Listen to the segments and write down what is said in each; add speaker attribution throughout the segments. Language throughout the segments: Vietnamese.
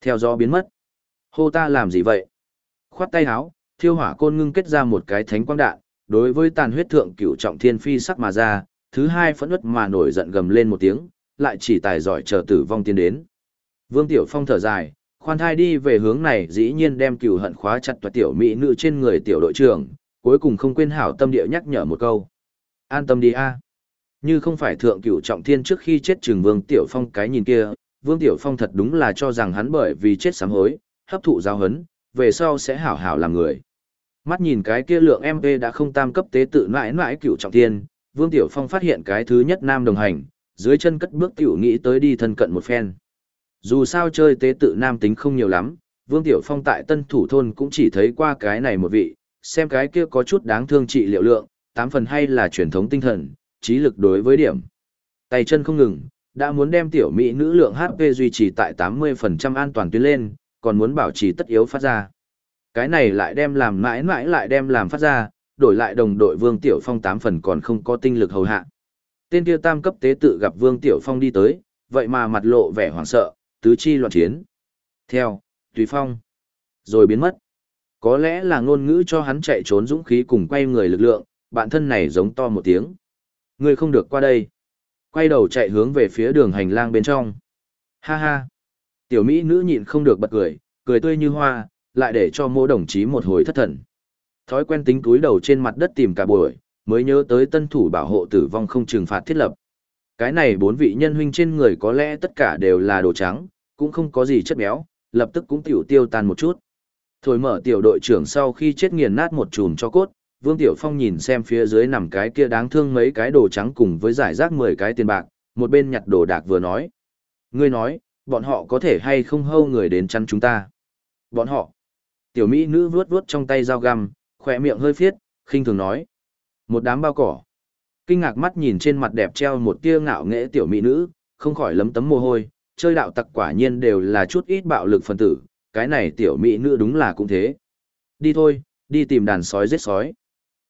Speaker 1: Theo gió biến mất. Hô ta làm gì vậy? Khoát tay áo, thiêu hỏa côn ngưng kết ra một cái thánh quang đạn, đối với tàn huyết thượng cửu trọng thiên phi sắc mà ra, thứ hai phẫn nứt mà nổi giận gầm lên một tiếng, lại chỉ tài giỏi chờ tử vong tiến đến. Vương Tiểu Phong thở dài, khoan thai đi về hướng này dĩ nhiên đem cửu hận khóa chặt toa tiểu mỹ nữ trên người tiểu đội trưởng, cuối cùng không quên hảo tâm địa nhắc nhở một câu. An tâm đi a. Như không phải thượng cửu trọng thiên trước khi chết trừng Vương Tiểu Phong cái nhìn kia, Vương Tiểu Phong thật đúng là cho rằng hắn bởi vì chết sám hối, hấp thụ giáo hấn, về sau sẽ hảo hảo làm người. Mắt nhìn cái kia lượng MP đã không tam cấp tế tự mãi mãi cửu trọng thiên, Vương Tiểu Phong phát hiện cái thứ nhất nam đồng hành, dưới chân cất bước tiểu nghĩ tới đi thân cận một phen. Dù sao chơi tế tự nam tính không nhiều lắm, Vương Tiểu Phong tại tân thủ thôn cũng chỉ thấy qua cái này một vị, xem cái kia có chút đáng thương trị liệu lượng, tám phần hay là truyền thống tinh thần, trí lực đối với điểm. Tay chân không ngừng, đã muốn đem tiểu mỹ nữ lượng HP duy trì tại 80% an toàn tuyến lên, còn muốn bảo trì tất yếu phát ra. Cái này lại đem làm mãi mãi lại đem làm phát ra, đổi lại đồng đội Vương Tiểu Phong 8 phần còn không có tinh lực hầu hạ. Tên kia tam cấp tế tự gặp Vương Tiểu Phong đi tới, vậy mà mặt lộ vẻ hoảng sợ, tứ chi loạn chiến. Theo, Tùy Phong. Rồi biến mất. Có lẽ là ngôn ngữ cho hắn chạy trốn dũng khí cùng quay người lực lượng, bạn thân này giống to một tiếng. Người không được qua đây. Quay đầu chạy hướng về phía đường hành lang bên trong. Ha ha. Tiểu Mỹ nữ nhịn không được bật cười, cười tươi như hoa, lại để cho mô đồng chí một hồi thất thần. Thói quen tính túi đầu trên mặt đất tìm cả buổi, mới nhớ tới tân thủ bảo hộ tử vong không trừng phạt thiết lập. Cái này bốn vị nhân huynh trên người có lẽ tất cả đều là đồ trắng, cũng không có gì chất béo, lập tức cũng tiểu tiêu tan một chút. Thổi mở tiểu đội trưởng sau khi chết nghiền nát một chùm cho cốt, Vương Tiểu Phong nhìn xem phía dưới nằm cái kia đáng thương mấy cái đồ trắng cùng với giải rác 10 cái tiền bạc, một bên nhặt đồ đạc vừa nói. Ngươi nói, bọn họ có thể hay không hâu người đến chăn chúng ta? Bọn họ. Tiểu Mỹ nữ vuốt vuốt trong tay dao găm, khỏe miệng hơi phiết, khinh thường nói. Một đám bao cỏ. Kinh ngạc mắt nhìn trên mặt đẹp treo một tia ngạo nghễ tiểu mỹ nữ, không khỏi lấm tấm mồ hôi, chơi đạo tặc quả nhiên đều là chút ít bạo lực phần tử, cái này tiểu mỹ nữ đúng là cũng thế. Đi thôi, đi tìm đàn sói giết sói.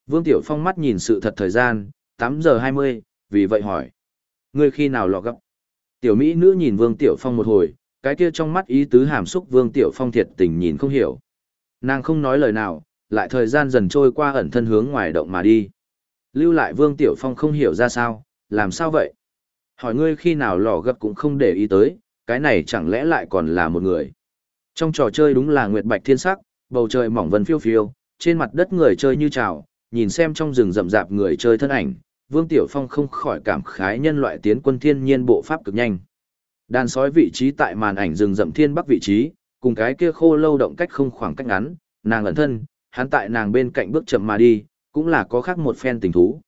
Speaker 1: Vương Tiểu Phong mắt nhìn sự thật thời gian, 8 giờ 20, vì vậy hỏi. Ngươi khi nào lọ gấp? Tiểu Mỹ nữ nhìn Vương Tiểu Phong một hồi, cái kia trong mắt ý tứ hàm xúc Vương Tiểu Phong thiệt tình nhìn không hiểu. Nàng không nói lời nào, lại thời gian dần trôi qua ẩn thân hướng ngoài động mà đi. Lưu lại Vương Tiểu Phong không hiểu ra sao, làm sao vậy? Hỏi ngươi khi nào lò gấp cũng không để ý tới, cái này chẳng lẽ lại còn là một người. Trong trò chơi đúng là nguyệt bạch thiên sắc, bầu trời mỏng vân phiêu phiêu, trên mặt đất người chơi như trào, nhìn xem trong rừng rậm rạp người chơi thân ảnh, Vương Tiểu Phong không khỏi cảm khái nhân loại tiến quân thiên nhiên bộ pháp cực nhanh. Đàn sói vị trí tại màn ảnh rừng rậm thiên bắc vị trí, cùng cái kia khô lâu động cách không khoảng cách ngắn, nàng ẩn thân, hắn tại nàng bên cạnh bước chậm mà đi, cũng là có khác một phen tình thú.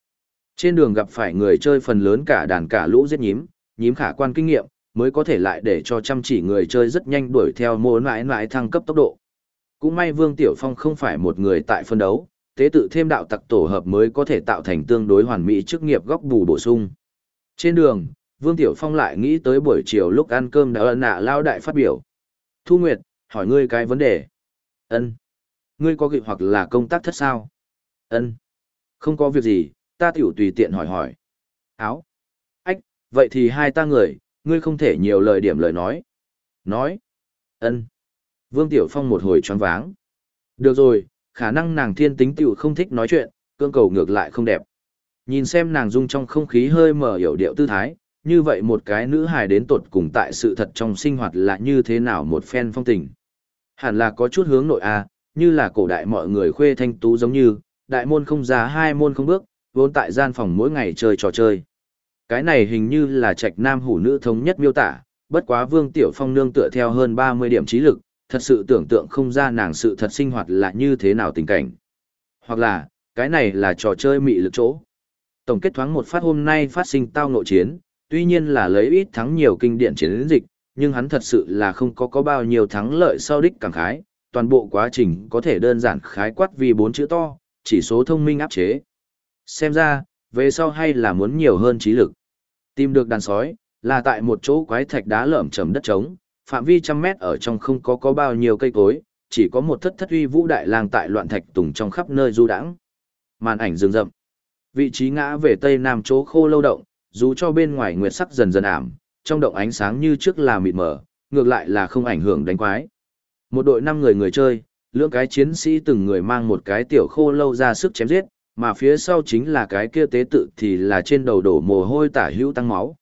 Speaker 1: Trên đường gặp phải người chơi phần lớn cả đàn cả lũ giết nhím, nhím khả quan kinh nghiệm, mới có thể lại để cho chăm chỉ người chơi rất nhanh đuổi theo mô mãi mãi thăng cấp tốc độ. Cũng may Vương Tiểu Phong không phải một người tại phân đấu, tế tự thêm đạo tặc tổ hợp mới có thể tạo thành tương đối hoàn mỹ chức nghiệp góc bù bổ sung. Trên đường, Vương Tiểu Phong lại nghĩ tới buổi chiều lúc ăn cơm đã ân nạ lao đại phát biểu. Thu Nguyệt, hỏi ngươi cái vấn đề. ân Ngươi có kịp hoặc là công tác thất sao? ân Không có việc gì, ta tiểu tùy tiện hỏi hỏi. Áo. Ách, vậy thì hai ta người, ngươi không thể nhiều lời điểm lời nói. Nói. ân Vương Tiểu Phong một hồi choáng váng. Được rồi, khả năng nàng thiên tính tiểu không thích nói chuyện, cương cầu ngược lại không đẹp. Nhìn xem nàng dung trong không khí hơi mở hiểu điệu tư thái, như vậy một cái nữ hài đến tột cùng tại sự thật trong sinh hoạt là như thế nào một phen phong tình. Hẳn là có chút hướng nội a, như là cổ đại mọi người khuê thanh tú giống như, đại môn không ra hai môn không bước, vốn tại gian phòng mỗi ngày chơi trò chơi. Cái này hình như là trạch nam hủ nữ thống nhất miêu tả, bất quá Vương Tiểu Phong nương tựa theo hơn 30 điểm trí lực, thật sự tưởng tượng không ra nàng sự thật sinh hoạt là như thế nào tình cảnh. Hoặc là, cái này là trò chơi mị lực chỗ. Tổng kết thoáng một phát hôm nay phát sinh tao nội chiến, tuy nhiên là lấy ít thắng nhiều kinh điển chiến dịch, nhưng hắn thật sự là không có có bao nhiêu thắng lợi sau đích càng khái, toàn bộ quá trình có thể đơn giản khái quát vì bốn chữ to, chỉ số thông minh áp chế. Xem ra, về sau hay là muốn nhiều hơn trí lực. Tìm được đàn sói, là tại một chỗ quái thạch đá lởm chầm đất trống, phạm vi trăm mét ở trong không có có bao nhiêu cây cối, chỉ có một thất thất uy vũ đại lang tại loạn thạch tùng trong khắp nơi du đãng. Màn ảnh rừng rậm. Vị trí ngã về tây nam chỗ khô lâu động, dù cho bên ngoài nguyệt sắc dần dần ảm, trong động ánh sáng như trước là mịt mờ, ngược lại là không ảnh hưởng đánh quái. Một đội năm người người chơi, lưỡng cái chiến sĩ từng người mang một cái tiểu khô lâu ra sức chém giết, mà phía sau chính là cái kia tế tự thì là trên đầu đổ mồ hôi tả hữu tăng máu.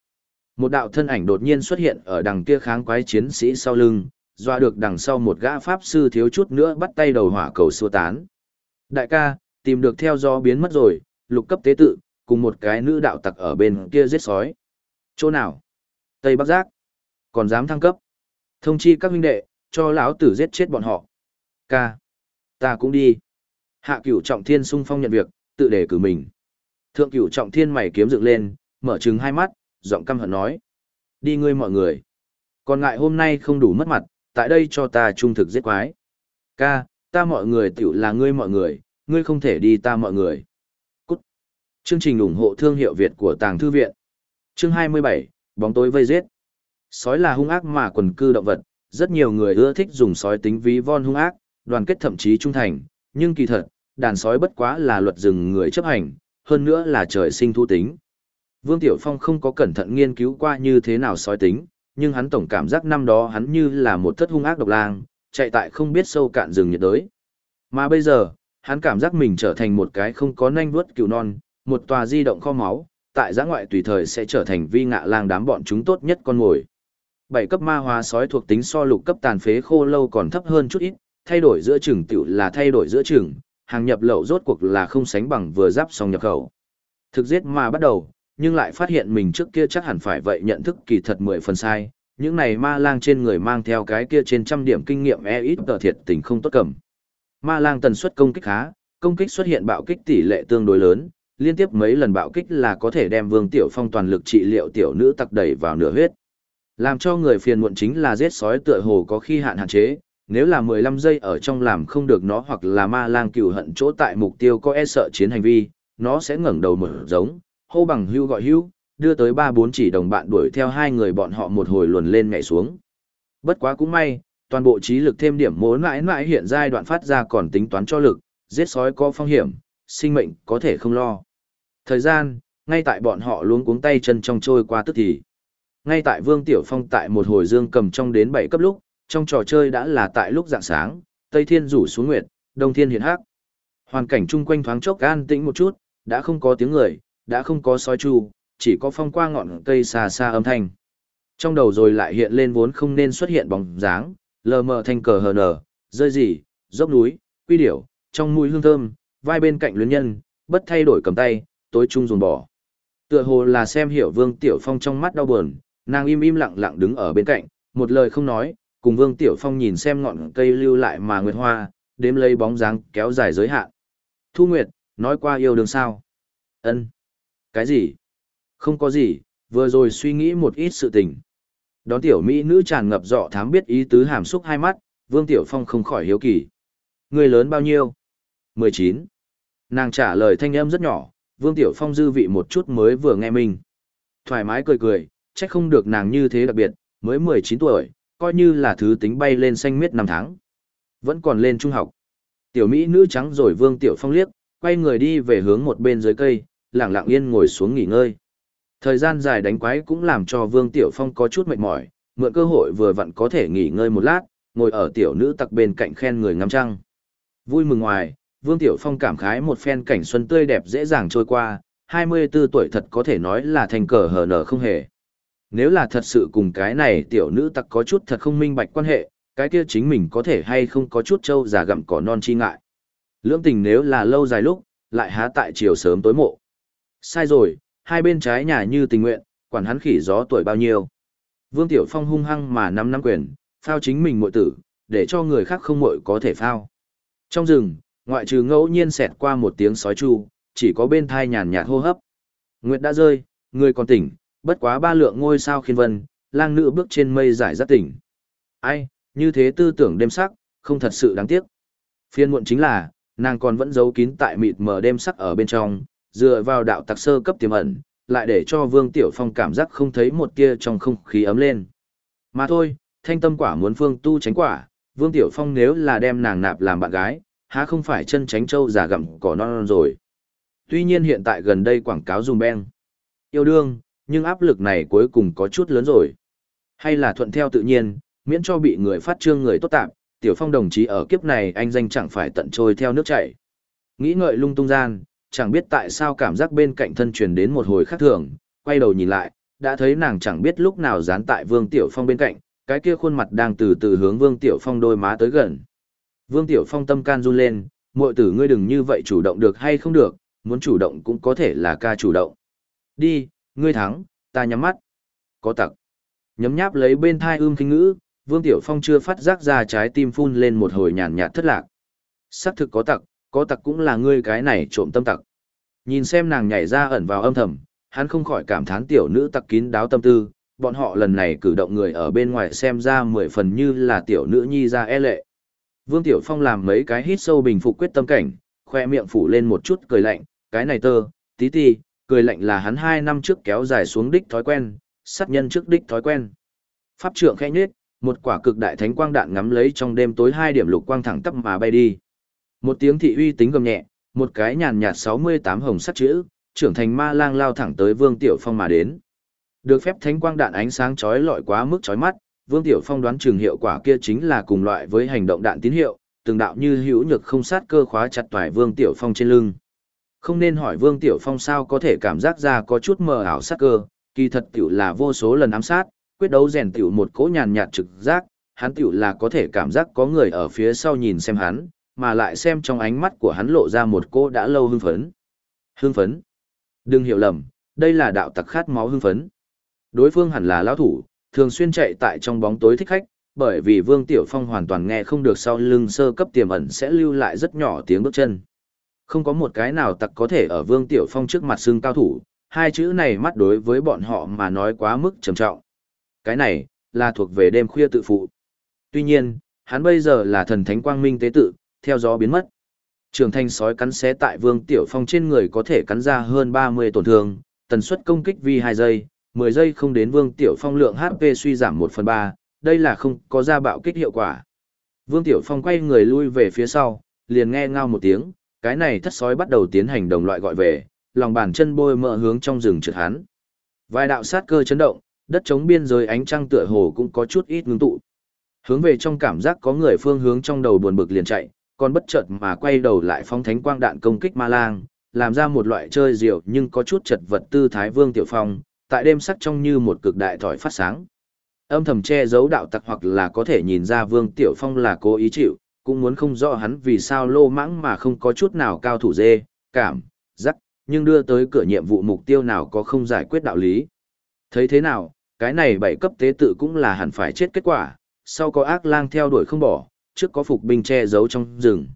Speaker 1: Một đạo thân ảnh đột nhiên xuất hiện ở đằng kia kháng quái chiến sĩ sau lưng, doa được đằng sau một gã pháp sư thiếu chút nữa bắt tay đầu hỏa cầu xua tán. Đại ca, tìm được theo do biến mất rồi, lục cấp tế tự, cùng một cái nữ đạo tặc ở bên kia giết sói. Chỗ nào? Tây Bắc Giác. Còn dám thăng cấp. Thông chi các huynh đệ, cho lão tử giết chết bọn họ. Ca. Ta cũng đi. Hạ cửu trọng thiên sung phong nhận việc, tự đề cử mình. Thượng cửu trọng thiên mày kiếm dựng lên, mở trừng hai mắt, giọng căm hận nói. Đi ngươi mọi người. Còn ngại hôm nay không đủ mất mặt, tại đây cho ta trung thực giết quái. Ca, ta mọi người tiểu là ngươi mọi người, ngươi không thể đi ta mọi người. Cút. Chương trình ủng hộ thương hiệu Việt của Tàng Thư Viện. Chương 27, bóng tối vây giết. Sói là hung ác mà quần cư động vật, rất nhiều người ưa thích dùng sói tính ví von hung ác, đoàn kết thậm chí trung thành, nhưng kỳ thật, đàn sói bất quá là luật rừng người chấp hành, hơn nữa là trời sinh thu tính. Vương Tiểu Phong không có cẩn thận nghiên cứu qua như thế nào sói tính, nhưng hắn tổng cảm giác năm đó hắn như là một thất hung ác độc lang, chạy tại không biết sâu cạn rừng nhiệt đới. Mà bây giờ, hắn cảm giác mình trở thành một cái không có nanh vuốt cừu non, một tòa di động kho máu, tại giã ngoại tùy thời sẽ trở thành vi ngạ lang đám bọn chúng tốt nhất con ngồi. Bảy cấp ma hóa sói thuộc tính so lục cấp tàn phế khô lâu còn thấp hơn chút ít, thay đổi giữa chừng tiểu là thay đổi giữa chừng, hàng nhập lậu rốt cuộc là không sánh bằng vừa giáp xong nhập khẩu. Thực giết ma bắt đầu, nhưng lại phát hiện mình trước kia chắc hẳn phải vậy nhận thức kỳ thật mười phần sai. Những này ma lang trên người mang theo cái kia trên trăm điểm kinh nghiệm e ít tờ thiệt tình không tốt cầm. Ma lang tần suất công kích khá, công kích xuất hiện bạo kích tỷ lệ tương đối lớn, liên tiếp mấy lần bạo kích là có thể đem Vương Tiểu Phong toàn lực trị liệu tiểu nữ tặc đẩy vào nửa huyết. Làm cho người phiền muộn chính là giết sói tựa hồ có khi hạn hạn chế, nếu là 15 giây ở trong làm không được nó hoặc là ma lang cừu hận chỗ tại mục tiêu có e sợ chiến hành vi, nó sẽ ngẩng đầu mở giống, hô bằng hưu gọi hưu, đưa tới ba bốn chỉ đồng bạn đuổi theo hai người bọn họ một hồi luồn lên nhảy xuống. Bất quá cũng may, toàn bộ trí lực thêm điểm mối mãi mãi hiện giai đoạn phát ra còn tính toán cho lực, giết sói có phong hiểm, sinh mệnh có thể không lo. Thời gian, ngay tại bọn họ luống cuống tay chân trong trôi qua tức thì. Ngay tại Vương Tiểu Phong tại một hồi dương cầm trong đến bảy cấp lúc, trong trò chơi đã là tại lúc dạng sáng, Tây Thiên rủ xuống nguyệt, Đông Thiên hiện hắc. Hoàn cảnh chung quanh thoáng chốc an tĩnh một chút, đã không có tiếng người, đã không có sói chu, chỉ có phong qua ngọn cây xa xa âm thanh. Trong đầu rồi lại hiện lên vốn không nên xuất hiện bóng dáng, lờ mờ thanh cờ hờ nở, rơi gì, dốc núi, quy điểu, trong mũi hương thơm, vai bên cạnh luyến nhân, bất thay đổi cầm tay, tối trung dùng bỏ. Tựa hồ là xem hiểu Vương Tiểu Phong trong mắt đau buồn, nàng im im lặng lặng đứng ở bên cạnh, một lời không nói, cùng Vương Tiểu Phong nhìn xem ngọn cây lưu lại mà nguyệt hoa, đếm lấy bóng dáng kéo dài giới hạn. Thu Nguyệt, nói qua yêu đương sao? Ân. Cái gì? Không có gì, vừa rồi suy nghĩ một ít sự tình. Đón tiểu mỹ nữ tràn ngập dọ thám biết ý tứ hàm xúc hai mắt, Vương Tiểu Phong không khỏi hiếu kỳ. Người lớn bao nhiêu? 19. Nàng trả lời thanh âm rất nhỏ, Vương Tiểu Phong dư vị một chút mới vừa nghe mình. Thoải mái cười cười, trách không được nàng như thế đặc biệt, mới 19 tuổi, coi như là thứ tính bay lên xanh miết năm tháng. Vẫn còn lên trung học. Tiểu Mỹ nữ trắng rồi Vương Tiểu Phong liếc, quay người đi về hướng một bên dưới cây, lặng lặng yên ngồi xuống nghỉ ngơi. Thời gian dài đánh quái cũng làm cho Vương Tiểu Phong có chút mệt mỏi, mượn cơ hội vừa vặn có thể nghỉ ngơi một lát, ngồi ở tiểu nữ tặc bên cạnh khen người ngắm trăng. Vui mừng ngoài, Vương Tiểu Phong cảm khái một phen cảnh xuân tươi đẹp dễ dàng trôi qua, 24 tuổi thật có thể nói là thành cờ hờ nở không hề. Nếu là thật sự cùng cái này tiểu nữ tặc có chút thật không minh bạch quan hệ, cái kia chính mình có thể hay không có chút trâu già gặm cỏ non chi ngại. Lưỡng tình nếu là lâu dài lúc, lại há tại chiều sớm tối mộ. Sai rồi, hai bên trái nhà như tình nguyện, quản hắn khỉ gió tuổi bao nhiêu. Vương Tiểu Phong hung hăng mà nắm nắm quyền, phao chính mình muội tử, để cho người khác không muội có thể phao. Trong rừng, ngoại trừ ngẫu nhiên xẹt qua một tiếng sói chu, chỉ có bên thai nhàn nhạt hô hấp. Nguyệt đã rơi, người còn tỉnh, bất quá ba lượng ngôi sao khiên vân, lang nữ bước trên mây giải rất tỉnh. Ai, như thế tư tưởng đêm sắc, không thật sự đáng tiếc. Phiên muộn chính là, nàng còn vẫn giấu kín tại mịt mờ đêm sắc ở bên trong, dựa vào đạo tặc sơ cấp tiềm ẩn, lại để cho Vương Tiểu Phong cảm giác không thấy một tia trong không khí ấm lên. Mà thôi, thanh tâm quả muốn phương tu tránh quả, Vương Tiểu Phong nếu là đem nàng nạp làm bạn gái, há không phải chân tránh châu giả gặm cỏ non, non rồi. Tuy nhiên hiện tại gần đây quảng cáo dùng beng. Yêu đương, nhưng áp lực này cuối cùng có chút lớn rồi. Hay là thuận theo tự nhiên, miễn cho bị người phát trương người tốt tạp, tiểu phong đồng chí ở kiếp này anh danh chẳng phải tận trôi theo nước chảy. Nghĩ ngợi lung tung gian, chẳng biết tại sao cảm giác bên cạnh thân truyền đến một hồi khác thường, quay đầu nhìn lại, đã thấy nàng chẳng biết lúc nào dán tại Vương Tiểu Phong bên cạnh, cái kia khuôn mặt đang từ từ hướng Vương Tiểu Phong đôi má tới gần. Vương Tiểu Phong tâm can run lên, muội tử ngươi đừng như vậy chủ động được hay không được, muốn chủ động cũng có thể là ca chủ động. Đi, ngươi thắng, ta nhắm mắt. Có tặc. Nhấm nháp lấy bên thai ưm kinh ngữ, Vương Tiểu Phong chưa phát giác ra trái tim phun lên một hồi nhàn nhạt thất lạc. Sắc thực có tặc, có tặc cũng là ngươi cái này trộm tâm tặc. Nhìn xem nàng nhảy ra ẩn vào âm thầm, hắn không khỏi cảm thán tiểu nữ tặc kín đáo tâm tư, bọn họ lần này cử động người ở bên ngoài xem ra mười phần như là tiểu nữ nhi ra e lệ. Vương Tiểu Phong làm mấy cái hít sâu bình phục quyết tâm cảnh, khoe miệng phủ lên một chút cười lạnh, cái này tơ, tí ti, cười lạnh là hắn hai năm trước kéo dài xuống đích thói quen, sát nhân trước đích thói quen. Pháp trượng khẽ nhết, một quả cực đại thánh quang đạn ngắm lấy trong đêm tối hai điểm lục quang thẳng tắp mà bay đi. Một tiếng thị uy tính gầm nhẹ, một cái nhàn nhạt 68 hồng sắt chữ, trưởng thành ma lang lao thẳng tới Vương Tiểu Phong mà đến. Được phép thánh quang đạn ánh sáng chói lọi quá mức chói mắt, Vương Tiểu Phong đoán chừng hiệu quả kia chính là cùng loại với hành động đạn tín hiệu, từng đạo như hữu nhược không sát cơ khóa chặt toại Vương Tiểu Phong trên lưng. Không nên hỏi Vương Tiểu Phong sao có thể cảm giác ra có chút mờ ảo sát cơ, kỳ thật tiểu là vô số lần ám sát, quyết đấu rèn tiểu một cỗ nhàn nhạt trực giác, hắn tiểu là có thể cảm giác có người ở phía sau nhìn xem hắn, mà lại xem trong ánh mắt của hắn lộ ra một cô đã lâu hưng phấn. Hưng phấn? Đừng hiểu lầm, đây là đạo tặc khát máu hưng phấn. Đối phương hẳn là lão thủ, thường xuyên chạy tại trong bóng tối thích khách, bởi vì Vương Tiểu Phong hoàn toàn nghe không được sau lưng sơ cấp tiềm ẩn sẽ lưu lại rất nhỏ tiếng bước chân. Không có một cái nào tặc có thể ở Vương Tiểu Phong trước mặt xương cao thủ, hai chữ này mắt đối với bọn họ mà nói quá mức trầm trọng. Cái này, là thuộc về đêm khuya tự phụ. Tuy nhiên, hắn bây giờ là thần thánh quang minh tế tự, theo gió biến mất. Trường thanh sói cắn xé tại Vương Tiểu Phong trên người có thể cắn ra hơn 30 tổn thương, tần suất công kích vi 2 giây, 10 giây không đến Vương Tiểu Phong lượng HP suy giảm 1 phần 3, đây là không có ra bạo kích hiệu quả. Vương Tiểu Phong quay người lui về phía sau, liền nghe ngao một tiếng, cái này thất sói bắt đầu tiến hành đồng loại gọi về, lòng bàn chân bôi mỡ hướng trong rừng trượt hắn. Vài đạo sát cơ chấn động, đất chống biên giới ánh trăng tựa hồ cũng có chút ít ngưng tụ. Hướng về trong cảm giác có người phương hướng trong đầu buồn bực liền chạy, còn bất chợt mà quay đầu lại phóng thánh quang đạn công kích ma lang, làm ra một loại chơi diệu nhưng có chút chật vật tư thái Vương Tiểu Phong, tại đêm sắc trong như một cực đại thỏi phát sáng. Âm thầm che giấu đạo tặc hoặc là có thể nhìn ra Vương Tiểu Phong là cố ý chịu, cũng muốn không rõ hắn vì sao lô mãng mà không có chút nào cao thủ dê, cảm, rắc, nhưng đưa tới cửa nhiệm vụ mục tiêu nào có không giải quyết đạo lý. Thấy thế nào, cái này bảy cấp tế tự cũng là hẳn phải chết kết quả, sau có ác lang theo đuổi không bỏ, trước có phục binh che giấu trong rừng.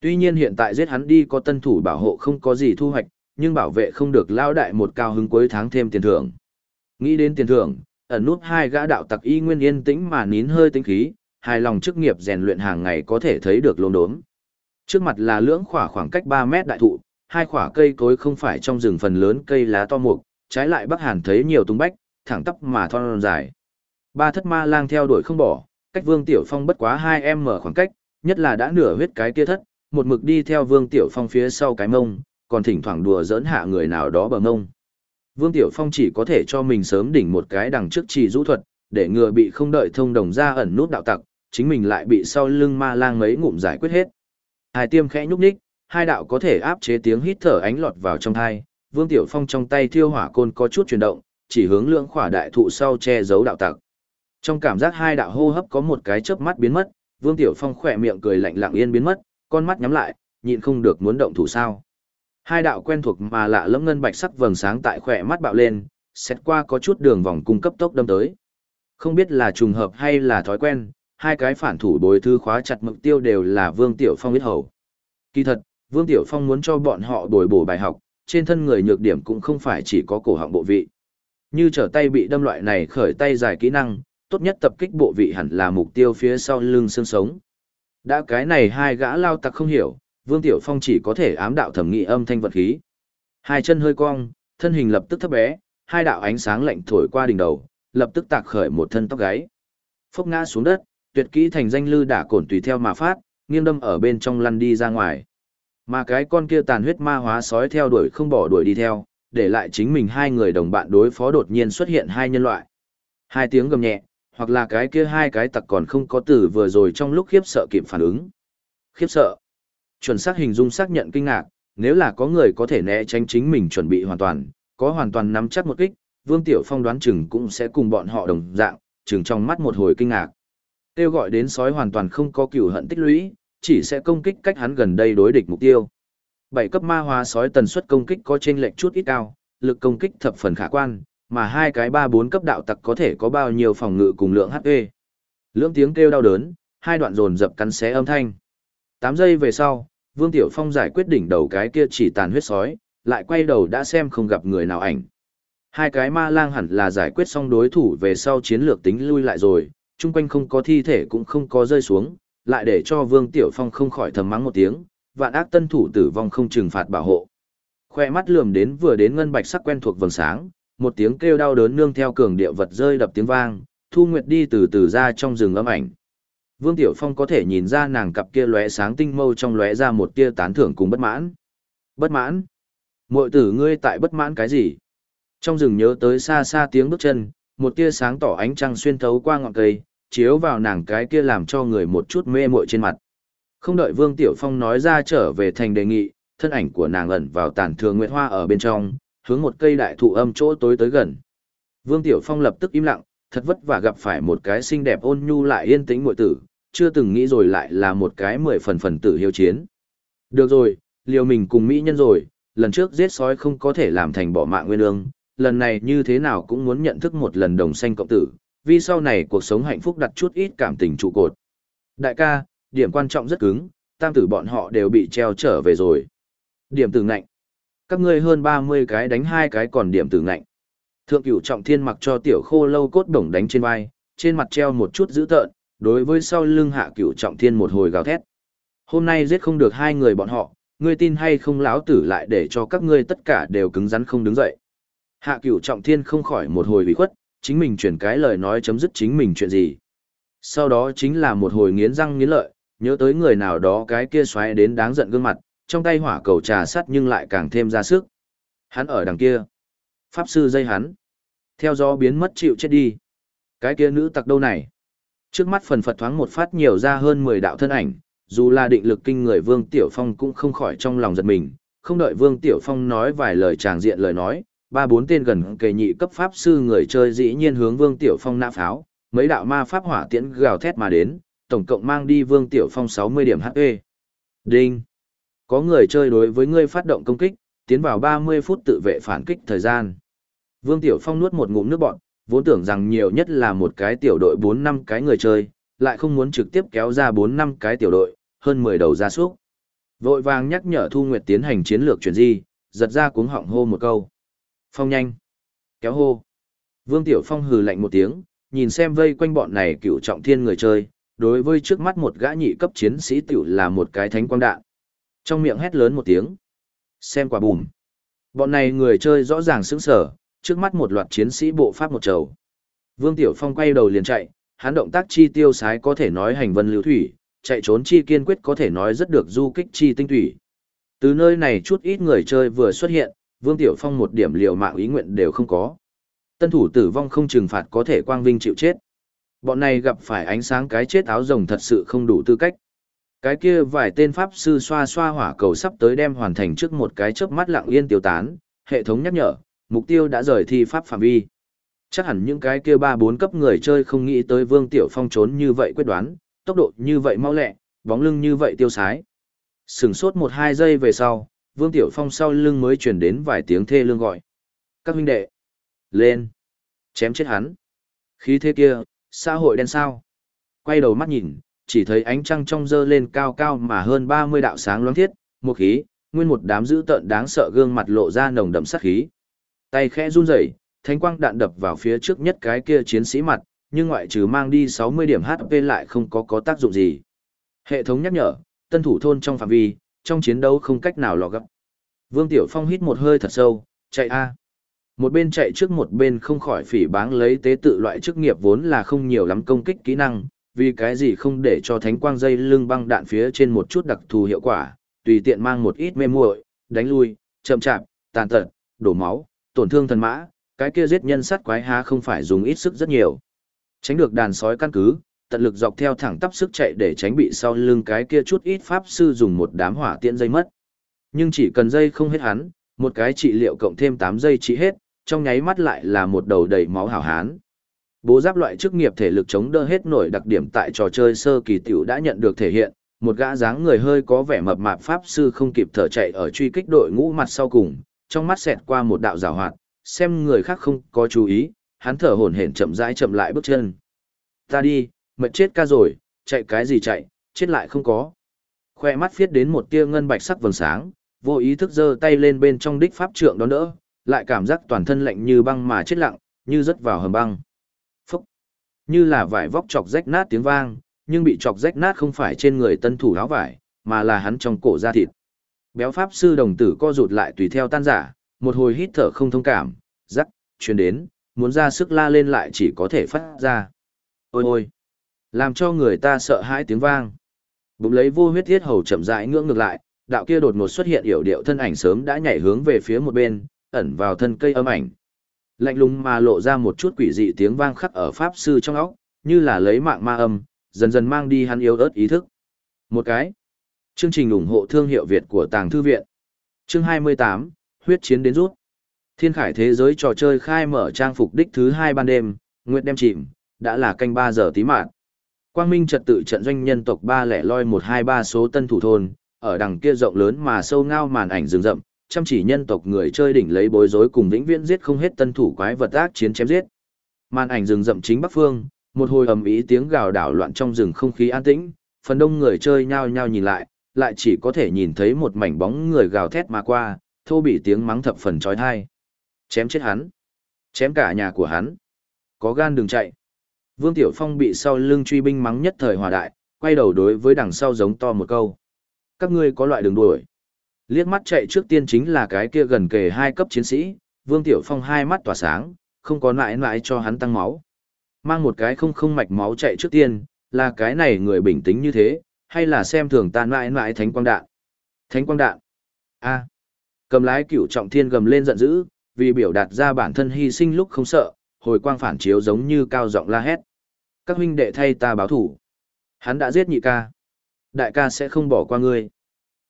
Speaker 1: Tuy nhiên hiện tại giết hắn đi có tân thủ bảo hộ không có gì thu hoạch, nhưng bảo vệ không được lao đại một cao hứng cuối tháng thêm tiền thưởng. Nghĩ đến tiền thưởng, ẩn nút hai gã đạo tặc y nguyên yên tĩnh mà nín hơi tinh khí, hài lòng chức nghiệp rèn luyện hàng ngày có thể thấy được lốm đốm. Trước mặt là lưỡng khỏa khoảng cách 3 mét đại thụ, hai khỏa cây cối không phải trong rừng phần lớn cây lá to mục, trái lại Bắc Hàn thấy nhiều tung bách, thẳng tắp mà thon dài. Ba thất ma lang theo đuổi không bỏ, cách Vương Tiểu Phong bất quá 2 em mở khoảng cách, nhất là đã nửa huyết cái kia thất, một mực đi theo Vương Tiểu Phong phía sau cái mông, còn thỉnh thoảng đùa giỡn hạ người nào đó bờ mông. Vương Tiểu Phong chỉ có thể cho mình sớm đỉnh một cái đằng trước trì rũ thuật, để ngừa bị không đợi thông đồng ra ẩn nút đạo tặc, chính mình lại bị sau lưng ma lang mấy ngụm giải quyết hết. Hai tiêm khẽ nhúc nhích, hai đạo có thể áp chế tiếng hít thở ánh lọt vào trong hai, Vương Tiểu Phong trong tay thiêu hỏa côn có chút chuyển động, chỉ hướng lượng khỏa đại thụ sau che giấu đạo tặc. Trong cảm giác hai đạo hô hấp có một cái chớp mắt biến mất, Vương Tiểu Phong khỏe miệng cười lạnh lặng yên biến mất, con mắt nhắm lại, nhịn không được muốn động thủ sao. Hai đạo quen thuộc mà lạ lẫm ngân bạch sắc vầng sáng tại khỏe mắt bạo lên, xét qua có chút đường vòng cung cấp tốc đâm tới. Không biết là trùng hợp hay là thói quen, hai cái phản thủ bồi thư khóa chặt mục tiêu đều là Vương Tiểu Phong biết hầu. Kỳ thật, Vương Tiểu Phong muốn cho bọn họ đổi bổ bài học, trên thân người nhược điểm cũng không phải chỉ có cổ họng bộ vị. Như trở tay bị đâm loại này khởi tay dài kỹ năng, tốt nhất tập kích bộ vị hẳn là mục tiêu phía sau lưng xương sống. Đã cái này hai gã lao tặc không hiểu, Vương Tiểu Phong chỉ có thể ám đạo thẩm nghị âm thanh vật khí. Hai chân hơi cong, thân hình lập tức thấp bé, hai đạo ánh sáng lạnh thổi qua đỉnh đầu, lập tức tạc khởi một thân tóc gáy. Phốc ngã xuống đất, tuyệt kỹ thành danh lư đả cổn tùy theo mà phát, nghiêng đâm ở bên trong lăn đi ra ngoài. Mà cái con kia tàn huyết ma hóa sói theo đuổi không bỏ đuổi đi theo, để lại chính mình hai người đồng bạn đối phó đột nhiên xuất hiện hai nhân loại. Hai tiếng gầm nhẹ, hoặc là cái kia hai cái tặc còn không có từ vừa rồi trong lúc khiếp sợ kịp phản ứng. Khiếp sợ. Chuẩn xác hình dung xác nhận kinh ngạc, nếu là có người có thể né tránh chính mình chuẩn bị hoàn toàn, có hoàn toàn nắm chắc một kích, Vương Tiểu Phong đoán chừng cũng sẽ cùng bọn họ đồng dạng, chừng trong mắt một hồi kinh ngạc. Tiêu gọi đến sói hoàn toàn không có cửu hận tích lũy, chỉ sẽ công kích cách hắn gần đây đối địch mục tiêu. Bảy cấp ma hóa sói tần suất công kích có trên lệch chút ít cao, lực công kích thập phần khả quan, mà hai cái ba bốn cấp đạo tặc có thể có bao nhiêu phòng ngự cùng lượng HP. Lưỡng tiếng kêu đau đớn, hai đoạn dồn dập cắn xé âm thanh. 8 giây về sau, Vương Tiểu Phong giải quyết đỉnh đầu cái kia chỉ tàn huyết sói, lại quay đầu đã xem không gặp người nào ảnh. Hai cái ma lang hẳn là giải quyết xong đối thủ về sau chiến lược tính lui lại rồi, chung quanh không có thi thể cũng không có rơi xuống, lại để cho Vương Tiểu Phong không khỏi thầm mắng một tiếng, vạn ác tân thủ tử vong không trừng phạt bảo hộ. Khoe mắt lườm đến vừa đến ngân bạch sắc quen thuộc vầng sáng, một tiếng kêu đau đớn nương theo cường địa vật rơi đập tiếng vang, Thu Nguyệt đi từ từ ra trong rừng âm ảnh. Vương Tiểu Phong có thể nhìn ra nàng cặp kia lóe sáng tinh mâu trong lóe ra một tia tán thưởng cùng bất mãn. Bất mãn? Muội tử ngươi tại bất mãn cái gì? Trong rừng nhớ tới xa xa tiếng bước chân, một tia sáng tỏ ánh trăng xuyên thấu qua ngọn cây, chiếu vào nàng cái kia làm cho người một chút mê muội trên mặt. Không đợi Vương Tiểu Phong nói ra trở về thành đề nghị, thân ảnh của nàng ẩn vào tàn thương nguyệt hoa ở bên trong, hướng một cây đại thụ âm chỗ tối tới gần. Vương Tiểu Phong lập tức im lặng, thật vất vả gặp phải một cái xinh đẹp ôn nhu lại yên tĩnh muội tử, chưa từng nghĩ rồi lại là một cái mười phần phần tử hiếu chiến. Được rồi, liều mình cùng mỹ nhân rồi, lần trước giết sói không có thể làm thành bỏ mạng nguyên ương, lần này như thế nào cũng muốn nhận thức một lần đồng xanh cộng tử, vì sau này cuộc sống hạnh phúc đặt chút ít cảm tình trụ cột. Đại ca, điểm quan trọng rất cứng, tam tử bọn họ đều bị treo trở về rồi. Điểm tử ngạnh. Các ngươi hơn 30 cái đánh hai cái còn điểm tử ngạnh. Thượng cửu trọng thiên mặc cho tiểu khô lâu cốt đồng đánh trên vai, trên mặt treo một chút dữ tợn, đối với sau lưng hạ cửu trọng thiên một hồi gào thét. Hôm nay giết không được hai người bọn họ, ngươi tin hay không lão tử lại để cho các ngươi tất cả đều cứng rắn không đứng dậy. Hạ cửu trọng thiên không khỏi một hồi bị khuất, chính mình chuyển cái lời nói chấm dứt chính mình chuyện gì. Sau đó chính là một hồi nghiến răng nghiến lợi, nhớ tới người nào đó cái kia xoáy đến đáng giận gương mặt, trong tay hỏa cầu trà sắt nhưng lại càng thêm ra sức. Hắn ở đằng kia. Pháp sư dây hắn. Theo gió biến mất chịu chết đi. Cái kia nữ tặc đâu này? Trước mắt phần phật thoáng một phát nhiều ra hơn 10 đạo thân ảnh, dù là định lực kinh người Vương Tiểu Phong cũng không khỏi trong lòng giật mình, không đợi Vương Tiểu Phong nói vài lời tràng diện lời nói, ba bốn tên gần kề nhị cấp pháp sư người chơi dĩ nhiên hướng Vương Tiểu Phong nã pháo, mấy đạo ma pháp hỏa tiễn gào thét mà đến, tổng cộng mang đi Vương Tiểu Phong 60 điểm HP. Đinh. Có người chơi đối với ngươi phát động công kích, tiến vào 30 phút tự vệ phản kích thời gian. Vương Tiểu Phong nuốt một ngụm nước bọt, vốn tưởng rằng nhiều nhất là một cái tiểu đội 4 năm cái người chơi, lại không muốn trực tiếp kéo ra 4 năm cái tiểu đội, hơn 10 đầu gia súc. Vội vàng nhắc nhở Thu Nguyệt tiến hành chiến lược chuyển di, giật ra cuống họng hô một câu. Phong nhanh. Kéo hô. Vương Tiểu Phong hừ lạnh một tiếng, nhìn xem vây quanh bọn này cựu trọng thiên người chơi, đối với trước mắt một gã nhị cấp chiến sĩ tiểu là một cái thánh quang đạn. Trong miệng hét lớn một tiếng. Xem quả bùm. Bọn này người chơi rõ ràng sững sở, trước mắt một loạt chiến sĩ bộ pháp một trầu. Vương Tiểu Phong quay đầu liền chạy, hắn động tác chi tiêu sái có thể nói hành vân lưu thủy, chạy trốn chi kiên quyết có thể nói rất được du kích chi tinh thủy. Từ nơi này chút ít người chơi vừa xuất hiện, Vương Tiểu Phong một điểm liều mạng ý nguyện đều không có. Tân thủ tử vong không trừng phạt có thể quang vinh chịu chết. Bọn này gặp phải ánh sáng cái chết áo rồng thật sự không đủ tư cách. Cái kia vài tên pháp sư xoa xoa hỏa cầu sắp tới đem hoàn thành trước một cái chớp mắt lặng yên tiêu tán, hệ thống nhắc nhở, mục tiêu đã rời thi pháp phạm vi. Chắc hẳn những cái kia ba bốn cấp người chơi không nghĩ tới Vương Tiểu Phong trốn như vậy quyết đoán, tốc độ như vậy mau lẹ, bóng lưng như vậy tiêu sái. Sừng sốt một hai giây về sau, Vương Tiểu Phong sau lưng mới truyền đến vài tiếng thê lương gọi. Các huynh đệ, lên, chém chết hắn. Khí thế kia, xã hội đen sao. Quay đầu mắt nhìn, chỉ thấy ánh trăng trong dơ lên cao cao mà hơn 30 đạo sáng loáng thiết, một khí, nguyên một đám dữ tợn đáng sợ gương mặt lộ ra nồng đậm sát khí. Tay khẽ run rẩy, thánh quang đạn đập vào phía trước nhất cái kia chiến sĩ mặt, nhưng ngoại trừ mang đi 60 điểm HP lại không có có tác dụng gì. Hệ thống nhắc nhở, tân thủ thôn trong phạm vi, trong chiến đấu không cách nào lò gấp. Vương Tiểu Phong hít một hơi thật sâu, chạy a. Một bên chạy trước một bên không khỏi phỉ báng lấy tế tự loại chức nghiệp vốn là không nhiều lắm công kích kỹ năng, vì cái gì không để cho thánh quang dây lưng băng đạn phía trên một chút đặc thù hiệu quả, tùy tiện mang một ít mê muội, đánh lui, chậm chạp, tàn tật, đổ máu, tổn thương thần mã, cái kia giết nhân sát quái há không phải dùng ít sức rất nhiều. Tránh được đàn sói căn cứ, tận lực dọc theo thẳng tắp sức chạy để tránh bị sau lưng cái kia chút ít pháp sư dùng một đám hỏa tiễn dây mất. Nhưng chỉ cần dây không hết hắn, một cái trị liệu cộng thêm 8 giây trị hết, trong nháy mắt lại là một đầu đầy máu hảo hán. Bố giáp loại chức nghiệp thể lực chống đỡ hết nổi đặc điểm tại trò chơi sơ kỳ tiểu đã nhận được thể hiện, một gã dáng người hơi có vẻ mập mạp pháp sư không kịp thở chạy ở truy kích đội ngũ mặt sau cùng, trong mắt xẹt qua một đạo rào hoạt, xem người khác không có chú ý, hắn thở hổn hển chậm rãi chậm lại bước chân. Ta đi, mệt chết ca rồi, chạy cái gì chạy, chết lại không có. Khoe mắt viết đến một tia ngân bạch sắc vầng sáng, vô ý thức giơ tay lên bên trong đích pháp trượng đón đỡ, lại cảm giác toàn thân lạnh như băng mà chết lặng, như rớt vào hầm băng. Như là vải vóc chọc rách nát tiếng vang, nhưng bị chọc rách nát không phải trên người tân thủ áo vải, mà là hắn trong cổ da thịt. Béo pháp sư đồng tử co rụt lại tùy theo tan giả, một hồi hít thở không thông cảm, rắc, truyền đến, muốn ra sức la lên lại chỉ có thể phát ra. Ôi ôi! Làm cho người ta sợ hãi tiếng vang. Bụng lấy vô huyết thiết hầu chậm rãi ngưỡng ngược lại, đạo kia đột ngột xuất hiện yểu điệu thân ảnh sớm đã nhảy hướng về phía một bên, ẩn vào thân cây âm ảnh. Lạnh lùng mà lộ ra một chút quỷ dị tiếng vang khắc ở pháp sư trong óc, như là lấy mạng ma âm, dần dần mang đi hắn yếu ớt ý thức. Một cái. Chương trình ủng hộ thương hiệu Việt của Tàng Thư Viện. Chương 28, huyết chiến đến rút. Thiên khải thế giới trò chơi khai mở trang phục đích thứ hai ban đêm, nguyệt đem chìm, đã là canh 3 giờ tí mạng. Quang Minh trật tự trận doanh nhân tộc 3 lẻ loi 123 số tân thủ thôn, ở đằng kia rộng lớn mà sâu ngao màn ảnh rừng rậm, chăm chỉ nhân tộc người chơi đỉnh lấy bối rối cùng vĩnh viễn giết không hết tân thủ quái vật ác chiến chém giết. Màn ảnh rừng rậm chính bắc phương, một hồi ầm ý tiếng gào đảo loạn trong rừng không khí an tĩnh, phần đông người chơi nhao nhao nhìn lại, lại chỉ có thể nhìn thấy một mảnh bóng người gào thét mà qua, thô bị tiếng mắng thập phần chói tai. Chém chết hắn. Chém cả nhà của hắn. Có gan đừng chạy. Vương Tiểu Phong bị sau lưng truy binh mắng nhất thời hòa đại, quay đầu đối với đằng sau giống to một câu. Các ngươi có loại đường đuổi. Liếc mắt chạy trước tiên chính là cái kia gần kề hai cấp chiến sĩ, Vương Tiểu Phong hai mắt tỏa sáng, không có nại nại cho hắn tăng máu. Mang một cái không không mạch máu chạy trước tiên, là cái này người bình tĩnh như thế, hay là xem thường ta nại nại thánh quang đạn. Thánh quang đạn. a Cầm lái cửu trọng thiên gầm lên giận dữ, vì biểu đạt ra bản thân hy sinh lúc không sợ, hồi quang phản chiếu giống như cao giọng la hét. Các huynh đệ thay ta báo thủ. Hắn đã giết nhị ca. Đại ca sẽ không bỏ qua ngươi.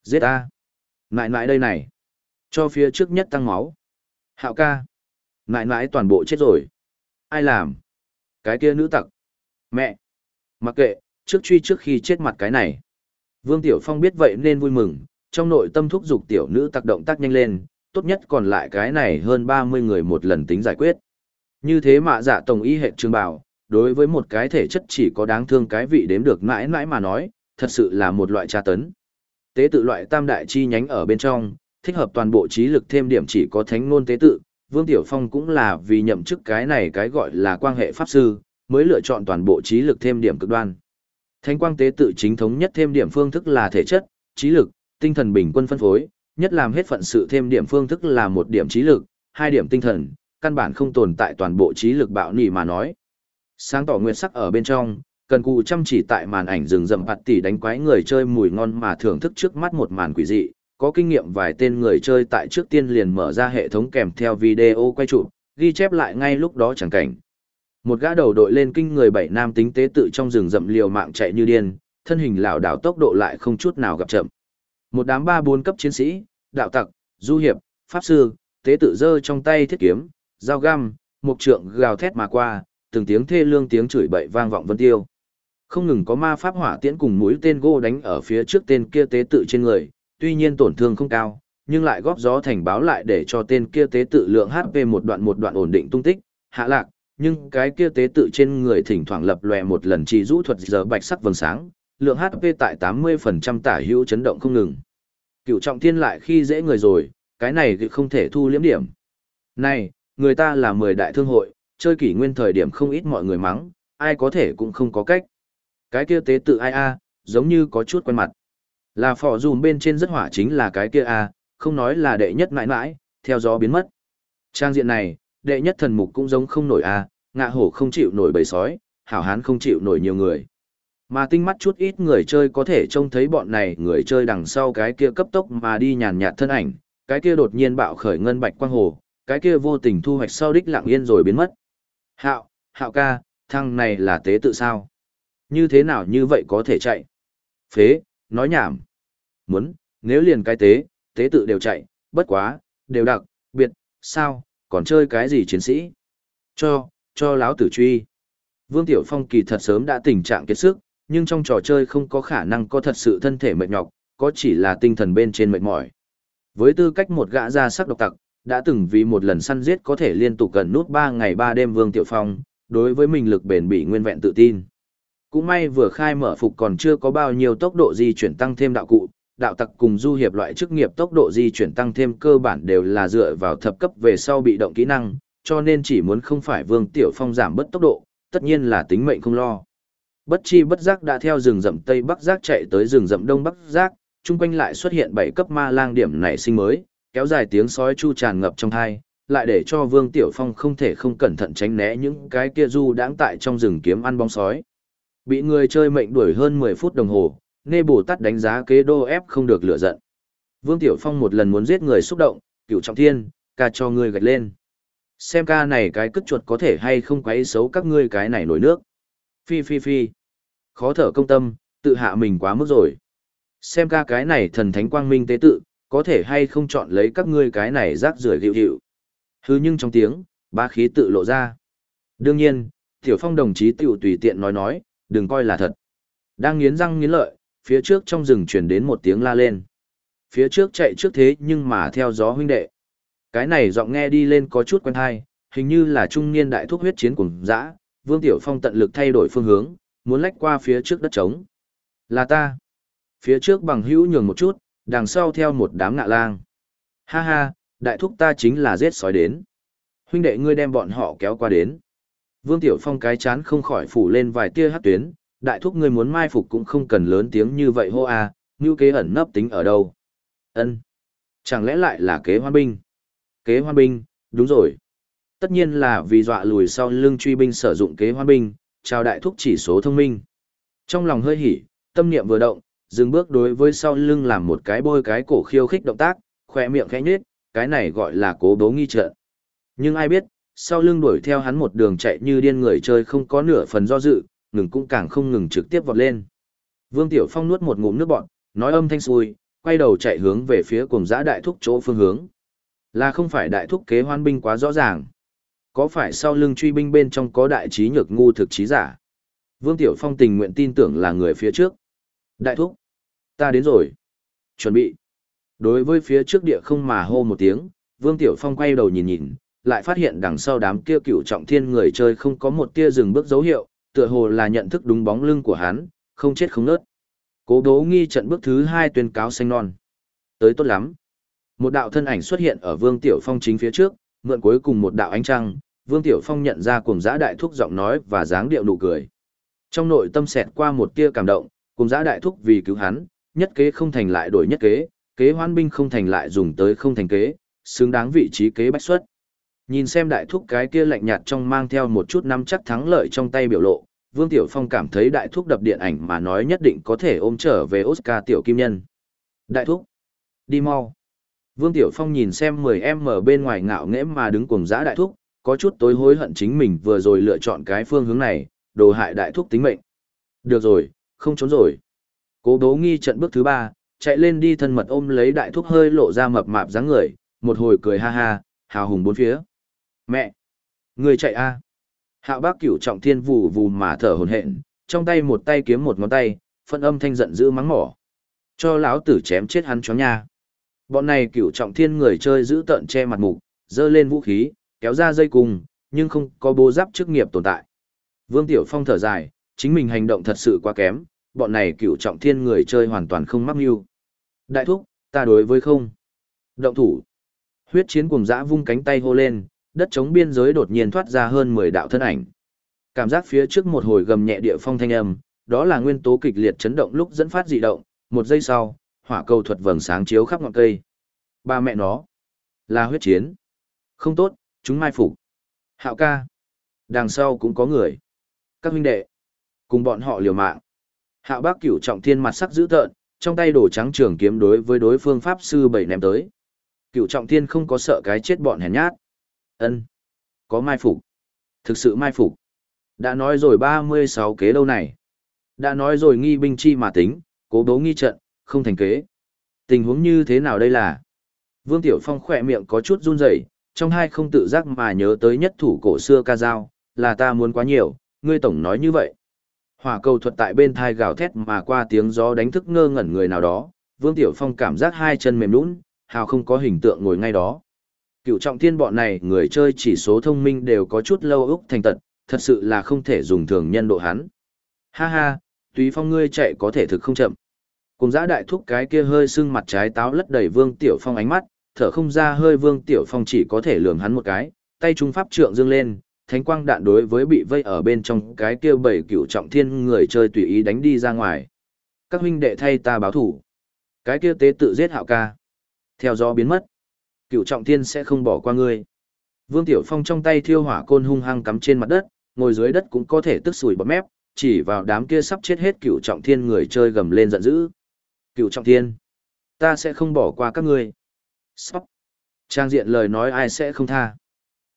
Speaker 1: Giết ta nãi nãi đây này. Cho phía trước nhất tăng máu. Hạo ca. nãi nãi toàn bộ chết rồi. Ai làm? Cái kia nữ tặc. Mẹ. Mặc kệ, trước truy trước khi chết mặt cái này. Vương Tiểu Phong biết vậy nên vui mừng, trong nội tâm thúc giục tiểu nữ tặc động tác nhanh lên, tốt nhất còn lại cái này hơn 30 người một lần tính giải quyết. Như thế mà dạ tổng y hệ trường bảo, đối với một cái thể chất chỉ có đáng thương cái vị đếm được mãi mãi mà nói, thật sự là một loại tra tấn. Tế tự loại tam đại chi nhánh ở bên trong, thích hợp toàn bộ trí lực thêm điểm chỉ có thánh ngôn tế tự, Vương Tiểu Phong cũng là vì nhậm chức cái này cái gọi là quan hệ pháp sư, mới lựa chọn toàn bộ trí lực thêm điểm cực đoan. Thánh quang tế tự chính thống nhất thêm điểm phương thức là thể chất, trí lực, tinh thần bình quân phân phối, nhất làm hết phận sự thêm điểm phương thức là một điểm trí lực, hai điểm tinh thần, căn bản không tồn tại toàn bộ trí lực bạo nỉ mà nói. Sáng tỏ nguyên sắc ở bên trong, cần cù chăm chỉ tại màn ảnh rừng rậm bạt tỷ đánh quái người chơi mùi ngon mà thưởng thức trước mắt một màn quỷ dị, có kinh nghiệm vài tên người chơi tại trước tiên liền mở ra hệ thống kèm theo video quay chụp, ghi chép lại ngay lúc đó chẳng cảnh. Một gã đầu đội lên kinh người bảy nam tính tế tự trong rừng rậm liều mạng chạy như điên, thân hình lảo đảo tốc độ lại không chút nào gặp chậm. Một đám ba bốn cấp chiến sĩ, đạo tặc, du hiệp, pháp sư, tế tự giơ trong tay thiết kiếm, dao găm, một trượng gào thét mà qua, từng tiếng thê lương tiếng chửi bậy vang vọng vân tiêu. Không ngừng có ma pháp hỏa tiễn cùng mũi tên gô đánh ở phía trước tên kia tế tự trên người, tuy nhiên tổn thương không cao, nhưng lại góp gió thành báo lại để cho tên kia tế tự lượng HP một đoạn một đoạn ổn định tung tích, hạ lạc, nhưng cái kia tế tự trên người thỉnh thoảng lập lòe một lần chỉ rũ thuật giờ bạch sắc vầng sáng, lượng HP tại 80% tả hữu chấn động không ngừng. Cựu trọng thiên lại khi dễ người rồi, cái này thì không thể thu liếm điểm. Này, người ta là 10 đại thương hội, chơi kỷ nguyên thời điểm không ít mọi người mắng, ai có thể cũng không có cách. Cái kia tế tự ai a, giống như có chút quen mặt. Là phỏ dùm bên trên rất hỏa chính là cái kia a, không nói là đệ nhất mãi mãi, theo gió biến mất. Trang diện này, đệ nhất thần mục cũng giống không nổi a, ngạ hổ không chịu nổi bầy sói, hảo hán không chịu nổi nhiều người. Mà tinh mắt chút ít người chơi có thể trông thấy bọn này người chơi đằng sau cái kia cấp tốc mà đi nhàn nhạt thân ảnh, cái kia đột nhiên bạo khởi ngân bạch quang hồ, cái kia vô tình thu hoạch sau đích lặng yên rồi biến mất. Hạo, hạo ca, thằng này là tế tự sao? Như thế nào như vậy có thể chạy? Phế, nói nhảm. Muốn, nếu liền cái tế, tế tự đều chạy, bất quá, đều đặc, biệt, sao, còn chơi cái gì chiến sĩ? Cho, cho láo tử truy. Vương Tiểu Phong kỳ thật sớm đã tình trạng kiệt sức, nhưng trong trò chơi không có khả năng có thật sự thân thể mệt nhọc, có chỉ là tinh thần bên trên mệt mỏi. Với tư cách một gã gia sắc độc tặc, đã từng vì một lần săn giết có thể liên tục gần nút 3 ngày 3 đêm Vương Tiểu Phong, đối với mình lực bền bỉ nguyên vẹn tự tin. Cũng may vừa khai mở phục còn chưa có bao nhiêu tốc độ di chuyển tăng thêm đạo cụ, đạo tặc cùng du hiệp loại chức nghiệp tốc độ di chuyển tăng thêm cơ bản đều là dựa vào thập cấp về sau bị động kỹ năng, cho nên chỉ muốn không phải Vương Tiểu Phong giảm bớt tốc độ, tất nhiên là tính mệnh không lo. Bất chi bất giác đã theo rừng rậm Tây Bắc Giác chạy tới rừng rậm Đông Bắc Giác, chung quanh lại xuất hiện bảy cấp ma lang điểm nảy sinh mới, kéo dài tiếng sói chu tràn ngập trong thai, lại để cho Vương Tiểu Phong không thể không cẩn thận tránh né những cái kia du đãng tại trong rừng kiếm ăn bóng sói. Bị người chơi mệnh đuổi hơn 10 phút đồng hồ, Nê Bồ Tát đánh giá kế đô ép không được lửa giận. Vương Tiểu Phong một lần muốn giết người xúc động, cựu trọng thiên, ca cho ngươi gạch lên. Xem ca này cái cất chuột có thể hay không quấy xấu các ngươi cái này nổi nước. Phi phi phi. Khó thở công tâm, tự hạ mình quá mức rồi. Xem ca cái này thần thánh quang minh tế tự, có thể hay không chọn lấy các ngươi cái này rác rưởi hiệu hiệu. Hứ nhưng trong tiếng, ba khí tự lộ ra. Đương nhiên, Tiểu Phong đồng chí tiểu tùy tiện nói nói, đừng coi là thật. Đang nghiến răng nghiến lợi, phía trước trong rừng truyền đến một tiếng la lên. Phía trước chạy trước thế nhưng mà theo gió huynh đệ. Cái này giọng nghe đi lên có chút quen hay, hình như là trung niên đại thúc huyết chiến cùng dã, Vương Tiểu Phong tận lực thay đổi phương hướng, muốn lách qua phía trước đất trống. Là ta. Phía trước bằng hữu nhường một chút, đằng sau theo một đám ngạ lang. Ha ha, đại thúc ta chính là giết sói đến. Huynh đệ ngươi đem bọn họ kéo qua đến. Vương Tiểu Phong cái chán không khỏi phủ lên vài tia hát tuyến, đại thúc ngươi muốn mai phục cũng không cần lớn tiếng như vậy hô à, như kế ẩn nấp tính ở đâu. ân Chẳng lẽ lại là kế hoan binh? Kế hoan binh, đúng rồi. Tất nhiên là vì dọa lùi sau lưng truy binh sử dụng kế hoan binh, chào đại thúc chỉ số thông minh. Trong lòng hơi hỉ, tâm niệm vừa động, dừng bước đối với sau lưng làm một cái bôi cái cổ khiêu khích động tác, khỏe miệng khẽ nhếch, cái này gọi là cố bố nghi trợ. Nhưng ai biết, sau lưng đuổi theo hắn một đường chạy như điên người chơi không có nửa phần do dự, ngừng cũng càng không ngừng trực tiếp vọt lên. Vương Tiểu Phong nuốt một ngụm nước bọt, nói âm thanh xui, quay đầu chạy hướng về phía cùng giã đại thúc chỗ phương hướng. Là không phải đại thúc kế hoan binh quá rõ ràng. Có phải sau lưng truy binh bên trong có đại trí nhược ngu thực trí giả? Vương Tiểu Phong tình nguyện tin tưởng là người phía trước. Đại thúc, ta đến rồi. Chuẩn bị. Đối với phía trước địa không mà hô một tiếng, Vương Tiểu Phong quay đầu nhìn nhìn, lại phát hiện đằng sau đám kia cựu trọng thiên người chơi không có một tia dừng bước dấu hiệu, tựa hồ là nhận thức đúng bóng lưng của hắn, không chết không nớt. Cố đố nghi trận bước thứ hai tuyên cáo xanh non. Tới tốt lắm. Một đạo thân ảnh xuất hiện ở Vương Tiểu Phong chính phía trước, mượn cuối cùng một đạo ánh trăng, Vương Tiểu Phong nhận ra cùng giã đại thúc giọng nói và dáng điệu nụ cười. Trong nội tâm xẹt qua một tia cảm động, cùng giã đại thúc vì cứu hắn, nhất kế không thành lại đổi nhất kế, kế hoan binh không thành lại dùng tới không thành kế, xứng đáng vị trí kế bách xuất. Nhìn xem đại thúc cái kia lạnh nhạt trong mang theo một chút nắm chắc thắng lợi trong tay biểu lộ, Vương Tiểu Phong cảm thấy đại thúc đập điện ảnh mà nói nhất định có thể ôm trở về Oscar tiểu kim nhân. Đại thúc, đi mau. Vương Tiểu Phong nhìn xem 10 em ở bên ngoài ngạo nghễ mà đứng cùng giã đại thúc, có chút tối hối hận chính mình vừa rồi lựa chọn cái phương hướng này, đồ hại đại thúc tính mệnh. Được rồi, không trốn rồi. Cố đố nghi trận bước thứ ba, chạy lên đi thân mật ôm lấy đại thúc hơi lộ ra mập mạp dáng người, một hồi cười ha ha, hào hùng bốn phía. Mẹ! Người chạy a Hạo bác cửu trọng thiên vù vù mà thở hồn hện, trong tay một tay kiếm một ngón tay, phân âm thanh giận dữ mắng mỏ. Cho lão tử chém chết hắn chó nha. Bọn này cửu trọng thiên người chơi giữ tận che mặt mục, dơ lên vũ khí, kéo ra dây cùng, nhưng không có bố giáp chức nghiệp tồn tại. Vương Tiểu Phong thở dài, chính mình hành động thật sự quá kém, bọn này cửu trọng thiên người chơi hoàn toàn không mắc mưu. Đại thúc, ta đối với không. Động thủ. Huyết chiến cùng dã vung cánh tay hô lên, đất chống biên giới đột nhiên thoát ra hơn 10 đạo thân ảnh. Cảm giác phía trước một hồi gầm nhẹ địa phong thanh âm, đó là nguyên tố kịch liệt chấn động lúc dẫn phát dị động, một giây sau, hỏa cầu thuật vầng sáng chiếu khắp ngọn cây. Ba mẹ nó, là huyết chiến. Không tốt, chúng mai phục. Hạo ca, đằng sau cũng có người. Các huynh đệ, cùng bọn họ liều mạng. Hạo bác cửu trọng thiên mặt sắc dữ tợn, trong tay đổ trắng trường kiếm đối với đối phương pháp sư bảy ném tới. Cửu trọng thiên không có sợ cái chết bọn hèn nhát. Ân, có mai phục. Thực sự mai phục. Đã nói rồi 36 kế lâu này. Đã nói rồi nghi binh chi mà tính, cố bố nghi trận, không thành kế. Tình huống như thế nào đây là? Vương Tiểu Phong khỏe miệng có chút run rẩy, trong hai không tự giác mà nhớ tới nhất thủ cổ xưa ca dao, là ta muốn quá nhiều, ngươi tổng nói như vậy. Hỏa cầu thuật tại bên thai gào thét mà qua tiếng gió đánh thức ngơ ngẩn người nào đó, Vương Tiểu Phong cảm giác hai chân mềm nhũn, hào không có hình tượng ngồi ngay đó. Cựu trọng thiên bọn này người chơi chỉ số thông minh đều có chút lâu úc thành tật, thật sự là không thể dùng thường nhân độ hắn. Ha ha, tùy phong ngươi chạy có thể thực không chậm. Cùng giã đại thúc cái kia hơi sưng mặt trái táo lất đầy Vương Tiểu Phong ánh mắt, thở không ra hơi Vương Tiểu Phong chỉ có thể lường hắn một cái, tay trung pháp trượng dương lên, thánh quang đạn đối với bị vây ở bên trong cái kia bảy cựu trọng thiên người chơi tùy ý đánh đi ra ngoài. Các huynh đệ thay ta báo thủ. Cái kia tế tự giết hạo ca. Theo gió biến mất. Cựu trọng thiên sẽ không bỏ qua ngươi. Vương Tiểu Phong trong tay thiêu hỏa côn hung hăng cắm trên mặt đất, ngồi dưới đất cũng có thể tức sủi bọt mép, chỉ vào đám kia sắp chết hết cựu trọng thiên người chơi gầm lên giận dữ. Cựu trọng thiên, ta sẽ không bỏ qua các ngươi. Sắp. Trang diện lời nói ai sẽ không tha.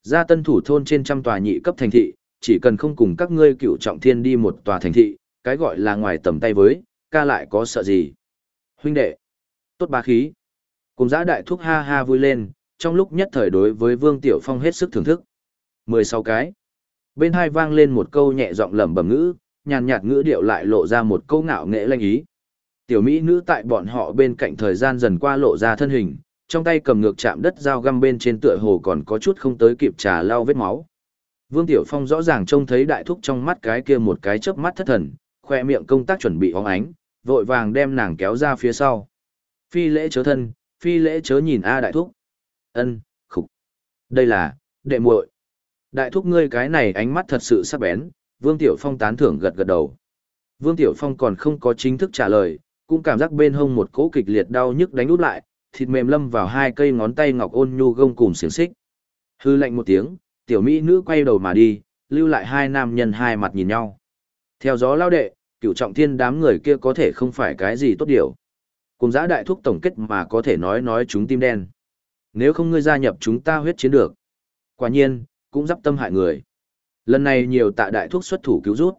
Speaker 1: Ra tân thủ thôn trên trăm tòa nhị cấp thành thị, chỉ cần không cùng các ngươi cựu trọng thiên đi một tòa thành thị, cái gọi là ngoài tầm tay với, ca lại có sợ gì. Huynh đệ, tốt ba khí. Cùng giã đại thúc ha ha vui lên, trong lúc nhất thời đối với Vương Tiểu Phong hết sức thưởng thức. mười sáu cái. Bên hai vang lên một câu nhẹ giọng lẩm bẩm ngữ, nhàn nhạt ngữ điệu lại lộ ra một câu ngạo nghệ lanh ý. Tiểu Mỹ nữ tại bọn họ bên cạnh thời gian dần qua lộ ra thân hình, trong tay cầm ngược chạm đất dao găm bên trên tựa hồ còn có chút không tới kịp trà lau vết máu. Vương Tiểu Phong rõ ràng trông thấy đại thúc trong mắt cái kia một cái chớp mắt thất thần, khoe miệng công tác chuẩn bị óng ánh, vội vàng đem nàng kéo ra phía sau. Phi lễ chớ thân, phi lễ chớ nhìn A đại thúc. Ân, khục. Đây là, đệ muội. Đại thúc ngươi cái này ánh mắt thật sự sắc bén, Vương Tiểu Phong tán thưởng gật gật đầu. Vương Tiểu Phong còn không có chính thức trả lời, cũng cảm giác bên hông một cỗ kịch liệt đau nhức đánh út lại, thịt mềm lâm vào hai cây ngón tay ngọc ôn nhu gông cùng xiềng xích. Hư lạnh một tiếng, tiểu mỹ nữ quay đầu mà đi, lưu lại hai nam nhân hai mặt nhìn nhau. Theo gió lao đệ, cựu trọng thiên đám người kia có thể không phải cái gì tốt điều. Cùng giã đại thúc tổng kết mà có thể nói nói chúng tim đen. Nếu không ngươi gia nhập chúng ta huyết chiến được. Quả nhiên, cũng dắp tâm hại người. Lần này nhiều tạ đại thúc xuất thủ cứu rút.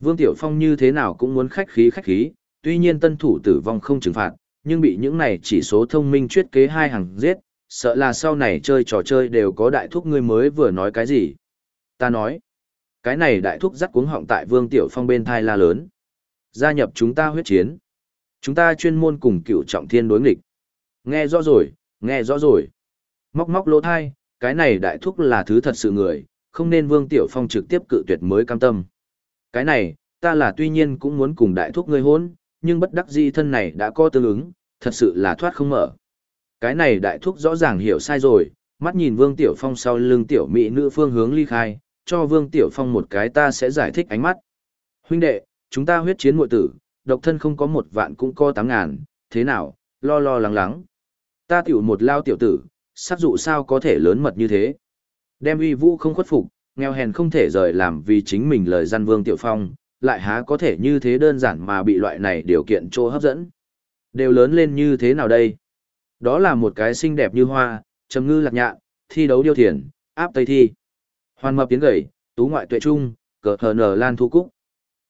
Speaker 1: Vương Tiểu Phong như thế nào cũng muốn khách khí khách khí, tuy nhiên tân thủ tử vong không trừng phạt, nhưng bị những này chỉ số thông minh chuyết kế hai hàng giết, sợ là sau này chơi trò chơi đều có đại thúc ngươi mới vừa nói cái gì. Ta nói, cái này đại thúc dắt cuống họng tại Vương Tiểu Phong bên thai la lớn. Gia nhập chúng ta huyết chiến. Chúng ta chuyên môn cùng cựu trọng thiên đối nghịch. Nghe rõ rồi, nghe rõ rồi. Móc móc lỗ thai, cái này đại thúc là thứ thật sự người, không nên Vương Tiểu Phong trực tiếp cự tuyệt mới cam tâm. Cái này, ta là tuy nhiên cũng muốn cùng đại thúc ngươi hôn, nhưng bất đắc dĩ thân này đã có tương ứng, thật sự là thoát không mở. Cái này đại thúc rõ ràng hiểu sai rồi, mắt nhìn Vương Tiểu Phong sau lưng tiểu mỹ nữ phương hướng ly khai, cho Vương Tiểu Phong một cái ta sẽ giải thích ánh mắt. Huynh đệ, chúng ta huyết chiến muội tử, độc thân không có một vạn cũng có tám ngàn, thế nào, lo lo lắng lắng. Ta tiểu một lao tiểu tử, sắc dụ sao có thể lớn mật như thế. Đem uy vũ không khuất phục, nghèo hèn không thể rời làm vì chính mình lời gian Vương Tiểu Phong, lại há có thể như thế đơn giản mà bị loại này điều kiện trô hấp dẫn. Đều lớn lên như thế nào đây? Đó là một cái xinh đẹp như hoa, trầm ngư lạc nhạ, thi đấu điêu thiền, áp tây thi. Hoàn mập tiến gầy, tú ngoại tuệ trung, cờ hờ nở lan thu cúc.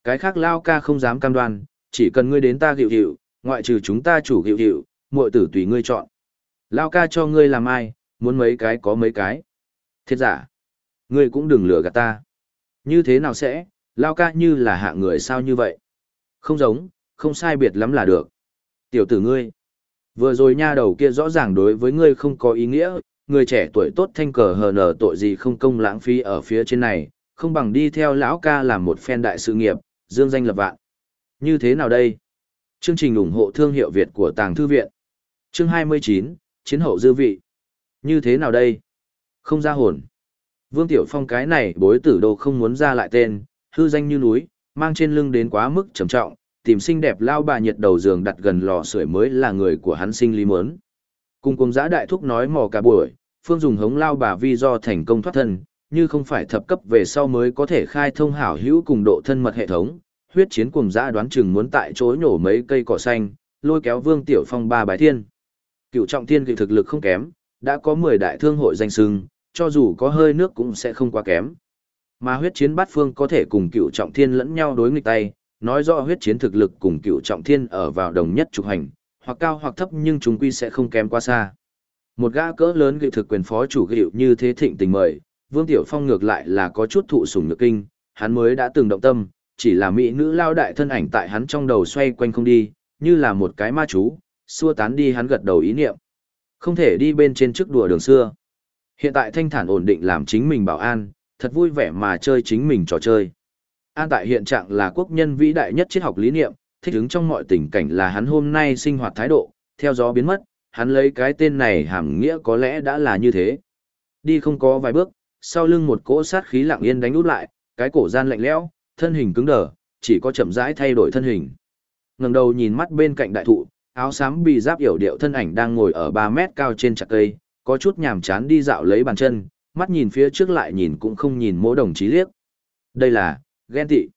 Speaker 1: Cái khác lao ca không dám cam đoan, chỉ cần ngươi đến ta hiệu hiệu, ngoại trừ chúng ta chủ hiệu hiệu, muội tử tùy ngươi chọn. Lao ca cho ngươi làm ai, muốn mấy cái có mấy cái. Thiết giả, ngươi cũng đừng lừa gạt ta. Như thế nào sẽ, lao ca như là hạ người sao như vậy? Không giống, không sai biệt lắm là được. Tiểu tử ngươi, vừa rồi nha đầu kia rõ ràng đối với ngươi không có ý nghĩa, người trẻ tuổi tốt thanh cờ hờ nở tội gì không công lãng phí ở phía trên này, không bằng đi theo lão ca làm một phen đại sự nghiệp, dương danh lập vạn. Như thế nào đây? Chương trình ủng hộ thương hiệu Việt của Tàng Thư Viện. Chương 29, Chiến hậu dư vị. Như thế nào đây? Không ra hồn. Vương Tiểu Phong cái này bối tử đồ không muốn ra lại tên, hư danh như núi, mang trên lưng đến quá mức trầm trọng, tìm xinh đẹp lao bà nhiệt đầu giường đặt gần lò sưởi mới là người của hắn sinh lý mớn. Cùng cùng giã đại thúc nói mò cả buổi, Phương dùng hống lao bà vi do thành công thoát thân, như không phải thập cấp về sau mới có thể khai thông hảo hữu cùng độ thân mật hệ thống, huyết chiến cùng dã đoán chừng muốn tại chỗ nhổ mấy cây cỏ xanh, lôi kéo Vương Tiểu Phong ba bái thiên. Cựu trọng thiên kỳ thực lực không kém, đã có 10 đại thương hội danh sưng, cho dù có hơi nước cũng sẽ không quá kém. Mà huyết chiến bát phương có thể cùng cựu trọng thiên lẫn nhau đối nghịch tay, nói rõ huyết chiến thực lực cùng cựu trọng thiên ở vào đồng nhất trục hành, hoặc cao hoặc thấp nhưng chúng quy sẽ không kém quá xa. Một gã cỡ lớn kỳ thực quyền phó chủ hiệu như thế thịnh tình mời, Vương Tiểu Phong ngược lại là có chút thụ sủng nhược kinh, hắn mới đã từng động tâm, chỉ là mỹ nữ lao đại thân ảnh tại hắn trong đầu xoay quanh không đi, như là một cái ma chú, xua tán đi hắn gật đầu ý niệm. Không thể đi bên trên trước đùa đường xưa. Hiện tại thanh thản ổn định làm chính mình bảo an, thật vui vẻ mà chơi chính mình trò chơi. An tại hiện trạng là quốc nhân vĩ đại nhất triết học lý niệm, thích ứng trong mọi tình cảnh là hắn hôm nay sinh hoạt thái độ, theo gió biến mất, hắn lấy cái tên này hàm nghĩa có lẽ đã là như thế. Đi không có vài bước, sau lưng một cỗ sát khí lặng yên đánh út lại, cái cổ gian lạnh lẽo, thân hình cứng đờ, chỉ có chậm rãi thay đổi thân hình. Ngẩng đầu nhìn mắt bên cạnh đại thụ, áo xám bị giáp yểu điệu thân ảnh đang ngồi ở 3 mét cao trên chặt cây, có chút nhàm chán đi dạo lấy bàn chân, mắt nhìn phía trước lại nhìn cũng không nhìn mỗi đồng chí liếc. Đây là, ghen tị.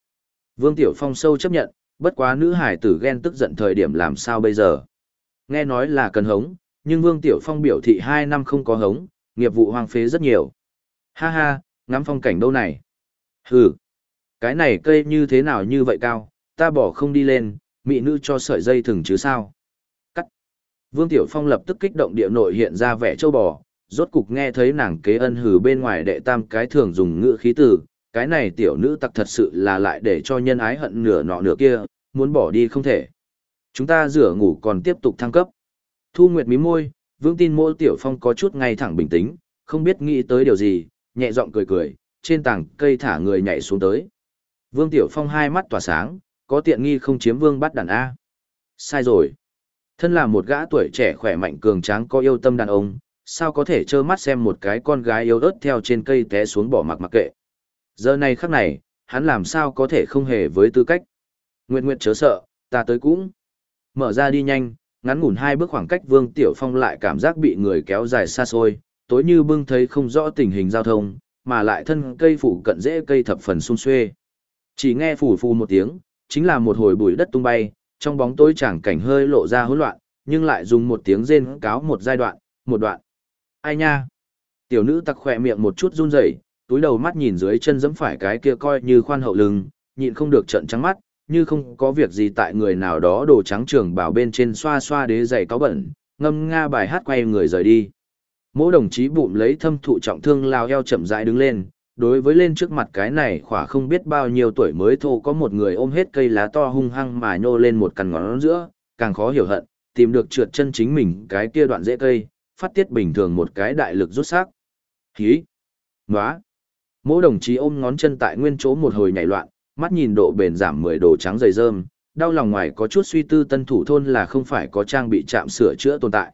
Speaker 1: Vương Tiểu Phong sâu chấp nhận, bất quá nữ hải tử ghen tức giận thời điểm làm sao bây giờ. Nghe nói là cần hống, nhưng Vương Tiểu Phong biểu thị 2 năm không có hống, nghiệp vụ hoang phế rất nhiều. Ha ha, ngắm phong cảnh đâu này. Hừ, cái này cây như thế nào như vậy cao, ta bỏ không đi lên, mị nữ cho sợi dây thừng chứ sao. Cắt. Vương Tiểu Phong lập tức kích động địa nội hiện ra vẻ châu bò, rốt cục nghe thấy nàng kế ân hử bên ngoài đệ tam cái thường dùng ngữ khí tử, cái này tiểu nữ tặc thật sự là lại để cho nhân ái hận nửa nọ nửa kia, muốn bỏ đi không thể. Chúng ta rửa ngủ còn tiếp tục thăng cấp. Thu Nguyệt mí môi, Vương tin mô Tiểu Phong có chút ngay thẳng bình tĩnh, không biết nghĩ tới điều gì, nhẹ giọng cười cười, trên tảng cây thả người nhảy xuống tới. Vương Tiểu Phong hai mắt tỏa sáng, có tiện nghi không chiếm vương bắt đàn A. Sai rồi. Thân là một gã tuổi trẻ khỏe mạnh cường tráng có yêu tâm đàn ông, sao có thể trơ mắt xem một cái con gái yêu ớt theo trên cây té xuống bỏ mặc mặc kệ. Giờ này khắc này, hắn làm sao có thể không hề với tư cách. Nguyệt Nguyệt chớ sợ, ta tới cũng. Mở ra đi nhanh, ngắn ngủn hai bước khoảng cách Vương Tiểu Phong lại cảm giác bị người kéo dài xa xôi, tối như bưng thấy không rõ tình hình giao thông, mà lại thân cây phủ cận dễ cây thập phần xung xuê. Chỉ nghe phủ phù một tiếng, chính là một hồi bụi đất tung bay, trong bóng tối chẳng cảnh hơi lộ ra hỗn loạn, nhưng lại dùng một tiếng rên cáo một giai đoạn, một đoạn. Ai nha? Tiểu nữ tặc khỏe miệng một chút run rẩy, túi đầu mắt nhìn dưới chân giẫm phải cái kia coi như khoan hậu lưng, nhịn không được trận trắng mắt, như không có việc gì tại người nào đó đồ trắng trường bảo bên trên xoa xoa đế giày cáo bẩn, ngâm nga bài hát quay người rời đi. Mỗi đồng chí bụng lấy thâm thụ trọng thương lao eo chậm rãi đứng lên, đối với lên trước mặt cái này khỏa không biết bao nhiêu tuổi mới thô có một người ôm hết cây lá to hung hăng mà nhô lên một cằn ngón giữa, càng khó hiểu hận, tìm được trượt chân chính mình cái kia đoạn dễ cây, phát tiết bình thường một cái đại lực rút xác. Hí! Nóa! Mỗi đồng chí ôm ngón chân tại nguyên chỗ một hồi nhảy loạn, mắt nhìn độ bền giảm 10 đồ trắng dày rơm, đau lòng ngoài có chút suy tư tân thủ thôn là không phải có trang bị chạm sửa chữa tồn tại.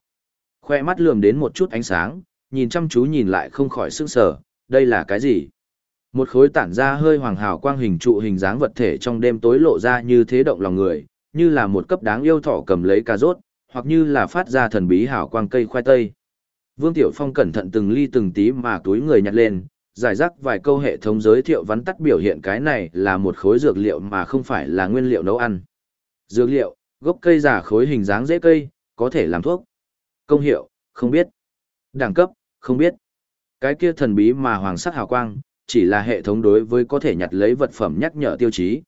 Speaker 1: Khoe mắt lườm đến một chút ánh sáng, nhìn chăm chú nhìn lại không khỏi sức sờ, đây là cái gì? Một khối tản ra hơi hoàng hào quang hình trụ hình dáng vật thể trong đêm tối lộ ra như thế động lòng người, như là một cấp đáng yêu thỏ cầm lấy cà rốt, hoặc như là phát ra thần bí hào quang cây khoai tây. Vương Tiểu Phong cẩn thận từng ly từng tí mà túi người nhặt lên, giải rác vài câu hệ thống giới thiệu vắn tắt biểu hiện cái này là một khối dược liệu mà không phải là nguyên liệu nấu ăn. Dược liệu, gốc cây giả khối hình dáng dễ cây, có thể làm thuốc. Công hiệu, không biết. Đẳng cấp, không biết. Cái kia thần bí mà hoàng sắc hào quang, chỉ là hệ thống đối với có thể nhặt lấy vật phẩm nhắc nhở tiêu chí.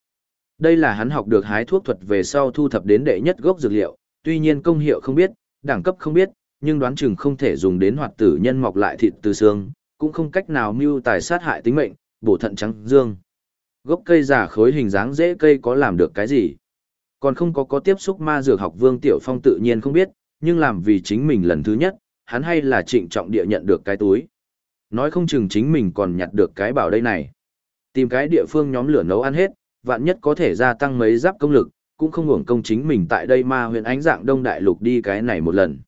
Speaker 1: Đây là hắn học được hái thuốc thuật về sau thu thập đến đệ nhất gốc dược liệu, tuy nhiên công hiệu không biết, đẳng cấp không biết, nhưng đoán chừng không thể dùng đến hoạt tử nhân mọc lại thịt từ xương, cũng không cách nào mưu tài sát hại tính mệnh, bổ thận trắng dương. Gốc cây giả khối hình dáng dễ cây có làm được cái gì? Còn không có có tiếp xúc ma dược học Vương Tiểu Phong tự nhiên không biết, nhưng làm vì chính mình lần thứ nhất, hắn hay là trịnh trọng địa nhận được cái túi. Nói không chừng chính mình còn nhặt được cái bảo đây này. Tìm cái địa phương nhóm lửa nấu ăn hết, vạn nhất có thể gia tăng mấy giáp công lực, cũng không hưởng công chính mình tại đây ma huyện ánh dạng đông đại lục đi cái này một lần.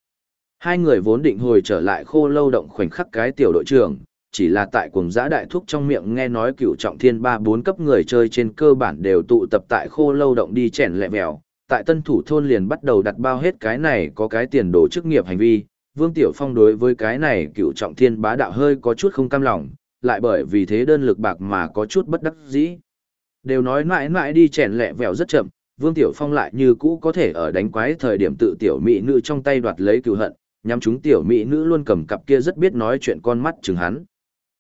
Speaker 1: Hai người vốn định hồi trở lại khô lâu động khoảnh khắc cái tiểu đội trưởng, chỉ là tại cuồng giã đại thúc trong miệng nghe nói cựu trọng thiên ba bốn cấp người chơi trên cơ bản đều tụ tập tại khô lâu động đi chèn lẹ mèo. Tại tân thủ thôn liền bắt đầu đặt bao hết cái này có cái tiền đồ chức nghiệp hành vi, Vương Tiểu Phong đối với cái này cựu trọng thiên bá đạo hơi có chút không cam lòng, lại bởi vì thế đơn lực bạc mà có chút bất đắc dĩ. Đều nói mãi mãi đi chèn lẹ vẹo rất chậm, Vương Tiểu Phong lại như cũ có thể ở đánh quái thời điểm tự tiểu mỹ nữ trong tay đoạt lấy cựu hận, nhắm chúng tiểu mỹ nữ luôn cầm cặp kia rất biết nói chuyện con mắt chừng hắn.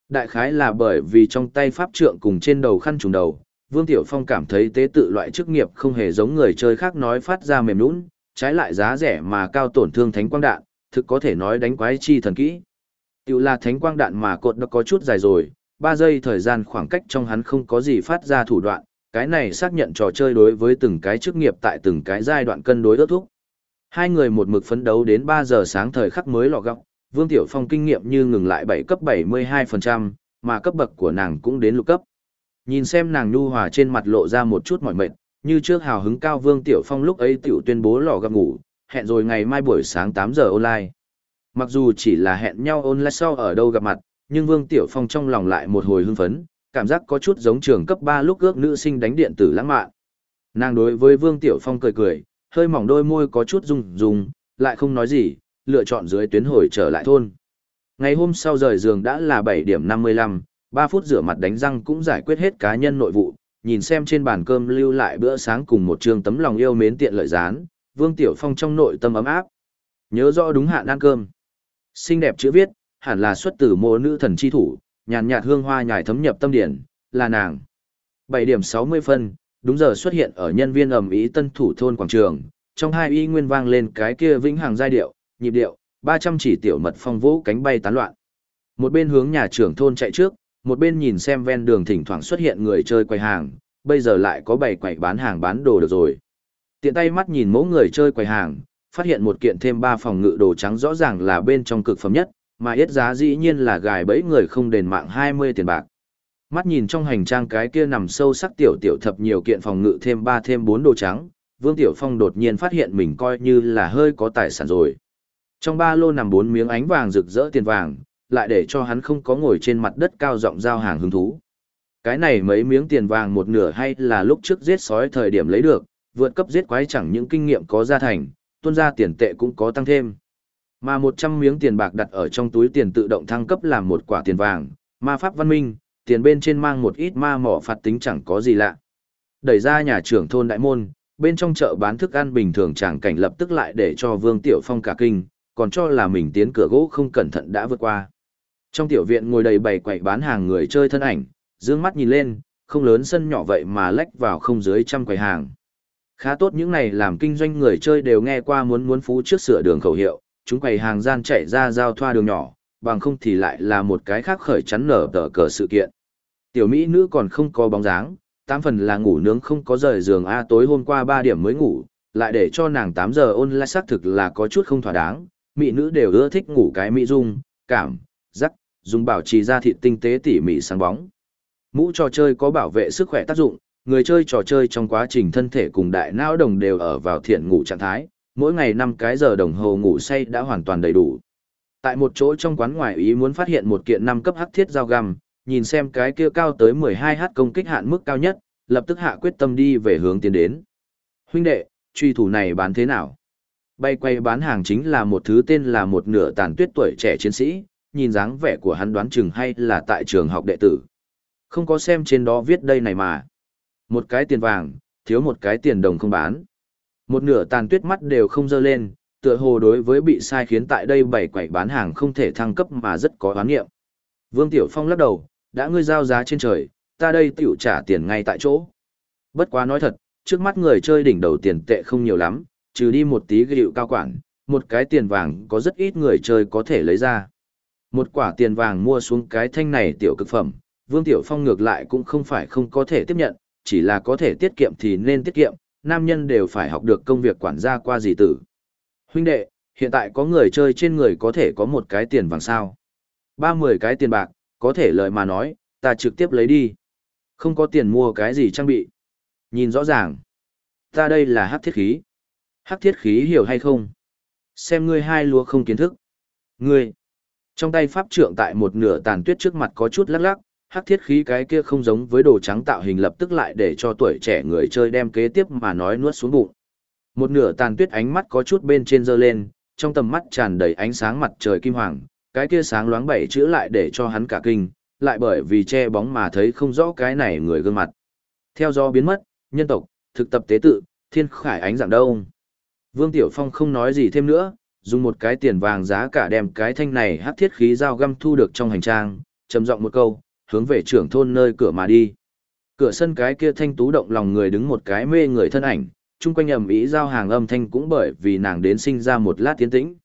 Speaker 1: Đại khái là bởi vì trong tay pháp trượng cùng trên đầu khăn trùng đầu, Vương Tiểu Phong cảm thấy tế tự loại chức nghiệp không hề giống người chơi khác nói phát ra mềm nũng, trái lại giá rẻ mà cao tổn thương thánh quang đạn, thực có thể nói đánh quái chi thần kỹ. Tiểu là thánh quang đạn mà cột đã có chút dài rồi, 3 giây thời gian khoảng cách trong hắn không có gì phát ra thủ đoạn, cái này xác nhận trò chơi đối với từng cái chức nghiệp tại từng cái giai đoạn cân đối ước thúc. Hai người một mực phấn đấu đến 3 giờ sáng thời khắc mới lọ gọng, Vương Tiểu Phong kinh nghiệm như ngừng lại 7 cấp 72%, mà cấp bậc của nàng cũng đến lục cấp. Nhìn xem nàng nhu hòa trên mặt lộ ra một chút mỏi mệt, như trước hào hứng cao Vương Tiểu Phong lúc ấy tiểu tuyên bố lò gặp ngủ, hẹn rồi ngày mai buổi sáng 8 giờ online. Mặc dù chỉ là hẹn nhau online sau ở đâu gặp mặt, nhưng Vương Tiểu Phong trong lòng lại một hồi hưng phấn, cảm giác có chút giống trường cấp 3 lúc ước nữ sinh đánh điện tử lãng mạn. Nàng đối với Vương Tiểu Phong cười cười, hơi mỏng đôi môi có chút rung rung, lại không nói gì, lựa chọn dưới tuyến hồi trở lại thôn. Ngày hôm sau rời giường đã là 7 điểm 55, 3 phút rửa mặt đánh răng cũng giải quyết hết cá nhân nội vụ, nhìn xem trên bàn cơm lưu lại bữa sáng cùng một trường tấm lòng yêu mến tiện lợi rán, Vương Tiểu Phong trong nội tâm ấm áp. Nhớ rõ đúng hạn ăn cơm. Xinh đẹp chữ viết, hẳn là xuất từ mô nữ thần chi thủ, nhàn nhạt hương hoa nhài thấm nhập tâm điển, là nàng. 7 điểm 60 phân, đúng giờ xuất hiện ở nhân viên ẩm ý tân thủ thôn quảng trường, trong hai y nguyên vang lên cái kia vĩnh hằng giai điệu, nhịp điệu, 300 chỉ tiểu mật phong vũ cánh bay tán loạn. Một bên hướng nhà trưởng thôn chạy trước, một bên nhìn xem ven đường thỉnh thoảng xuất hiện người chơi quầy hàng, bây giờ lại có bày quầy bán hàng bán đồ được rồi. Tiện tay mắt nhìn mỗi người chơi quầy hàng, phát hiện một kiện thêm ba phòng ngự đồ trắng rõ ràng là bên trong cực phẩm nhất, mà yết giá dĩ nhiên là gài bẫy người không đền mạng 20 tiền bạc. Mắt nhìn trong hành trang cái kia nằm sâu sắc tiểu tiểu thập nhiều kiện phòng ngự thêm ba thêm bốn đồ trắng, Vương Tiểu Phong đột nhiên phát hiện mình coi như là hơi có tài sản rồi. Trong ba lô nằm bốn miếng ánh vàng rực rỡ tiền vàng, lại để cho hắn không có ngồi trên mặt đất cao rộng giao hàng hứng thú. Cái này mấy miếng tiền vàng một nửa hay là lúc trước giết sói thời điểm lấy được, vượt cấp giết quái chẳng những kinh nghiệm có gia thành, tuân ra tiền tệ cũng có tăng thêm. Mà 100 miếng tiền bạc đặt ở trong túi tiền tự động thăng cấp làm một quả tiền vàng, ma pháp văn minh, tiền bên trên mang một ít ma mỏ phạt tính chẳng có gì lạ. Đẩy ra nhà trưởng thôn đại môn, bên trong chợ bán thức ăn bình thường chẳng cảnh lập tức lại để cho Vương Tiểu Phong cả kinh, còn cho là mình tiến cửa gỗ không cẩn thận đã vượt qua. Trong tiểu viện ngồi đầy bày quậy bán hàng người chơi thân ảnh, dương mắt nhìn lên, không lớn sân nhỏ vậy mà lách vào không dưới trăm quầy hàng. Khá tốt những này làm kinh doanh người chơi đều nghe qua muốn muốn phú trước sửa đường khẩu hiệu, chúng quầy hàng gian chạy ra giao thoa đường nhỏ, bằng không thì lại là một cái khác khởi chắn nở tờ cờ sự kiện. Tiểu Mỹ nữ còn không có bóng dáng, tám phần là ngủ nướng không có rời giường A tối hôm qua 3 điểm mới ngủ, lại để cho nàng 8 giờ ôn lại xác thực là có chút không thỏa đáng, mỹ nữ đều ưa thích ngủ cái mỹ dung, cảm, rắc, dùng bảo trì da thịt tinh tế tỉ mỉ sáng bóng. Mũ trò chơi có bảo vệ sức khỏe tác dụng, người chơi trò chơi trong quá trình thân thể cùng đại não đồng đều ở vào thiện ngủ trạng thái, mỗi ngày 5 cái giờ đồng hồ ngủ say đã hoàn toàn đầy đủ. Tại một chỗ trong quán ngoài ý muốn phát hiện một kiện 5 cấp hắc thiết dao găm, nhìn xem cái kia cao tới 12h công kích hạn mức cao nhất, lập tức hạ quyết tâm đi về hướng tiến đến. Huynh đệ, truy thủ này bán thế nào? Bay quay bán hàng chính là một thứ tên là một nửa tàn tuyết tuổi trẻ chiến sĩ, nhìn dáng vẻ của hắn đoán chừng hay là tại trường học đệ tử. Không có xem trên đó viết đây này mà. Một cái tiền vàng, thiếu một cái tiền đồng không bán. Một nửa tàn tuyết mắt đều không dơ lên, tựa hồ đối với bị sai khiến tại đây bảy quẩy bán hàng không thể thăng cấp mà rất có oán nghiệm. Vương Tiểu Phong lắc đầu, đã ngươi giao giá trên trời, ta đây tiểu trả tiền ngay tại chỗ. Bất quá nói thật, trước mắt người chơi đỉnh đầu tiền tệ không nhiều lắm, trừ đi một tí gịu cao quản, một cái tiền vàng có rất ít người chơi có thể lấy ra. Một quả tiền vàng mua xuống cái thanh này tiểu cực phẩm, Vương Tiểu Phong ngược lại cũng không phải không có thể tiếp nhận, chỉ là có thể tiết kiệm thì nên tiết kiệm, nam nhân đều phải học được công việc quản gia qua gì tử. Huynh đệ, hiện tại có người chơi trên người có thể có một cái tiền vàng sao. Ba mười cái tiền bạc, có thể lời mà nói, ta trực tiếp lấy đi. Không có tiền mua cái gì trang bị. Nhìn rõ ràng. Ta đây là hắc thiết khí. Hắc thiết khí hiểu hay không? Xem ngươi hai lúa không kiến thức. Ngươi. Trong tay pháp trượng tại một nửa tàn tuyết trước mặt có chút lắc lắc, hắc thiết khí cái kia không giống với đồ trắng tạo hình lập tức lại để cho tuổi trẻ người chơi đem kế tiếp mà nói nuốt xuống bụng. Một nửa tàn tuyết ánh mắt có chút bên trên dơ lên, trong tầm mắt tràn đầy ánh sáng mặt trời kim hoàng, cái kia sáng loáng bảy chữ lại để cho hắn cả kinh, lại bởi vì che bóng mà thấy không rõ cái này người gương mặt. Theo do biến mất, nhân tộc, thực tập tế tự, thiên khải ánh dạng đâu. Vương Tiểu Phong không nói gì thêm nữa, dùng một cái tiền vàng giá cả đem cái thanh này hắc thiết khí dao găm thu được trong hành trang, trầm giọng một câu, hướng về trưởng thôn nơi cửa mà đi. Cửa sân cái kia thanh tú động lòng người đứng một cái mê người thân ảnh, chung quanh ầm ĩ giao hàng âm thanh cũng bởi vì nàng đến sinh ra một lát tiến tĩnh.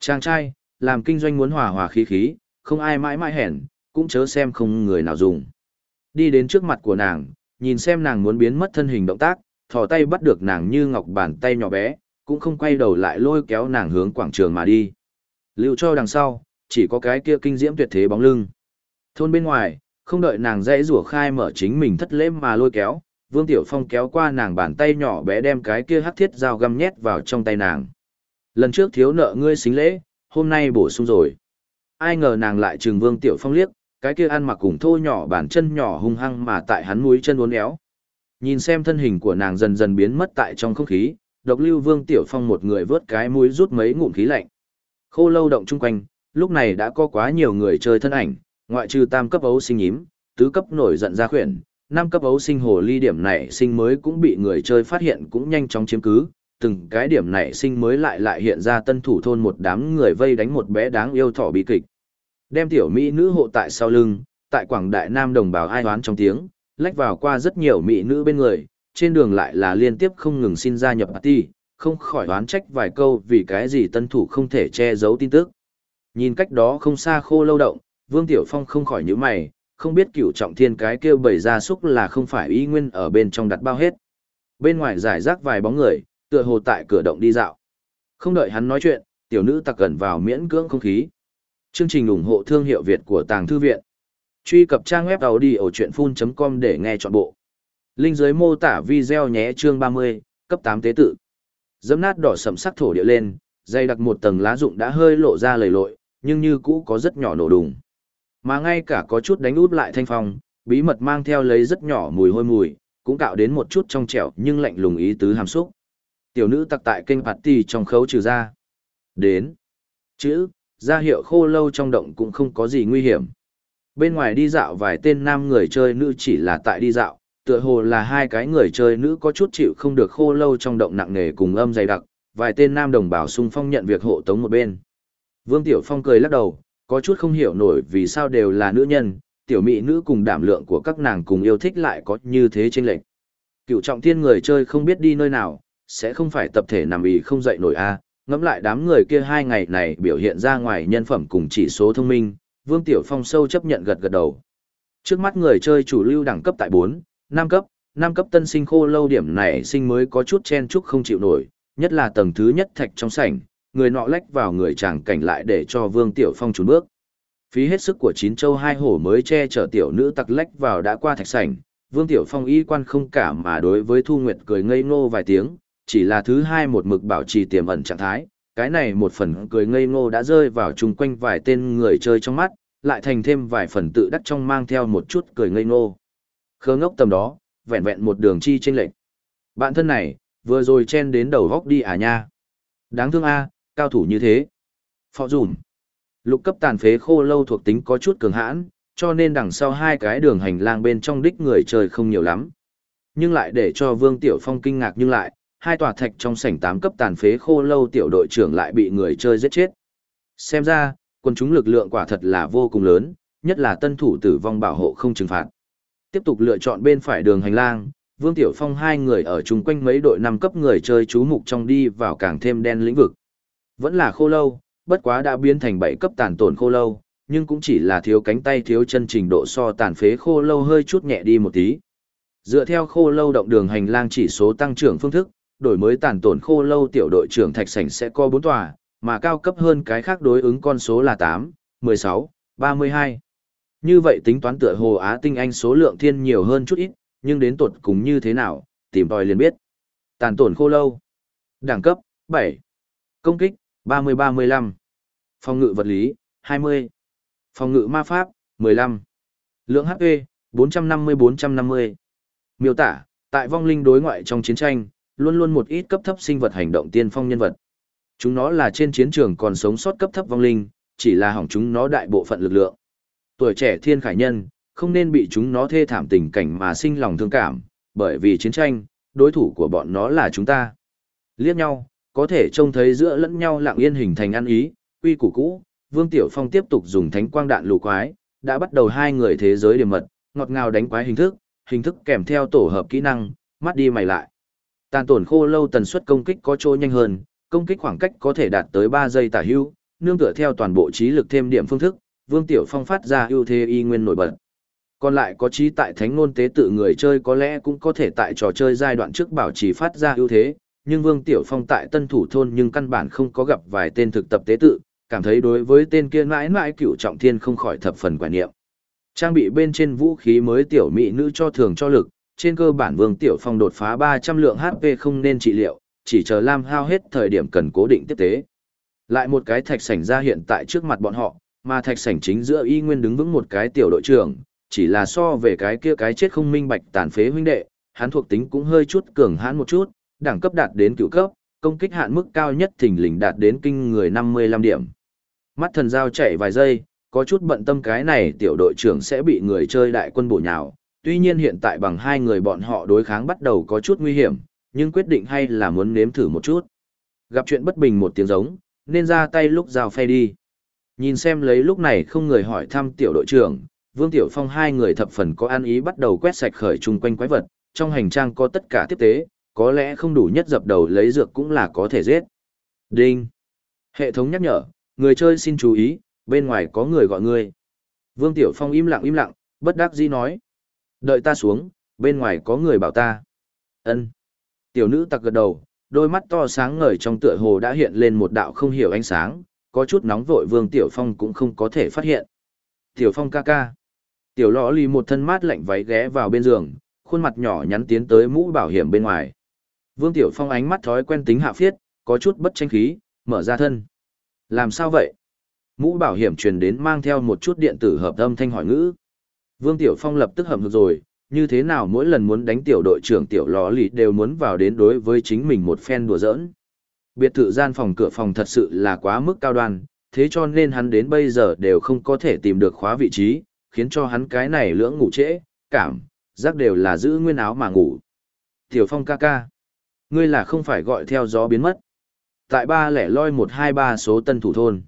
Speaker 1: Chàng trai, làm kinh doanh muốn hòa hòa khí khí, không ai mãi mãi hèn, cũng chớ xem không người nào dùng. Đi đến trước mặt của nàng, nhìn xem nàng muốn biến mất thân hình động tác, thò tay bắt được nàng như ngọc bàn tay nhỏ bé, cũng không quay đầu lại lôi kéo nàng hướng quảng trường mà đi. Lưu cho đằng sau, chỉ có cái kia kinh diễm tuyệt thế bóng lưng. Thôn bên ngoài, không đợi nàng dãy rủa khai mở chính mình thất lễ mà lôi kéo, Vương Tiểu Phong kéo qua nàng bàn tay nhỏ bé đem cái kia hắc thiết dao găm nhét vào trong tay nàng. Lần trước thiếu nợ ngươi xính lễ, hôm nay bổ sung rồi. Ai ngờ nàng lại trừng Vương Tiểu Phong liếc, cái kia ăn mặc cùng thô nhỏ bàn chân nhỏ hung hăng mà tại hắn mũi chân uốn éo. Nhìn xem thân hình của nàng dần dần biến mất tại trong không khí, độc lưu Vương Tiểu Phong một người vớt cái mũi rút mấy ngụm khí lạnh. Khô lâu động chung quanh, lúc này đã có quá nhiều người chơi thân ảnh, ngoại trừ tam cấp ấu sinh nhím, tứ cấp nổi giận ra khuyển, năm cấp ấu sinh hồ ly điểm này sinh mới cũng bị người chơi phát hiện cũng nhanh chóng chiếm cứ, từng cái điểm này sinh mới lại lại hiện ra tân thủ thôn một đám người vây đánh một bé đáng yêu thỏ bi kịch. Đem tiểu mỹ nữ hộ tại sau lưng, tại quảng đại nam đồng bào ai đoán trong tiếng, lách vào qua rất nhiều mỹ nữ bên người, trên đường lại là liên tiếp không ngừng xin gia nhập party, không khỏi đoán trách vài câu vì cái gì tân thủ không thể che giấu tin tức. Nhìn cách đó không xa khô lâu động, Vương Tiểu Phong không khỏi nhíu mày, không biết cửu trọng thiên cái kia bầy gia súc là không phải y nguyên ở bên trong đặt bao hết. Bên ngoài giải rác vài bóng người, tựa hồ tại cửa động đi dạo. Không đợi hắn nói chuyện, tiểu nữ tặc gần vào miễn cưỡng không khí. Chương trình ủng hộ thương hiệu Việt của Tàng Thư Viện. Truy cập trang web đầu đi ở chuyện full.com để nghe trọn bộ. Linh dưới mô tả video nhé chương 30, cấp 8 tế tự. Dấm nát đỏ sầm sắc thổ địa lên, dây đặc một tầng lá rụng đã hơi lộ ra lầy lội, nhưng như cũ có rất nhỏ nổ đùng. Mà ngay cả có chút đánh út lại thanh phong, bí mật mang theo lấy rất nhỏ mùi hôi mùi, cũng cạo đến một chút trong trẻo nhưng lạnh lùng ý tứ hàm xúc. Tiểu nữ tặc tại kênh party trong khấu trừ ra. Đến. Chữ, ra hiệu khô lâu trong động cũng không có gì nguy hiểm. Bên ngoài đi dạo vài tên nam người chơi nữ chỉ là tại đi dạo, tựa hồ là hai cái người chơi nữ có chút chịu không được khô lâu trong động nặng nề cùng âm dày đặc, vài tên nam đồng bào xung phong nhận việc hộ tống một bên. Vương Tiểu Phong cười lắc đầu, có chút không hiểu nổi vì sao đều là nữ nhân, tiểu mỹ nữ cùng đảm lượng của các nàng cùng yêu thích lại có như thế chênh lệch. Cựu trọng thiên người chơi không biết đi nơi nào, sẽ không phải tập thể nằm ý không dậy nổi a. ngẫm lại đám người kia hai ngày này biểu hiện ra ngoài nhân phẩm cùng chỉ số thông minh, Vương Tiểu Phong sâu chấp nhận gật gật đầu. Trước mắt người chơi chủ lưu đẳng cấp tại 4, 5 cấp, 5 cấp tân sinh khô lâu điểm này sinh mới có chút chen chúc không chịu nổi, nhất là tầng thứ nhất thạch trong sảnh, người nọ lách vào người chàng cảnh lại để cho Vương Tiểu Phong trốn bước. Phí hết sức của chín châu hai hổ mới che chở tiểu nữ tặc lách vào đã qua thạch sảnh, Vương Tiểu Phong y quan không cả mà đối với Thu Nguyệt cười ngây ngô vài tiếng, chỉ là thứ hai một mực bảo trì tiềm ẩn trạng thái, cái này một phần cười ngây ngô đã rơi vào chung quanh vài tên người chơi trong mắt, lại thành thêm vài phần tự đắc trong mang theo một chút cười ngây ngô. Khớ ngốc tầm đó, vẹn vẹn một đường chi chênh lệch. Bạn thân này, vừa rồi chen đến đầu góc đi à nha. Đáng thương a, cao thủ như thế. Phó dùm. Lục cấp tàn phế khô lâu thuộc tính có chút cường hãn, cho nên đằng sau hai cái đường hành lang bên trong đích người chơi không nhiều lắm. Nhưng lại để cho Vương Tiểu Phong kinh ngạc nhưng lại, hai tòa thạch trong sảnh tám cấp tàn phế khô lâu tiểu đội trưởng lại bị người chơi giết chết. Xem ra, quân chúng lực lượng quả thật là vô cùng lớn, nhất là tân thủ tử vong bảo hộ không trừng phạt. Tiếp tục lựa chọn bên phải đường hành lang, Vương Tiểu Phong hai người ở chung quanh mấy đội năm cấp người chơi chú mục trong đi vào càng thêm đen lĩnh vực. Vẫn là khô lâu, bất quá đã biến thành bảy cấp tàn tổn khô lâu, nhưng cũng chỉ là thiếu cánh tay thiếu chân trình độ so tàn phế khô lâu hơi chút nhẹ đi một tí. Dựa theo khô lâu động đường hành lang chỉ số tăng trưởng phương thức, đổi mới tàn tổn khô lâu tiểu đội trưởng thạch sảnh sẽ có 4 tòa, mà cao cấp hơn cái khác đối ứng con số là 8, 16, 32. Như vậy tính toán tựa hồ Á tinh anh số lượng thiên nhiều hơn chút ít, nhưng đến tuột cùng như thế nào, tìm tòi liền biết. Tàn tổn khô lâu. Đẳng cấp, 7. Công kích, 30-35. Phòng ngự vật lý, 20. Phòng ngự ma pháp, 15. Lượng HP, 450-450. Miêu tả, tại vong linh đối ngoại trong chiến tranh, luôn luôn một ít cấp thấp sinh vật hành động tiên phong nhân vật. Chúng nó là trên chiến trường còn sống sót cấp thấp vong linh, chỉ là hỏng chúng nó đại bộ phận lực lượng. Tuổi trẻ thiên khải nhân, không nên bị chúng nó thê thảm tình cảnh mà sinh lòng thương cảm, bởi vì chiến tranh, đối thủ của bọn nó là chúng ta. Liếc nhau, có thể trông thấy giữa lẫn nhau lặng yên hình thành ăn ý, quy củ cũ, Vương Tiểu Phong tiếp tục dùng thánh quang đạn lù quái, đã bắt đầu hai người thế giới điểm mật, ngọt ngào đánh quái hình thức, hình thức kèm theo tổ hợp kỹ năng, mắt đi mày lại. Tàn tổn khô lâu tần suất công kích có chỗ nhanh hơn, công kích khoảng cách có thể đạt tới 3 giây tả hữu, nương tựa theo toàn bộ trí lực thêm điểm phương thức, Vương Tiểu Phong phát ra ưu thế y nguyên nổi bật. Còn lại có trí tại thánh ngôn tế tự người chơi có lẽ cũng có thể tại trò chơi giai đoạn trước bảo trì phát ra ưu thế, nhưng Vương Tiểu Phong tại tân thủ thôn nhưng căn bản không có gặp vài tên thực tập tế tự, cảm thấy đối với tên kia mãi mãi cựu trọng thiên không khỏi thập phần quả niệm. Trang bị bên trên vũ khí mới tiểu mỹ nữ cho thường cho lực, trên cơ bản Vương Tiểu Phong đột phá 300 lượng HP không nên trị liệu, chỉ chờ Lam hao hết thời điểm cần cố định tiếp tế. Lại một cái thạch sảnh ra hiện tại trước mặt bọn họ, mà thạch sảnh chính giữa y nguyên đứng vững một cái tiểu đội trưởng, chỉ là so về cái kia cái chết không minh bạch tàn phế huynh đệ, hắn thuộc tính cũng hơi chút cường hãn một chút, đẳng cấp đạt đến cửu cấp, công kích hạn mức cao nhất thỉnh lình đạt đến kinh người 55 điểm. Mắt thần giao chạy vài giây, có chút bận tâm cái này tiểu đội trưởng sẽ bị người chơi đại quân bổ nhào, tuy nhiên hiện tại bằng hai người bọn họ đối kháng bắt đầu có chút nguy hiểm, nhưng quyết định hay là muốn nếm thử một chút. Gặp chuyện bất bình một tiếng giống, nên ra tay lúc giao phay đi. Nhìn xem lấy lúc này không người hỏi thăm tiểu đội trưởng, Vương Tiểu Phong hai người thập phần có an ý bắt đầu quét sạch khởi chung quanh quái vật, trong hành trang có tất cả tiếp tế, có lẽ không đủ nhất dập đầu lấy dược cũng là có thể giết. Đinh. Hệ thống nhắc nhở, người chơi xin chú ý, bên ngoài có người gọi người. Vương Tiểu Phong im lặng im lặng, bất đắc dĩ nói. Đợi ta xuống, bên ngoài có người bảo ta. ân Tiểu nữ tặc gật đầu, đôi mắt to sáng ngời trong tựa hồ đã hiện lên một đạo không hiểu ánh sáng, có chút nóng vội Vương Tiểu Phong cũng không có thể phát hiện. Tiểu Phong ca ca. Tiểu lõ lì một thân mát lạnh váy ghé vào bên giường, khuôn mặt nhỏ nhắn tiến tới mũ bảo hiểm bên ngoài. Vương Tiểu Phong ánh mắt thói quen tính hạ phiết, có chút bất tranh khí, mở ra thân. Làm sao vậy? Mũ bảo hiểm truyền đến mang theo một chút điện tử hợp âm thanh hỏi ngữ. Vương Tiểu Phong lập tức hầm hực rồi, như thế nào mỗi lần muốn đánh tiểu đội trưởng tiểu ló lì đều muốn vào đến đối với chính mình một phen đùa giỡn. Biệt thự gian phòng cửa phòng thật sự là quá mức cao đoan, thế cho nên hắn đến bây giờ đều không có thể tìm được khóa vị trí, khiến cho hắn cái này lưỡng ngủ trễ, cảm, giác đều là giữ nguyên áo mà ngủ. Tiểu Phong ca ca, ngươi là không phải gọi theo gió biến mất. Tại ba lẻ loi một hai ba số tân thủ thôn.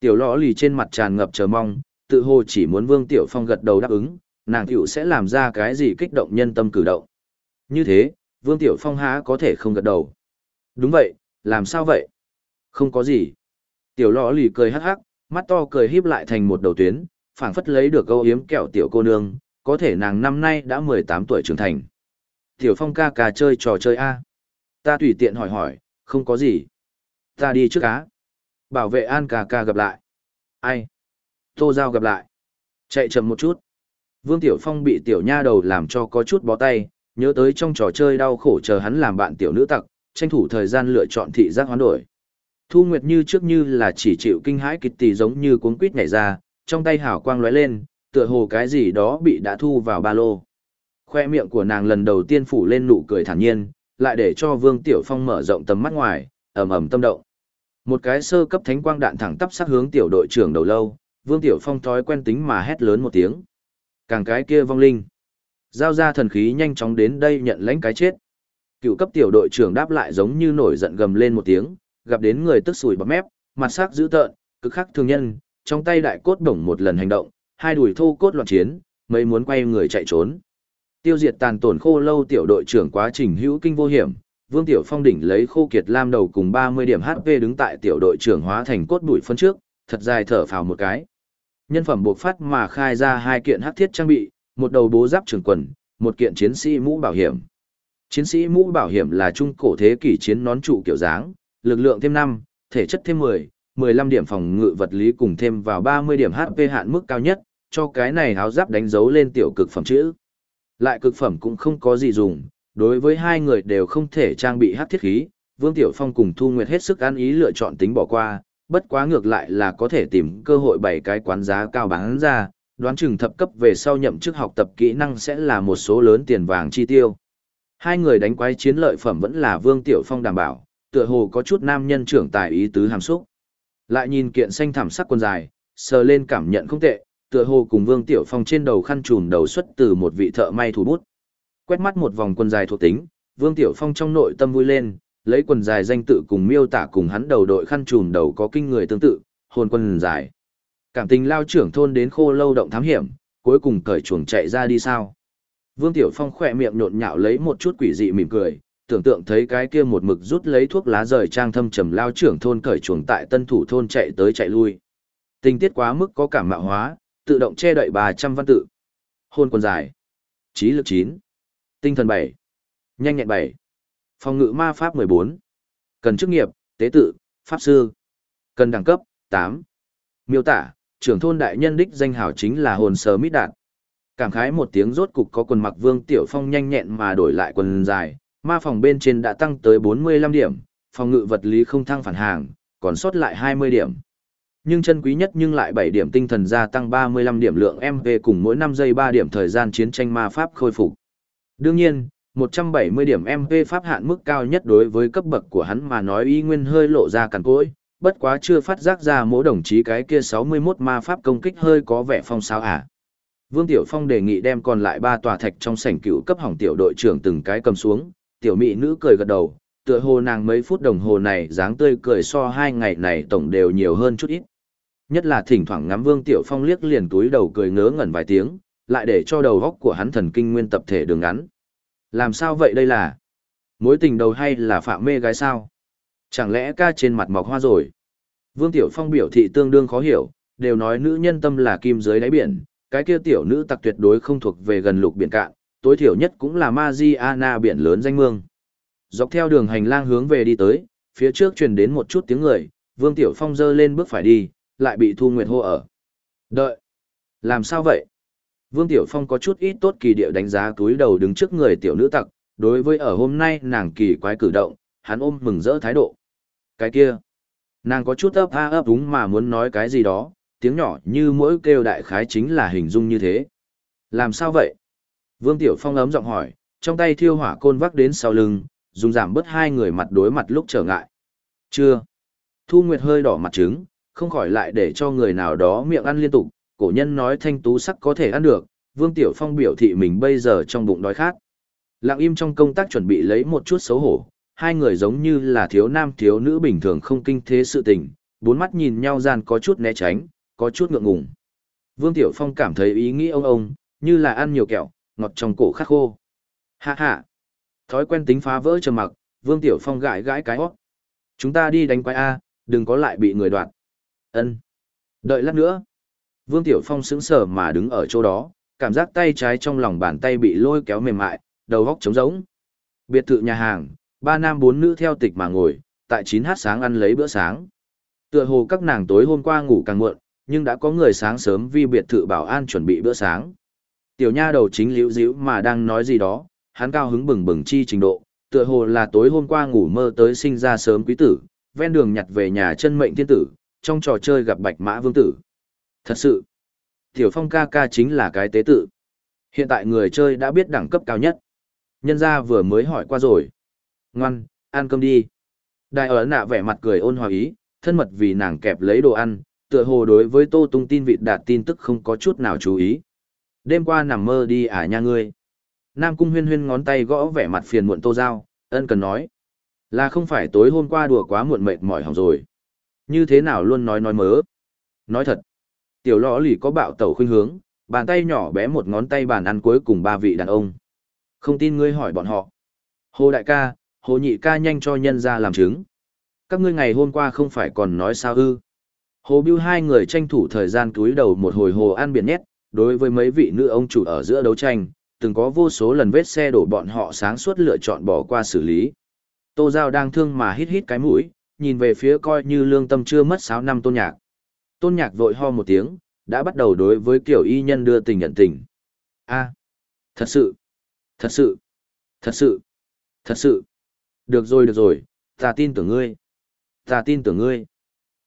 Speaker 1: Tiểu lõ lì trên mặt tràn ngập chờ mong, tự hồ chỉ muốn Vương Tiểu Phong gật đầu đáp ứng, nàng tiểu sẽ làm ra cái gì kích động nhân tâm cử động. Như thế, Vương Tiểu Phong há có thể không gật đầu. Đúng vậy, làm sao vậy? Không có gì. Tiểu lọ lì cười hắc hắc, mắt to cười híp lại thành một đầu tuyến, phảng phất lấy được câu yếm kẹo tiểu cô nương, có thể nàng năm nay đã 18 tuổi trưởng thành. Tiểu Phong ca ca chơi trò chơi A. Ta tùy tiện hỏi hỏi, không có gì. Ta đi trước cá. Bảo vệ An ca ca gặp lại. Ai? Tô Giao gặp lại. Chạy chậm một chút. Vương Tiểu Phong bị tiểu nha đầu làm cho có chút bó tay, nhớ tới trong trò chơi đau khổ chờ hắn làm bạn tiểu nữ tặc, tranh thủ thời gian lựa chọn thị giác hoán đổi. Thu Nguyệt như trước như là chỉ chịu kinh hãi kịch tỷ giống như cuốn quýt nhảy ra, trong tay hảo quang lóe lên, tựa hồ cái gì đó bị đã thu vào ba lô. Khoe miệng của nàng lần đầu tiên phủ lên nụ cười thản nhiên, lại để cho Vương Tiểu Phong mở rộng tầm mắt ngoài, ầm ầm tâm động. Một cái sơ cấp thánh quang đạn thẳng tắp sát hướng tiểu đội trưởng đầu lâu, Vương Tiểu Phong thói quen tính mà hét lớn một tiếng. Càng cái kia vong linh. Giao ra thần khí nhanh chóng đến đây nhận lãnh cái chết. Cựu cấp tiểu đội trưởng đáp lại giống như nổi giận gầm lên một tiếng, gặp đến người tức sủi bọt mép, mặt sắc dữ tợn, cực khắc thương nhân, trong tay đại cốt đồng một lần hành động, hai đùi thô cốt loạn chiến, mấy muốn quay người chạy trốn. Tiêu diệt tàn tổn khô lâu tiểu đội trưởng quá trình hữu kinh vô hiểm, Vương Tiểu Phong đỉnh lấy khô kiệt lam đầu cùng 30 điểm HP đứng tại tiểu đội trưởng hóa thành cốt bụi phân trước, thật dài thở phào một cái. Nhân phẩm buộc phát mà khai ra hai kiện hắc thiết trang bị, một đầu bố giáp trường quần, một kiện chiến sĩ mũ bảo hiểm. Chiến sĩ mũ bảo hiểm là trung cổ thế kỷ chiến nón trụ kiểu dáng, lực lượng thêm 5, thể chất thêm 10, 15 điểm phòng ngự vật lý cùng thêm vào 30 điểm HP hạn mức cao nhất, cho cái này áo giáp đánh dấu lên tiểu cực phẩm chữ. Lại cực phẩm cũng không có gì dùng, đối với hai người đều không thể trang bị hắc thiết khí, Vương Tiểu Phong cùng Thu Nguyệt hết sức ăn ý lựa chọn tính bỏ qua, bất quá ngược lại là có thể tìm cơ hội bày cái quán giá cao bán ra, đoán chừng thập cấp về sau nhậm chức học tập kỹ năng sẽ là một số lớn tiền vàng chi tiêu. Hai người đánh quái chiến lợi phẩm vẫn là Vương Tiểu Phong đảm bảo, tựa hồ có chút nam nhân trưởng tài ý tứ hàm xúc. Lại nhìn kiện xanh thảm sắc quần dài, sờ lên cảm nhận không tệ, tựa hồ cùng Vương Tiểu Phong trên đầu khăn trùm đầu xuất từ một vị thợ may thủ bút. Quét mắt một vòng quần dài thuộc tính, Vương Tiểu Phong trong nội tâm vui lên, lấy quần dài danh tự cùng miêu tả cùng hắn đầu đội khăn trùm đầu có kinh người tương tự, hồn quần dài. Cảm tình lao trưởng thôn đến khô lâu động thám hiểm, cuối cùng cởi chuồng chạy ra đi sao. Vương Tiểu Phong khỏe miệng nhộn nhạo lấy một chút quỷ dị mỉm cười, tưởng tượng thấy cái kia một mực rút lấy thuốc lá rời trang thâm trầm lao trưởng thôn cởi chuồng tại tân thủ thôn chạy tới chạy lui. Tình tiết quá mức có cảm mạo hóa, tự động che đậy 300 văn tự. Hôn quần dài. Trí lực 9. Tinh thần 7. Nhanh nhẹn 7. Phòng ngự ma pháp 14. Cần chức nghiệp, tế tự, pháp sư. Cần đẳng cấp, 8. Miêu tả, trưởng thôn đại nhân đích danh hảo chính là hồn sờ mít đạt. Cảm khái một tiếng rốt cục có quần mặc vương tiểu phong nhanh nhẹn mà đổi lại quần dài, ma phòng bên trên đã tăng tới 45 điểm, phòng ngự vật lý không thăng phản hàng, còn sót lại 20 điểm. Nhưng chân quý nhất nhưng lại 7 điểm tinh thần gia tăng 35 điểm lượng MP cùng mỗi 5 giây 3 điểm thời gian chiến tranh ma pháp khôi phục. Đương nhiên, 170 điểm MP pháp hạn mức cao nhất đối với cấp bậc của hắn mà nói y nguyên hơi lộ ra cằn cỗi, bất quá chưa phát giác ra mỗi đồng chí cái kia 61 ma pháp công kích hơi có vẻ phong sao à. Vương Tiểu Phong đề nghị đem còn lại ba tòa thạch trong sảnh cựu cấp hỏng tiểu đội trưởng từng cái cầm xuống, tiểu mỹ nữ cười gật đầu, tựa hồ nàng mấy phút đồng hồ này dáng tươi cười so hai ngày này tổng đều nhiều hơn chút ít. Nhất là thỉnh thoảng ngắm Vương Tiểu Phong liếc liền túi đầu cười ngớ ngẩn vài tiếng, lại để cho đầu góc của hắn thần kinh nguyên tập thể đường ngắn. Làm sao vậy đây là? Mối tình đầu hay là phạm mê gái sao? Chẳng lẽ ca trên mặt mọc hoa rồi? Vương Tiểu Phong biểu thị tương đương khó hiểu, đều nói nữ nhân tâm là kim dưới đáy biển, cái kia tiểu nữ tặc tuyệt đối không thuộc về gần lục biển cạn, tối thiểu nhất cũng là Mariana biển lớn danh mương. Dọc theo đường hành lang hướng về đi tới, phía trước truyền đến một chút tiếng người, Vương Tiểu Phong dơ lên bước phải đi, lại bị Thu Nguyệt hô ở. Đợi! Làm sao vậy? Vương Tiểu Phong có chút ít tốt kỳ điệu đánh giá túi đầu đứng trước người tiểu nữ tặc, đối với ở hôm nay nàng kỳ quái cử động, hắn ôm mừng rỡ thái độ. Cái kia! Nàng có chút ấp a ấp đúng mà muốn nói cái gì đó, tiếng nhỏ như mỗi kêu đại khái chính là hình dung như thế. Làm sao vậy? Vương Tiểu Phong ấm giọng hỏi, trong tay thiêu hỏa côn vác đến sau lưng, dùng giảm bớt hai người mặt đối mặt lúc trở ngại. Chưa. Thu Nguyệt hơi đỏ mặt trứng, không khỏi lại để cho người nào đó miệng ăn liên tục, cổ nhân nói thanh tú sắc có thể ăn được, Vương Tiểu Phong biểu thị mình bây giờ trong bụng đói khát. Lặng im trong công tác chuẩn bị lấy một chút xấu hổ, hai người giống như là thiếu nam thiếu nữ bình thường không kinh thế sự tình, bốn mắt nhìn nhau gian có chút né tránh, có chút ngượng ngùng. Vương Tiểu Phong cảm thấy ý nghĩ ông ông, như là ăn nhiều kẹo, ngọt trong cổ khắc khô. Hạ hạ. Thói quen tính phá vỡ trầm mặc, Vương Tiểu Phong gãi gãi cái hót. Chúng ta đi đánh quái A, đừng có lại bị người đoạt. Ân. Đợi lát nữa. Vương Tiểu Phong sững sờ mà đứng ở chỗ đó, cảm giác tay trái trong lòng bàn tay bị lôi kéo mềm mại, đầu góc trống rỗng. Biệt thự nhà hàng, ba nam bốn nữ theo tịch mà ngồi, tại 9h sáng ăn lấy bữa sáng. Tựa hồ các nàng tối hôm qua ngủ càng muộn, nhưng đã có người sáng sớm vi biệt thự bảo an chuẩn bị bữa sáng. Tiểu nha đầu chính liễu díu mà đang nói gì đó, hắn cao hứng bừng bừng chi trình độ, tựa hồ là tối hôm qua ngủ mơ tới sinh ra sớm quý tử, ven đường nhặt về nhà chân mệnh thiên tử, trong trò chơi gặp bạch mã vương tử. Thật sự, Tiểu Phong ca ca chính là cái tế tự. Hiện tại người chơi đã biết đẳng cấp cao nhất. Nhân gia vừa mới hỏi qua rồi. Ngoan, ăn cơm đi. Đại ở nạ vẻ mặt cười ôn hòa ý, thân mật vì nàng kẹp lấy đồ ăn, tựa hồ đối với tô tung tin vịt đạt tin tức không có chút nào chú ý. Đêm qua nằm mơ đi à nha ngươi. Nam cung huyên huyên ngón tay gõ vẻ mặt phiền muộn tô giao, ân cần nói. Là không phải tối hôm qua đùa quá muộn mệt mỏi hỏng rồi. Như thế nào luôn nói nói mớ. Nói thật. Tiểu lõ lì có bạo tẩu khuynh hướng, bàn tay nhỏ bé một ngón tay bàn ăn cuối cùng ba vị đàn ông. Không tin ngươi hỏi bọn họ. Hồ đại ca, hồ nhị ca nhanh cho nhân ra làm chứng. Các ngươi ngày hôm qua không phải còn nói sao ư. Hồ Biêu hai người tranh thủ thời gian túi đầu một hồi hồ ăn biển nhét, đối với mấy vị nữ ông chủ ở giữa đấu tranh, từng có vô số lần vết xe đổ bọn họ sáng suốt lựa chọn bỏ qua xử lý. Tô Giao đang thương mà hít hít cái mũi, nhìn về phía coi như lương tâm chưa mất sáu năm tôn nhạc. Tôn nhạc vội ho một tiếng, đã bắt đầu đối với kiểu y nhân đưa tình nhận tình. a thật sự, thật sự, thật sự, thật sự. Được rồi được rồi, ta tin tưởng ngươi. Ta tin tưởng ngươi.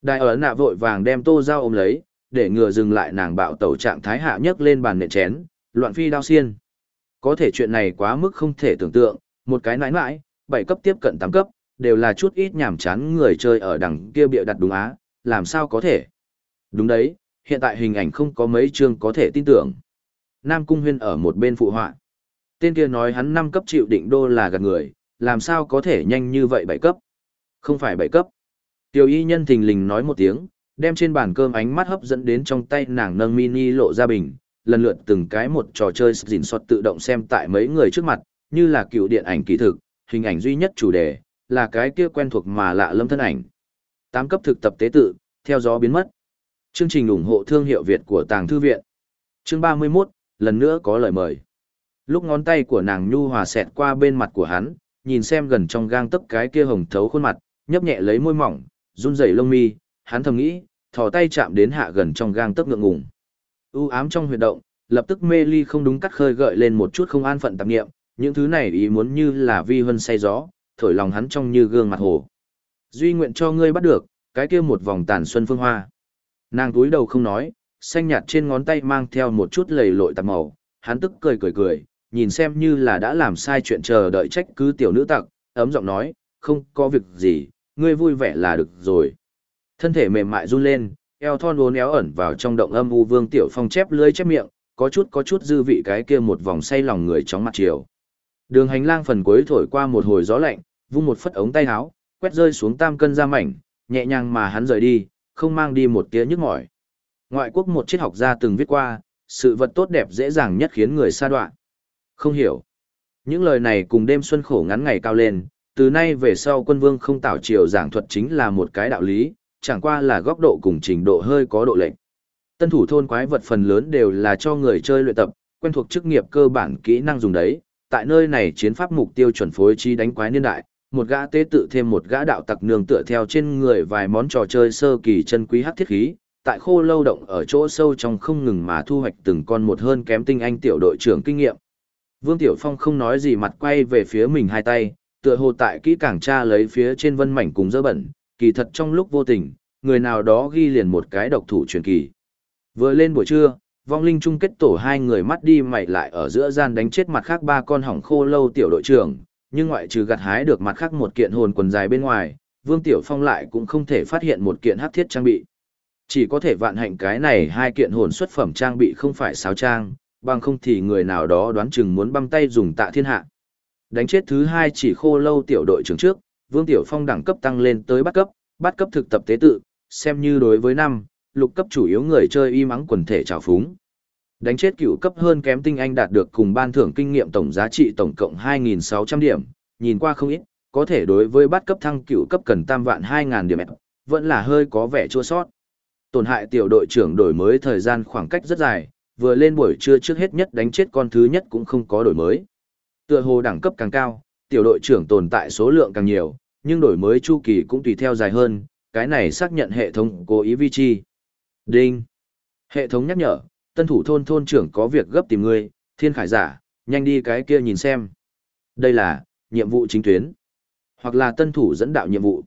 Speaker 1: Đại ở nạ vội vàng đem tô dao ôm lấy, để ngừa dừng lại nàng bạo tẩu trạng thái hạ nhất lên bàn nện chén, loạn phi đao xiên. Có thể chuyện này quá mức không thể tưởng tượng, một cái nãi nãi, bảy cấp tiếp cận tám cấp, đều là chút ít nhảm chán người chơi ở đằng kia bịa đặt đúng á, làm sao có thể. Đúng đấy, hiện tại hình ảnh không có mấy chương có thể tin tưởng. Nam Cung Huyên ở một bên phụ họa. Tên kia nói hắn năm cấp chịu định đô là gạt người, làm sao có thể nhanh như vậy bảy cấp. Không phải bảy cấp. Tiểu y nhân thình lình nói một tiếng, đem trên bàn cơm ánh mắt hấp dẫn đến trong tay nàng nâng mini lộ ra bình, lần lượt từng cái một trò chơi dình soát tự động xem tại mấy người trước mặt, như là cựu điện ảnh kỳ thực, hình ảnh duy nhất chủ đề, là cái kia quen thuộc mà lạ lâm thân ảnh. Tám cấp thực tập tế tự, theo gió biến mất. Chương trình ủng hộ thương hiệu Việt của Tàng Thư Viện. Chương 31, lần nữa có lời mời. Lúc ngón tay của nàng nhu hòa xẹt qua bên mặt của hắn, nhìn xem gần trong gang tấc cái kia hồng thấu khuôn mặt, nhấp nhẹ lấy môi mỏng, run rẩy lông mi, hắn thầm nghĩ, thò tay chạm đến hạ gần trong gang tấc ngượng ngùng. U ám trong huyệt động, lập tức mê ly không đúng cắt khơi gợi lên một chút không an phận tạp niệm, những thứ này ý muốn như là vi hân say gió, thổi lòng hắn trong như gương mặt hồ. Duy nguyện cho ngươi bắt được, cái kia một vòng tàn xuân phương hoa. Nàng túi đầu không nói, xanh nhạt trên ngón tay mang theo một chút lầy lội tạp màu, hắn tức cười cười cười, nhìn xem như là đã làm sai chuyện chờ đợi trách cứ tiểu nữ tặc, ấm giọng nói, không có việc gì, ngươi vui vẻ là được rồi. Thân thể mềm mại run lên, eo thon uốn éo ẩn vào trong động âm u vương tiểu phong chép lưỡi chép miệng, có chút có chút dư vị cái kia một vòng say lòng người chóng mặt chiều. Đường hành lang phần cuối thổi qua một hồi gió lạnh, vung một phất ống tay áo, quét rơi xuống tam cân ra mảnh, nhẹ nhàng mà hắn rời đi, không mang đi một tia nhức mỏi. Ngoại quốc một triết học gia từng viết qua, sự vật tốt đẹp dễ dàng nhất khiến người xa đoạn. Không hiểu. Những lời này cùng đêm xuân khổ ngắn ngày cao lên, từ nay về sau quân vương không tạo triều giảng thuật chính là một cái đạo lý, chẳng qua là góc độ cùng trình độ hơi có độ lệch. Tân thủ thôn quái vật phần lớn đều là cho người chơi luyện tập, quen thuộc chức nghiệp cơ bản kỹ năng dùng đấy. Tại nơi này chiến pháp mục tiêu chuẩn phối chi đánh quái niên đại, một gã tế tự thêm một gã đạo tặc nương tựa theo trên người vài món trò chơi sơ kỳ chân quý hắc thiết khí, tại khô lâu động ở chỗ sâu trong không ngừng mà thu hoạch từng con một hơn kém tinh anh tiểu đội trưởng kinh nghiệm. Vương Tiểu Phong không nói gì mặt quay về phía mình hai tay, tựa hồ tại kỹ càng tra lấy phía trên vân mảnh cùng dơ bẩn, kỳ thật trong lúc vô tình, người nào đó ghi liền một cái độc thủ truyền kỳ. Vừa lên buổi trưa, vong linh chung kết tổ hai người mắt đi mày lại ở giữa gian đánh chết mặt khác ba con hỏng khô lâu tiểu đội trưởng, nhưng ngoại trừ gặt hái được mặt khác một kiện hồn quần dài bên ngoài, Vương Tiểu Phong lại cũng không thể phát hiện một kiện hắc thiết trang bị. Chỉ có thể vạn hạnh cái này hai kiện hồn xuất phẩm trang bị không phải sáo trang, bằng không thì người nào đó đoán chừng muốn băm tay dùng tạ thiên hạ. Đánh chết thứ hai chỉ khô lâu tiểu đội trưởng trước, Vương Tiểu Phong đẳng cấp tăng lên tới bắt cấp, bắt cấp thực tập tế tự, xem như đối với năm, lục cấp chủ yếu người chơi y mắng quần thể trào phúng. Đánh chết cựu cấp hơn kém tinh anh đạt được cùng ban thưởng kinh nghiệm tổng giá trị tổng cộng 2.600 điểm, nhìn qua không ít, có thể đối với bắt cấp thăng cựu cấp cần tam vạn 2.000 điểm vẫn là hơi có vẻ chua sót. Tổn hại tiểu đội trưởng đổi mới thời gian khoảng cách rất dài, vừa lên buổi trưa trước hết nhất đánh chết con thứ nhất cũng không có đổi mới. Tựa hồ đẳng cấp càng cao, tiểu đội trưởng tồn tại số lượng càng nhiều, nhưng đổi mới chu kỳ cũng tùy theo dài hơn, cái này xác nhận hệ thống cố ý vi chi. Đinh. Hệ thống nhắc nhở, tân thủ thôn thôn trưởng có việc gấp tìm ngươi, thiên khải giả, nhanh đi cái kia nhìn xem. Đây là, nhiệm vụ chính tuyến. Hoặc là tân thủ dẫn đạo nhiệm vụ.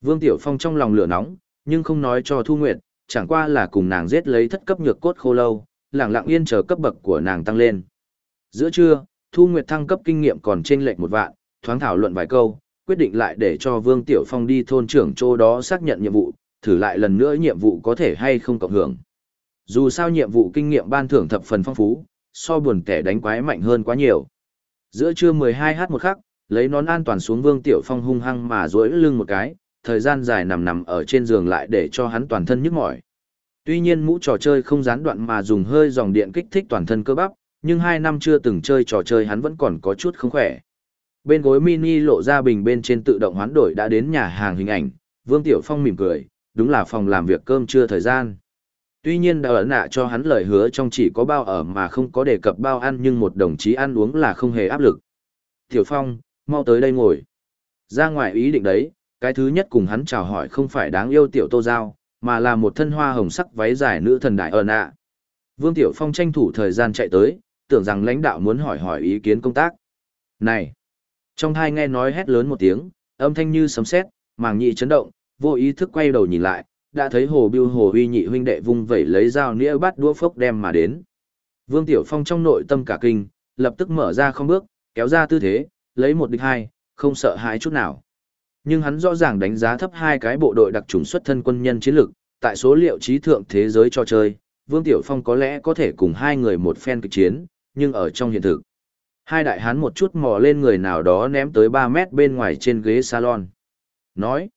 Speaker 1: Vương Tiểu Phong trong lòng lửa nóng, nhưng không nói cho Thu Nguyệt, chẳng qua là cùng nàng giết lấy thất cấp nhược cốt khô lâu, lặng lặng yên chờ cấp bậc của nàng tăng lên. Giữa trưa, Thu Nguyệt thăng cấp kinh nghiệm còn trên lệch một vạn, thoáng thảo luận vài câu, quyết định lại để cho Vương Tiểu Phong đi thôn trưởng chỗ đó xác nhận nhiệm vụ, thử lại lần nữa nhiệm vụ có thể hay không cộng hưởng. Dù sao nhiệm vụ kinh nghiệm ban thưởng thập phần phong phú, so buồn kẻ đánh quái mạnh hơn quá nhiều. Giữa trưa 12h một khắc, lấy nón an toàn xuống Vương Tiểu Phong hung hăng mà duỗi lưng một cái, thời gian dài nằm nằm ở trên giường lại để cho hắn toàn thân nhức mỏi. Tuy nhiên mũ trò chơi không gián đoạn mà dùng hơi dòng điện kích thích toàn thân cơ bắp, nhưng hai năm chưa từng chơi trò chơi hắn vẫn còn có chút không khỏe. Bên gối mini lộ ra bình bên trên tự động hoán đổi đã đến nhà hàng hình ảnh, Vương Tiểu Phong mỉm cười, đúng là phòng làm việc cơm trưa thời gian. Tuy nhiên đã ẩn nạ cho hắn lời hứa trong chỉ có bao ở mà không có đề cập bao ăn nhưng một đồng chí ăn uống là không hề áp lực. Tiểu Phong, mau tới đây ngồi. Ra ngoài ý định đấy, cái thứ nhất cùng hắn chào hỏi không phải đáng yêu Tiểu Tô Giao, mà là một thân hoa hồng sắc váy dài nữ thần đại ẩn nạ. Vương Tiểu Phong tranh thủ thời gian chạy tới, tưởng rằng lãnh đạo muốn hỏi hỏi ý kiến công tác. Này! Trong hai nghe nói hét lớn một tiếng, âm thanh như sấm sét, màng nhị chấn động, vô ý thức quay đầu nhìn lại, đã thấy hồ biêu hồ uy nhị huynh đệ vung vẩy lấy dao nĩa bắt đũa phốc đem mà đến. Vương Tiểu Phong trong nội tâm cả kinh, lập tức mở ra không bước, kéo ra tư thế, lấy một địch hai, không sợ hãi chút nào. Nhưng hắn rõ ràng đánh giá thấp hai cái bộ đội đặc trùng xuất thân quân nhân chiến lược, tại số liệu trí thượng thế giới cho chơi, Vương Tiểu Phong có lẽ có thể cùng hai người một phen kịch chiến, nhưng ở trong hiện thực. Hai đại hán một chút mò lên người nào đó ném tới 3 mét bên ngoài trên ghế salon. Nói,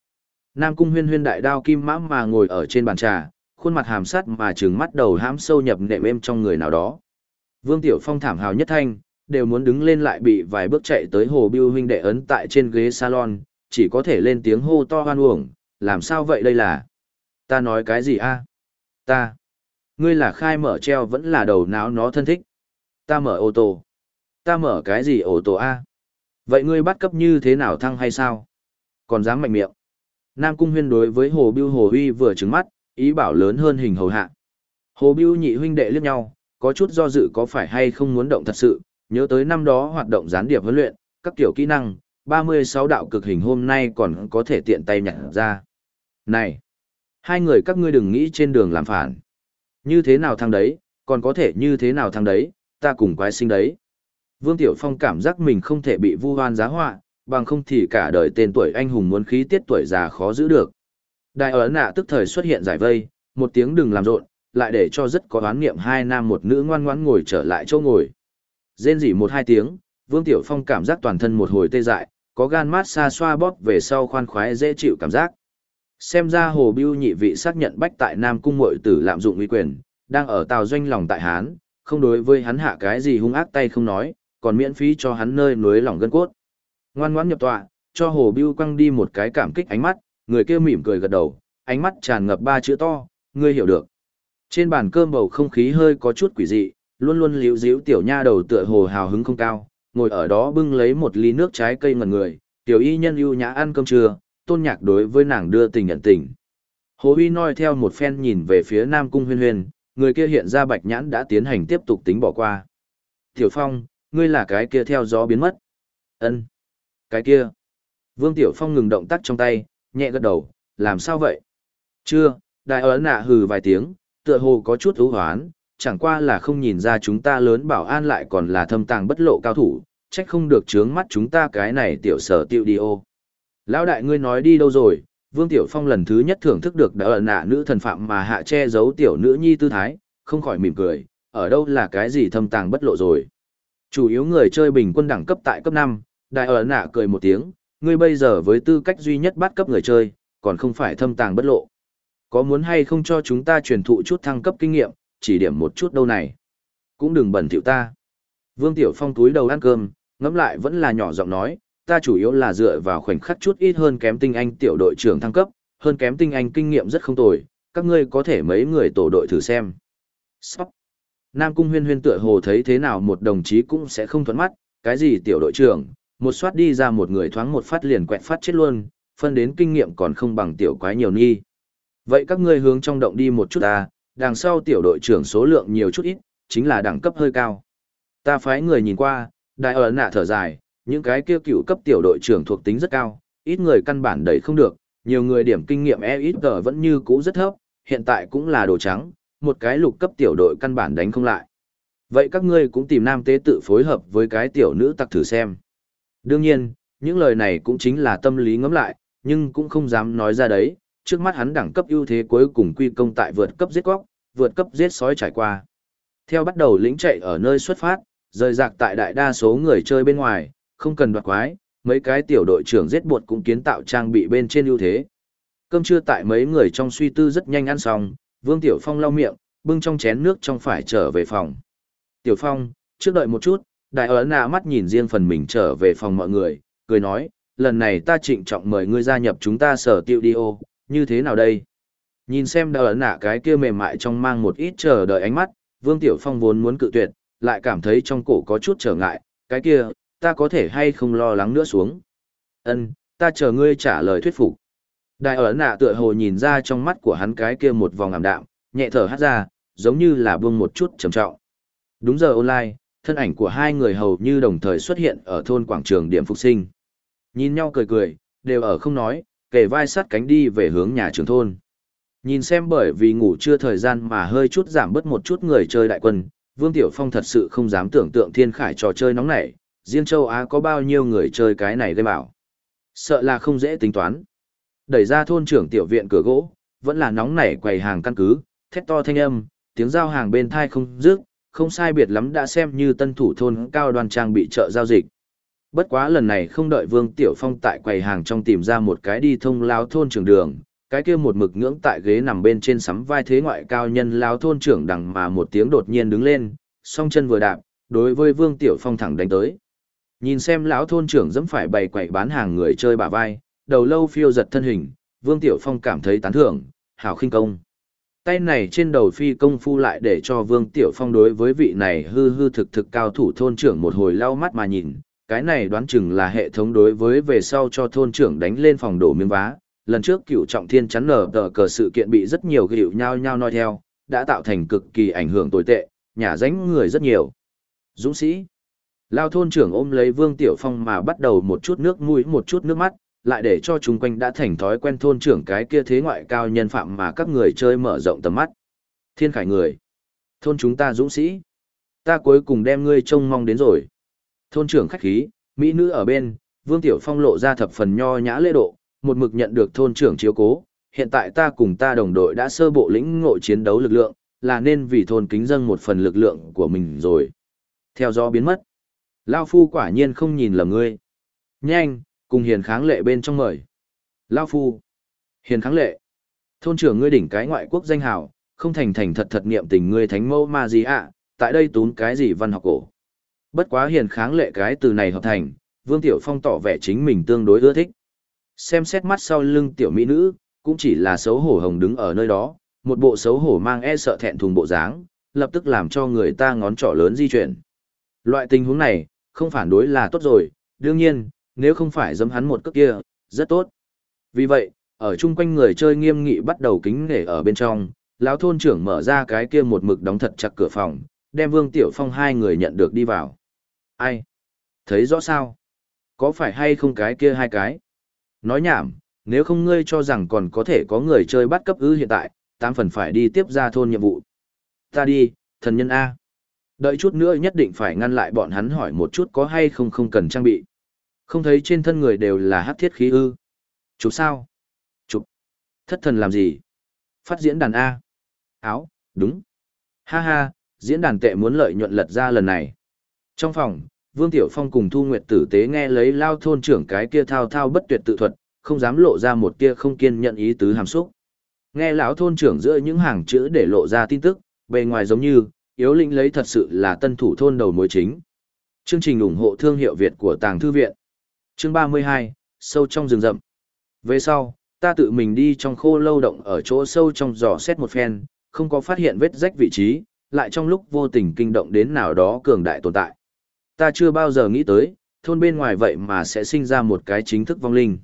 Speaker 1: Nam cung huyên huyên đại đao kim mã mà ngồi ở trên bàn trà, khuôn mặt hàm sắt mà trừng mắt đầu hãm sâu nhập nệm êm trong người nào đó. Vương Tiểu Phong thảm hào nhất thanh, đều muốn đứng lên lại bị vài bước chạy tới hồ biêu huynh đệ ấn tại trên ghế salon, chỉ có thể lên tiếng hô to hoan uổng, làm sao vậy đây là? Ta nói cái gì a? Ta. Ngươi là khai mở treo vẫn là đầu não nó thân thích. Ta mở ô tô. Ta mở cái gì ô tô a? Vậy ngươi bắt cấp như thế nào thăng hay sao? Còn dám mạnh miệng. Nam Cung Huyên đối với Hồ Biêu Hồ Huy vừa trứng mắt, ý bảo lớn hơn hình hầu hạ. Hồ Biêu nhị huynh đệ liếc nhau, có chút do dự có phải hay không muốn động thật sự, nhớ tới năm đó hoạt động gián điệp huấn luyện, các kiểu kỹ năng, 36 đạo cực hình hôm nay còn có thể tiện tay nhặt ra. Này, hai người các ngươi đừng nghĩ trên đường làm phản. Như thế nào thăng đấy, còn có thể như thế nào thăng đấy, ta cùng quái sinh đấy. Vương Tiểu Phong cảm giác mình không thể bị vu hoan giá họa, bằng không thì cả đời tên tuổi anh hùng muốn khí tiết tuổi già khó giữ được. Đại ấn nạ tức thời xuất hiện giải vây, một tiếng đừng làm rộn, lại để cho rất có đoán niệm hai nam một nữ ngoan ngoãn ngồi trở lại chỗ ngồi. Rên rỉ một hai tiếng, Vương Tiểu Phong cảm giác toàn thân một hồi tê dại, có gan mát xa xoa bóp về sau khoan khoái dễ chịu cảm giác. Xem ra Hồ Biêu nhị vị xác nhận bách tại Nam Cung muội tử lạm dụng uy quyền, đang ở tàu doanh lòng tại Hán, không đối với hắn hạ cái gì hung ác tay không nói, còn miễn phí cho hắn nơi núi lòng gân cốt. Ngoan ngoãn nhập tọa, cho Hồ Biêu quăng đi một cái cảm kích ánh mắt, người kia mỉm cười gật đầu, ánh mắt tràn ngập ba chữ to, ngươi hiểu được. Trên bàn cơm bầu không khí hơi có chút quỷ dị, luôn luôn liễu díu tiểu nha đầu tựa hồ hào hứng không cao, ngồi ở đó bưng lấy một ly nước trái cây ngẩn người, tiểu y nhân ưu nhã ăn cơm trưa, tôn nhạc đối với nàng đưa tình nhận tình. Hồ Uy noi theo một phen nhìn về phía Nam Cung huyên huyên, người kia hiện ra bạch nhãn đã tiến hành tiếp tục tính bỏ qua. Tiểu Phong, ngươi là cái kia theo gió biến mất. Ân, cái kia. Vương Tiểu Phong ngừng động tác trong tay, nhẹ gật đầu, làm sao vậy? Chưa, đại ấn nạ hừ vài tiếng, tựa hồ có chút ưu hoán, chẳng qua là không nhìn ra chúng ta lớn bảo an lại còn là thâm tàng bất lộ cao thủ, trách không được trướng mắt chúng ta cái này tiểu sở tiêu đi ô. Lão đại ngươi nói đi đâu rồi, Vương Tiểu Phong lần thứ nhất thưởng thức được đã ở nạ nữ thần phạm mà hạ che giấu tiểu nữ nhi tư thái, không khỏi mỉm cười, ở đâu là cái gì thâm tàng bất lộ rồi. Chủ yếu người chơi bình quân đẳng cấp tại cấp 5, đại ở nạ cười một tiếng, ngươi bây giờ với tư cách duy nhất bắt cấp người chơi, còn không phải thâm tàng bất lộ. Có muốn hay không cho chúng ta truyền thụ chút thăng cấp kinh nghiệm, chỉ điểm một chút đâu này. Cũng đừng bẩn thỉu ta. Vương Tiểu Phong túi đầu ăn cơm, ngẫm lại vẫn là nhỏ giọng nói, ta chủ yếu là dựa vào khoảnh khắc chút ít hơn kém tinh anh tiểu đội trưởng thăng cấp, hơn kém tinh anh kinh nghiệm rất không tồi, các ngươi có thể mấy người tổ đội thử xem. Sóc. Nam Cung huyên huyên tựa hồ thấy thế nào một đồng chí cũng sẽ không thuận mắt, cái gì tiểu đội trưởng, một soát đi ra một người thoáng một phát liền quẹt phát chết luôn, phân đến kinh nghiệm còn không bằng tiểu quái nhiều nghi. Vậy các ngươi hướng trong động đi một chút ta, đằng sau tiểu đội trưởng số lượng nhiều chút ít, chính là đẳng cấp hơi cao. Ta phái người nhìn qua, đại ở nạ thở dài, những cái kia cựu cấp tiểu đội trưởng thuộc tính rất cao, ít người căn bản đẩy không được, nhiều người điểm kinh nghiệm e ít tờ vẫn như cũ rất thấp, hiện tại cũng là đồ trắng, một cái lục cấp tiểu đội căn bản đánh không lại. Vậy các ngươi cũng tìm nam tế tự phối hợp với cái tiểu nữ tặc thử xem. Đương nhiên, những lời này cũng chính là tâm lý ngẫm lại, nhưng cũng không dám nói ra đấy, trước mắt hắn đẳng cấp ưu thế cuối cùng quy công tại vượt cấp giết góc, vượt cấp giết sói trải qua. Theo bắt đầu lính chạy ở nơi xuất phát, rời rạc tại đại đa số người chơi bên ngoài, không cần đoạt quái, mấy cái tiểu đội trưởng giết buộc cũng kiến tạo trang bị bên trên ưu thế. Cơm trưa tại mấy người trong suy tư rất nhanh ăn xong, Vương Tiểu Phong lau miệng, bưng trong chén nước trong phải trở về phòng. Tiểu Phong, trước đợi một chút, đại ấn nạ mắt nhìn riêng phần mình trở về phòng mọi người, cười nói, lần này ta trịnh trọng mời ngươi gia nhập chúng ta sở tiêu đi ô, như thế nào đây? Nhìn xem đại ấn nạ cái kia mềm mại trong mang một ít chờ đợi ánh mắt, Vương Tiểu Phong vốn muốn cự tuyệt, lại cảm thấy trong cổ có chút trở ngại, cái kia, ta có thể hay không lo lắng nữa xuống. Ân, ta chờ ngươi trả lời thuyết phục. Đại ấn nạ tựa hồ nhìn ra trong mắt của hắn cái kia một vòng ảm đạm, nhẹ thở hát ra, giống như là buông một chút trầm trọng. Đúng giờ online, thân ảnh của hai người hầu như đồng thời xuất hiện ở thôn quảng trường điểm phục sinh. Nhìn nhau cười cười, đều ở không nói, kề vai sát cánh đi về hướng nhà trường thôn. Nhìn xem bởi vì ngủ chưa thời gian mà hơi chút giảm bớt một chút người chơi đại quân, Vương Tiểu Phong thật sự không dám tưởng tượng thiên khải trò chơi nóng nảy, riêng châu Á có bao nhiêu người chơi cái này gây bảo. Sợ là không dễ tính toán. Đẩy ra thôn trưởng tiểu viện cửa gỗ, vẫn là nóng nảy quầy hàng căn cứ, thét to thanh âm, tiếng giao hàng bên thai không dứt, không sai biệt lắm đã xem như tân thủ thôn cao đoàn trang bị chợ giao dịch. Bất quá lần này không đợi Vương Tiểu Phong tại quầy hàng trong tìm ra một cái đi thông lao thôn trường đường, cái kia một mực ngưỡng tại ghế nằm bên trên sắm vai thế ngoại cao nhân lao thôn trưởng đằng mà một tiếng đột nhiên đứng lên, song chân vừa đạp, đối với Vương Tiểu Phong thẳng đánh tới. Nhìn xem lão thôn trưởng dẫm phải bày quậy bán hàng người chơi bả vai, đầu lâu phiêu giật thân hình, Vương Tiểu Phong cảm thấy tán thưởng, hảo khinh công. Tay này trên đầu phi công phu lại để cho Vương Tiểu Phong đối với vị này hư hư thực thực cao thủ thôn trưởng một hồi lau mắt mà nhìn, cái này đoán chừng là hệ thống đối với về sau cho thôn trưởng đánh lên phòng đổ miếng vá. Lần trước cựu trọng thiên chắn nở tờ cờ sự kiện bị rất nhiều gịu nhau nhau nói theo, đã tạo thành cực kỳ ảnh hưởng tồi tệ, nhà ránh người rất nhiều. Dũng sĩ. Lao thôn trưởng ôm lấy Vương Tiểu Phong mà bắt đầu một chút nước mũi một chút nước mắt, lại để cho chúng quanh đã thành thói quen thôn trưởng cái kia thế ngoại cao nhân phạm mà các người chơi mở rộng tầm mắt. Thiên khải người. Thôn chúng ta dũng sĩ. Ta cuối cùng đem ngươi trông mong đến rồi. Thôn trưởng khách khí, mỹ nữ ở bên, Vương Tiểu Phong lộ ra thập phần nho nhã lễ độ, một mực nhận được thôn trưởng chiếu cố. Hiện tại ta cùng ta đồng đội đã sơ bộ lĩnh ngộ chiến đấu lực lượng, là nên vì thôn kính dâng một phần lực lượng của mình rồi. Theo gió biến mất. Lao phu quả nhiên không nhìn lầm ngươi. Nhanh, cùng hiền kháng lệ bên trong mời. Lao phu. Hiền kháng lệ. Thôn trưởng ngươi đỉnh cái ngoại quốc danh hào, không thành thành thật thật niệm tình ngươi thánh mẫu ma gì ạ, tại đây tún cái gì văn học cổ. Bất quá hiền kháng lệ cái từ này hợp thành, Vương Tiểu Phong tỏ vẻ chính mình tương đối ưa thích. Xem xét mắt sau lưng tiểu mỹ nữ, cũng chỉ là xấu hổ hồng đứng ở nơi đó, một bộ xấu hổ mang e sợ thẹn thùng bộ dáng, lập tức làm cho người ta ngón trỏ lớn di chuyển. Loại tình huống này, không phản đối là tốt rồi, đương nhiên, nếu không phải dâm hắn một cước kia, rất tốt. Vì vậy, ở chung quanh người chơi nghiêm nghị bắt đầu kính nể ở bên trong, lão thôn trưởng mở ra cái kia một mực đóng thật chặt cửa phòng, đem Vương Tiểu Phong hai người nhận được đi vào. Ai? Thấy rõ sao? Có phải hay không cái kia hai cái? Nói nhảm, nếu không ngươi cho rằng còn có thể có người chơi bắt cấp ư hiện tại, tám phần phải đi tiếp ra thôn nhiệm vụ. Ta đi, thần nhân A. Đợi chút nữa nhất định phải ngăn lại bọn hắn hỏi một chút có hay không không cần trang bị. Không thấy trên thân người đều là hắc thiết khí ư. Chụp sao? Chụp. Thất thần làm gì? Phát diễn đàn A. Áo, đúng. Ha ha, diễn đàn tệ muốn lợi nhuận lật ra lần này. Trong phòng, Vương Tiểu Phong cùng Thu Nguyệt tử tế nghe lấy lao thôn trưởng cái kia thao thao bất tuyệt tự thuật, không dám lộ ra một tia không kiên nhận ý tứ hàm xúc. Nghe lão thôn trưởng giữa những hàng chữ để lộ ra tin tức, bề ngoài giống như, yếu lĩnh lấy thật sự là tân thủ thôn đầu mối chính. Chương trình ủng hộ thương hiệu Việt của Tàng Thư Viện. Chương 32, sâu trong rừng rậm. Về sau, ta tự mình đi trong khô lâu động ở chỗ sâu trong giò xét một phen, không có phát hiện vết rách vị trí, lại trong lúc vô tình kinh động đến nào đó cường đại tồn tại. Ta chưa bao giờ nghĩ tới, thôn bên ngoài vậy mà sẽ sinh ra một cái chính thức vong linh.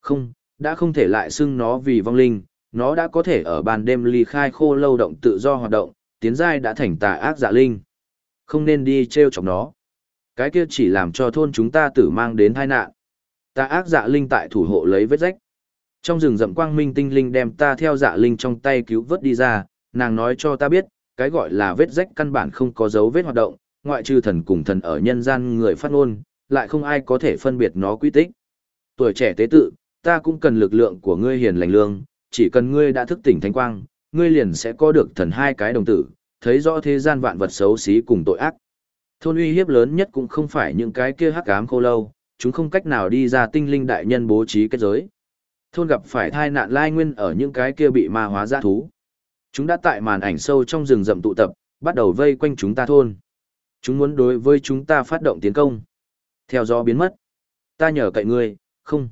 Speaker 1: Không, đã không thể lại xưng nó vì vong linh, nó đã có thể ở ban đêm ly khai khô lâu động tự do hoạt động, tiến giai đã thành tà ác dạ linh. Không nên đi treo chọc nó. Cái kia chỉ làm cho thôn chúng ta tử mang đến tai nạn. Ta ác dạ linh tại thủ hộ lấy vết rách. Trong rừng rậm quang minh tinh linh đem ta theo dạ linh trong tay cứu vớt đi ra, nàng nói cho ta biết, cái gọi là vết rách căn bản không có dấu vết hoạt động, ngoại trừ thần cùng thần ở nhân gian người phát ngôn, lại không ai có thể phân biệt nó quy tích. Tuổi trẻ tế tự, ta cũng cần lực lượng của ngươi hiền lành lương, chỉ cần ngươi đã thức tỉnh thánh quang, ngươi liền sẽ có được thần hai cái đồng tử, thấy rõ thế gian vạn vật xấu xí cùng tội ác. Thôn uy hiếp lớn nhất cũng không phải những cái kia hắc ám khô lâu, chúng không cách nào đi ra tinh linh đại nhân bố trí kết giới. Thôn gặp phải thai nạn lai nguyên ở những cái kia bị ma hóa giã thú. Chúng đã tại màn ảnh sâu trong rừng rậm tụ tập, bắt đầu vây quanh chúng ta thôn. Chúng muốn đối với chúng ta phát động tiến công. Theo gió biến mất. Ta nhờ cậy ngươi, không.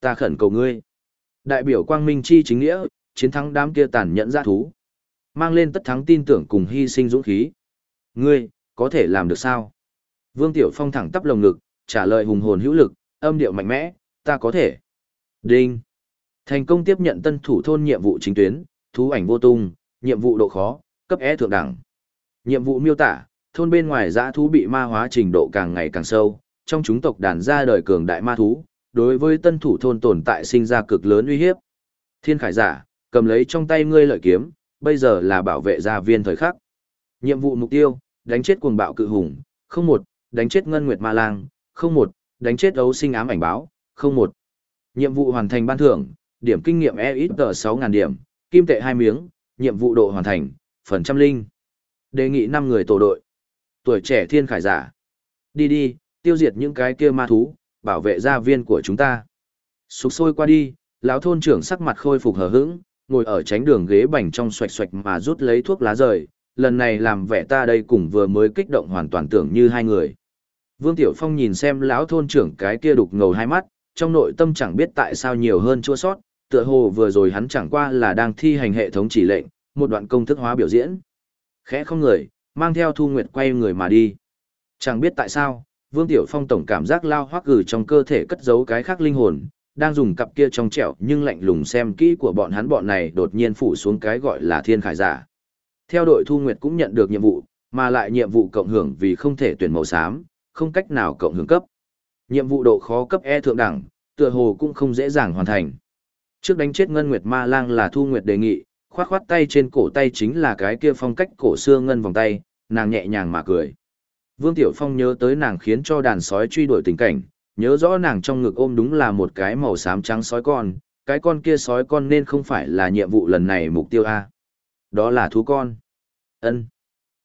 Speaker 1: Ta khẩn cầu ngươi. Đại biểu quang minh chi chính nghĩa, chiến thắng đám kia tàn nhẫn ra thú. Mang lên tất thắng tin tưởng cùng hy sinh dũng khí. Ngươi, có thể làm được sao? Vương Tiểu Phong thẳng tắp lồng ngực, trả lời hùng hồn hữu lực, âm điệu mạnh mẽ, ta có thể. Đinh. Thành công tiếp nhận tân thủ thôn nhiệm vụ chính tuyến, thú ảnh vô tung, nhiệm vụ độ khó, cấp E thượng đẳng. Nhiệm vụ miêu tả, thôn bên ngoài dã thú bị ma hóa trình độ càng ngày càng sâu, trong chúng tộc đàn ra đời cường đại ma thú, đối với tân thủ thôn tồn tại sinh ra cực lớn uy hiếp. Thiên khải giả, cầm lấy trong tay ngươi lợi kiếm, bây giờ là bảo vệ gia viên thời khắc. Nhiệm vụ mục tiêu, đánh chết cuồng bạo cự hùng, không một, đánh chết ngân nguyệt ma lang, không một, đánh chết ấu sinh ám ảnh báo, không một. Nhiệm vụ hoàn thành ban thưởng, điểm kinh nghiệm e ít tờ 6.000 điểm, kim tệ hai miếng, nhiệm vụ độ hoàn thành, phần trăm linh. Đề nghị 5 người tổ đội. Tuổi trẻ thiên khải giả. Đi đi, tiêu diệt những cái kia ma thú, bảo vệ gia viên của chúng ta. Sục sôi qua đi, lão thôn trưởng sắc mặt khôi phục hờ hững, ngồi ở tránh đường ghế bành trong xoạch xoạch mà rút lấy thuốc lá rời, lần này làm vẻ ta đây cùng vừa mới kích động hoàn toàn tưởng như hai người. Vương Tiểu Phong nhìn xem lão thôn trưởng cái kia đục ngầu hai mắt, trong nội tâm chẳng biết tại sao nhiều hơn chua sót, tựa hồ vừa rồi hắn chẳng qua là đang thi hành hệ thống chỉ lệnh, một đoạn công thức hóa biểu diễn. Khẽ không người, mang theo Thu Nguyệt quay người mà đi. Chẳng biết tại sao, Vương Tiểu Phong tổng cảm giác lao hoắc gử trong cơ thể cất giấu cái khác linh hồn, đang dùng cặp kia trong trẻo nhưng lạnh lùng xem kỹ của bọn hắn bọn này đột nhiên phủ xuống cái gọi là thiên khải giả. Theo đội Thu Nguyệt cũng nhận được nhiệm vụ, mà lại nhiệm vụ cộng hưởng vì không thể tuyển màu xám, không cách nào cộng hưởng cấp. Nhiệm vụ độ khó cấp E thượng đẳng, tựa hồ cũng không dễ dàng hoàn thành. Trước đánh chết Ngân Nguyệt Ma Lang là Thu Nguyệt đề nghị, khoát khoát tay trên cổ tay chính là cái kia phong cách cổ xưa ngân vòng tay, nàng nhẹ nhàng mà cười. Vương Tiểu Phong nhớ tới nàng khiến cho đàn sói truy đuổi tình cảnh, nhớ rõ nàng trong ngực ôm đúng là một cái màu xám trắng sói con, cái con kia sói con nên không phải là nhiệm vụ lần này mục tiêu A. Đó là thú con. ân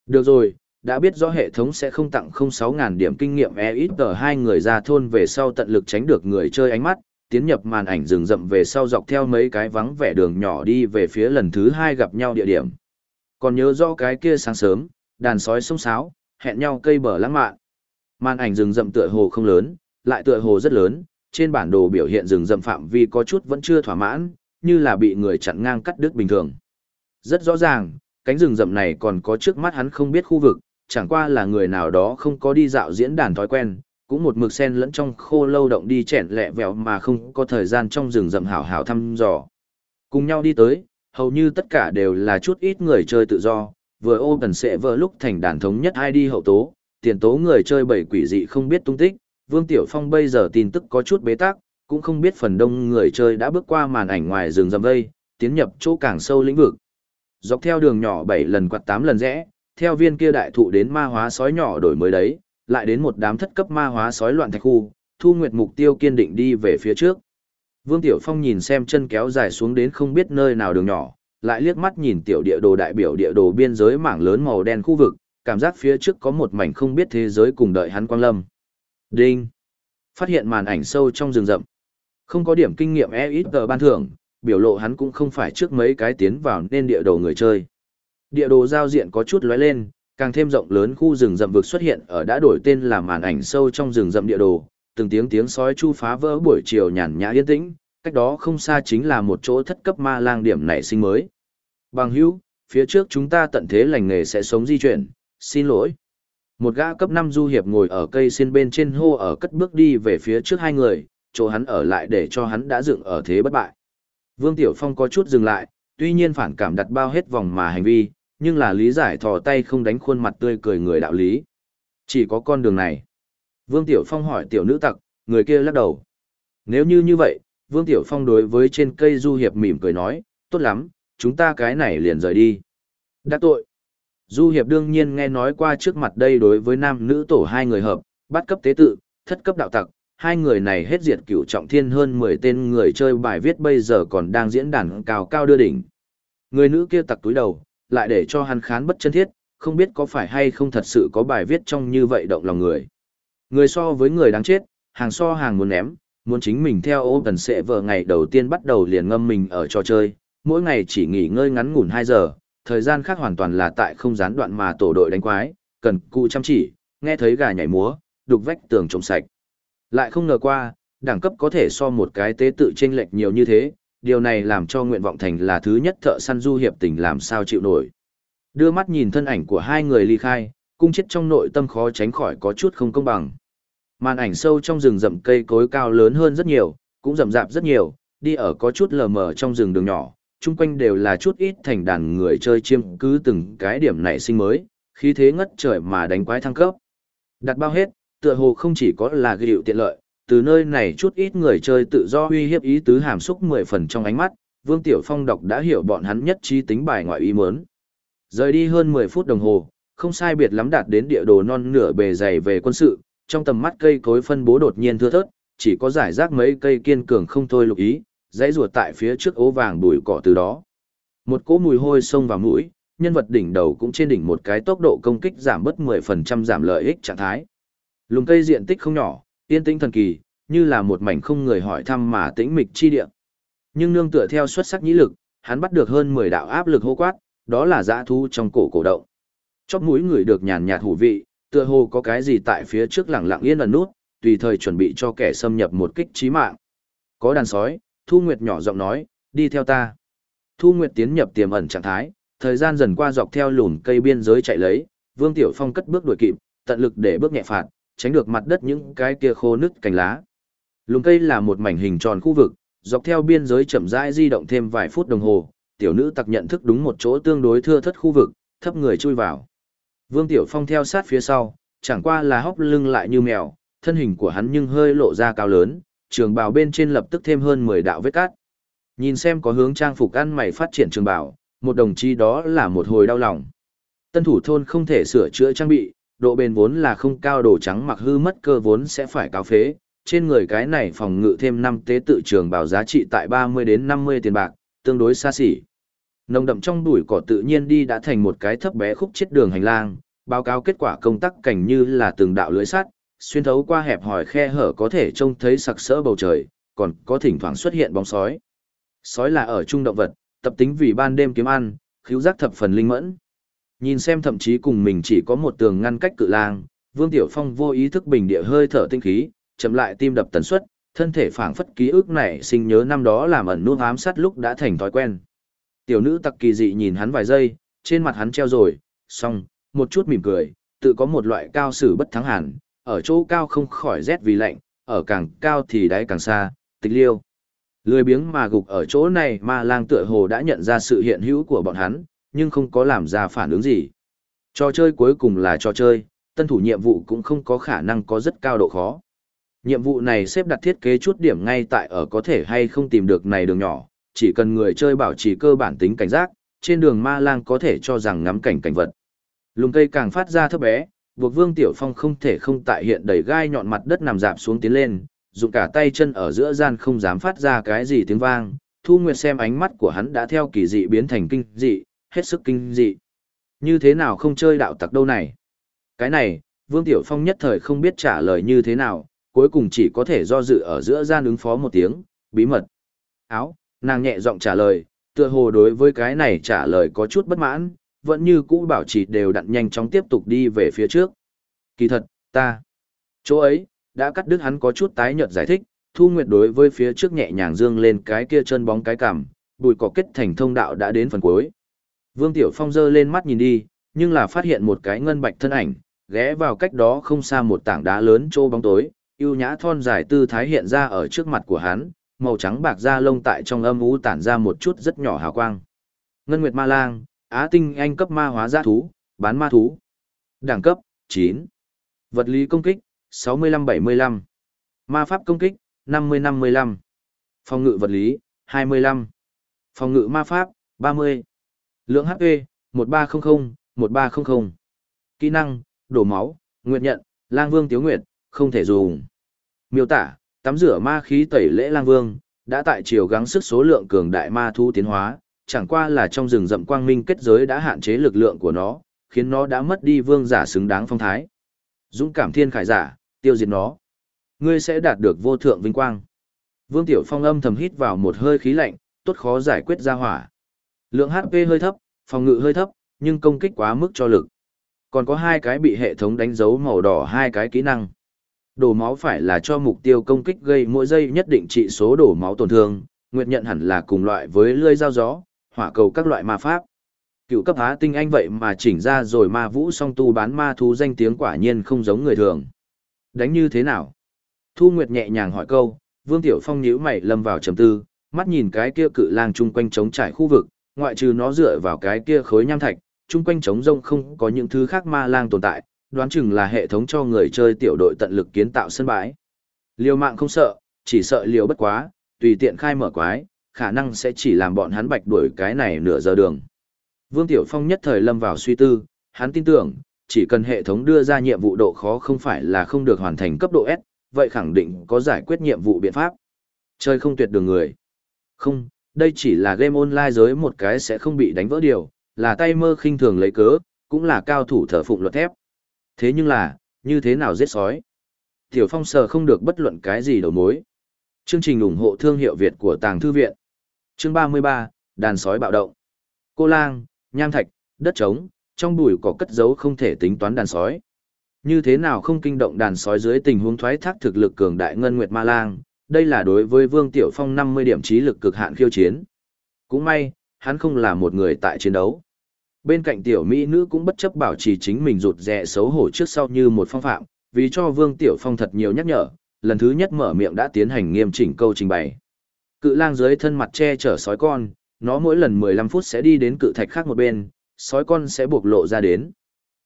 Speaker 1: Được rồi, đã biết rõ hệ thống sẽ không tặng không sáu ngàn điểm kinh nghiệm e ít tờ hai người ra thôn về sau tận lực tránh được người chơi ánh mắt, tiến nhập màn ảnh rừng rậm về sau dọc theo mấy cái vắng vẻ đường nhỏ đi về phía lần thứ hai gặp nhau địa điểm. Còn nhớ rõ cái kia sáng sớm, đàn sói sông sáo, hẹn nhau cây bờ lãng mạn. Màn ảnh rừng rậm tựa hồ không lớn, lại tựa hồ rất lớn, trên bản đồ biểu hiện rừng rậm phạm vi có chút vẫn chưa thỏa mãn, như là bị người chặn ngang cắt đứt bình thường. Rất rõ ràng, cánh rừng rậm này còn có trước mắt hắn không biết khu vực, chẳng qua là người nào đó không có đi dạo diễn đàn thói quen, cũng một mực sen lẫn trong khô lâu động đi chèn lẹ vẹo mà không có thời gian trong rừng rậm hảo hảo thăm dò. Cùng nhau đi tới, hầu như tất cả đều là chút ít người chơi tự do, vừa ô tần sẽ vỡ lúc thành đàn thống nhất ID hậu tố, tiền tố người chơi bảy quỷ dị không biết tung tích, Vương Tiểu Phong bây giờ tin tức có chút bế tắc, cũng không biết phần đông người chơi đã bước qua màn ảnh ngoài rừng rậm vây, tiến nhập chỗ càng sâu lĩnh vực. Dọc theo đường nhỏ bảy lần quạt tám lần rẽ, theo viên kia đại thụ đến ma hóa sói nhỏ đổi mới đấy, lại đến một đám thất cấp ma hóa sói loạn thạch khu, Thu Nguyệt mục tiêu kiên định đi về phía trước. Vương Tiểu Phong nhìn xem chân kéo dài xuống đến không biết nơi nào đường nhỏ, lại liếc mắt nhìn tiểu địa đồ đại biểu địa đồ biên giới mảng lớn màu đen khu vực, cảm giác phía trước có một mảnh không biết thế giới cùng đợi hắn quang lâm. Đinh! Phát hiện màn ảnh sâu trong rừng rậm. Không có điểm kinh nghiệm e ít tờ ban thưởng, biểu lộ hắn cũng không phải trước mấy cái tiến vào nên địa đồ người chơi. Địa đồ giao diện có chút lóe lên, càng thêm rộng lớn khu rừng rậm vực xuất hiện ở đã đổi tên là màn ảnh sâu trong rừng rậm địa đồ, từng tiếng tiếng sói chu phá vỡ buổi chiều nhàn nhã yên tĩnh, cách đó không xa chính là một chỗ thất cấp ma lang điểm nảy sinh mới. Bằng hữu, phía trước chúng ta tận thế lành nghề sẽ sống di chuyển, xin lỗi. Một gã cấp 5 du hiệp ngồi ở cây xin bên trên hô ở cất bước đi về phía trước hai người, chỗ hắn ở lại để cho hắn đã dựng ở thế bất bại. Vương Tiểu Phong có chút dừng lại, tuy nhiên phản cảm đặt bao hết vòng mà hành vi, nhưng là lý giải thò tay không đánh khuôn mặt tươi cười người đạo lý. Chỉ có con đường này. Vương Tiểu Phong hỏi tiểu nữ tặc, người kia lắc đầu. Nếu như như vậy, Vương Tiểu Phong đối với trên cây du hiệp mỉm cười nói, tốt lắm, chúng ta cái này liền rời đi. Đã tội. Du hiệp đương nhiên nghe nói qua trước mặt đây đối với nam nữ tổ hai người hợp, bắt cấp tế tự, thất cấp đạo tặc, hai người này hết diệt cửu trọng thiên hơn 10 tên người chơi bài viết bây giờ còn đang diễn đàn cao cao đưa đỉnh. Người nữ kia tặc túi đầu, lại để cho hắn khán bất chân thiết, không biết có phải hay không thật sự có bài viết trong như vậy động lòng người. Người so với người đáng chết, hàng so hàng muốn ném, muốn chính mình theo ô tần sẽ vợ ngày đầu tiên bắt đầu liền ngâm mình ở trò chơi, mỗi ngày chỉ nghỉ ngơi ngắn ngủn 2 giờ, thời gian khác hoàn toàn là tại không gián đoạn mà tổ đội đánh quái, cần cụ chăm chỉ, nghe thấy gà nhảy múa, đục vách tường trộm sạch. Lại không ngờ qua, đẳng cấp có thể so một cái tế tự chênh lệch nhiều như thế, điều này làm cho nguyện vọng thành là thứ nhất thợ săn du hiệp tình làm sao chịu nổi. Đưa mắt nhìn thân ảnh của hai người ly khai, cung chết trong nội tâm khó tránh khỏi có chút không công bằng. Màn ảnh sâu trong rừng rậm cây cối cao lớn hơn rất nhiều, cũng rậm rạp rất nhiều, đi ở có chút lờ mờ trong rừng đường nhỏ, chung quanh đều là chút ít thành đàn người chơi chiêm cứ từng cái điểm nảy sinh mới, khí thế ngất trời mà đánh quái thăng cấp. Đặt bao hết, tựa hồ không chỉ có là ghi tiện lợi, từ nơi này chút ít người chơi tự do uy hiếp ý tứ hàm xúc mười phần trong ánh mắt, Vương Tiểu Phong đọc đã hiểu bọn hắn nhất trí tính bài ngoại ý muốn. Rời đi hơn 10 phút đồng hồ, không sai biệt lắm đạt đến địa đồ non nửa bề dày về quân sự, trong tầm mắt cây cối phân bố đột nhiên thưa thớt, chỉ có giải rác mấy cây kiên cường không thôi lục ý, dãy ruột tại phía trước ố vàng bụi cỏ từ đó. Một cỗ mùi hôi xông vào mũi, nhân vật đỉnh đầu cũng trên đỉnh một cái tốc độ công kích giảm bớt 10% giảm lợi ích trạng thái. Lùng cây diện tích không nhỏ, yên tĩnh thần kỳ, như là một mảnh không người hỏi thăm mà tĩnh mịch chi địa. Nhưng nương tựa theo xuất sắc nhĩ lực, hắn bắt được hơn 10 đạo áp lực hô quát, đó là dã thu trong cổ cổ động. Chóp mũi người được nhàn nhạt hủ vị, tựa hồ có cái gì tại phía trước lẳng lặng yên ẩn nút, tùy thời chuẩn bị cho kẻ xâm nhập một kích chí mạng. Có đàn sói, Thu Nguyệt nhỏ giọng nói, đi theo ta. Thu Nguyệt tiến nhập tiềm ẩn trạng thái, thời gian dần qua dọc theo lùn cây biên giới chạy lấy, Vương Tiểu Phong cất bước đuổi kịp, tận lực để bước nhẹ phạt, tránh được mặt đất những cái kia khô nứt cành lá. lùm cây là một mảnh hình tròn khu vực, dọc theo biên giới chậm rãi di động thêm vài phút đồng hồ, tiểu nữ tặc nhận thức đúng một chỗ tương đối thưa thất khu vực, thấp người chui vào. Vương Tiểu Phong theo sát phía sau, chẳng qua là hóc lưng lại như mèo, thân hình của hắn nhưng hơi lộ ra cao lớn, trường bào bên trên lập tức thêm hơn 10 đạo vết cát. Nhìn xem có hướng trang phục ăn mày phát triển trường bào, một đồng chí đó là một hồi đau lòng. Tân thủ thôn không thể sửa chữa trang bị, độ bền vốn là không cao đồ trắng mặc hư mất cơ vốn sẽ phải cao phế. Trên người cái này phòng ngự thêm 5 tế tự trường bảo giá trị tại 30 đến 50 tiền bạc, tương đối xa xỉ. Nồng đậm trong bụi cỏ tự nhiên đi đã thành một cái thấp bé khúc chết đường hành lang, báo cáo kết quả công tác cảnh như là từng đạo lưới sắt, xuyên thấu qua hẹp hòi khe hở có thể trông thấy sặc sỡ bầu trời, còn có thỉnh thoảng xuất hiện bóng sói. Sói là ở trung động vật, tập tính vì ban đêm kiếm ăn, khiếu giác thập phần linh mẫn. Nhìn xem thậm chí cùng mình chỉ có một tường ngăn cách cự lang, Vương Tiểu Phong vô ý thức bình địa hơi thở tinh khí, chậm lại tim đập tần suất, thân thể phảng phất ký ức này sinh nhớ năm đó làm ẩn nút ám sát lúc đã thành thói quen. Tiểu nữ tặc kỳ dị nhìn hắn vài giây, trên mặt hắn treo rồi, xong, một chút mỉm cười, tự có một loại cao sử bất thắng hẳn, ở chỗ cao không khỏi rét vì lạnh, ở càng cao thì đáy càng xa, tịch liêu. Lười biếng mà gục ở chỗ này mà lang tựa hồ đã nhận ra sự hiện hữu của bọn hắn, nhưng không có làm ra phản ứng gì. Trò chơi cuối cùng là trò chơi, tân thủ nhiệm vụ cũng không có khả năng có rất cao độ khó. Nhiệm vụ này xếp đặt thiết kế chút điểm ngay tại ở có thể hay không tìm được này đường nhỏ, chỉ cần người chơi bảo trì cơ bản tính cảnh giác, trên đường ma lang có thể cho rằng ngắm cảnh cảnh vật. Lùng cây càng phát ra thấp bé, buộc Vương Tiểu Phong không thể không tại hiện đầy gai nhọn mặt đất nằm dạp xuống tiến lên, dùng cả tay chân ở giữa gian không dám phát ra cái gì tiếng vang. Thu Nguyệt xem ánh mắt của hắn đã theo kỳ dị biến thành kinh dị, hết sức kinh dị. Như thế nào không chơi đạo tặc đâu này? Cái này, Vương Tiểu Phong nhất thời không biết trả lời như thế nào, cuối cùng chỉ có thể do dự ở giữa gian ứng phó một tiếng, bí mật. Áo, nàng nhẹ giọng trả lời, tựa hồ đối với cái này trả lời có chút bất mãn, vẫn như cũ bảo trì đều đặn nhanh chóng tiếp tục đi về phía trước. Kỳ thật, ta, chỗ ấy, đã cắt đứt hắn có chút tái nhợt giải thích, Thu Nguyệt đối với phía trước nhẹ nhàng dương lên cái kia chân bóng cái cằm, bùi cỏ kết thành thông đạo đã đến phần cuối. Vương Tiểu Phong giơ lên mắt nhìn đi, nhưng là phát hiện một cái ngân bạch thân ảnh, ghé vào cách đó không xa một tảng đá lớn trô bóng tối, yêu nhã thon dài tư thái hiện ra ở trước mặt của hắn, màu trắng bạc da lông tại trong âm u tản ra một chút rất nhỏ hào quang. Ngân Nguyệt Ma Lang, Á Tinh Anh cấp ma hóa giã thú, bán ma thú. Đẳng cấp, 9. Vật lý công kích, 65-75. Ma pháp công kích, 50-55. Phòng ngự vật lý, 25. Phòng ngự ma pháp, 30. Lượng HP, 1300-1300. Kỹ năng, đổ máu, nguyện nhận, lang vương tiếu nguyệt, không thể dùng. Miêu tả, tắm rửa ma khí tẩy lễ lang vương, đã tại chiều gắng sức số lượng cường đại ma thu tiến hóa, chẳng qua là trong rừng rậm quang minh kết giới đã hạn chế lực lượng của nó, khiến nó đã mất đi vương giả xứng đáng phong thái. Dũng cảm thiên khải giả, tiêu diệt nó. Ngươi sẽ đạt được vô thượng vinh quang. Vương Tiểu Phong âm thầm hít vào một hơi khí lạnh, tốt khó giải quyết ra hỏa. Lượng HP hơi thấp, phòng ngự hơi thấp, nhưng công kích quá mức cho lực. Còn có hai cái bị hệ thống đánh dấu màu đỏ hai cái kỹ năng. Đổ máu phải là cho mục tiêu công kích gây mỗi giây nhất định trị số đổ máu tổn thương, nguyệt nhận hẳn là cùng loại với lưỡi dao gió, hỏa cầu các loại ma pháp. Cựu cấp há tinh anh vậy mà chỉnh ra rồi ma vũ song tu bán ma thú danh tiếng quả nhiên không giống người thường. Đánh như thế nào? Thu Nguyệt nhẹ nhàng hỏi câu, Vương Tiểu Phong nhíu mày lâm vào trầm tư, mắt nhìn cái kia cự lang chung quanh trống trải khu vực, ngoại trừ nó dựa vào cái kia khối nham thạch, chung quanh trống rông không có những thứ khác ma lang tồn tại, đoán chừng là hệ thống cho người chơi tiểu đội tận lực kiến tạo sân bãi. Liều mạng không sợ, chỉ sợ liều bất quá, tùy tiện khai mở quái, khả năng sẽ chỉ làm bọn hắn bạch đuổi cái này nửa giờ đường. Vương Tiểu Phong nhất thời lâm vào suy tư, hắn tin tưởng, chỉ cần hệ thống đưa ra nhiệm vụ độ khó không phải là không được hoàn thành cấp độ S, vậy khẳng định có giải quyết nhiệm vụ biện pháp. Chơi không tuyệt đường người. Không, đây chỉ là game online giới một cái sẽ không bị đánh vỡ điều, là tay mơ khinh thường lấy cớ, cũng là cao thủ thờ phụng luật thép. Thế nhưng là, như thế nào giết sói? Tiểu Phong sờ không được bất luận cái gì đầu mối. Chương trình ủng hộ thương hiệu Việt của Tàng Thư Viện. Chương 33, Đàn sói bạo động. Cô lang, nham thạch, đất trống, trong bụi có cất giấu không thể tính toán đàn sói. Như thế nào không kinh động đàn sói dưới tình huống thoái thác thực lực cường đại ngân nguyệt ma lang, đây là đối với Vương Tiểu Phong 50 điểm trí lực cực hạn khiêu chiến. Cũng may, hắn không là một người tại chiến đấu. Bên cạnh tiểu mỹ nữ cũng bất chấp bảo trì chính mình rụt rè xấu hổ trước sau như một phong phạm, vì cho Vương Tiểu Phong thật nhiều nhắc nhở, lần thứ nhất mở miệng đã tiến hành nghiêm chỉnh câu trình bày. Cự lang dưới thân mặt che chở sói con, nó mỗi lần 15 phút sẽ đi đến cự thạch khác một bên, sói con sẽ buộc lộ ra đến.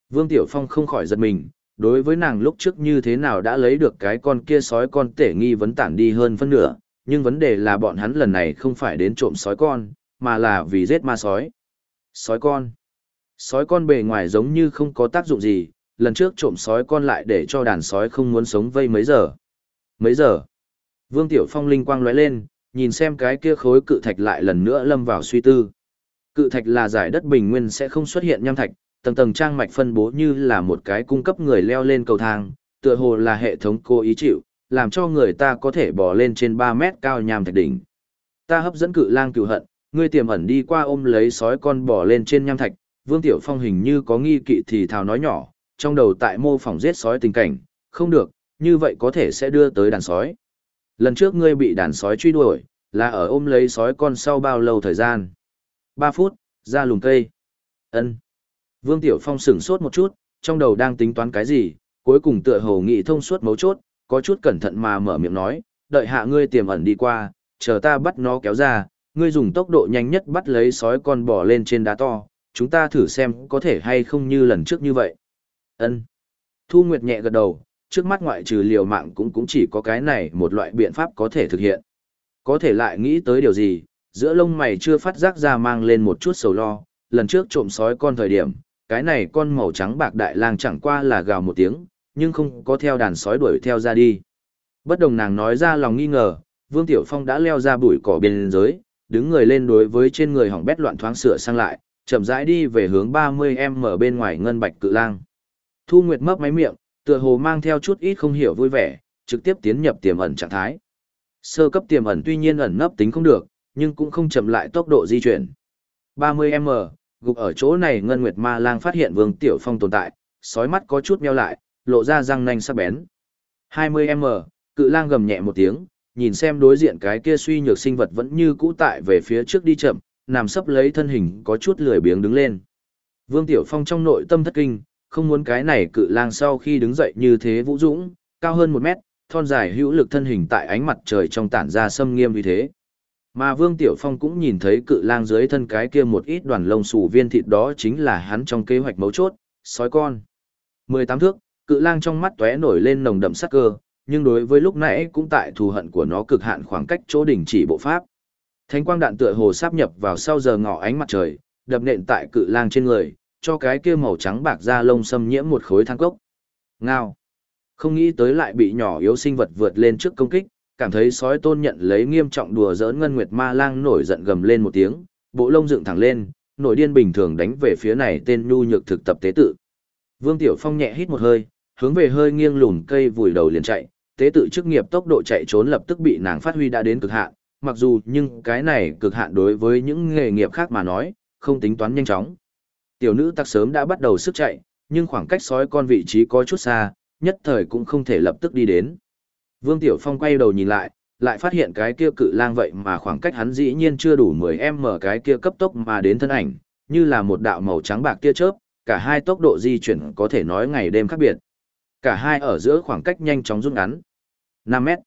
Speaker 1: Vương Tiểu Phong không khỏi giật mình, đối với nàng lúc trước như thế nào đã lấy được cái con kia sói con tể nghi vấn tản đi hơn phân nửa, nhưng vấn đề là bọn hắn lần này không phải đến trộm sói con, mà là vì giết ma sói. Sói con. Sói con bề ngoài giống như không có tác dụng gì, lần trước trộm sói con lại để cho đàn sói không muốn sống vây mấy giờ. Mấy giờ? Vương Tiểu Phong linh quang lóe lên, nhìn xem cái kia khối cự thạch lại lần nữa lâm vào suy tư. Cự thạch là giải đất bình nguyên sẽ không xuất hiện nham thạch, tầng tầng trang mạch phân bố như là một cái cung cấp người leo lên cầu thang, tựa hồ là hệ thống cố ý chịu, làm cho người ta có thể bò lên trên 3 mét cao nham thạch đỉnh. Ta hấp dẫn cự lang cửu hận, ngươi tiềm ẩn đi qua ôm lấy sói con bò lên trên nham thạch, Vương Tiểu Phong hình như có nghi kỵ thì thào nói nhỏ, trong đầu tại mô phỏng giết sói tình cảnh, không được, như vậy có thể sẽ đưa tới đàn sói. Lần trước ngươi bị đàn sói truy đuổi, là ở ôm lấy sói con sau bao lâu thời gian? 3 phút, ra lùm cây. Ân. Vương Tiểu Phong sửng sốt một chút, trong đầu đang tính toán cái gì, cuối cùng tựa hồ nghị thông suốt mấu chốt, có chút cẩn thận mà mở miệng nói, đợi hạ ngươi tiềm ẩn đi qua, chờ ta bắt nó kéo ra, ngươi dùng tốc độ nhanh nhất bắt lấy sói con bò lên trên đá to, chúng ta thử xem có thể hay không như lần trước như vậy. Ân. Thu Nguyệt nhẹ gật đầu, trước mắt ngoại trừ liều mạng cũng cũng chỉ có cái này một loại biện pháp có thể thực hiện. Có thể lại nghĩ tới điều gì, giữa lông mày chưa phát giác ra mang lên một chút sầu lo, lần trước trộm sói con thời điểm, cái này con màu trắng bạc đại lang chẳng qua là gào một tiếng, nhưng không có theo đàn sói đuổi theo ra đi. Bất đồng nàng nói ra lòng nghi ngờ, Vương Tiểu Phong đã leo ra bụi cỏ bên dưới, đứng người lên đối với trên người hỏng bét loạn thoáng sửa sang lại, chậm rãi đi về hướng 30m bên ngoài ngân bạch cự lang. Thu Nguyệt mấp máy miệng, tựa hồ mang theo chút ít không hiểu vui vẻ, trực tiếp tiến nhập tiềm ẩn trạng thái. Sơ cấp tiềm ẩn tuy nhiên ẩn nấp tính không được, nhưng cũng không chậm lại tốc độ di chuyển. 30m, gục ở chỗ này Ngân Nguyệt Ma Lang phát hiện Vương Tiểu Phong tồn tại, sói mắt có chút meo lại, lộ ra răng nanh sắc bén. 20m, cự lang gầm nhẹ một tiếng, nhìn xem đối diện cái kia suy nhược sinh vật vẫn như cũ tại về phía trước đi chậm, nằm sấp lấy thân hình có chút lười biếng đứng lên. Vương Tiểu Phong trong nội tâm thất kinh, không muốn cái này cự lang sau khi đứng dậy như thế vũ dũng, cao hơn một mét, thon dài hữu lực thân hình tại ánh mặt trời trong tản ra sâm nghiêm như thế. Mà Vương Tiểu Phong cũng nhìn thấy cự lang dưới thân cái kia một ít đoàn lông xù viên thịt đó chính là hắn trong kế hoạch mấu chốt, sói con. 18 thước, cự lang trong mắt tóe nổi lên nồng đậm sắc cơ, nhưng đối với lúc nãy cũng tại thù hận của nó cực hạn khoảng cách chỗ đỉnh chỉ bộ pháp. Thánh quang đạn tựa hồ sáp nhập vào sau giờ ngọ ánh mặt trời, đập nện tại cự lang trên người, cho cái kia màu trắng bạc da lông xâm nhiễm một khối than cốc. Ngao. Không nghĩ tới lại bị nhỏ yếu sinh vật vượt lên trước công kích, cảm thấy sói tôn nhận lấy nghiêm trọng đùa giỡn ngân nguyệt ma lang nổi giận gầm lên một tiếng, bộ lông dựng thẳng lên, nổi điên bình thường đánh về phía này tên nhu nhược thực tập tế tự. Vương Tiểu Phong nhẹ hít một hơi, hướng về hơi nghiêng lùn cây vùi đầu liền chạy, tế tự chức nghiệp tốc độ chạy trốn lập tức bị nàng phát huy đã đến cực hạn, mặc dù nhưng cái này cực hạn đối với những nghề nghiệp khác mà nói, không tính toán nhanh chóng. Tiểu nữ tắc sớm đã bắt đầu sức chạy, nhưng khoảng cách sói con vị trí có chút xa, nhất thời cũng không thể lập tức đi đến. Vương Tiểu Phong quay đầu nhìn lại, lại phát hiện cái kia cự lang vậy mà khoảng cách hắn dĩ nhiên chưa đủ 10m cái kia cấp tốc mà đến thân ảnh, như là một đạo màu trắng bạc tia chớp, cả hai tốc độ di chuyển có thể nói ngày đêm khác biệt. Cả hai ở giữa khoảng cách nhanh chóng rút ngắn. 5 mét.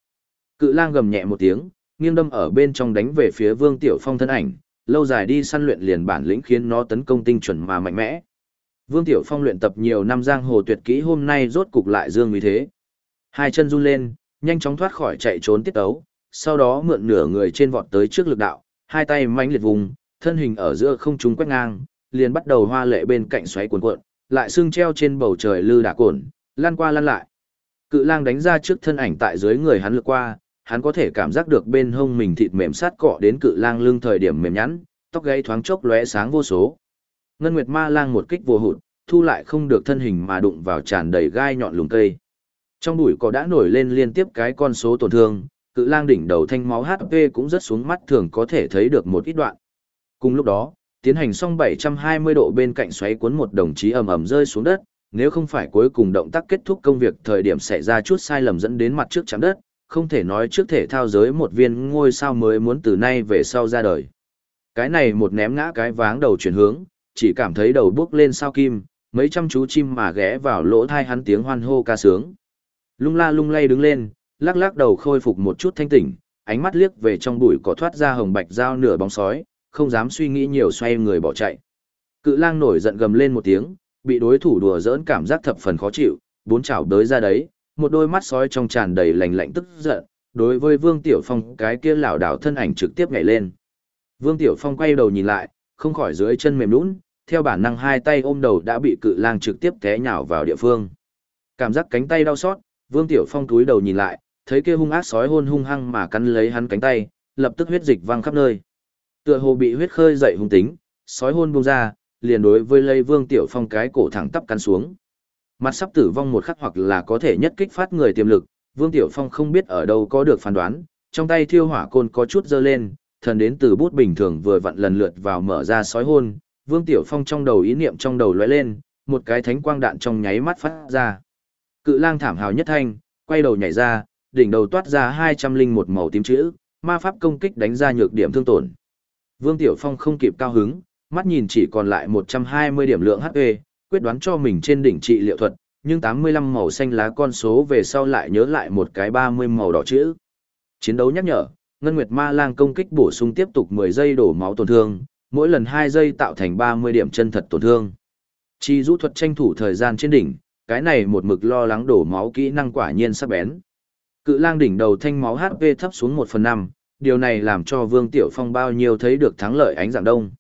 Speaker 1: Cự lang gầm nhẹ một tiếng, nghiêng đâm ở bên trong đánh về phía Vương Tiểu Phong thân ảnh, lâu dài đi săn luyện liền bản lĩnh khiến nó tấn công tinh chuẩn mà mạnh mẽ. Vương Tiểu Phong luyện tập nhiều năm giang hồ tuyệt kỹ hôm nay rốt cục lại dương như thế. Hai chân run lên, nhanh chóng thoát khỏi chạy trốn tiết tấu, sau đó mượn nửa người trên vọt tới trước lực đạo, hai tay mãnh liệt vùng, thân hình ở giữa không trung quét ngang, liền bắt đầu hoa lệ bên cạnh xoáy cuồn cuộn, lại xương treo trên bầu trời lư đả cồn, lan qua lan lại. Cự lang đánh ra trước thân ảnh tại dưới người hắn lướt qua, hắn có thể cảm giác được bên hông mình thịt mềm sát cọ đến cự lang lưng thời điểm mềm nhẵn, tóc gáy thoáng chốc lóe sáng vô số. Ngân Nguyệt Ma lang một kích vô hụt, thu lại không được thân hình mà đụng vào tràn đầy gai nhọn lùng cây. Trong bụi cỏ đã nổi lên liên tiếp cái con số tổn thương, cự lang đỉnh đầu thanh máu HP cũng rất xuống mắt thường có thể thấy được một ít đoạn. Cùng lúc đó, tiến hành xong 720 độ bên cạnh xoáy cuốn một đồng chí ầm ầm rơi xuống đất, nếu không phải cuối cùng động tác kết thúc công việc thời điểm xảy ra chút sai lầm dẫn đến mặt trước chạm đất, không thể nói trước thể thao giới một viên ngôi sao mới muốn từ nay về sau ra đời. Cái này một ném ngã cái váng đầu chuyển hướng, chỉ cảm thấy đầu bước lên sao kim, mấy trăm chú chim mà ghé vào lỗ thai hắn tiếng hoan hô ca sướng. Lung la lung lay đứng lên, lắc lắc đầu khôi phục một chút thanh tỉnh, ánh mắt liếc về trong bụi cỏ thoát ra hồng bạch dao nửa bóng sói, không dám suy nghĩ nhiều xoay người bỏ chạy. Cự lang nổi giận gầm lên một tiếng, bị đối thủ đùa giỡn cảm giác thập phần khó chịu, bốn chảo đới ra đấy, một đôi mắt sói trong tràn đầy lạnh lạnh tức giận, đối với Vương Tiểu Phong cái kia lảo đảo thân ảnh trực tiếp nhảy lên. Vương Tiểu Phong quay đầu nhìn lại, không khỏi dưới chân mềm nhũn, theo bản năng hai tay ôm đầu đã bị cự lang trực tiếp té nhào vào địa phương. Cảm giác cánh tay đau xót, Vương Tiểu Phong túi đầu nhìn lại, thấy kia hung ác sói hôn hung hăng mà cắn lấy hắn cánh tay, lập tức huyết dịch văng khắp nơi. Tựa hồ bị huyết khơi dậy hung tính, sói hôn buông ra, liền đối với lấy Vương Tiểu Phong cái cổ thẳng tắp cắn xuống. Mặt sắp tử vong một khắc hoặc là có thể nhất kích phát người tiềm lực, Vương Tiểu Phong không biết ở đâu có được phán đoán, trong tay thiêu hỏa côn có chút dơ lên, thần đến từ bút bình thường vừa vặn lần lượt vào mở ra sói hôn, Vương Tiểu Phong trong đầu ý niệm trong đầu lóe lên, một cái thánh quang đạn trong nháy mắt phát ra. Cự lang thảm hào nhất thanh, quay đầu nhảy ra, đỉnh đầu toát ra hai trăm linh một màu tím chữ, ma pháp công kích đánh ra nhược điểm thương tổn. Vương Tiểu Phong không kịp cao hứng, mắt nhìn chỉ còn lại một trăm hai mươi điểm lượng HP, quyết đoán cho mình trên đỉnh trị liệu thuật, nhưng tám mươi lăm màu xanh lá con số về sau lại nhớ lại một cái ba mươi màu đỏ chữ. Chiến đấu nhắc nhở, Ngân Nguyệt Ma Lang công kích bổ sung tiếp tục mười giây đổ máu tổn thương, mỗi lần hai giây tạo thành ba mươi điểm chân thật tổn thương. Chi rũ thuật tranh thủ thời gian trên đỉnh, cái này một mực lo lắng đổ máu kỹ năng quả nhiên sắc bén. Cự lang đỉnh đầu thanh máu HP thấp xuống 1 phần 5, điều này làm cho Vương Tiểu Phong bao nhiêu thấy được thắng lợi ánh dạng đông.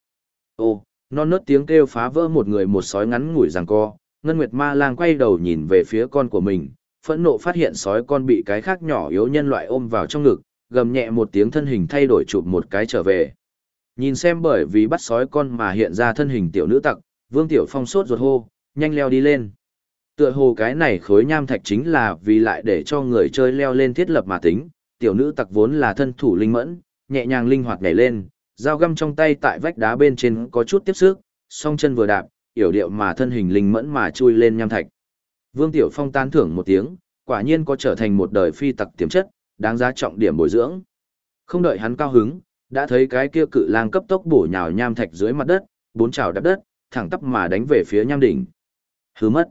Speaker 1: Ô, non nớt tiếng kêu phá vỡ một người một sói ngắn ngủi rằng co, Ngân Nguyệt Ma lang quay đầu nhìn về phía con của mình, phẫn nộ phát hiện sói con bị cái khác nhỏ yếu nhân loại ôm vào trong ngực, gầm nhẹ một tiếng thân hình thay đổi chụp một cái trở về. Nhìn xem bởi vì bắt sói con mà hiện ra thân hình tiểu nữ tặc, Vương Tiểu Phong sốt ruột hô, nhanh leo đi lên. Tựa hồ cái này khối nham thạch chính là vì lại để cho người chơi leo lên thiết lập mà tính, tiểu nữ tặc vốn là thân thủ linh mẫn, nhẹ nhàng linh hoạt nhảy lên, dao găm trong tay tại vách đá bên trên có chút tiếp sức, song chân vừa đạp, yểu điệu mà thân hình linh mẫn mà chui lên nham thạch. Vương Tiểu Phong tán thưởng một tiếng, quả nhiên có trở thành một đời phi tặc tiềm chất, đáng giá trọng điểm bồi dưỡng. Không đợi hắn cao hứng, đã thấy cái kia cự lang cấp tốc bổ nhào nham thạch dưới mặt đất, bốn trào đắp đất, thẳng tắp mà đánh về phía nham đỉnh. Hứ mất.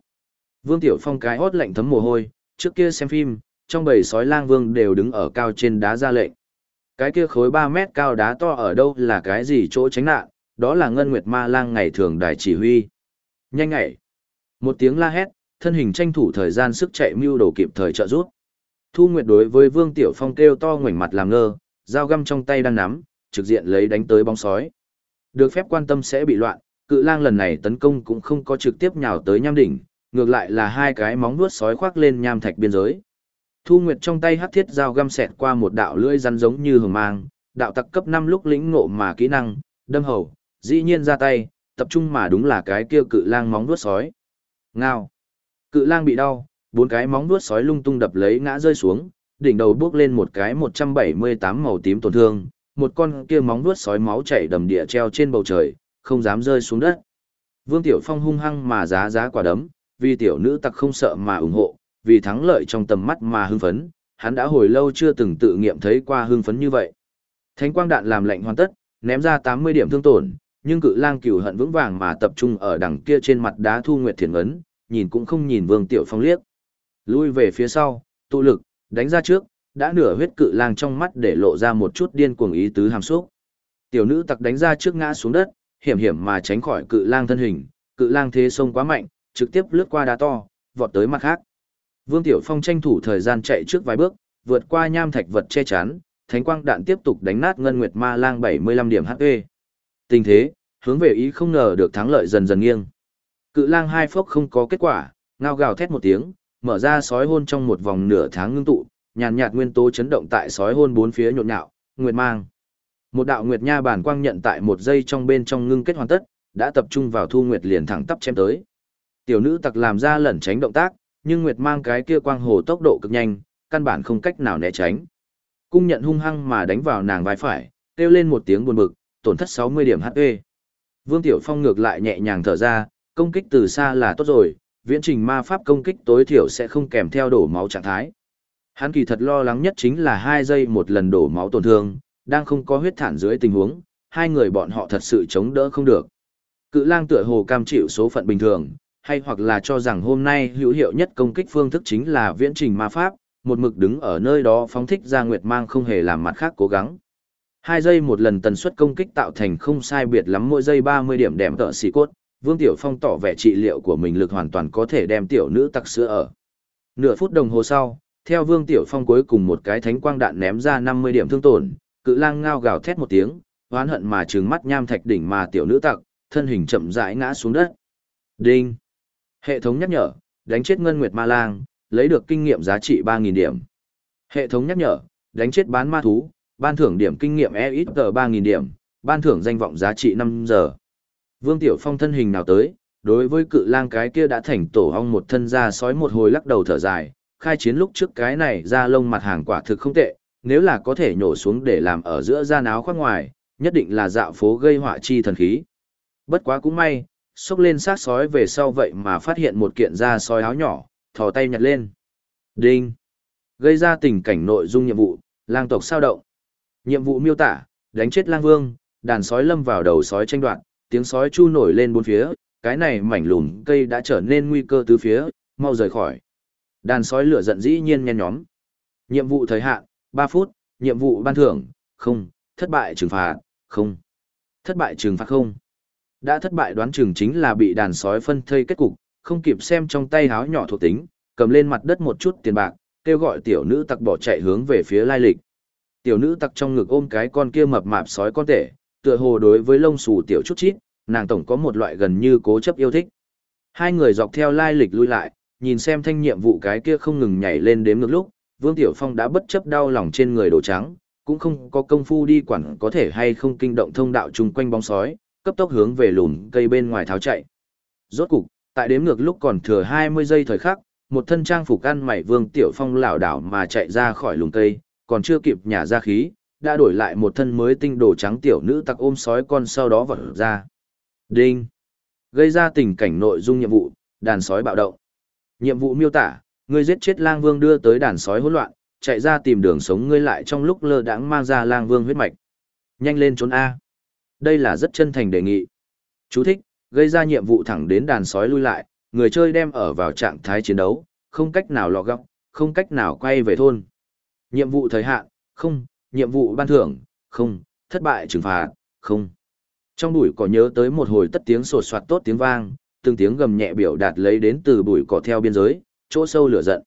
Speaker 1: Vương Tiểu Phong cái hót lạnh thấm mồ hôi, trước kia xem phim, trong bầy sói lang vương đều đứng ở cao trên đá ra lệnh. Cái kia khối 3 mét cao đá to ở đâu là cái gì chỗ tránh nạn, đó là ngân nguyệt ma lang ngày thường đài chỉ huy. Nhanh ngảy. Một tiếng la hét, thân hình tranh thủ thời gian sức chạy mưu đồ kịp thời trợ rút. Thu Nguyệt đối với Vương Tiểu Phong kêu to ngoảnh mặt làm ngơ, dao găm trong tay đang nắm, trực diện lấy đánh tới bóng sói. Được phép quan tâm sẽ bị loạn, cự lang lần này tấn công cũng không có trực tiếp nhào tới nham đỉnh, ngược lại là hai cái móng vuốt sói khoác lên nham thạch biên giới. Thu Nguyệt trong tay hắc thiết dao găm xẹt qua một đạo lưỡi rắn giống như hừng mang, đạo tặc cấp 5 lúc lĩnh ngộ mà kỹ năng, đâm hầu, dĩ nhiên ra tay, tập trung mà đúng là cái kia cự lang móng vuốt sói. Ngao. Cự lang bị đau, bốn cái móng vuốt sói lung tung đập lấy ngã rơi xuống, đỉnh đầu bước lên một cái 178 màu tím tổn thương, một con kia móng vuốt sói máu chảy đầm địa treo trên bầu trời, không dám rơi xuống đất. Vương Tiểu Phong hung hăng mà giá giá quả đấm, vì tiểu nữ tặc không sợ mà ủng hộ, vì thắng lợi trong tầm mắt mà hưng phấn, hắn đã hồi lâu chưa từng tự nghiệm thấy qua hưng phấn như vậy. Thánh quang đạn làm lệnh hoàn tất, ném ra 80 điểm thương tổn, nhưng cự lang cửu hận vững vàng mà tập trung ở đằng kia trên mặt đá thu nguyệt thiền ấn, nhìn cũng không nhìn Vương Tiểu Phong liếc. Lui về phía sau, tụ lực, đánh ra trước, đã nửa huyết cự lang trong mắt để lộ ra một chút điên cuồng ý tứ hàm xúc. Tiểu nữ tặc đánh ra trước ngã xuống đất, hiểm hiểm mà tránh khỏi cự lang thân hình, cự lang thế sông quá mạnh, trực tiếp lướt qua đá to, vọt tới mặt khác. Vương Tiểu Phong tranh thủ thời gian chạy trước vài bước, vượt qua nham thạch vật che chắn, thánh quang đạn tiếp tục đánh nát ngân nguyệt ma lang 75 điểm HP. Tình thế, hướng về ý không ngờ được thắng lợi dần dần nghiêng. Cự lang hai phốc không có kết quả, ngao gào thét một tiếng, mở ra sói hôn trong một vòng nửa tháng ngưng tụ, nhàn nhạt nguyên tố chấn động tại sói hôn bốn phía nhộn nhạo, nguyệt mang. Một đạo nguyệt nha bản quang nhận tại một giây trong bên trong ngưng kết hoàn tất, đã tập trung vào thu nguyệt liền thẳng tắp chém tới. Tiểu nữ tặc làm ra lẩn tránh động tác, nhưng Nguyệt mang cái kia quang hồ tốc độ cực nhanh, căn bản không cách nào né tránh. Cung nhận hung hăng mà đánh vào nàng vai phải, kêu lên một tiếng buồn bực, tổn thất 60 điểm HP. Vương Tiểu Phong ngược lại nhẹ nhàng thở ra, công kích từ xa là tốt rồi, viễn trình ma pháp công kích tối thiểu sẽ không kèm theo đổ máu trạng thái. Hắn kỳ thật lo lắng nhất chính là 2 giây một lần đổ máu tổn thương, đang không có huyết thản dưới tình huống, hai người bọn họ thật sự chống đỡ không được. Cự lang tựa hồ cam chịu số phận bình thường, hay hoặc là cho rằng hôm nay hữu hiệu nhất công kích phương thức chính là viễn trình ma pháp, một mực đứng ở nơi đó phóng thích ra nguyệt mang không hề làm mặt khác cố gắng. Hai giây một lần tần suất công kích tạo thành không sai biệt lắm mỗi giây 30 điểm đệm tợ xì cốt, Vương Tiểu Phong tỏ vẻ trị liệu của mình lực hoàn toàn có thể đem tiểu nữ tặc sữa ở. Nửa phút đồng hồ sau, theo Vương Tiểu Phong cuối cùng một cái thánh quang đạn ném ra 50 điểm thương tổn, cự lang ngao gào thét một tiếng, oán hận mà trừng mắt nham thạch đỉnh mà tiểu nữ tặc, thân hình chậm rãi ngã xuống đất. Đinh. Hệ thống nhắc nhở, đánh chết ngân nguyệt ma lang, lấy được kinh nghiệm giá trị 3.000 điểm. Hệ thống nhắc nhở, đánh chết bán ma thú, ban thưởng điểm kinh nghiệm Eater 3.000 điểm, ban thưởng danh vọng giá trị 5 giờ. Vương Tiểu Phong thân hình nào tới, đối với cự lang cái kia đã thành tổ ong một thân ra sói một hồi lắc đầu thở dài, khai chiến lúc trước cái này ra lông mặt hàng quả thực không tệ, nếu là có thể nhổ xuống để làm ở giữa da áo khoác ngoài, nhất định là dạo phố gây họa chi thần khí. Bất quá cũng may, xốc lên xác sói về sau vậy mà phát hiện một kiện da sói áo nhỏ, thò tay nhặt lên. Đinh! Gây ra tình cảnh nội dung nhiệm vụ, lang tộc sao động. Nhiệm vụ miêu tả, đánh chết lang vương, đàn sói lâm vào đầu sói tranh đoạn, tiếng sói chu nổi lên bốn phía, cái này mảnh lùn cây đã trở nên nguy cơ tứ phía, mau rời khỏi. Đàn sói lửa giận dĩ nhiên nhen nhóm. Nhiệm vụ thời hạn, 3 phút, nhiệm vụ ban thưởng, không, thất bại trừng phạt, không. Thất bại trừng phạt không. Đã thất bại đoán chừng chính là bị đàn sói phân thây kết cục, không kịp xem trong tay háo nhỏ thuộc tính, cầm lên mặt đất một chút tiền bạc, kêu gọi tiểu nữ tặc bỏ chạy hướng về phía lai lịch. Tiểu nữ tặc trong ngực ôm cái con kia mập mạp sói con tể, tựa hồ đối với lông xù tiểu chút chít, nàng tổng có một loại gần như cố chấp yêu thích. Hai người dọc theo lai lịch lui lại, nhìn xem thanh nhiệm vụ cái kia không ngừng nhảy lên đếm ngược lúc, Vương Tiểu Phong đã bất chấp đau lòng trên người đồ trắng, cũng không có công phu đi quản có thể hay không kinh động thông đạo chung quanh bóng sói, cấp tốc hướng về lùm cây bên ngoài tháo chạy. Rốt cục, tại đếm ngược lúc còn thừa 20 giây thời khắc, một thân trang phục ăn mày Vương Tiểu Phong lảo đảo mà chạy ra khỏi lùm cây, còn chưa kịp nhả ra khí, đã đổi lại một thân mới tinh đồ trắng tiểu nữ tặc ôm sói con sau đó vọt ra. Đinh. Gây ra tình cảnh nội dung nhiệm vụ, đàn sói bạo động. Nhiệm vụ miêu tả, ngươi giết chết lang vương đưa tới đàn sói hỗn loạn, chạy ra tìm đường sống ngươi lại trong lúc lơ đãng mang ra lang vương huyết mạch. Nhanh lên trốn A. Đây là rất chân thành đề nghị. Chú thích, gây ra nhiệm vụ thẳng đến đàn sói lui lại, người chơi đem ở vào trạng thái chiến đấu, không cách nào lọ góc, không cách nào quay về thôn. Nhiệm vụ thời hạn, không, nhiệm vụ ban thưởng, không, thất bại trừng phạt, không. Trong bụi cỏ nhớ tới một hồi tất tiếng sột soạt tốt tiếng vang, từng tiếng gầm nhẹ biểu đạt lấy đến từ bụi cỏ theo biên giới, chỗ sâu lửa giận.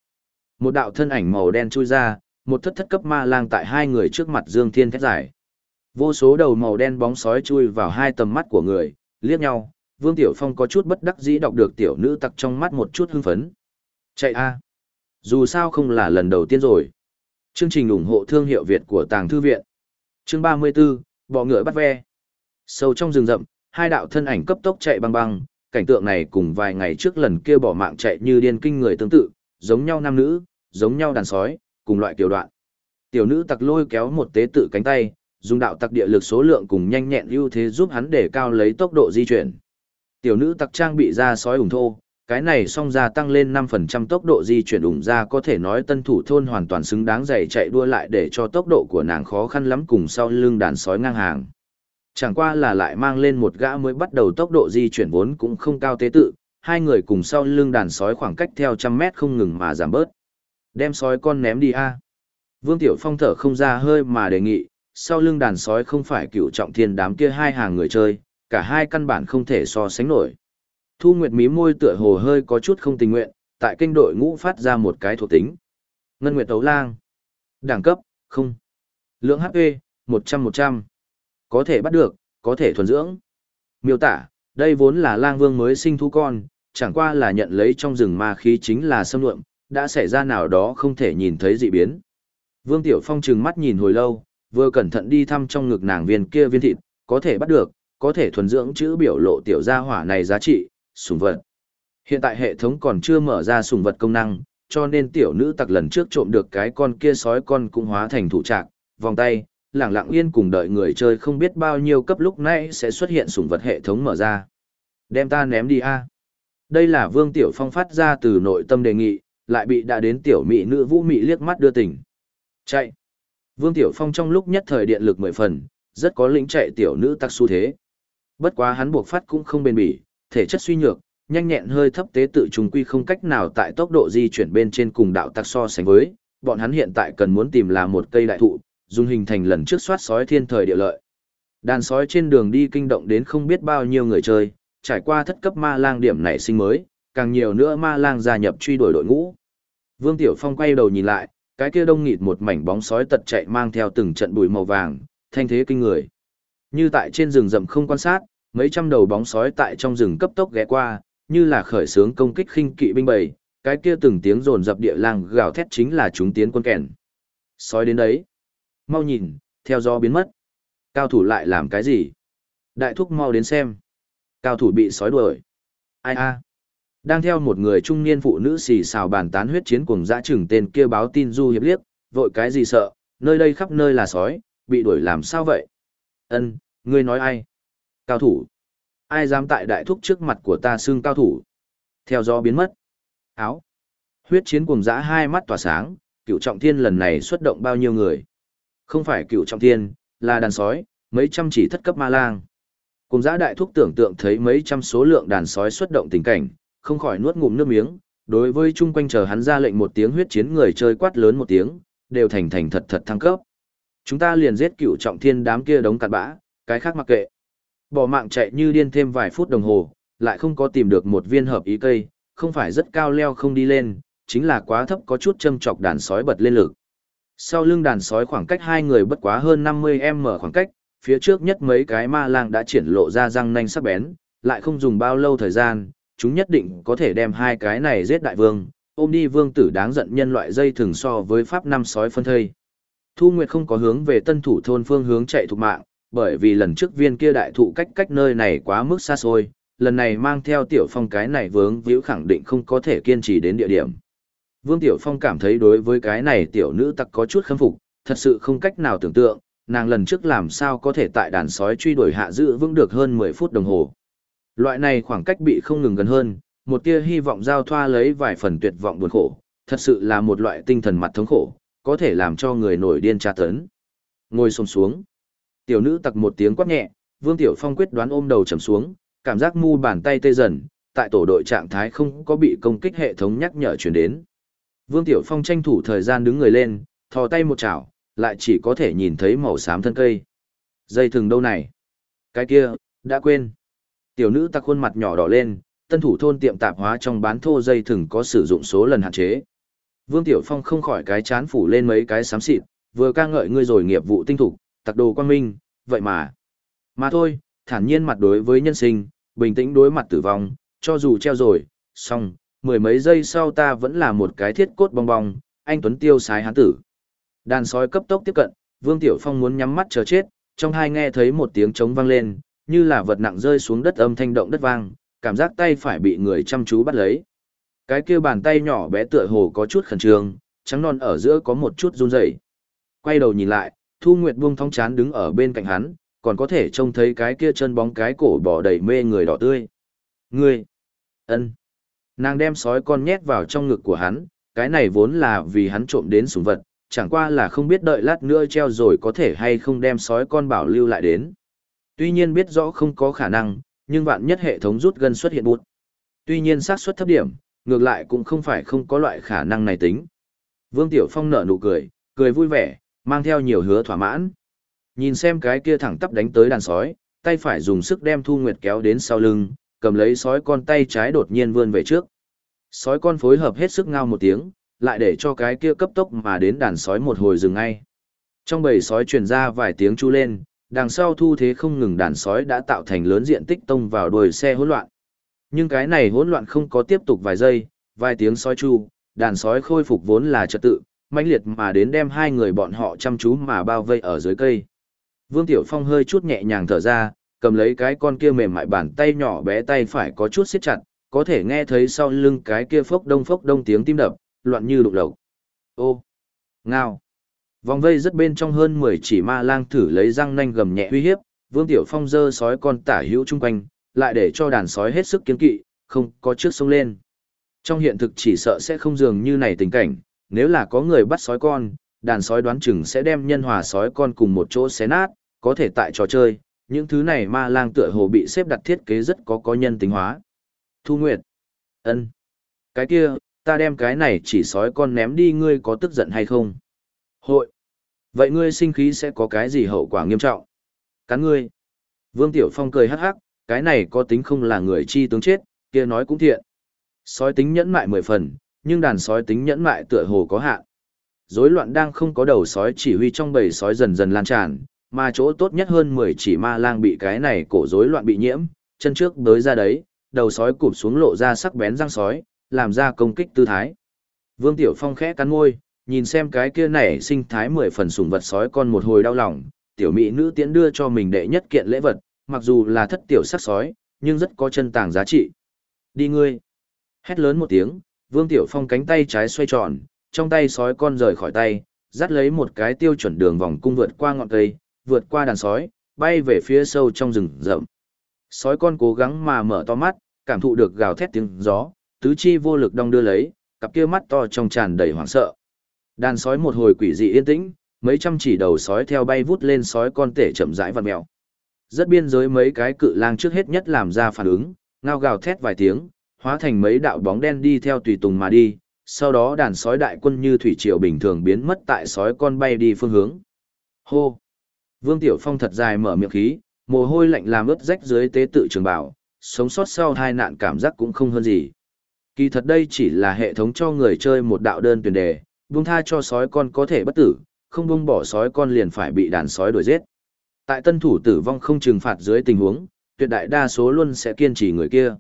Speaker 1: Một đạo thân ảnh màu đen chui ra, một thất thất cấp ma lang tại hai người trước mặt Dương Thiên thét giải. Vô số đầu màu đen bóng sói chui vào hai tầm mắt của người, liếc nhau, Vương Tiểu Phong có chút bất đắc dĩ đọc được tiểu nữ tặc trong mắt một chút hưng phấn. Chạy a Dù sao không là lần đầu tiên rồi. Chương trình ủng hộ thương hiệu Việt của Tàng Thư Viện. Chương 34, bọ ngựa bắt ve. Sâu trong rừng rậm, hai đạo thân ảnh cấp tốc chạy băng băng, cảnh tượng này cùng vài ngày trước lần kia bỏ mạng chạy như điên kinh người tương tự, giống nhau nam nữ, giống nhau đàn sói, cùng loại tiểu đoạn. Tiểu nữ tặc lôi kéo một tế tự cánh tay, dùng đạo tặc địa lực số lượng cùng nhanh nhẹn ưu thế giúp hắn để cao lấy tốc độ di chuyển. Tiểu nữ tặc trang bị ra sói ủng thô, cái này song ra tăng lên 5% tốc độ di chuyển ủng ra có thể nói tân thủ thôn hoàn toàn xứng đáng dày chạy đua lại để cho tốc độ của nàng khó khăn lắm cùng sau lưng đàn sói ngang hàng. Chẳng qua là lại mang lên một gã mới bắt đầu tốc độ di chuyển vốn cũng không cao tế tự, hai người cùng sau lưng đàn sói khoảng cách theo trăm mét không ngừng mà giảm bớt. Đem sói con ném đi a. Vương Tiểu Phong thở không ra hơi mà đề nghị, sau lưng đàn sói không phải cựu trọng thiên đám kia hai hàng người chơi, cả hai căn bản không thể so sánh nổi. Thu Nguyệt mí môi tựa hồ hơi có chút không tình nguyện, tại kênh đội ngũ phát ra một cái thuộc tính. Ngân Nguyệt Tấu Lang. Đẳng cấp, không. Lượng HP, 100-100. Có thể bắt được, có thể thuần dưỡng. Miêu tả, đây vốn là lang vương mới sinh thú con, chẳng qua là nhận lấy trong rừng ma khí chính là xâm lượm, đã xảy ra nào đó không thể nhìn thấy dị biến. Vương Tiểu Phong trừng mắt nhìn hồi lâu, vừa cẩn thận đi thăm trong ngực nàng viên kia viên thịt, có thể bắt được, có thể thuần dưỡng chữ biểu lộ tiểu gia hỏa này giá trị, sùng vật. Hiện tại hệ thống còn chưa mở ra sùng vật công năng, cho nên tiểu nữ tặc lần trước trộm được cái con kia sói con cũng hóa thành thủ trạng, vòng tay, lẳng lặng yên cùng đợi người chơi không biết bao nhiêu cấp lúc nãy sẽ xuất hiện sùng vật hệ thống mở ra. Đem ta ném đi a. Đây là Vương Tiểu Phong phát ra từ nội tâm đề nghị, lại bị đã đến tiểu mỹ nữ vũ mỹ liếc mắt đưa tỉnh. Chạy. Vương Tiểu Phong trong lúc nhất thời điện lực mười phần, rất có lĩnh chạy tiểu nữ tắc xu thế. Bất quá hắn buộc phát cũng không bền bỉ, thể chất suy nhược, nhanh nhẹn hơi thấp tế tự trùng quy không cách nào tại tốc độ di chuyển bên trên cùng đạo tắc so sánh với, bọn hắn hiện tại cần muốn tìm là một cây đại thụ, dùng hình thành lần trước soát sói thiên thời địa lợi. Đàn sói trên đường đi kinh động đến không biết bao nhiêu người chơi, trải qua thất cấp ma lang điểm nảy sinh mới, càng nhiều nữa ma lang gia nhập truy đuổi đội ngũ. Vương Tiểu Phong quay đầu nhìn lại, cái kia đông nghịt một mảnh bóng sói tật chạy mang theo từng trận bụi màu vàng, thanh thế kinh người. Như tại trên rừng rậm không quan sát, mấy trăm đầu bóng sói tại trong rừng cấp tốc ghé qua, như là khởi sướng công kích khinh kỵ binh bầy, cái kia từng tiếng rồn dập địa lang gào thét chính là chúng tiến quân kèn. Sói đến đấy. Mau nhìn, theo gió biến mất. Cao thủ lại làm cái gì? Đại thúc mau đến xem. Cao thủ bị sói đuổi. Ai a? Đang theo một người trung niên phụ nữ xì xào bàn tán huyết chiến cùng dã chừng tên kia báo tin du hiệp liếc, vội cái gì sợ, nơi đây khắp nơi là sói, bị đuổi làm sao vậy? Ân, ngươi nói ai? Cao thủ. Ai dám tại đại thúc trước mặt của ta xưng cao thủ? Theo gió biến mất. Áo. Huyết chiến cùng dã hai mắt tỏa sáng, cựu trọng thiên lần này xuất động bao nhiêu người? Không phải cựu trọng thiên, là đàn sói, mấy trăm chỉ thất cấp ma lang. Cùng dã đại thúc tưởng tượng thấy mấy trăm số lượng đàn sói xuất động tình cảnh, không khỏi nuốt ngụm nước miếng, đối với chung quanh chờ hắn ra lệnh một tiếng huyết chiến người chơi quát lớn một tiếng, đều thành thành thật thật thăng cấp. Chúng ta liền giết cựu trọng thiên đám kia đống cặn bã, cái khác mặc kệ. Bỏ mạng chạy như điên thêm vài phút đồng hồ, lại không có tìm được một viên hợp ý cây, không phải rất cao leo không đi lên, chính là quá thấp có chút châm chọc đàn sói bật lên lực. Sau lưng đàn sói khoảng cách hai người bất quá hơn 50m khoảng cách, phía trước nhất mấy cái ma lang đã triển lộ ra răng nanh sắc bén, lại không dùng bao lâu thời gian, chúng nhất định có thể đem hai cái này giết đại vương, ôm đi vương tử đáng giận nhân loại dây thường so với pháp năm sói phân thây. Thu Nguyệt không có hướng về tân thủ thôn phương hướng chạy thục mạng, bởi vì lần trước viên kia đại thụ cách cách nơi này quá mức xa xôi, lần này mang theo tiểu phong cái này vướng víu khẳng định không có thể kiên trì đến địa điểm. Vương Tiểu Phong cảm thấy đối với cái này tiểu nữ tặc có chút khâm phục, thật sự không cách nào tưởng tượng, nàng lần trước làm sao có thể tại đàn sói truy đuổi hạ giữ vững được hơn 10 phút đồng hồ. Loại này khoảng cách bị không ngừng gần hơn, một tia hy vọng giao thoa lấy vài phần tuyệt vọng buồn khổ, thật sự là một loại tinh thần mặt thống khổ, có thể làm cho người nổi điên tra tấn. Ngồi xổm xuống. Tiểu nữ tặc một tiếng quát nhẹ, Vương Tiểu Phong quyết đoán ôm đầu trầm xuống, cảm giác mu bàn tay tê dần, tại tổ đội trạng thái không có bị công kích hệ thống nhắc nhở truyền đến. Vương Tiểu Phong tranh thủ thời gian đứng người lên, thò tay một chảo, lại chỉ có thể nhìn thấy màu xám thân cây. Dây thừng đâu này? Cái kia, đã quên. Tiểu nữ tặc khuôn mặt nhỏ đỏ lên, tân thủ thôn tiệm tạp hóa trong bán thô dây thừng có sử dụng số lần hạn chế. Vương Tiểu Phong không khỏi cái chán phủ lên mấy cái xám xịt, vừa ca ngợi ngươi rồi nghiệp vụ tinh thục, tặc đồ quan minh, vậy mà. Mà thôi, thản nhiên mặt đối với nhân sinh, bình tĩnh đối mặt tử vong, cho dù treo rồi, xong, mười mấy giây sau ta vẫn là một cái thiết cốt bong bong, anh Tuấn tiêu sái hán tử. Đàn sói cấp tốc tiếp cận, Vương Tiểu Phong muốn nhắm mắt chờ chết, trong hai nghe thấy một tiếng trống vang lên, như là vật nặng rơi xuống đất âm thanh động đất vang, cảm giác tay phải bị người chăm chú bắt lấy. Cái kia bàn tay nhỏ bé tựa hồ có chút khẩn trương, trắng non ở giữa có một chút run rẩy. Quay đầu nhìn lại, Thu Nguyệt buông thong chán đứng ở bên cạnh hắn, còn có thể trông thấy cái kia chân bóng cái cổ bỏ đầy mê người đỏ tươi. Ngươi! ân Nàng đem sói con nhét vào trong ngực của hắn, cái này vốn là vì hắn trộm đến sủng vật, chẳng qua là không biết đợi lát nữa treo rồi có thể hay không đem sói con bảo lưu lại đến. Tuy nhiên biết rõ không có khả năng, nhưng vạn nhất hệ thống rút gân xuất hiện bút. Tuy nhiên xác suất thấp điểm, ngược lại cũng không phải không có loại khả năng này tính. Vương Tiểu Phong nở nụ cười, cười vui vẻ, mang theo nhiều hứa thỏa mãn. Nhìn xem cái kia thẳng tắp đánh tới đàn sói, tay phải dùng sức đem Thu Nguyệt kéo đến sau lưng, cầm lấy sói con tay trái đột nhiên vươn về trước. Sói con phối hợp hết sức ngao một tiếng, lại để cho cái kia cấp tốc mà đến đàn sói một hồi dừng ngay. Trong bầy sói truyền ra vài tiếng chu lên, đằng sau thu thế không ngừng đàn sói đã tạo thành lớn diện tích tông vào đuôi xe hỗn loạn. Nhưng cái này hỗn loạn không có tiếp tục vài giây, vài tiếng sói chu, đàn sói khôi phục vốn là trật tự, mãnh liệt mà đến đem hai người bọn họ chăm chú mà bao vây ở dưới cây. Vương Tiểu Phong hơi chút nhẹ nhàng thở ra, cầm lấy cái con kia mềm mại bàn tay nhỏ bé tay phải có chút siết chặt, có thể nghe thấy sau lưng cái kia phốc đông phốc đông tiếng tim đập, loạn như đụng lộc. Ô! Ngao! Vòng vây rất bên trong hơn 10 chỉ ma lang thử lấy răng nanh gầm nhẹ uy hiếp, Vương Tiểu Phong dơ sói con tả hữu chung quanh, lại để cho đàn sói hết sức kiên kỵ, không có trước sông lên. Trong hiện thực chỉ sợ sẽ không dường như này tình cảnh, nếu là có người bắt sói con, đàn sói đoán chừng sẽ đem nhân hòa sói con cùng một chỗ xé nát, có thể tại trò chơi, những thứ này ma lang tựa hồ bị xếp đặt thiết kế rất có có nhân tính hóa. Thu Nguyệt. ân, Cái kia, ta đem cái này chỉ sói con ném đi ngươi có tức giận hay không? Hội. Vậy ngươi sinh khí sẽ có cái gì hậu quả nghiêm trọng? Cắn ngươi. Vương Tiểu Phong cười hắc hắc, cái này có tính không là người chi tướng chết, kia nói cũng thiện. Sói tính nhẫn mại mười phần, nhưng đàn sói tính nhẫn mại tựa hồ có hạn. Rối loạn đang không có đầu sói chỉ huy trong bầy sói dần dần lan tràn, mà chỗ tốt nhất hơn 10 chỉ ma lang bị cái này cổ rối loạn bị nhiễm, chân trước bới ra đấy, đầu sói cụp xuống lộ ra sắc bén răng sói, làm ra công kích tư thái. Vương Tiểu Phong khẽ cắn môi, nhìn xem cái kia này sinh thái mười phần sủng vật sói con một hồi đau lòng, tiểu mỹ nữ tiễn đưa cho mình đệ nhất kiện lễ vật, mặc dù là thất tiểu sắc sói, nhưng rất có chân tàng giá trị. Đi ngươi! Hét lớn một tiếng, Vương Tiểu Phong cánh tay trái xoay tròn, trong tay sói con rời khỏi tay, dắt lấy một cái tiêu chuẩn đường vòng cung vượt qua ngọn cây, vượt qua đàn sói, bay về phía sâu trong rừng rậm. Sói con cố gắng mà mở to mắt, cảm thụ được gào thét tiếng gió, tứ chi vô lực đong đưa lấy, cặp kia mắt to trong tràn đầy hoảng sợ. Đàn sói một hồi quỷ dị yên tĩnh, mấy trăm chỉ đầu sói theo bay vút lên sói con tể chậm rãi vặn mèo. Rất biên giới mấy cái cự lang trước hết nhất làm ra phản ứng, ngao gào thét vài tiếng, hóa thành mấy đạo bóng đen đi theo tùy tùng mà đi, sau đó đàn sói đại quân như thủy triều bình thường biến mất tại sói con bay đi phương hướng. Hô! Vương Tiểu Phong thật dài mở miệng khí, mồ hôi lạnh làm ướt rách dưới tế tự trường bảo, sống sót sau hai nạn cảm giác cũng không hơn gì. Kỳ thật đây chỉ là hệ thống cho người chơi một đạo đơn tuyển đề, buông tha cho sói con có thể bất tử, không buông bỏ sói con liền phải bị đàn sói đuổi giết. Tại tân thủ tử vong không trừng phạt dưới tình huống, tuyệt đại đa số luôn sẽ kiên trì người kia.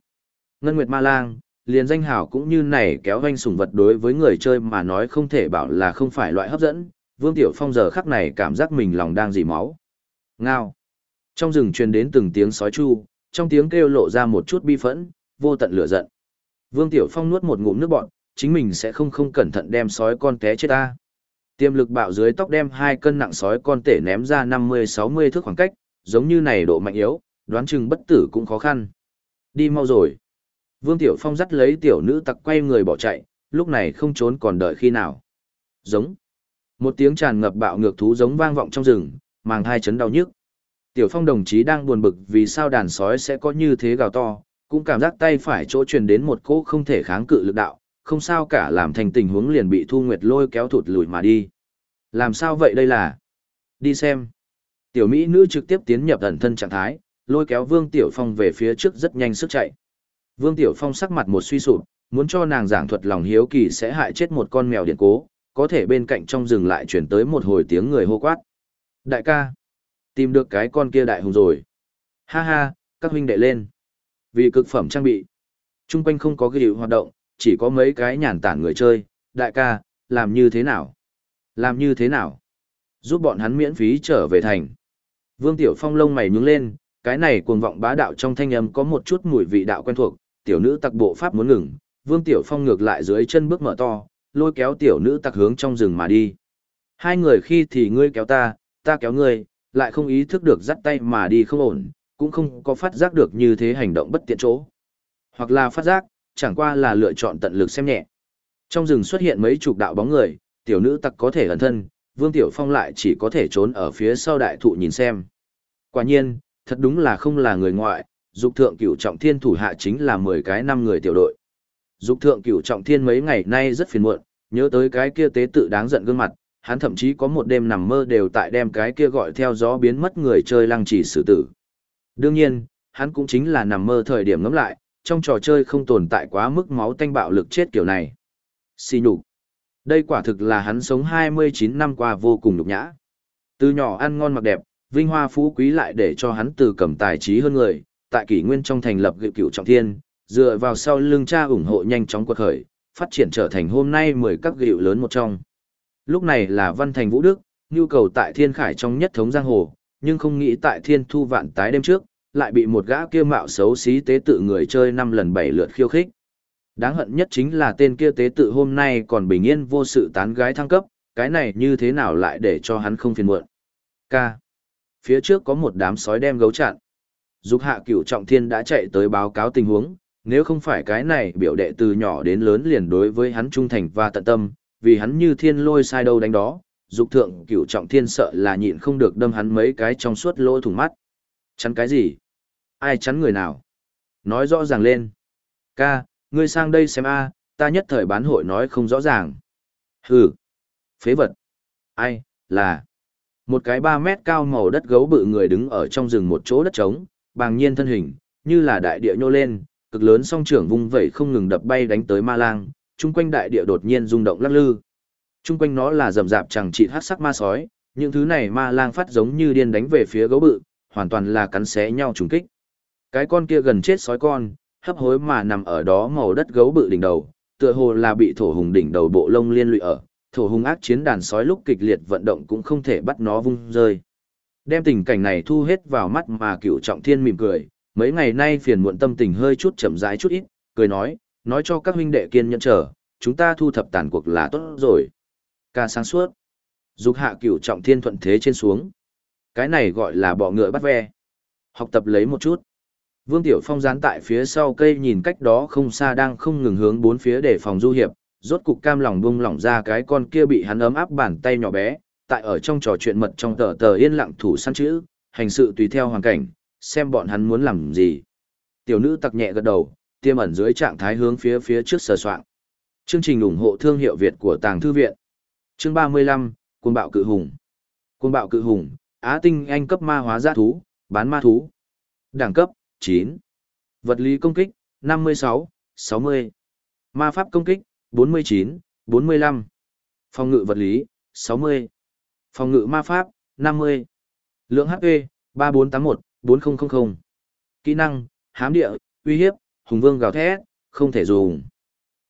Speaker 1: Ngân Nguyệt Ma Lang, liền danh hảo cũng như này kéo doanh sủng vật đối với người chơi mà nói không thể bảo là không phải loại hấp dẫn, Vương Tiểu Phong giờ khắc này cảm giác mình lòng đang dì máu. Ngao. Trong rừng truyền đến từng tiếng sói chu, trong tiếng kêu lộ ra một chút bi phẫn, vô tận lửa giận. Vương Tiểu Phong nuốt một ngụm nước bọt, chính mình sẽ không không cẩn thận đem sói con té chết ta. Tiềm lực bạo dưới tóc đem hai cân nặng sói con tể ném ra 50-60 thước khoảng cách, giống như này độ mạnh yếu, đoán chừng bất tử cũng khó khăn. Đi mau rồi. Vương Tiểu Phong dắt lấy tiểu nữ tặc quay người bỏ chạy, lúc này không trốn còn đợi khi nào. Giống. Một tiếng tràn ngập bạo ngược thú giống vang vọng trong rừng, màng hai chấn đau nhức. Tiểu Phong đồng chí đang buồn bực vì sao đàn sói sẽ có như thế gào to, cũng cảm giác tay phải chỗ truyền đến một cỗ không thể kháng cự lực đạo, không sao cả làm thành tình huống liền bị Thu Nguyệt lôi kéo thụt lùi mà đi. Làm sao vậy đây là? Đi xem. Tiểu Mỹ nữ trực tiếp tiến nhập ẩn thân trạng thái, lôi kéo Vương Tiểu Phong về phía trước rất nhanh sức chạy. Vương Tiểu Phong sắc mặt một suy sụp, muốn cho nàng giảng thuật lòng hiếu kỳ sẽ hại chết một con mèo điện cố, có thể bên cạnh trong rừng lại chuyển tới một hồi tiếng người hô quát. Đại ca, tìm được cái con kia đại hùng rồi. Ha ha, các huynh đệ lên. Vì cực phẩm trang bị, trung quanh không có ghi hoạt động, chỉ có mấy cái nhàn tản người chơi. Đại ca, làm như thế nào? Làm như thế nào? Giúp bọn hắn miễn phí trở về thành. Vương Tiểu Phong lông mày nhướng lên, cái này cuồng vọng bá đạo trong thanh âm có một chút mùi vị đạo quen thuộc, tiểu nữ tặc bộ pháp muốn ngừng, Vương Tiểu Phong ngược lại dưới chân bước mở to, lôi kéo tiểu nữ tặc hướng trong rừng mà đi. Hai người khi thì ngươi kéo ta, ta kéo ngươi, lại không ý thức được dắt tay mà đi không ổn, cũng không có phát giác được như thế hành động bất tiện chỗ. Hoặc là phát giác, chẳng qua là lựa chọn tận lực xem nhẹ. Trong rừng xuất hiện mấy chục đạo bóng người, tiểu nữ tặc có thể ẩn thân, Vương Tiểu Phong lại chỉ có thể trốn ở phía sau đại thụ nhìn xem. Quả nhiên, thật đúng là không là người ngoại, dục thượng cửu trọng thiên thủ hạ chính là 10 cái năm người tiểu đội. Dục thượng cửu trọng thiên mấy ngày nay rất phiền muộn, nhớ tới cái kia tế tự đáng giận gương mặt, hắn thậm chí có một đêm nằm mơ đều tại đem cái kia gọi theo gió biến mất người chơi lăng trì xử tử. Đương nhiên, hắn cũng chính là nằm mơ thời điểm ngẫm lại, trong trò chơi không tồn tại quá mức máu tanh bạo lực chết kiểu này. Xì nhục. Đây quả thực là hắn sống 29 năm qua vô cùng nhục nhã. Từ nhỏ ăn ngon mặc đẹp, vinh hoa phú quý lại để cho hắn từ cầm tài trí hơn người, tại kỷ nguyên trong thành lập gựu cựu trọng thiên, dựa vào sau lưng cha ủng hộ nhanh chóng quật khởi, phát triển trở thành hôm nay 10 các gựu lớn một trong. Lúc này là văn thành vũ đức, nhu cầu tại thiên khải trong nhất thống giang hồ, nhưng không nghĩ tại thiên thu vạn tái đêm trước, lại bị một gã kia mạo xấu xí tế tự người chơi năm lần bảy lượt khiêu khích. Đáng hận nhất chính là tên kia tế tự hôm nay còn bình yên vô sự tán gái thăng cấp, cái này như thế nào lại để cho hắn không phiền muộn. K. Phía trước có một đám sói đem gấu chặn. Dục hạ cửu trọng thiên đã chạy tới báo cáo tình huống, nếu không phải cái này biểu đệ từ nhỏ đến lớn liền đối với hắn trung thành và tận tâm, vì hắn như thiên lôi sai đâu đánh đó, dục thượng cửu trọng thiên sợ là nhịn không được đâm hắn mấy cái trong suốt lỗ thủng mắt. Chắn cái gì? Ai chắn người nào? Nói rõ ràng lên. Ca, ngươi sang đây xem a, ta nhất thời bán hội nói không rõ ràng. Hừ. Phế vật. Ai, là. Một cái ba mét cao màu đất gấu bự người đứng ở trong rừng một chỗ đất trống, bàng nhiên thân hình, như là đại địa nhô lên, cực lớn song trưởng vung vẩy không ngừng đập bay đánh tới ma lang, chung quanh đại địa đột nhiên rung động lắc lư. Chung quanh nó là rầm rạp chẳng trị hát sắc ma sói, những thứ này ma lang phát giống như điên đánh về phía gấu bự, hoàn toàn là cắn xé nhau trùng kích. Cái con kia gần chết sói con, hấp hối mà nằm ở đó màu đất gấu bự đỉnh đầu, tựa hồ là bị thổ hùng đỉnh đầu bộ lông liên lụy ở, thổ hùng ác chiến đàn sói lúc kịch liệt vận động cũng không thể bắt nó vung rơi. Đem tình cảnh này thu hết vào mắt mà cựu trọng thiên mỉm cười, mấy ngày nay phiền muộn tâm tình hơi chút chậm rãi chút ít, cười nói, nói cho các huynh đệ kiên nhẫn chờ, chúng ta thu thập tàn cuộc là tốt rồi. Ca sáng suốt. Dục hạ cửu trọng thiên thuận thế trên xuống. Cái này gọi là bọ ngựa bắt ve. Học tập lấy một chút. Vương Tiểu Phong dán tại phía sau cây nhìn cách đó không xa đang không ngừng hướng bốn phía để phòng du hiệp, rốt cục cam lòng bung lỏng ra cái con kia bị hắn ấm áp bàn tay nhỏ bé, tại ở trong trò chuyện mật trong tờ tờ yên lặng thủ săn chữ, hành sự tùy theo hoàn cảnh, xem bọn hắn muốn làm gì. Tiểu nữ tặc nhẹ gật đầu, tiêm ẩn dưới trạng thái hướng phía phía trước sờ soạn. Chương trình ủng hộ thương hiệu Việt của Tàng Thư Viện. Chương 35, Cuồng bạo cự hùng. Cuồng bạo cự hùng, Á tinh anh cấp ma hóa giã thú, bán ma thú. Đẳng cấp, 9. Vật lý công kích, 56, 60. Ma pháp công kích, 49, 45. Phòng ngự vật lý, 60. Phòng ngự ma pháp, 50. Lượng HP, 3481, 4000. Kỹ năng, hám địa, uy hiếp, hùng vương gào thét, không thể dùng.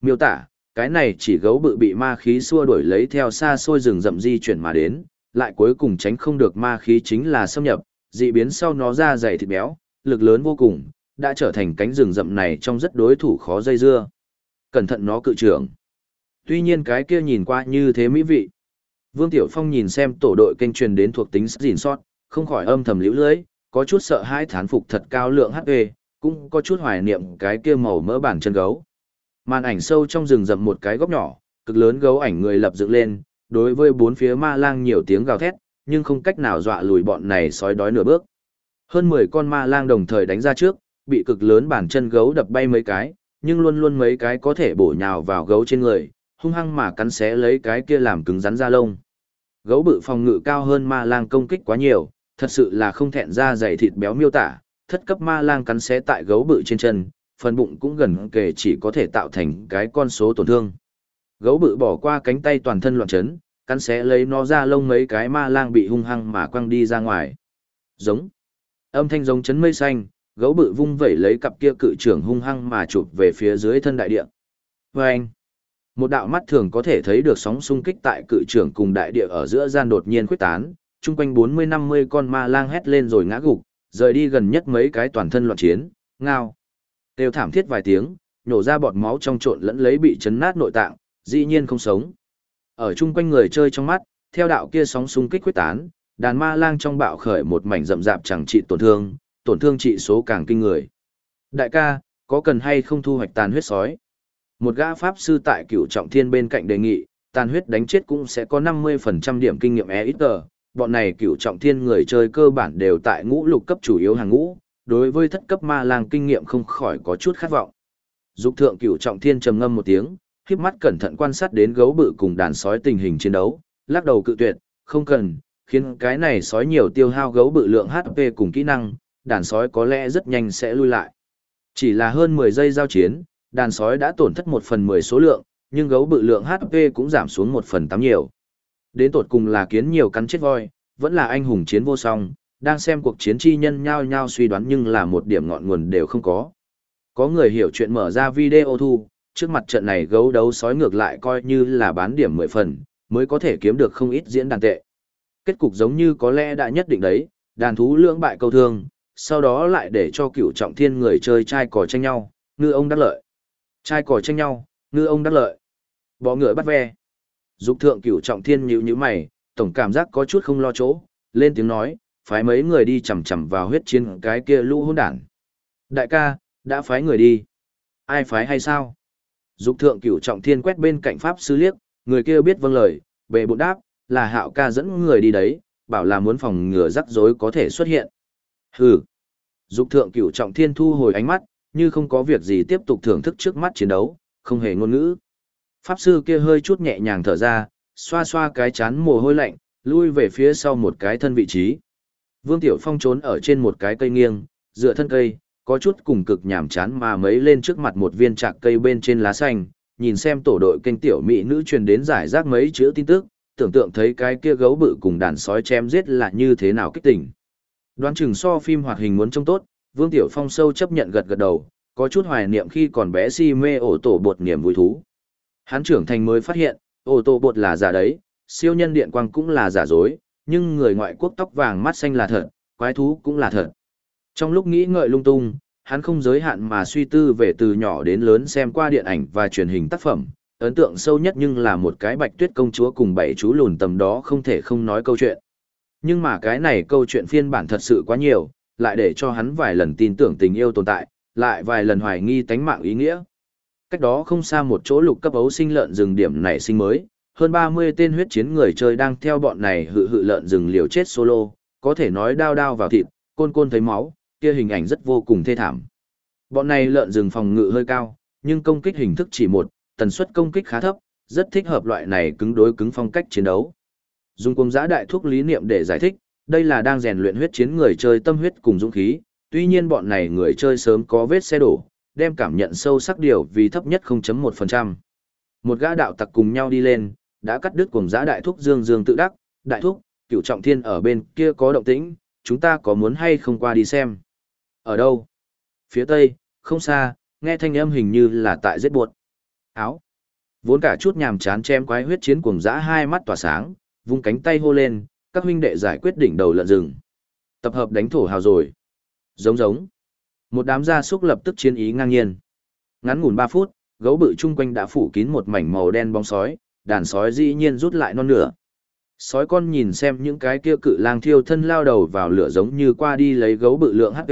Speaker 1: Miêu tả, cái này chỉ gấu bự bị ma khí xua đuổi lấy theo xa xôi rừng rậm di chuyển mà đến, lại cuối cùng tránh không được ma khí chính là xâm nhập, dị biến sau nó ra dày thịt béo, lực lớn vô cùng, đã trở thành cánh rừng rậm này trong rất đối thủ khó dây dưa. Cẩn thận nó cự trưởng. Tuy nhiên cái kia nhìn qua như thế mỹ vị. Vương Tiểu Phong nhìn xem tổ đội kênh truyền đến thuộc tính gìn sót, không khỏi âm thầm liễu lưới, có chút sợ hãi thán phục thật cao lượng HP, cũng có chút hoài niệm cái kia màu mỡ bản chân gấu. Màn ảnh sâu trong rừng rậm một cái góc nhỏ, cực lớn gấu ảnh người lập dựng lên, đối với bốn phía ma lang nhiều tiếng gào thét, nhưng không cách nào dọa lùi bọn này sói đói nửa bước. Hơn 10 con ma lang đồng thời đánh ra trước, bị cực lớn bản chân gấu đập bay mấy cái, nhưng luôn luôn mấy cái có thể bổ nhào vào gấu trên người, hung hăng mà cắn xé lấy cái kia làm cứng rắn da lông. Gấu bự phòng ngự cao hơn ma lang công kích quá nhiều, thật sự là không thẹn ra dày thịt béo miêu tả, thất cấp ma lang cắn xé tại gấu bự trên chân, phần bụng cũng gần kề chỉ có thể tạo thành cái con số tổn thương. Gấu bự bỏ qua cánh tay toàn thân loạn chấn, cắn xé lấy nó ra lông mấy cái ma lang bị hung hăng mà quăng đi ra ngoài. Giống. Âm thanh giống chấn mây xanh, gấu bự vung vẩy lấy cặp kia cự trưởng hung hăng mà chụp về phía dưới thân đại địa. Và anh. Một đạo mắt thường có thể thấy được sóng xung kích tại cự trưởng cùng đại địa ở giữa gian đột nhiên khuyết tán, chung quanh 40-50 con ma lang hét lên rồi ngã gục, rời đi gần nhất mấy cái toàn thân loạn chiến, ngao. Đều thảm thiết vài tiếng, nhổ ra bọt máu trong trộn lẫn lấy bị chấn nát nội tạng, dĩ nhiên không sống. Ở chung quanh người chơi trong mắt, theo đạo kia sóng xung kích quyết tán, đàn ma lang trong bạo khởi một mảnh rậm rạp chẳng trị tổn thương, tổn thương trị số càng kinh người. Đại ca, có cần hay không thu hoạch tàn huyết sói? Một gã pháp sư tại cửu trọng thiên bên cạnh đề nghị, tàn huyết đánh chết cũng sẽ có 50% điểm kinh nghiệm e ít tờ. Bọn này cửu trọng thiên người chơi cơ bản đều tại ngũ lục cấp chủ yếu hàng ngũ, đối với thất cấp ma lang kinh nghiệm không khỏi có chút khát vọng. Dục thượng cửu trọng thiên trầm ngâm một tiếng, khiếp mắt cẩn thận quan sát đến gấu bự cùng đàn sói tình hình chiến đấu, lắc đầu cự tuyệt, không cần, khiến cái này sói nhiều tiêu hao gấu bự lượng HP cùng kỹ năng, đàn sói có lẽ rất nhanh sẽ lui lại. Chỉ là hơn 10 giây giao chiến, đàn sói đã tổn thất 1 phần 10 số lượng, nhưng gấu bự lượng HP cũng giảm xuống 1 phần 8 nhiều. Đến tột cùng là kiến nhiều cắn chết voi, vẫn là anh hùng chiến vô song, đang xem cuộc chiến chi nhân nhao nhao suy đoán nhưng là một điểm ngọn nguồn đều không có. Có người hiểu chuyện mở ra video thu, trước mặt trận này gấu đấu sói ngược lại coi như là bán điểm 10 phần, mới có thể kiếm được không ít diễn đàn tệ. Kết cục giống như có lẽ đã nhất định đấy, đàn thú lưỡng bại câu thương, sau đó lại để cho cựu trọng thiên người chơi trai cò tranh nhau, ngư ông đắc lợi. Trai cò tranh nhau, ngư ông đắc lợi. bỏ ngựa bắt ve. Dục thượng cửu trọng thiên nhíu nhíu mày, tổng cảm giác có chút không lo chỗ, lên tiếng nói, phái mấy người đi chầm chầm vào huyết chiến cái kia lũ hôn đảng. Đại ca, đã phái người đi. Ai phái hay sao? Dục thượng cửu trọng thiên quét bên cạnh pháp sư liếc, người kia biết vâng lời, bệ bụng đáp, là hạo ca dẫn người đi đấy, bảo là muốn phòng ngừa rắc rối có thể xuất hiện. Hừ. Dục thượng cửu trọng thiên thu hồi ánh mắt, như không có việc gì tiếp tục thưởng thức trước mắt chiến đấu, không hề ngôn ngữ. Pháp sư kia hơi chút nhẹ nhàng thở ra, xoa xoa cái chán mồ hôi lạnh, lui về phía sau một cái thân vị trí. Vương Tiểu Phong trốn ở trên một cái cây nghiêng, dựa thân cây, có chút cùng cực nhảm chán mà mấy lên trước mặt một viên trạc cây bên trên lá xanh, nhìn xem tổ đội kênh tiểu mỹ nữ truyền đến giải rác mấy chữ tin tức, tưởng tượng thấy cái kia gấu bự cùng đàn sói chém giết là như thế nào kích tỉnh. Đoán chừng so phim hoạt hình muốn trông tốt, Vương Tiểu Phong sâu chấp nhận gật gật đầu, có chút hoài niệm khi còn bé si mê ổ tổ bột niềm vui thú. Hắn trưởng thành mới phát hiện, ổ tổ bột là giả đấy, siêu nhân điện quang cũng là giả dối, nhưng người ngoại quốc tóc vàng mắt xanh là thật, quái thú cũng là thật. Trong lúc nghĩ ngợi lung tung, hắn không giới hạn mà suy tư về từ nhỏ đến lớn xem qua điện ảnh và truyền hình tác phẩm, ấn tượng sâu nhất nhưng là một cái bạch tuyết công chúa cùng bảy chú lùn tầm đó không thể không nói câu chuyện. Nhưng mà cái này câu chuyện phiên bản thật sự quá nhiều, lại để cho hắn vài lần tin tưởng tình yêu tồn tại, lại vài lần hoài nghi tánh mạng ý nghĩa. Cách đó không xa một chỗ lục cấp ấu sinh lợn rừng điểm nảy sinh mới, hơn 30 tên huyết chiến người chơi đang theo bọn này hự hự lợn rừng liều chết solo, có thể nói đao đao vào thịt, côn côn thấy máu, kia hình ảnh rất vô cùng thê thảm. Bọn này lợn rừng phòng ngự hơi cao, nhưng công kích hình thức chỉ một, tần suất công kích khá thấp, rất thích hợp loại này cứng đối cứng phong cách chiến đấu. Dùng cung giã đại thuốc lý niệm để giải thích, đây là đang rèn luyện huyết chiến người chơi tâm huyết cùng dũng khí, tuy nhiên bọn này người chơi sớm có vết xe đổ, đem cảm nhận sâu sắc điều vì thấp nhất 0.1%. Một gã đạo tặc cùng nhau đi lên, đã cắt đứt cùng giã đại thúc dương dương tự đắc, đại thúc, cựu trọng thiên ở bên kia có động tĩnh, chúng ta có muốn hay không qua đi xem. Ở đâu? Phía tây, không xa, nghe thanh âm hình như là tại giết buột. Áo. Vốn cả chút nhàm chán chém quái huyết chiến cuồng dã hai mắt tỏa sáng, vung cánh tay hô lên, các huynh đệ giải quyết đỉnh đầu lợn rừng. Tập hợp đánh thổ hào rồi. Giống giống. Một đám gia súc lập tức chiến ý ngang nhiên. Ngắn ngủn 3 phút, gấu bự chung quanh đã phủ kín một mảnh màu đen bóng sói, đàn sói dĩ nhiên rút lại non nửa. Sói con nhìn xem những cái kia cự lang thiêu thân lao đầu vào lửa giống như qua đi lấy gấu bự lượng HP,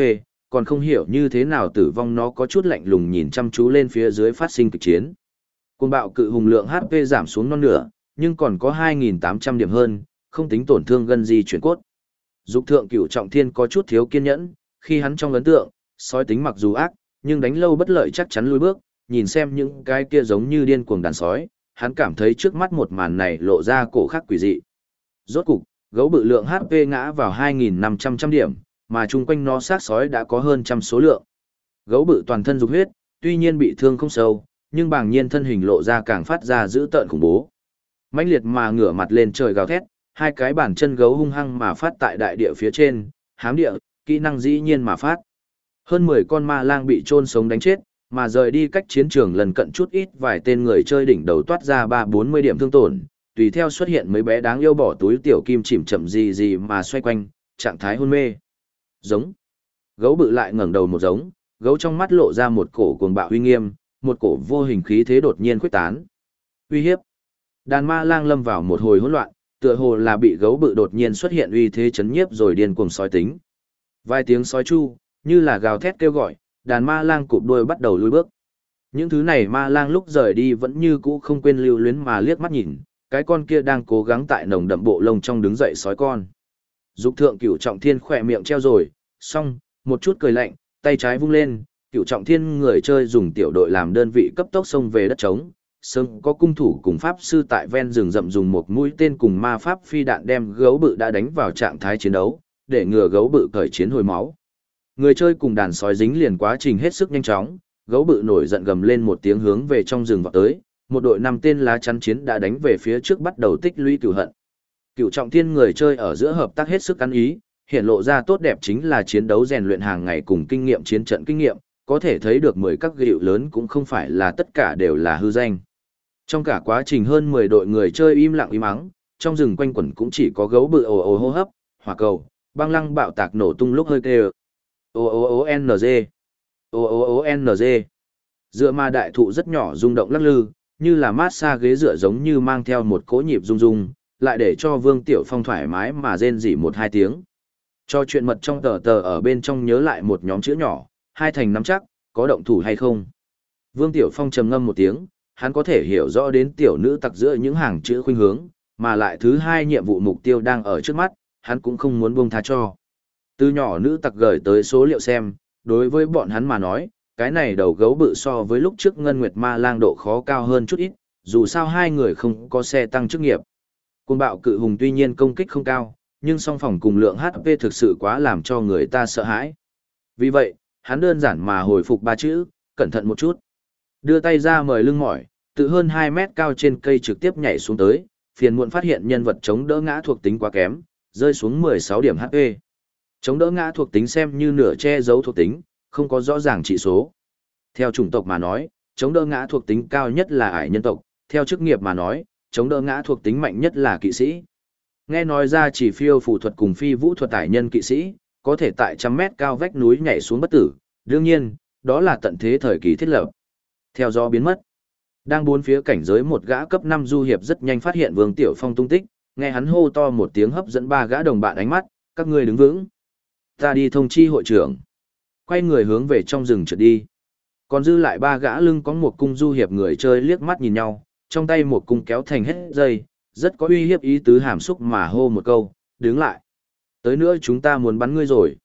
Speaker 1: còn không hiểu như thế nào tử vong nó có chút lạnh lùng nhìn chăm chú lên phía dưới phát sinh kịch chiến. Cùng bạo cự hùng lượng HP giảm xuống non nửa, nhưng còn có 2.800 điểm hơn, không tính tổn thương gân di chuyển cốt. Dục thượng cửu trọng thiên có chút thiếu kiên nhẫn, khi hắn trong ấn tượng, sói tính mặc dù ác, nhưng đánh lâu bất lợi chắc chắn lùi bước, nhìn xem những cái kia giống như điên cuồng đàn sói, hắn cảm thấy trước mắt một màn này lộ ra cổ khắc quỷ dị. Rốt cục, gấu bự lượng HP ngã vào 2.500 trăm điểm, mà chung quanh nó sát sói đã có hơn trăm số lượng. Gấu bự toàn thân dục huyết, tuy nhiên bị thương không sâu, nhưng bàng nhiên thân hình lộ ra càng phát ra dữ tợn khủng bố. mãnh liệt mà ngửa mặt lên trời gào thét, hai cái bàn chân gấu hung hăng mà phát tại đại địa phía trên, hám địa, kỹ năng dĩ nhiên mà phát. Hơn 10 con ma lang bị chôn sống đánh chết, mà rời đi cách chiến trường lần cận chút ít vài tên người chơi đỉnh đầu toát ra 3-40 điểm thương tổn, tùy theo xuất hiện mấy bé đáng yêu bỏ túi tiểu kim chìm chậm gì gì mà xoay quanh, trạng thái hôn mê. Giống. Gấu bự lại ngẩng đầu một giống, gấu trong mắt lộ ra một cổ cuồng bạo uy nghiêm, một cổ vô hình khí thế đột nhiên khuếch tán. Uy hiếp. Đàn ma lang lâm vào một hồi hỗn loạn, tựa hồ là bị gấu bự đột nhiên xuất hiện uy thế chấn nhiếp rồi điên cuồng sói tính. Vài tiếng sói chu, như là gào thét kêu gọi, đàn ma lang cụp đuôi bắt đầu lùi bước. Những thứ này ma lang lúc rời đi vẫn như cũ không quên lưu luyến mà liếc mắt nhìn, cái con kia đang cố gắng tại nồng đậm bộ lông trong đứng dậy sói con. Dục thượng cửu trọng thiên khỏe miệng treo rồi, xong, một chút cười lạnh, tay trái vung lên, cửu trọng thiên người chơi dùng tiểu đội làm đơn vị cấp tốc xông về đất trống. Sưng có cung thủ cùng pháp sư tại ven rừng rậm dùng một mũi tên cùng ma pháp phi đạn đem gấu bự đã đánh vào trạng thái chiến đấu, để ngừa gấu bự cởi chiến hồi máu. Người chơi cùng đàn sói dính liền quá trình hết sức nhanh chóng, gấu bự nổi giận gầm lên một tiếng hướng về trong rừng vào tới, một đội năm tên lá chắn chiến đã đánh về phía trước bắt đầu tích lũy cửu hận. Cựu trọng thiên người chơi ở giữa hợp tác hết sức ăn ý, hiện lộ ra tốt đẹp chính là chiến đấu rèn luyện hàng ngày cùng kinh nghiệm chiến trận kinh nghiệm, có thể thấy được 10 các gịu lớn cũng không phải là tất cả đều là hư danh. Trong cả quá trình hơn 10 đội người chơi im lặng im mắng, trong rừng quanh quẩn cũng chỉ có gấu bự ồ ồ hô hấp, hỏa cầu, băng lăng bạo tạc nổ tung lúc hơi kêu. O O O N G. O O NG. N G. Dựa ma đại thụ rất nhỏ rung động lắc lư, như là mát xa ghế dựa giống như mang theo một cỗ nhịp rung rung, lại để cho Vương Tiểu Phong thoải mái mà rên rỉ một hai tiếng. Cho chuyện mật trong tờ tờ ở bên trong nhớ lại một nhóm chữ nhỏ, hai thành nắm chắc, có động thủ hay không. Vương Tiểu Phong trầm ngâm một tiếng, hắn có thể hiểu rõ đến tiểu nữ tặc giữa những hàng chữ khuynh hướng, mà lại thứ hai nhiệm vụ mục tiêu đang ở trước mắt, hắn cũng không muốn buông tha cho. Từ nhỏ nữ tặc gửi tới số liệu xem, đối với bọn hắn mà nói, cái này đầu gấu bự so với lúc trước Ngân Nguyệt Ma lang độ khó cao hơn chút ít, dù sao hai người không có xe tăng chức nghiệp. Cuồng bạo cự hùng tuy nhiên công kích không cao, nhưng song phòng cùng lượng HP thực sự quá làm cho người ta sợ hãi. Vì vậy, hắn đơn giản mà hồi phục ba chữ, cẩn thận một chút. Đưa tay ra mời lưng mỏi, tự hơn 2 mét cao trên cây trực tiếp nhảy xuống tới, phiền muộn phát hiện nhân vật chống đỡ ngã thuộc tính quá kém, rơi xuống 16 điểm HP. Chống đỡ ngã thuộc tính xem như nửa che giấu thuộc tính, không có rõ ràng chỉ số. Theo chủng tộc mà nói, chống đỡ ngã thuộc tính cao nhất là ải nhân tộc, theo chức nghiệp mà nói, chống đỡ ngã thuộc tính mạnh nhất là kỵ sĩ. Nghe nói ra chỉ phiêu phù thuật cùng phi vũ thuật tải nhân kỵ sĩ, có thể tại trăm mét cao vách núi nhảy xuống bất tử, đương nhiên, đó là tận thế thời kỳ thiết lập. Theo gió biến mất. Đang bốn phía cảnh giới một gã cấp 5 du hiệp rất nhanh phát hiện Vương Tiểu Phong tung tích, nghe hắn hô to một tiếng hấp dẫn ba gã đồng bạn ánh mắt, các ngươi đứng vững. Ta đi thông chi hội trưởng. Quay người hướng về trong rừng trượt đi. Còn dư lại ba gã lưng có một cung du hiệp người chơi liếc mắt nhìn nhau, trong tay một cung kéo thành hết dây, rất có uy hiếp ý tứ hàm xúc mà hô một câu, đứng lại. Tới nữa chúng ta muốn bắn ngươi rồi.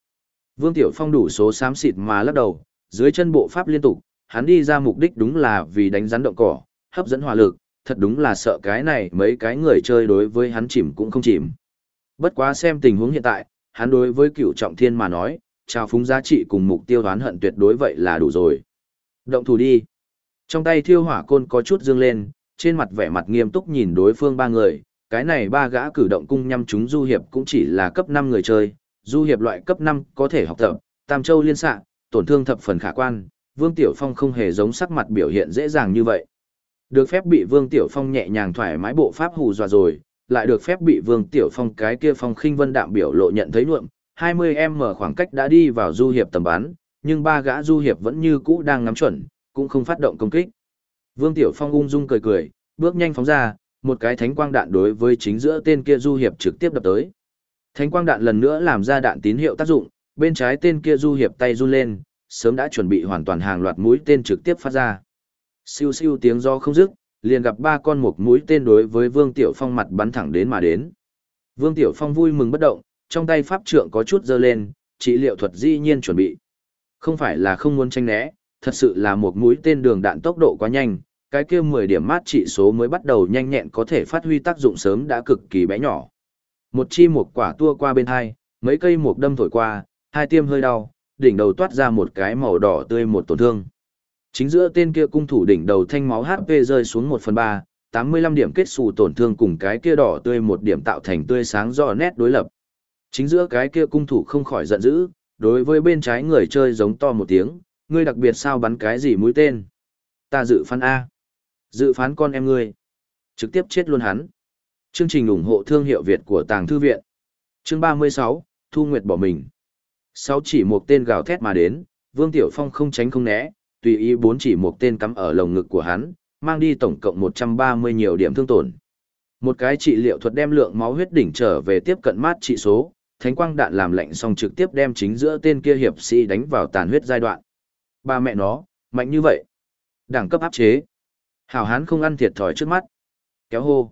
Speaker 1: Vương Tiểu Phong đủ số xám xịt mà lắc đầu, dưới chân bộ pháp liên tục, hắn đi ra mục đích đúng là vì đánh rắn động cỏ, hấp dẫn hỏa lực, thật đúng là sợ cái này mấy cái người chơi đối với hắn chìm cũng không chìm. Bất quá xem tình huống hiện tại, hắn đối với cựu trọng thiên mà nói, trao phúng giá trị cùng mục tiêu đoán hận tuyệt đối vậy là đủ rồi. Động thủ đi. Trong tay thiêu hỏa côn có chút dương lên, trên mặt vẻ mặt nghiêm túc nhìn đối phương ba người, cái này ba gã cử động cung nhăm chúng du hiệp cũng chỉ là cấp 5 người chơi, du hiệp loại cấp 5 có thể học tập, tam châu liên xạ, tổn thương thập phần khả quan, Vương Tiểu Phong không hề giống sắc mặt biểu hiện dễ dàng như vậy. Được phép bị Vương Tiểu Phong nhẹ nhàng thoải mái bộ pháp hù dọa rồi, lại được phép bị Vương Tiểu Phong cái kia phong khinh vân đạm biểu lộ nhận thấy nuộm, 20m khoảng cách đã đi vào du hiệp tầm bắn, nhưng ba gã du hiệp vẫn như cũ đang ngắm chuẩn, cũng không phát động công kích. Vương Tiểu Phong ung dung cười cười, bước nhanh phóng ra, một cái thánh quang đạn đối với chính giữa tên kia du hiệp trực tiếp đập tới. Thánh quang đạn lần nữa làm ra đạn tín hiệu tác dụng, bên trái tên kia du hiệp tay run lên, sớm đã chuẩn bị hoàn toàn hàng loạt mũi tên trực tiếp phát ra. Siêu siêu tiếng do không dứt, liền gặp ba con một mũi tên đối với Vương Tiểu Phong mặt bắn thẳng đến mà đến. Vương Tiểu Phong vui mừng bất động, trong tay pháp trượng có chút dơ lên, trị liệu thuật dĩ nhiên chuẩn bị. Không phải là không muốn tranh né, thật sự là một mũi tên đường đạn tốc độ quá nhanh, cái kia 10 điểm mát trị số mới bắt đầu nhanh nhẹn có thể phát huy tác dụng sớm đã cực kỳ bé nhỏ. Một chi một quả tua qua bên hai, mấy cây một đâm thổi qua, hai tiêm hơi đau, đỉnh đầu toát ra một cái màu đỏ tươi một tổn thương. Chính giữa tên kia cung thủ đỉnh đầu thanh máu HP rơi xuống 1 phần 3, 85 điểm kết xù tổn thương cùng cái kia đỏ tươi một điểm tạo thành tươi sáng rõ nét đối lập. Chính giữa cái kia cung thủ không khỏi giận dữ, đối với bên trái người chơi giống to một tiếng, ngươi đặc biệt sao bắn cái gì mũi tên. Ta dự phán A. Dự phán con em ngươi. Trực tiếp chết luôn hắn. Chương trình ủng hộ thương hiệu Việt của Tàng Thư Viện. Chương 36, Thu Nguyệt bỏ mình. Sáu chỉ một tên gào thét mà đến, Vương Tiểu Phong không tránh không né, tùy ý bốn chỉ một tên cắm ở lồng ngực của hắn, mang đi tổng cộng 130 nhiều điểm thương tổn. Một cái trị liệu thuật đem lượng máu huyết đỉnh trở về tiếp cận mát trị số, thánh quang đạn làm lạnh xong trực tiếp đem chính giữa tên kia hiệp sĩ đánh vào tàn huyết giai đoạn. Ba mẹ nó, mạnh như vậy. Đẳng cấp áp chế. Hảo hán không ăn thiệt thòi trước mắt. Kéo hô.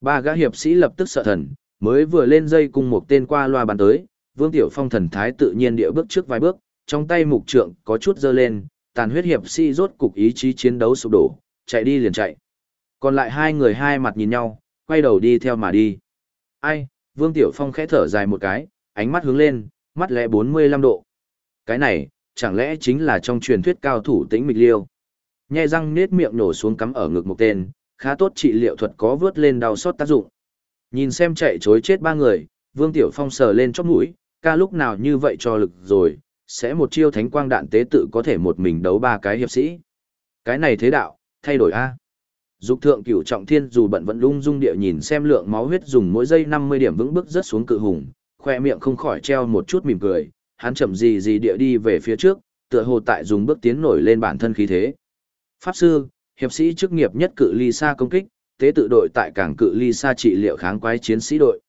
Speaker 1: Ba gã hiệp sĩ lập tức sợ thần, mới vừa lên dây cùng một tên qua loa bàn tới, Vương Tiểu Phong thần thái tự nhiên địa bước trước vài bước, trong tay mục trượng có chút dơ lên, tàn huyết hiệp sĩ rốt cục ý chí chiến đấu sụp đổ, chạy đi liền chạy. Còn lại hai người hai mặt nhìn nhau, quay đầu đi theo mà đi. Ai, Vương Tiểu Phong khẽ thở dài một cái, ánh mắt hướng lên, mắt lẽ 45 độ. Cái này, chẳng lẽ chính là trong truyền thuyết cao thủ tĩnh mịch liêu. Nhẹ răng nết miệng nổ xuống cắm ở ngực một tên, khá tốt trị liệu thuật có vớt lên đau xót tác dụng. Nhìn xem chạy chối chết ba người, Vương Tiểu Phong sờ lên chóp mũi, ca lúc nào như vậy cho lực rồi, sẽ một chiêu thánh quang đạn tế tự có thể một mình đấu ba cái hiệp sĩ. Cái này thế đạo, thay đổi a. Dục thượng cửu trọng thiên dù bận vẫn lung dung địa nhìn xem lượng máu huyết dùng mỗi giây 50 điểm vững bước rất xuống cự hùng, khoe miệng không khỏi treo một chút mỉm cười, hắn chậm gì gì địa đi về phía trước, tựa hồ tại dùng bước tiến nổi lên bản thân khí thế. Pháp sư, hiệp sĩ chức nghiệp nhất cự ly xa công kích, tế tự đội tại cảng cự ly xa trị liệu kháng quái chiến sĩ đội.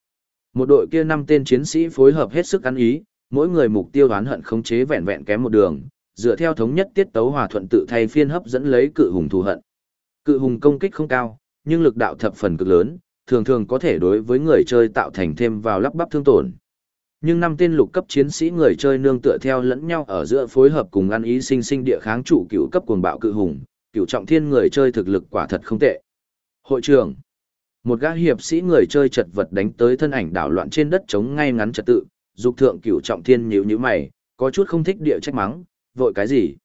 Speaker 1: Một đội kia năm tên chiến sĩ phối hợp hết sức ăn ý, mỗi người mục tiêu đoán hận khống chế vẹn vẹn kém một đường, dựa theo thống nhất tiết tấu hòa thuận tự thay phiên hấp dẫn lấy cự hùng thù hận. Cự hùng công kích không cao, nhưng lực đạo thập phần cực lớn, thường thường có thể đối với người chơi tạo thành thêm vào lắp bắp thương tổn. Nhưng năm tên lục cấp chiến sĩ người chơi nương tựa theo lẫn nhau ở giữa phối hợp cùng ăn ý sinh sinh địa kháng trụ cựu cấp cuồng bạo cự hùng, cựu trọng thiên người chơi thực lực quả thật không tệ. Hội trưởng một gã hiệp sĩ người chơi chật vật đánh tới thân ảnh đảo loạn trên đất chống ngay ngắn trật tự, dục thượng cửu trọng thiên nhíu nhíu mày, có chút không thích địa trách mắng, vội cái gì?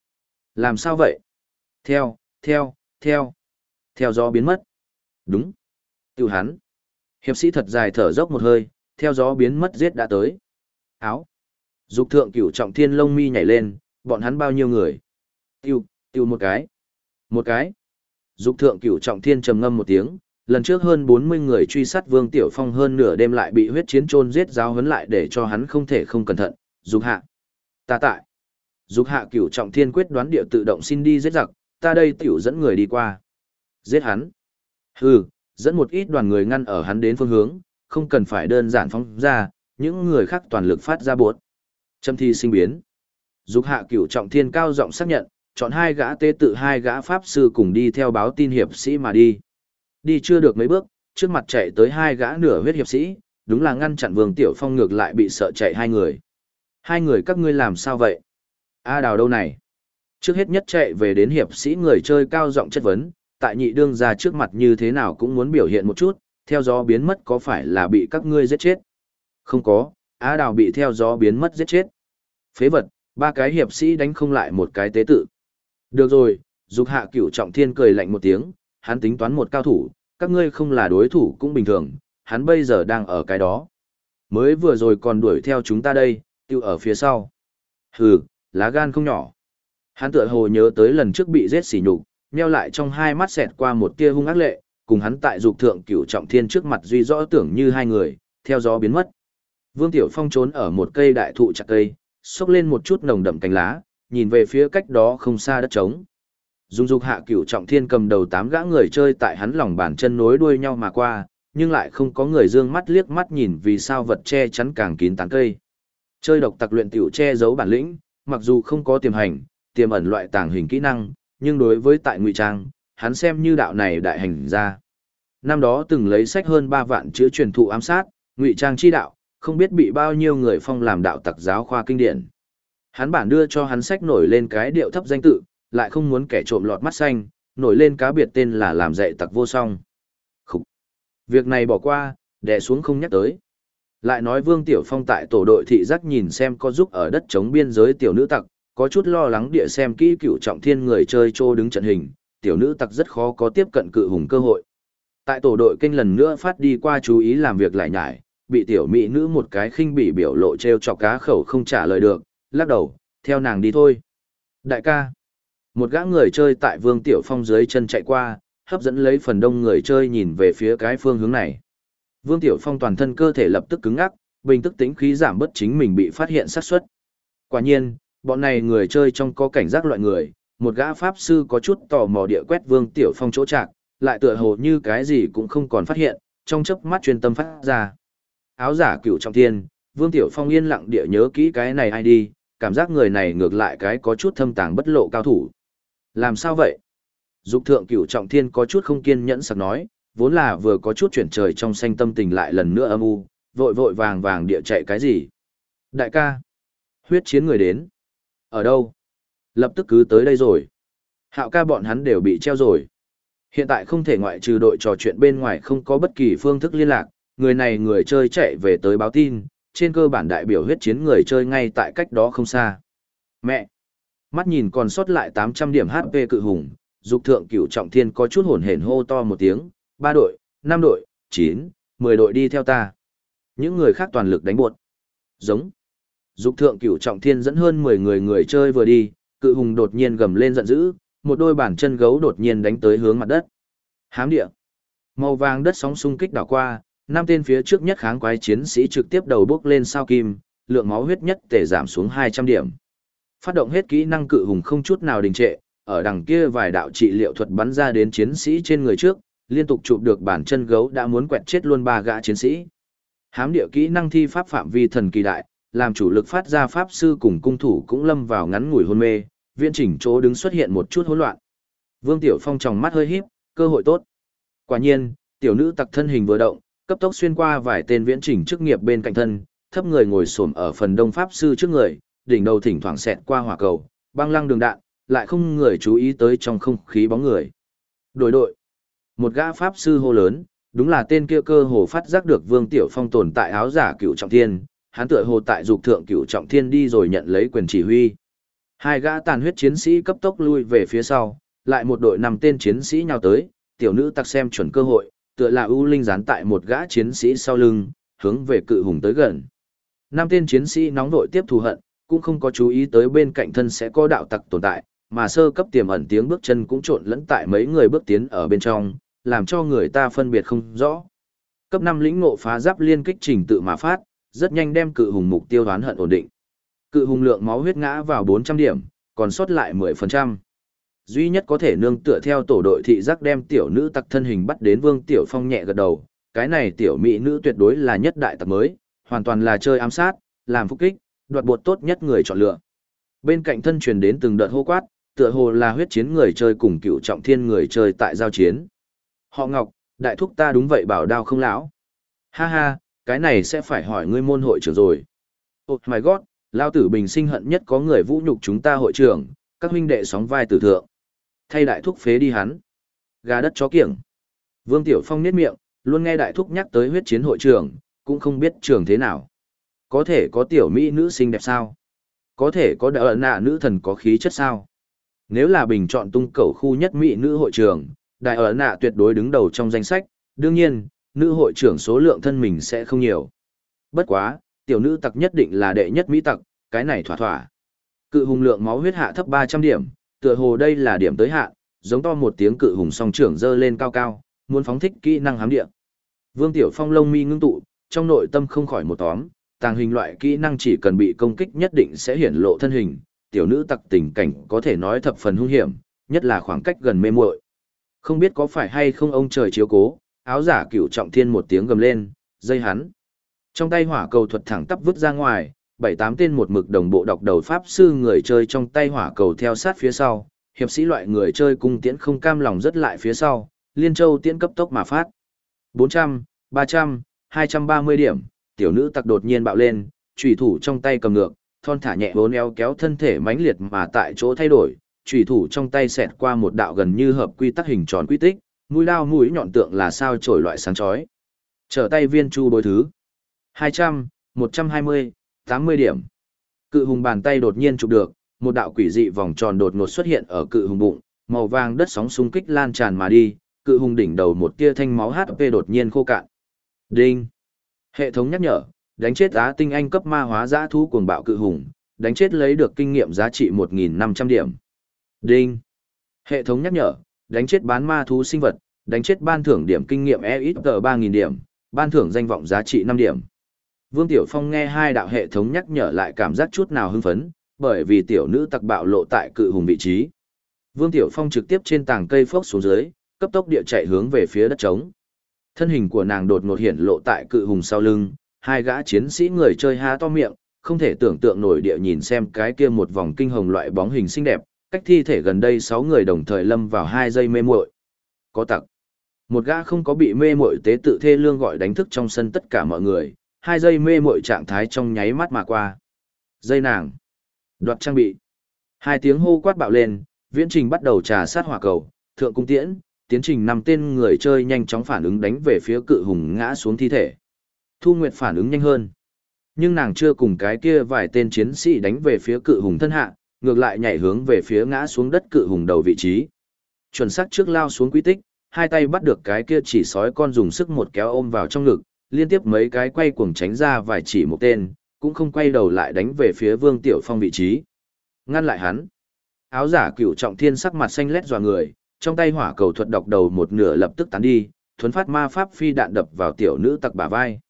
Speaker 1: Làm sao vậy? Theo, theo, theo. Theo gió biến mất. Đúng. tiêu hắn. Hiệp sĩ thật dài thở dốc một hơi, theo gió biến mất giết đã tới. Áo. Dục thượng cửu trọng thiên lông mi nhảy lên, bọn hắn bao nhiêu người? Tiêu, tiêu một cái. Một cái. Dục thượng cửu trọng thiên trầm ngâm một tiếng, lần trước hơn 40 người truy sát Vương Tiểu Phong hơn nửa đêm lại bị huyết chiến trôn giết giáo huấn lại để cho hắn không thể không cẩn thận, dục hạ. Ta tại. Dục hạ cửu trọng thiên quyết đoán địa tự động xin đi giết giặc, ta đây tiểu dẫn người đi qua. Giết hắn. Hừ, dẫn một ít đoàn người ngăn ở hắn đến phương hướng, không cần phải đơn giản phóng ra, những người khác toàn lực phát ra buốt. Châm thi sinh biến. Dục hạ cửu trọng thiên cao giọng xác nhận, chọn hai gã tế tự hai gã pháp sư cùng đi theo báo tin hiệp sĩ mà đi. Đi chưa được mấy bước, trước mặt chạy tới hai gã nửa huyết hiệp sĩ, đúng là ngăn chặn Vương Tiểu Phong ngược lại bị sợ chạy hai người. Hai người các ngươi làm sao vậy? A đào đâu này? Trước hết nhất chạy về đến hiệp sĩ người chơi cao giọng chất vấn, tại nhị đương ra trước mặt như thế nào cũng muốn biểu hiện một chút, theo gió biến mất có phải là bị các ngươi giết chết? Không có, Á đào bị theo gió biến mất giết chết. Phế vật, ba cái hiệp sĩ đánh không lại một cái tế tự. Được rồi, dục hạ cửu trọng thiên cười lạnh một tiếng, hắn tính toán một cao thủ, các ngươi không là đối thủ cũng bình thường, hắn bây giờ đang ở cái đó. Mới vừa rồi còn đuổi theo chúng ta đây, tiêu ở phía sau. Hừ, lá gan không nhỏ. Hắn tựa hồ nhớ tới lần trước bị giết xỉ nhục, nheo lại trong hai mắt xẹt qua một tia hung ác lệ, cùng hắn tại dục thượng cửu trọng thiên trước mặt duy rõ tưởng như hai người, theo gió biến mất. Vương Tiểu Phong trốn ở một cây đại thụ chặt cây, xốc lên một chút nồng đậm cánh lá, nhìn về phía cách đó không xa đất trống. Dung dục hạ cửu trọng thiên cầm đầu tám gã người chơi tại hắn lòng bàn chân nối đuôi nhau mà qua, nhưng lại không có người dương mắt liếc mắt nhìn vì sao vật che chắn càng kín tán cây. Chơi độc tặc luyện tiểu che giấu bản lĩnh, mặc dù không có tiềm hành, tiềm ẩn loại tàng hình kỹ năng, nhưng đối với tại ngụy trang, hắn xem như đạo này đại hành ra. Năm đó từng lấy sách hơn 3 vạn chữ truyền thụ ám sát, ngụy trang chi đạo, không biết bị bao nhiêu người phong làm đạo tặc giáo khoa kinh điển. Hắn bản đưa cho hắn sách nổi lên cái điệu thấp danh tự, lại không muốn kẻ trộm lọt mắt xanh, nổi lên cá biệt tên là làm dạy tặc vô song. Khúc! Việc này bỏ qua, đè xuống không nhắc tới. Lại nói Vương Tiểu Phong tại tổ đội thị giác nhìn xem có giúp ở đất chống biên giới tiểu nữ tặc, có chút lo lắng địa xem kỹ cựu trọng thiên người chơi trô đứng trận hình, tiểu nữ tặc rất khó có tiếp cận cự hùng cơ hội. Tại tổ đội kênh lần nữa phát đi qua chú ý làm việc lại nhải, bị tiểu mỹ nữ một cái khinh bỉ biểu lộ treo chọc cá khẩu không trả lời được, lắc đầu, theo nàng đi thôi. Đại ca, một gã người chơi tại Vương Tiểu Phong dưới chân chạy qua, hấp dẫn lấy phần đông người chơi nhìn về phía cái phương hướng này. Vương Tiểu Phong toàn thân cơ thể lập tức cứng ngắc, bình tức tính khí giảm bất chính mình bị phát hiện xác suất. Quả nhiên, bọn này người chơi trong có cảnh giác loại người, một gã pháp sư có chút tò mò địa quét Vương Tiểu Phong chỗ trạc, lại tựa hồ như cái gì cũng không còn phát hiện, trong chớp mắt chuyên tâm phát ra. Áo giả cựu trọng thiên, Vương Tiểu Phong yên lặng địa nhớ kỹ cái này ai đi, cảm giác người này ngược lại cái có chút thâm tàng bất lộ cao thủ. Làm sao vậy? Dục thượng cửu trọng thiên có chút không kiên nhẫn sặc nói, vốn là vừa có chút chuyển trời trong xanh tâm tình lại lần nữa âm u, vội vội vàng vàng địa chạy cái gì? Đại ca, huyết chiến người đến. Ở đâu? Lập tức cứ tới đây rồi. Hạo ca bọn hắn đều bị treo rồi. Hiện tại không thể ngoại trừ đội trò chuyện bên ngoài không có bất kỳ phương thức liên lạc, người này người chơi chạy về tới báo tin, trên cơ bản đại biểu huyết chiến người chơi ngay tại cách đó không xa. Mẹ! Mắt nhìn còn sót lại 800 điểm HP cự hùng, dục thượng cửu trọng thiên có chút hồn hển hô to một tiếng, ba đội, năm đội, chín, mười đội đi theo ta. Những người khác toàn lực đánh buột. Giống. Dục thượng cửu trọng thiên dẫn hơn 10 người người chơi vừa đi, cự hùng đột nhiên gầm lên giận dữ, một đôi bàn chân gấu đột nhiên đánh tới hướng mặt đất. Hám địa. Màu vàng đất sóng xung kích đảo qua, năm tên phía trước nhất kháng quái chiến sĩ trực tiếp đầu bước lên sao kim, lượng máu huyết nhất tề giảm xuống 200 điểm. Phát động hết kỹ năng cự hùng không chút nào đình trệ, ở đằng kia vài đạo trị liệu thuật bắn ra đến chiến sĩ trên người trước, liên tục chụp được bản chân gấu đã muốn quẹt chết luôn ba gã chiến sĩ. Hám địa kỹ năng thi pháp phạm vi thần kỳ đại, làm chủ lực phát ra pháp sư cùng cung thủ cũng lâm vào ngắn ngủi hôn mê, viên chỉnh chỗ đứng xuất hiện một chút hỗn loạn. Vương Tiểu Phong tròng mắt hơi híp, cơ hội tốt. Quả nhiên, tiểu nữ tặc thân hình vừa động, cấp tốc xuyên qua vài tên viễn chỉnh chức nghiệp bên cạnh thân, thấp người ngồi xổm ở phần đông pháp sư trước người, đỉnh đầu thỉnh thoảng xẹt qua hỏa cầu, băng lăng đường đạn, lại không người chú ý tới trong không khí bóng người. Đổi đội. Một gã pháp sư hô lớn, đúng là tên kia cơ hồ phát giác được Vương Tiểu Phong tồn tại áo giả cửu trọng thiên, hắn tựa hồ tại dục thượng cửu trọng thiên đi rồi nhận lấy quyền chỉ huy. Hai gã tàn huyết chiến sĩ cấp tốc lui về phía sau, lại một đội nằm tên chiến sĩ nhào tới, tiểu nữ tặc xem chuẩn cơ hội, tựa là ưu linh dán tại một gã chiến sĩ sau lưng, hướng về cự hùng tới gần. Năm tên chiến sĩ nóng vội tiếp thù hận, cũng không có chú ý tới bên cạnh thân sẽ có đạo tặc tồn tại, mà sơ cấp tiềm ẩn tiếng bước chân cũng trộn lẫn tại mấy người bước tiến ở bên trong, làm cho người ta phân biệt không rõ. Cấp 5 lĩnh ngộ phá giáp liên kích trình tự mà phát, rất nhanh đem cự hùng mục tiêu đoán hận ổn định. Cự hùng lượng máu huyết ngã vào 400 điểm, còn sót lại 10%. Duy nhất có thể nương tựa theo tổ đội thị giác đem tiểu nữ tặc thân hình bắt đến Vương Tiểu Phong nhẹ gật đầu, cái này tiểu mỹ nữ tuyệt đối là nhất đại tặc mới, hoàn toàn là chơi ám sát, làm phúc kích, đoạt bột tốt nhất người chọn lựa. Bên cạnh thân truyền đến từng đợt hô quát, tựa hồ là huyết chiến người chơi cùng cựu trọng thiên người chơi tại giao chiến. Họ Ngọc, đại thúc ta đúng vậy bảo đao không lão. Ha ha, cái này sẽ phải hỏi ngươi môn hội trưởng rồi. Oh my god, lao tử bình sinh hận nhất có người vũ nhục chúng ta hội trưởng, các huynh đệ sóng vai tử thượng. Thay đại thúc phế đi hắn. Gà đất chó kiểng. Vương Tiểu Phong niết miệng, luôn nghe đại thúc nhắc tới huyết chiến hội trưởng, cũng không biết trường thế nào. Có thể có tiểu mỹ nữ xinh đẹp sao? Có thể có đỡ nạ nữ thần có khí chất sao? Nếu là bình chọn tung cầu khu nhất mỹ nữ hội trưởng, đại ở nạ tuyệt đối đứng đầu trong danh sách, đương nhiên, nữ hội trưởng số lượng thân mình sẽ không nhiều. Bất quá, tiểu nữ tặc nhất định là đệ nhất mỹ tặc, cái này thỏa thỏa. Cự hùng lượng máu huyết hạ thấp 300 điểm, tựa hồ đây là điểm tới hạn, giống to một tiếng cự hùng song trưởng dơ lên cao cao, muốn phóng thích kỹ năng hám địa. Vương Tiểu Phong lông mi ngưng tụ, trong nội tâm không khỏi một tóm, tàng hình loại kỹ năng chỉ cần bị công kích nhất định sẽ hiển lộ thân hình, tiểu nữ tặc tình cảnh có thể nói thập phần hung hiểm, nhất là khoảng cách gần mê muội. Không biết có phải hay không ông trời chiếu cố, áo giả cửu trọng thiên một tiếng gầm lên, dây hắn. Trong tay hỏa cầu thuật thẳng tắp vứt ra ngoài, bảy tám tên một mực đồng bộ đọc đầu pháp sư người chơi trong tay hỏa cầu theo sát phía sau, hiệp sĩ loại người chơi cung tiễn không cam lòng rất lại phía sau, liên châu tiễn cấp tốc mà phát. 400, 300, 230 điểm, tiểu nữ tặc đột nhiên bạo lên, chủy thủ trong tay cầm ngược, thon thả nhẹ bốn eo kéo thân thể mãnh liệt mà tại chỗ thay đổi, chủy thủ trong tay xẹt qua một đạo gần như hợp quy tắc hình tròn quy tích, mũi lao mũi nhọn tượng là sao trổi loại sáng chói. Trở tay viên chu bối thứ. 200, 120, 80 điểm. Cự hùng bàn tay đột nhiên chụp được, một đạo quỷ dị vòng tròn đột ngột xuất hiện ở cự hùng bụng, màu vàng đất sóng xung kích lan tràn mà đi, cự hùng đỉnh đầu một tia thanh máu HP đột nhiên khô cạn. Đinh. Hệ thống nhắc nhở, đánh chết giá tinh anh cấp ma hóa giã thú cuồng bạo cự hùng, đánh chết lấy được kinh nghiệm giá trị 1.500 điểm. Đinh. Hệ thống nhắc nhở, đánh chết bán ma thú sinh vật, đánh chết ban thưởng điểm kinh nghiệm EXP 3.000 điểm, ban thưởng danh vọng giá trị 5 điểm. Vương Tiểu Phong nghe hai đạo hệ thống nhắc nhở lại cảm giác chút nào hưng phấn, bởi vì tiểu nữ tặc bạo lộ tại cự hùng vị trí. Vương Tiểu Phong trực tiếp trên tảng cây phốc xuống dưới, cấp tốc địa chạy hướng về phía đất trống. Thân hình của nàng đột ngột hiện lộ tại cự hùng sau lưng, hai gã chiến sĩ người chơi há to miệng, không thể tưởng tượng nổi địa nhìn xem cái kia một vòng kinh hồng loại bóng hình xinh đẹp, cách thi thể gần đây sáu người đồng thời lâm vào hai giây mê muội. Có tặc. Một gã không có bị mê muội tế tự thê lương gọi đánh thức trong sân tất cả mọi người, hai giây mê mội trạng thái trong nháy mắt mà qua. Dây nàng. Đoạt trang bị. Hai tiếng hô quát bạo lên, viễn trình bắt đầu trà sát hỏa cầu, thượng cung tiễn, tiến trình năm tên người chơi nhanh chóng phản ứng đánh về phía cự hùng ngã xuống thi thể. Thu Nguyệt phản ứng nhanh hơn. Nhưng nàng chưa cùng cái kia vài tên chiến sĩ đánh về phía cự hùng thân hạ, ngược lại nhảy hướng về phía ngã xuống đất cự hùng đầu vị trí. Chuẩn xác trước lao xuống quy tích, hai tay bắt được cái kia chỉ sói con dùng sức một kéo ôm vào trong ngực, liên tiếp mấy cái quay cuồng tránh ra vài chỉ một tên, cũng không quay đầu lại đánh về phía Vương Tiểu Phong vị trí. Ngăn lại hắn. Áo giả cửu trọng thiên sắc mặt xanh lét dọa người, trong tay hỏa cầu thuật độc đầu một nửa lập tức tán đi, thuấn phát ma pháp phi đạn đập vào tiểu nữ tặc bả vai.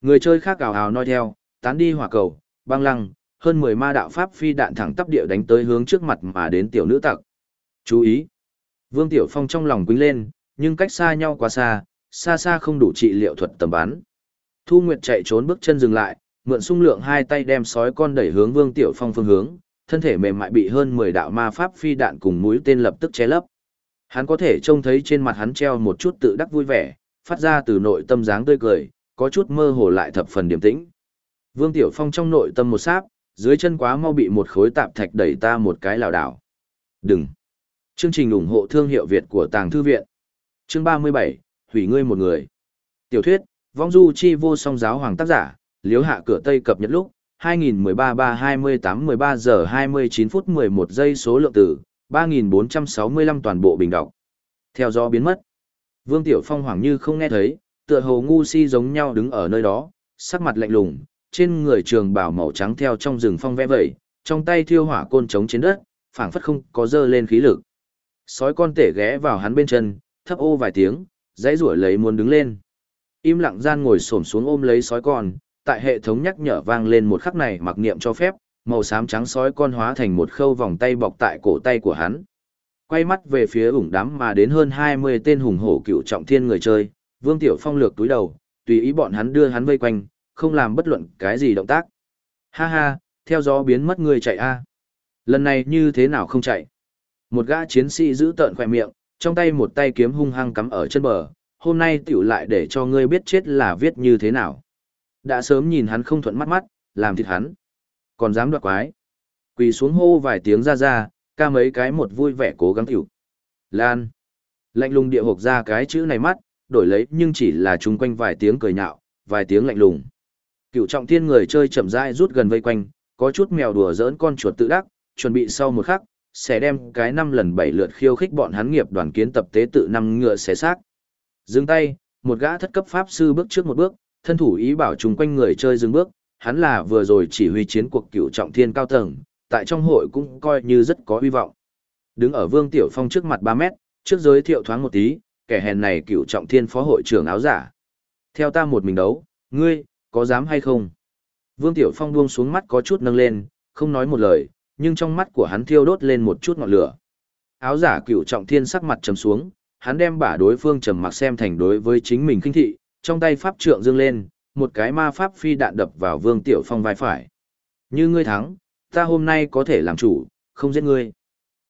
Speaker 1: Người chơi khác ảo ào nói theo, tán đi hỏa cầu, băng lăng, hơn 10 ma đạo pháp phi đạn thẳng tắp địa đánh tới hướng trước mặt mà đến tiểu nữ tặc. Chú ý! Vương Tiểu Phong trong lòng quýnh lên, nhưng cách xa nhau quá xa, xa xa không đủ trị liệu thuật tầm bắn. Thu Nguyệt chạy trốn bước chân dừng lại, mượn sung lượng hai tay đem sói con đẩy hướng Vương Tiểu Phong phương hướng, thân thể mềm mại bị hơn 10 đạo ma pháp phi đạn cùng mũi tên lập tức che lấp. Hắn có thể trông thấy trên mặt hắn treo một chút tự đắc vui vẻ, phát ra từ nội tâm dáng tươi cười, có chút mơ hồ lại thập phần điềm tĩnh. Vương Tiểu Phong trong nội tâm một sáp, dưới chân quá mau bị một khối tạp thạch đẩy ta một cái lảo đảo. Đừng! Chương trình ủng hộ thương hiệu Việt của Tàng Thư Viện. Chương 37, Hủy ngươi một người. Tiểu thuyết, vong du chi vô song giáo hoàng tác giả, liếu hạ cửa Tây cập nhật lúc, 2013-3-28-13 giờ 29 phút 11 giây số lượng tử, 3.465 toàn bộ bình đọc. Theo gió biến mất. Vương Tiểu Phong hoảng như không nghe thấy, tựa hồ ngu si giống nhau đứng ở nơi đó, sắc mặt lạnh lùng, trên người trường bào màu trắng theo trong rừng phong vẽ vẩy, trong tay thiêu hỏa côn trống trên đất, phảng phất không có dơ lên khí lực. Sói con tể ghé vào hắn bên chân, thấp ô vài tiếng, dãy rủa lấy muốn đứng lên. Im lặng gian ngồi xổm xuống ôm lấy sói con, tại hệ thống nhắc nhở vang lên một khắc này mặc niệm cho phép, màu xám trắng sói con hóa thành một khâu vòng tay bọc tại cổ tay của hắn. Quay mắt về phía ủng đám mà đến hơn 20 tên hùng hổ cựu trọng thiên người chơi, Vương Tiểu Phong lược túi đầu, tùy ý bọn hắn đưa hắn vây quanh, không làm bất luận cái gì động tác. Ha ha, theo gió biến mất người chạy a. Lần này như thế nào không chạy? Một gã chiến sĩ giữ tợn khỏe miệng, trong tay một tay kiếm hung hăng cắm ở chân bờ, hôm nay tiểu lại để cho ngươi biết chết là viết như thế nào. Đã sớm nhìn hắn không thuận mắt mắt, làm thịt hắn. Còn dám đoạt quái. Quỳ xuống hô vài tiếng ra ra, ca mấy cái một vui vẻ cố gắng tiểu. Lan. Lạnh lùng địa hộp ra cái chữ này mắt, đổi lấy nhưng chỉ là chung quanh vài tiếng cười nhạo, vài tiếng lạnh lùng. Cựu trọng thiên người chơi chậm rãi rút gần vây quanh, có chút mèo đùa giỡn con chuột tự đắc, chuẩn bị sau một khắc, sẽ đem cái năm lần bảy lượt khiêu khích bọn hắn nghiệp đoàn kiến tập tế tự năm ngựa xé xác. Dừng tay, một gã thất cấp pháp sư bước trước một bước, thân thủ ý bảo chung quanh người chơi dừng bước, hắn là vừa rồi chỉ huy chiến cuộc cựu trọng thiên cao tầng, tại trong hội cũng coi như rất có hy vọng. Đứng ở Vương Tiểu Phong trước mặt 3 mét, trước giới thiệu thoáng một tí, kẻ hèn này cựu trọng thiên phó hội trưởng áo giả. Theo ta một mình đấu, ngươi, có dám hay không? Vương Tiểu Phong buông xuống mắt có chút nâng lên, không nói một lời, nhưng trong mắt của hắn thiêu đốt lên một chút ngọn lửa. Áo giả cựu trọng thiên sắc mặt trầm xuống, hắn đem bả đối phương trầm mặc xem thành đối với chính mình kinh thị, trong tay pháp trượng dương lên, một cái ma pháp phi đạn đập vào Vương Tiểu Phong vai phải. Như ngươi thắng, ta hôm nay có thể làm chủ, không giết ngươi.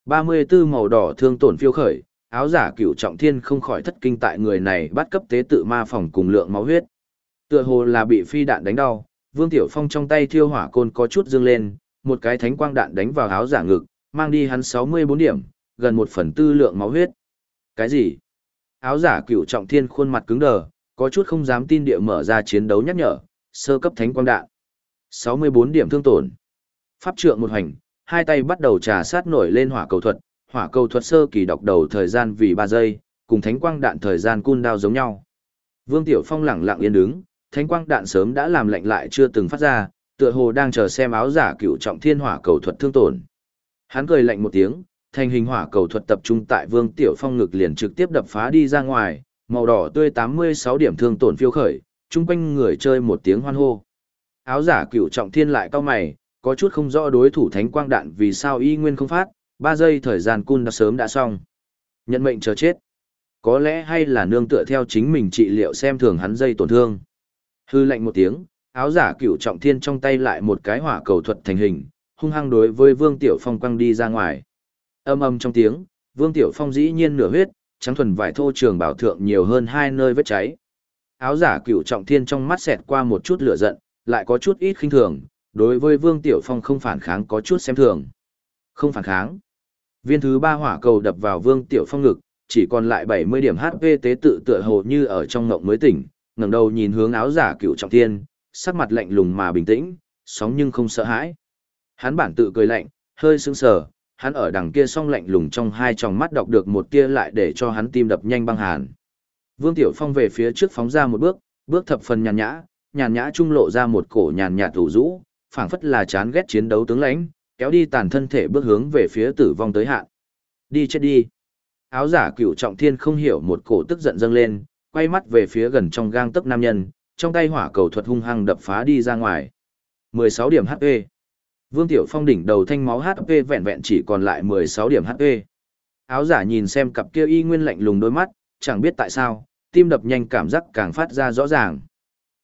Speaker 1: 34 màu đỏ thương tổn phiêu khởi, áo giả cựu trọng thiên không khỏi thất kinh tại người này bắt cấp tế tự ma phòng cùng lượng máu huyết. Tựa hồ là bị phi đạn đánh đau, Vương Tiểu Phong trong tay thiêu hỏa côn có chút dương lên, một cái thánh quang đạn đánh vào áo giả ngực, mang đi hắn 64 điểm, gần một phần tư lượng máu huyết. Cái gì? Áo giả cựu trọng thiên khuôn mặt cứng đờ, có chút không dám tin địa mở ra chiến đấu nhắc nhở, sơ cấp thánh quang đạn. 64 điểm thương tổn. Pháp trượng một hành, hai tay bắt đầu trà sát nổi lên hỏa cầu thuật, hỏa cầu thuật sơ kỳ đọc đầu thời gian vì 3 giây, cùng thánh quang đạn thời gian cun đao giống nhau. Vương Tiểu Phong lẳng lặng yên đứng, thánh quang đạn sớm đã làm lạnh lại chưa từng phát ra, tựa hồ đang chờ xem áo giả cựu trọng thiên hỏa cầu thuật thương tổn. Hắn cười lạnh một tiếng, thành hình hỏa cầu thuật tập trung tại Vương Tiểu Phong ngực liền trực tiếp đập phá đi ra ngoài, màu đỏ tươi 86 điểm thương tổn phiêu khởi, chung quanh người chơi một tiếng hoan hô. Áo giả cựu trọng thiên lại cao mày, có chút không rõ đối thủ thánh quang đạn vì sao y nguyên không phát, 3 giây thời gian cun đã sớm đã xong. Nhận mệnh chờ chết. Có lẽ hay là nương tựa theo chính mình trị liệu xem thường hắn dây tổn thương. Hư lạnh một tiếng, áo giả cửu trọng thiên trong tay lại một cái hỏa cầu thuật thành hình, hung hăng đối với Vương Tiểu Phong quăng đi ra ngoài. Âm âm trong tiếng, Vương Tiểu Phong dĩ nhiên nửa huyết, trắng thuần vải thô trường bảo thượng nhiều hơn hai nơi vết cháy. Áo giả cửu trọng thiên trong mắt xẹt qua một chút lửa giận, lại có chút ít khinh thường, đối với Vương Tiểu Phong không phản kháng có chút xem thường. Không phản kháng. Viên thứ ba hỏa cầu đập vào Vương Tiểu Phong ngực, chỉ còn lại 70 điểm HP tế tự tựa hồ như ở trong ngộng mới tỉnh, ngẩng đầu nhìn hướng áo giả cửu trọng thiên, sắc mặt lạnh lùng mà bình tĩnh, sóng nhưng không sợ hãi. Hắn bản tự cười lạnh, hơi sững sờ, hắn ở đằng kia song lạnh lùng trong hai tròng mắt đọc được một tia lại để cho hắn tim đập nhanh băng hàn. Vương Tiểu Phong về phía trước phóng ra một bước, bước thập phần nhàn nhã, nhàn nhã trung lộ ra một cổ nhàn nhạt thủ rũ, phảng phất là chán ghét chiến đấu tướng lãnh, kéo đi tàn thân thể bước hướng về phía tử vong tới hạn. Đi chết đi. Áo giả cửu trọng thiên không hiểu một cổ tức giận dâng lên, quay mắt về phía gần trong gang tấc nam nhân, trong tay hỏa cầu thuật hung hăng đập phá đi ra ngoài. 16 điểm HP. Vương Tiểu Phong đỉnh đầu thanh máu HP vẹn vẹn chỉ còn lại 16 điểm HP. Áo giả nhìn xem cặp kia y nguyên lạnh lùng đôi mắt, chẳng biết tại sao, tim đập nhanh cảm giác càng phát ra rõ ràng.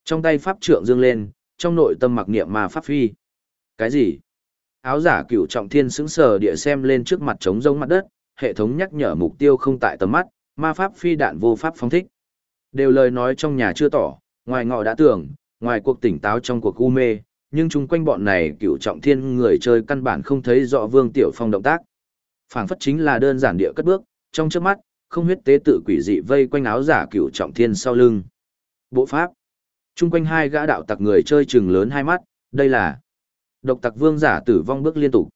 Speaker 1: Trong tay pháp trượng dương lên, trong nội tâm mặc niệm mà pháp phi. Cái gì? Áo giả cửu trọng thiên sững sờ địa xem lên trước mặt trống rông mặt đất, hệ thống nhắc nhở mục tiêu không tại tầm mắt, ma pháp phi đạn vô pháp phóng thích. Đều lời nói trong nhà chưa tỏ, ngoài ngọ đã tưởng, ngoài cuộc tỉnh táo trong cuộc u mê, nhưng chung quanh bọn này cựu trọng thiên người chơi căn bản không thấy rõ Vương Tiểu Phong động tác. phảng phất chính là đơn giản địa cất bước, trong trước mắt, không huyết tế tự quỷ dị vây quanh áo giả cựu trọng thiên sau lưng. Bộ pháp. Chung quanh hai gã đạo tặc người chơi chừng lớn hai mắt, đây là độc tặc vương giả tử vong bước liên tục.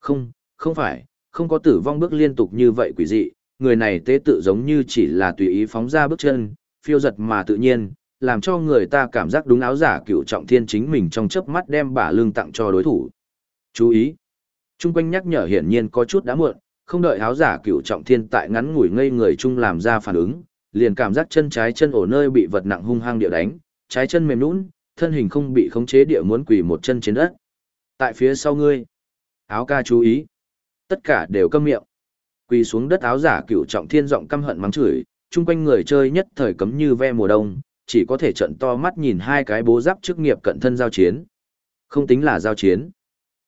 Speaker 1: Không, không phải, không có tử vong bước liên tục như vậy quỷ dị, người này tế tự giống như chỉ là tùy ý phóng ra bước chân, phiêu giật mà tự nhiên, làm cho người ta cảm giác đúng áo giả cựu trọng thiên chính mình trong chớp mắt đem bả lưng tặng cho đối thủ. Chú ý! Trung quanh nhắc nhở hiển nhiên có chút đã muộn, không đợi áo giả cựu trọng thiên tại ngắn ngủi ngây người chung làm ra phản ứng, liền cảm giác chân trái chân ổ nơi bị vật nặng hung hăng địa đánh, trái chân mềm nhũn, thân hình không bị khống chế địa muốn quỳ một chân trên đất. Tại phía sau ngươi, áo ca chú ý, tất cả đều câm miệng. Quỳ xuống đất áo giả cựu trọng thiên giọng căm hận mắng chửi, chung quanh người chơi nhất thời cấm như ve mùa đông, chỉ có thể trận to mắt nhìn hai cái bố giáp chức nghiệp cận thân giao chiến. Không tính là giao chiến.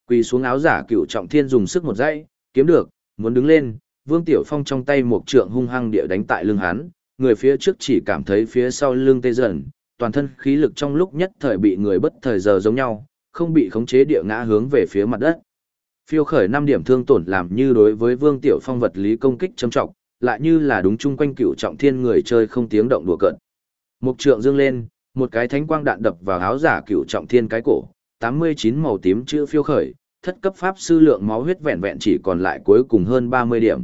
Speaker 1: Quỳ xuống áo giả cựu trọng thiên dùng sức một dãy, kiếm được, muốn đứng lên, Vương Tiểu Phong trong tay một trượng hung hăng địa đánh tại lưng hắn, người phía trước chỉ cảm thấy phía sau lưng tê dần, toàn thân khí lực trong lúc nhất thời bị người bất thời giờ giống nhau, không bị khống chế địa ngã hướng về phía mặt đất. Phiêu khởi 5 điểm thương tổn làm như đối với Vương Tiểu Phong vật lý công kích châm trọng, lại như là đúng chung quanh cựu trọng thiên người chơi không tiếng động đùa cợt. Mục trượng dương lên, một cái thánh quang đạn đập vào áo giả cựu trọng thiên cái cổ, 89 màu tím chữ phiêu khởi, thất cấp pháp sư lượng máu huyết vẹn vẹn chỉ còn lại cuối cùng hơn 30 điểm.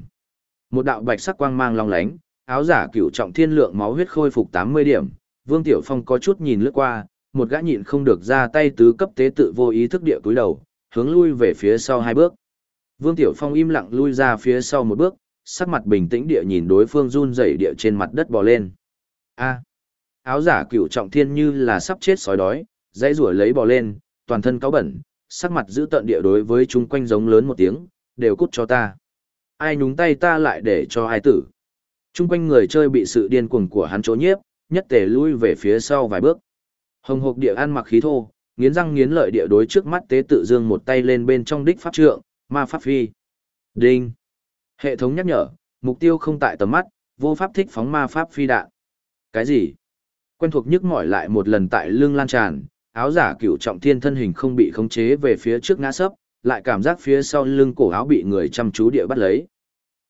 Speaker 1: Một đạo bạch sắc quang mang long lánh, áo giả cựu trọng thiên lượng máu huyết khôi phục 80 điểm, Vương Tiểu Phong có chút nhìn lướt qua, một gã nhịn không được ra tay tứ cấp tế tự vô ý thức địa cúi đầu, hướng lui về phía sau hai bước. Vương Tiểu Phong im lặng lui ra phía sau một bước, sắc mặt bình tĩnh địa nhìn đối phương run rẩy địa trên mặt đất bò lên. A áo giả cựu trọng thiên như là sắp chết sói đói, dãy rủa lấy bò lên, toàn thân cáo bẩn, sắc mặt giữ tận địa đối với chúng quanh giống lớn một tiếng, đều cút cho ta. Ai nhúng tay ta lại để cho ai tử. Trung quanh người chơi bị sự điên cuồng của hắn chỗ nhiếp, nhất tề lui về phía sau vài bước. Hồng hộc địa ăn mặc khí thô, nghiến răng nghiến lợi địa đối trước mắt tế tự dương một tay lên bên trong đích pháp trượng, ma pháp phi. Đinh. Hệ thống nhắc nhở, mục tiêu không tại tầm mắt, vô pháp thích phóng ma pháp phi đạn. Cái gì? Quen thuộc nhức mỏi lại một lần tại lưng lan tràn, áo giả cửu trọng thiên thân hình không bị khống chế về phía trước ngã sấp, lại cảm giác phía sau lưng cổ áo bị người chăm chú địa bắt lấy.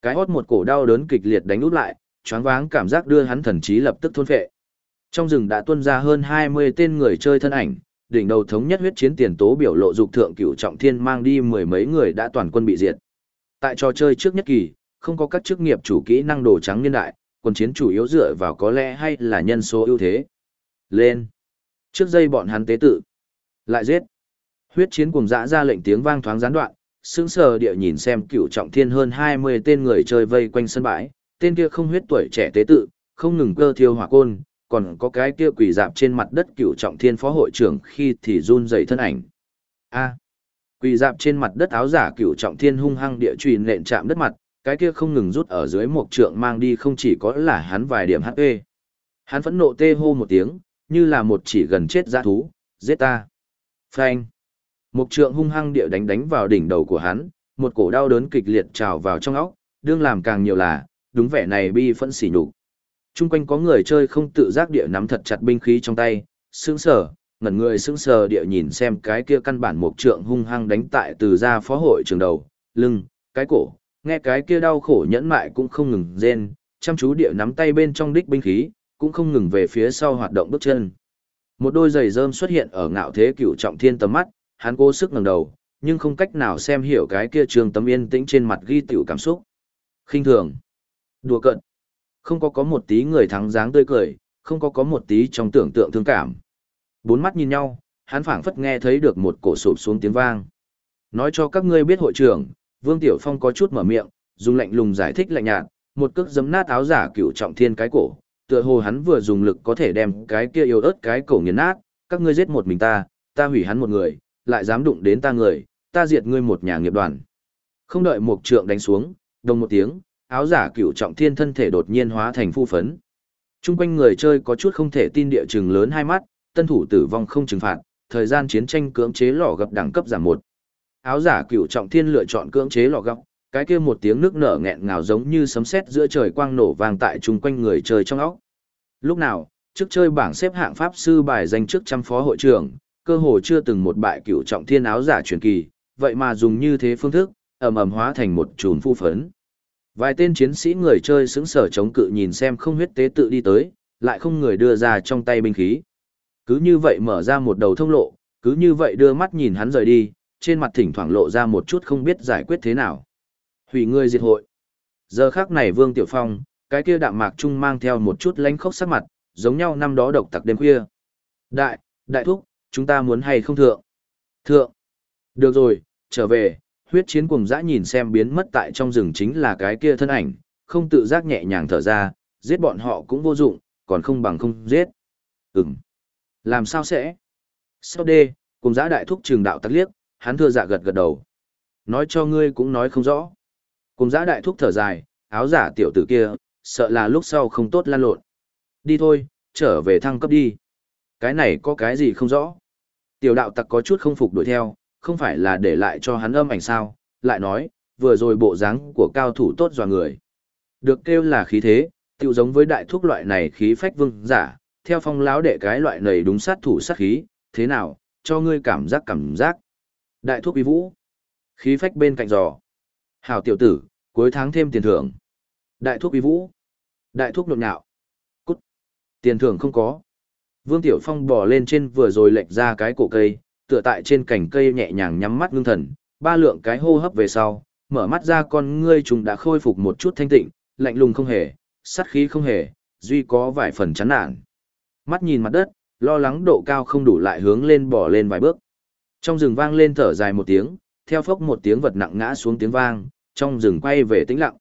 Speaker 1: Cái hót một cổ đau đớn kịch liệt đánh út lại, choáng váng cảm giác đưa hắn thần trí lập tức thôn phệ. Trong rừng đã tuôn ra hơn 20 tên người chơi thân ảnh, đỉnh đầu thống nhất huyết chiến tiền tố biểu lộ dục thượng cửu trọng thiên mang đi mười mấy người đã toàn quân bị diệt. Tại trò chơi trước nhất kỳ, không có các chức nghiệp chủ kỹ năng đồ trắng niên đại, quân chiến chủ yếu dựa vào có lẽ hay là nhân số ưu thế. Lên. Trước dây bọn hắn tế tự. Lại giết. Huyết chiến cùng dã ra lệnh tiếng vang thoáng gián đoạn, sững sờ địa nhìn xem cựu trọng thiên hơn 20 tên người chơi vây quanh sân bãi, tên kia không huyết tuổi trẻ tế tự, không ngừng cơ thiêu hỏa côn, còn có cái kia quỷ dạp trên mặt đất cựu trọng thiên phó hội trưởng khi thì run dậy thân ảnh. A. Quỷ dạp trên mặt đất áo giả cựu trọng thiên hung hăng địa truyền nện chạm đất mặt, cái kia không ngừng rút ở dưới một trượng mang đi không chỉ có là hắn vài điểm HP. Hắn phẫn nộ tê hô một tiếng, như là một chỉ gần chết dã thú, giết ta. Phanh. Một trượng hung hăng địa đánh đánh vào đỉnh đầu của hắn, một cổ đau đớn kịch liệt trào vào trong óc, đương làm càng nhiều là, đúng vẻ này bi phẫn xỉ nhục. Trung quanh có người chơi không tự giác địa nắm thật chặt binh khí trong tay, sững sờ, ngẩn người sững sờ địa nhìn xem cái kia căn bản một trượng hung hăng đánh tại từ ra phó hội trường đầu, lưng, cái cổ, nghe cái kia đau khổ nhẫn mại cũng không ngừng rên, chăm chú địa nắm tay bên trong đích binh khí, cũng không ngừng về phía sau hoạt động bước chân. Một đôi giày rơm xuất hiện ở ngạo thế cửu trọng thiên tầm mắt, hắn cố sức ngẩng đầu, nhưng không cách nào xem hiểu cái kia trường tấm yên tĩnh trên mặt ghi tiểu cảm xúc. khinh thường, đùa cận, không có có một tí người thắng dáng tươi cười, không có có một tí trong tưởng tượng thương cảm. Bốn mắt nhìn nhau, hắn phảng phất nghe thấy được một cổ sụp xuống tiếng vang. Nói cho các ngươi biết hội trưởng, Vương Tiểu Phong có chút mở miệng, dùng lạnh lùng giải thích lạnh nhạt, một cước giấm nát áo giả cửu trọng thiên cái cổ, tựa hồ hắn vừa dùng lực có thể đem cái kia yếu ớt cái cổ nghiền nát, các ngươi giết một mình ta, ta hủy hắn một người, lại dám đụng đến ta người, ta diệt ngươi một nhà nghiệp đoàn. Không đợi một trượng đánh xuống, đồng một tiếng, áo giả cửu trọng thiên thân thể đột nhiên hóa thành phu phấn. Trung quanh người chơi có chút không thể tin địa chừng lớn hai mắt, tân thủ tử vong không trừng phạt, thời gian chiến tranh cưỡng chế lò gập đẳng cấp giảm một. Áo giả cửu trọng thiên lựa chọn cưỡng chế lò góc, cái kia một tiếng nước nở nghẹn ngào giống như sấm sét giữa trời quang nổ vang tại chung quanh người chơi trong óc. Lúc nào, trước chơi bảng xếp hạng pháp sư bài danh trước trăm phó hội trưởng, cơ hồ chưa từng một bại cửu trọng thiên áo giả truyền kỳ, vậy mà dùng như thế phương thức, ầm ầm hóa thành một chùm phu phấn. Vài tên chiến sĩ người chơi sững sờ chống cự nhìn xem không huyết tế tự đi tới, lại không người đưa ra trong tay binh khí. Cứ như vậy mở ra một đầu thông lộ, cứ như vậy đưa mắt nhìn hắn rời đi, trên mặt thỉnh thoảng lộ ra một chút không biết giải quyết thế nào. Hủy ngươi diệt hội. Giờ khác này Vương Tiểu Phong, cái kia đạm mạc trung mang theo một chút lánh khốc sắc mặt, giống nhau năm đó độc tặc đêm khuya. Đại, đại thúc, chúng ta muốn hay không thượng? Thượng. Được rồi, trở về, huyết chiến cùng dã nhìn xem biến mất tại trong rừng chính là cái kia thân ảnh, không tự giác nhẹ nhàng thở ra, giết bọn họ cũng vô dụng, còn không bằng không giết. Ừm. Làm sao sẽ? Sau đê, cùng dã đại thúc trường đạo tắc liếc, hắn thưa dạ gật gật đầu. Nói cho ngươi cũng nói không rõ. Cùng dã đại thúc thở dài, áo giả tiểu tử kia, sợ là lúc sau không tốt lan lộn. Đi thôi, trở về thăng cấp đi. Cái này có cái gì không rõ. Tiểu đạo tặc có chút không phục đuổi theo, không phải là để lại cho hắn âm ảnh sao, lại nói, vừa rồi bộ dáng của cao thủ tốt dò người. Được kêu là khí thế, tiêu giống với đại thuốc loại này khí phách vương giả, theo phong láo đệ cái loại này đúng sát thủ sát khí, thế nào, cho ngươi cảm giác cảm giác. Đại thuốc uy vũ, khí phách bên cạnh giò. Hảo tiểu tử, cuối tháng thêm tiền thưởng. Đại thuốc uy vũ, đại thuốc nhộn nhạo. Cút, tiền thưởng không có. Vương Tiểu Phong bò lên trên vừa rồi lệch ra cái cổ cây, tựa tại trên cành cây nhẹ nhàng nhắm mắt ngưng thần, ba lượng cái hô hấp về sau, mở mắt ra con ngươi trùng đã khôi phục một chút thanh tịnh, lạnh lùng không hề, sát khí không hề, duy có vài phần chán nản. Mắt nhìn mặt đất, lo lắng độ cao không đủ lại hướng lên bỏ lên vài bước. Trong rừng vang lên thở dài một tiếng, theo phốc một tiếng vật nặng ngã xuống tiếng vang, trong rừng quay về tĩnh lặng.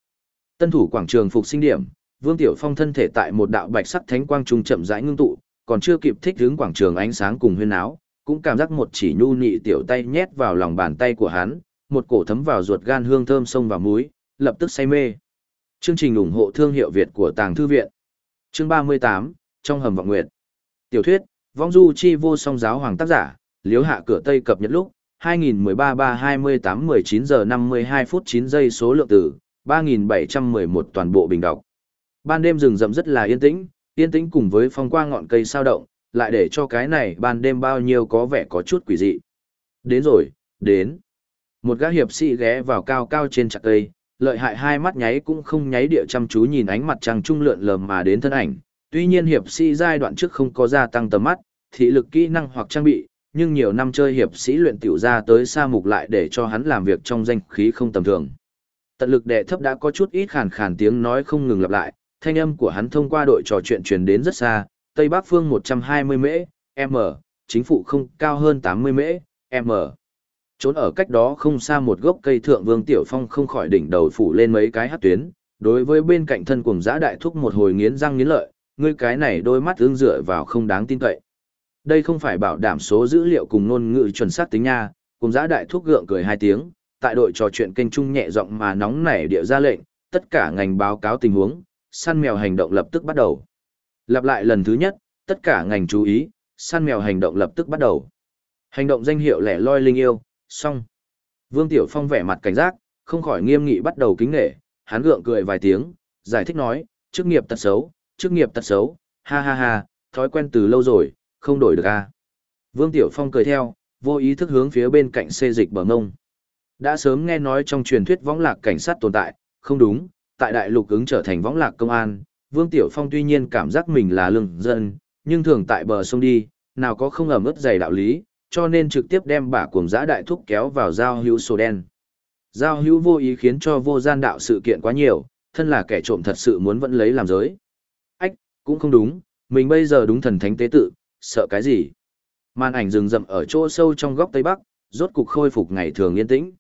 Speaker 1: Tân thủ quảng trường phục sinh điểm, Vương Tiểu Phong thân thể tại một đạo bạch sắc thánh quang trung chậm rãi ngưng tụ, còn chưa kịp thích hướng quảng trường ánh sáng cùng huyên áo, cũng cảm giác một chỉ nhu nị tiểu tay nhét vào lòng bàn tay của hắn, một cổ thấm vào ruột gan hương thơm sông vào mũi, lập tức say mê. Chương trình ủng hộ thương hiệu Việt của Tàng Thư Viện. Chương 38, trong hầm vọng nguyệt. Tiểu thuyết, vong du chi vô song giáo hoàng tác giả, liếu hạ cửa Tây cập nhật lúc, 2013-328-19 giờ 52 phút 9 giây số lượng tử, 3711 toàn bộ bình đọc. Ban đêm rừng rậm rất là yên tĩnh, yên tĩnh cùng với phong qua ngọn cây sao động, lại để cho cái này ban đêm bao nhiêu có vẻ có chút quỷ dị. Đến rồi, đến. Một gã hiệp sĩ ghé vào cao cao trên chặt cây, lợi hại hai mắt nháy cũng không nháy địa chăm chú nhìn ánh mặt trăng trung lượn lờ mà đến thân ảnh. Tuy nhiên hiệp sĩ giai đoạn trước không có gia tăng tầm mắt, thị lực kỹ năng hoặc trang bị, nhưng nhiều năm chơi hiệp sĩ luyện tiểu ra tới xa mục lại để cho hắn làm việc trong danh khí không tầm thường. Tận lực đệ thấp đã có chút ít khàn khàn tiếng nói không ngừng lặp lại, thanh âm của hắn thông qua đội trò chuyện truyền đến rất xa, Tây Bắc phương 120 mễ, m, chính phủ không cao hơn 80 mễ, m. Trốn ở cách đó không xa một gốc cây thượng vương Tiểu Phong không khỏi đỉnh đầu phủ lên mấy cái hát tuyến, đối với bên cạnh thân cùng giã đại thúc một hồi nghiến răng nghiến lợi, ngươi cái này đôi mắt ương dựa vào không đáng tin cậy. Đây không phải bảo đảm số dữ liệu cùng ngôn ngữ chuẩn xác tính nha, cùng giã đại thuốc gượng cười hai tiếng, tại đội trò chuyện kênh trung nhẹ giọng mà nóng nảy địa ra lệnh, tất cả ngành báo cáo tình huống, săn mèo hành động lập tức bắt đầu. Lặp lại lần thứ nhất, tất cả ngành chú ý, săn mèo hành động lập tức bắt đầu. Hành động danh hiệu lẻ loi linh yêu, xong. Vương Tiểu Phong vẻ mặt cảnh giác, không khỏi nghiêm nghị bắt đầu kính nể, hắn gượng cười vài tiếng, giải thích nói, chức nghiệp tật xấu, chức nghiệp tật xấu, ha ha ha, thói quen từ lâu rồi, không đổi được a. À. Vương Tiểu Phong cười theo, vô ý thức hướng phía bên cạnh xê dịch bờ ngông. Đã sớm nghe nói trong truyền thuyết võng lạc cảnh sát tồn tại, không đúng, tại đại lục ứng trở thành võng lạc công an, Vương Tiểu Phong tuy nhiên cảm giác mình là lương dân, nhưng thường tại bờ sông đi, nào có không ẩm ướt dày đạo lý, cho nên trực tiếp đem bả cuồng giã đại thúc kéo vào giao hữu sổ đen. Giao hữu vô ý khiến cho vô gian đạo sự kiện quá nhiều, thân là kẻ trộm thật sự muốn vẫn lấy làm giới. Ách, cũng không đúng, mình bây giờ đúng thần thánh tế tự, sợ cái gì? Màn ảnh rừng rậm ở chỗ sâu trong góc Tây Bắc, rốt cục khôi phục ngày thường yên tĩnh.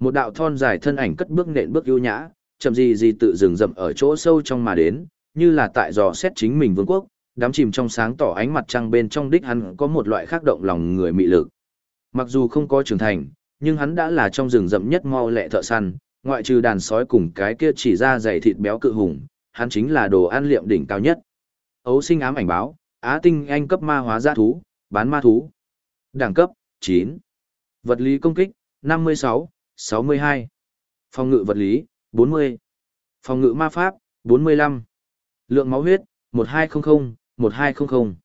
Speaker 1: Một đạo thon dài thân ảnh cất bước nện bước ưu nhã, chậm gì gì tự rừng rậm ở chỗ sâu trong mà đến, như là tại dò xét chính mình vương quốc, đám chìm trong sáng tỏ ánh mặt trăng bên trong đích hắn có một loại khác động lòng người mị lực. Mặc dù không có trưởng thành, nhưng hắn đã là trong rừng rậm nhất mau lẹ thợ săn, ngoại trừ đàn sói cùng cái kia chỉ ra dày thịt béo cự hùng, hắn chính là đồ ăn liệm đỉnh cao nhất. Ấu sinh ám ảnh báo, Á tinh anh cấp ma hóa giã thú, bán ma thú. Đẳng cấp, 9. Vật lý công kích, 56, 62. Phòng ngự vật lý, 40. Phòng ngự ma pháp, 45. Lượng máu huyết, 1200, 1200.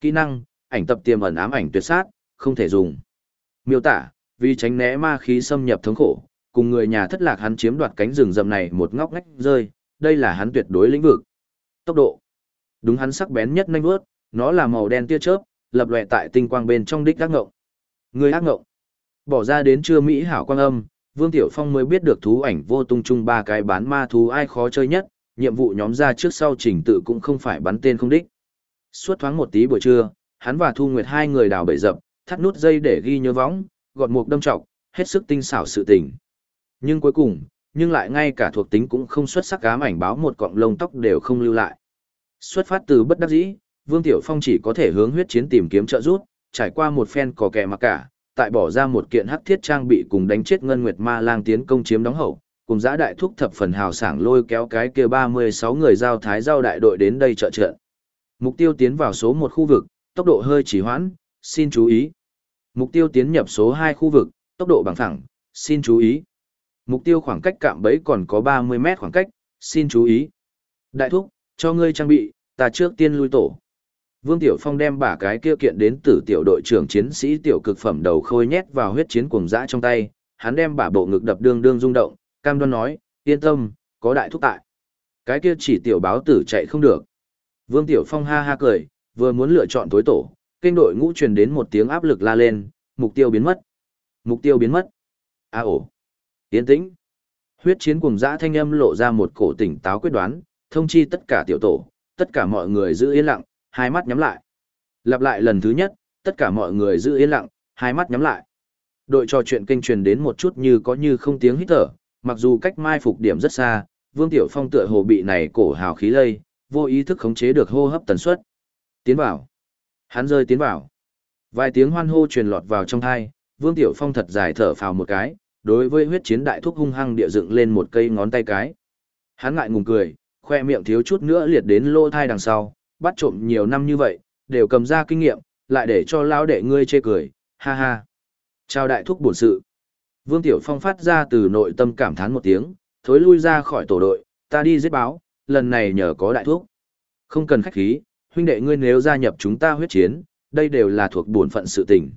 Speaker 1: Kỹ năng, ảnh tập tiềm ẩn ám ảnh tuyệt sát, không thể dùng. Miêu tả, vì tránh né ma khí xâm nhập thống khổ, cùng người nhà thất lạc hắn chiếm đoạt cánh rừng rậm này một ngóc ngách rơi, đây là hắn tuyệt đối lĩnh vực. Tốc độ. Đúng hắn sắc bén nhất nhanh vuốt, nó là màu đen tia chớp, lập lòe tại tinh quang bên trong đích ác ngộng. Người ác ngộng. Bỏ ra đến trưa mỹ hảo quang âm, Vương Tiểu Phong mới biết được thú ảnh vô tung chung ba cái bán ma thú ai khó chơi nhất, nhiệm vụ nhóm ra trước sau trình tự cũng không phải bắn tên không đích. Suốt thoáng một tí buổi trưa, hắn và Thu Nguyệt hai người đào bậy dập, thắt nút dây để ghi nhớ võng, gọt mục đâm trọc, hết sức tinh xảo sự tình. Nhưng cuối cùng, nhưng lại ngay cả thuộc tính cũng không xuất sắc ám ảnh báo một cọng lông tóc đều không lưu lại. Xuất phát từ bất đắc dĩ, Vương Tiểu Phong chỉ có thể hướng huyết chiến tìm kiếm trợ giúp, trải qua một phen cò kè mặc cả, tại bỏ ra một kiện hắc thiết trang bị cùng đánh chết ngân nguyệt ma lang tiến công chiếm đóng hậu, cùng giã đại thúc thập phần hào sảng lôi kéo cái kia 36 người giao thái giao đại đội đến đây trợ trận. Mục tiêu tiến vào số 1 khu vực, tốc độ hơi trì hoãn, xin chú ý. Mục tiêu tiến nhập số 2 khu vực, tốc độ bằng thẳng, xin chú ý. Mục tiêu khoảng cách cạm bẫy còn có 30 mét khoảng cách, xin chú ý. Đại thúc, cho ngươi trang bị, ta trước tiên lui tổ. Vương Tiểu Phong đem bả cái kia kiện đến từ tiểu đội trưởng chiến sĩ tiểu cực phẩm đầu khôi nhét vào huyết chiến cuồng dã trong tay, hắn đem bả bộ ngực đập đương đương rung động, cam đoan nói, yên tâm, có đại thúc tại. Cái kia chỉ tiểu báo tử chạy không được. Vương Tiểu Phong ha ha cười, vừa muốn lựa chọn tối tổ, kênh đội ngũ truyền đến một tiếng áp lực la lên, mục tiêu biến mất. Mục tiêu biến mất. A ổ. Yên tĩnh. Huyết chiến cuồng dã thanh âm lộ ra một cổ tỉnh táo quyết đoán, thông chi tất cả tiểu tổ, tất cả mọi người giữ yên lặng, hai mắt nhắm lại. Lặp lại lần thứ nhất, tất cả mọi người giữ yên lặng, hai mắt nhắm lại. Đội trò chuyện kênh truyền đến một chút như có như không tiếng hít thở, mặc dù cách mai phục điểm rất xa, Vương Tiểu Phong tựa hồ bị này cổ hào khí lây, vô ý thức khống chế được hô hấp tần suất. Tiến vào. Hắn rơi tiến vào. Vài tiếng hoan hô truyền lọt vào trong tai, Vương Tiểu Phong thật dài thở phào một cái, đối với huyết chiến đại thúc hung hăng địa dựng lên một cây ngón tay cái. Hắn ngại ngùng cười, khoe miệng thiếu chút nữa liệt đến lô thai đằng sau, bắt trộm nhiều năm như vậy, đều cầm ra kinh nghiệm, lại để cho lao đệ ngươi chê cười, ha ha. Chào đại thúc bổn sự. Vương Tiểu Phong phát ra từ nội tâm cảm thán một tiếng, thối lui ra khỏi tổ đội, ta đi giết báo, lần này nhờ có đại thúc. Không cần khách khí, huynh đệ ngươi nếu gia nhập chúng ta huyết chiến, đây đều là thuộc bổn phận sự tình.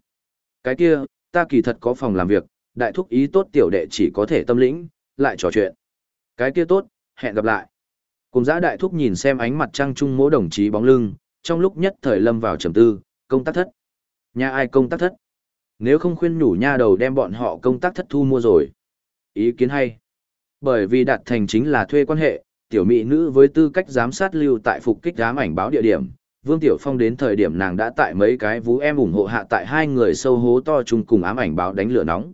Speaker 1: Cái kia, ta kỳ thật có phòng làm việc, đại thúc ý tốt tiểu đệ chỉ có thể tâm lĩnh, lại trò chuyện. Cái kia tốt, hẹn gặp lại. Cùng giã đại thúc nhìn xem ánh mặt trăng trung mỗi đồng chí bóng lưng, trong lúc nhất thời lâm vào trầm tư, công tác thất. Nhà ai công tác thất? Nếu không khuyên nhủ nha đầu đem bọn họ công tác thất thu mua rồi. Ý kiến hay. Bởi vì đạt thành chính là thuê quan hệ, tiểu mỹ nữ với tư cách giám sát lưu tại phục kích giám ảnh báo địa điểm. Vương Tiểu Phong đến thời điểm nàng đã tại mấy cái vú em ủng hộ hạ tại hai người sâu hố to chung cùng ám ảnh báo đánh lửa nóng.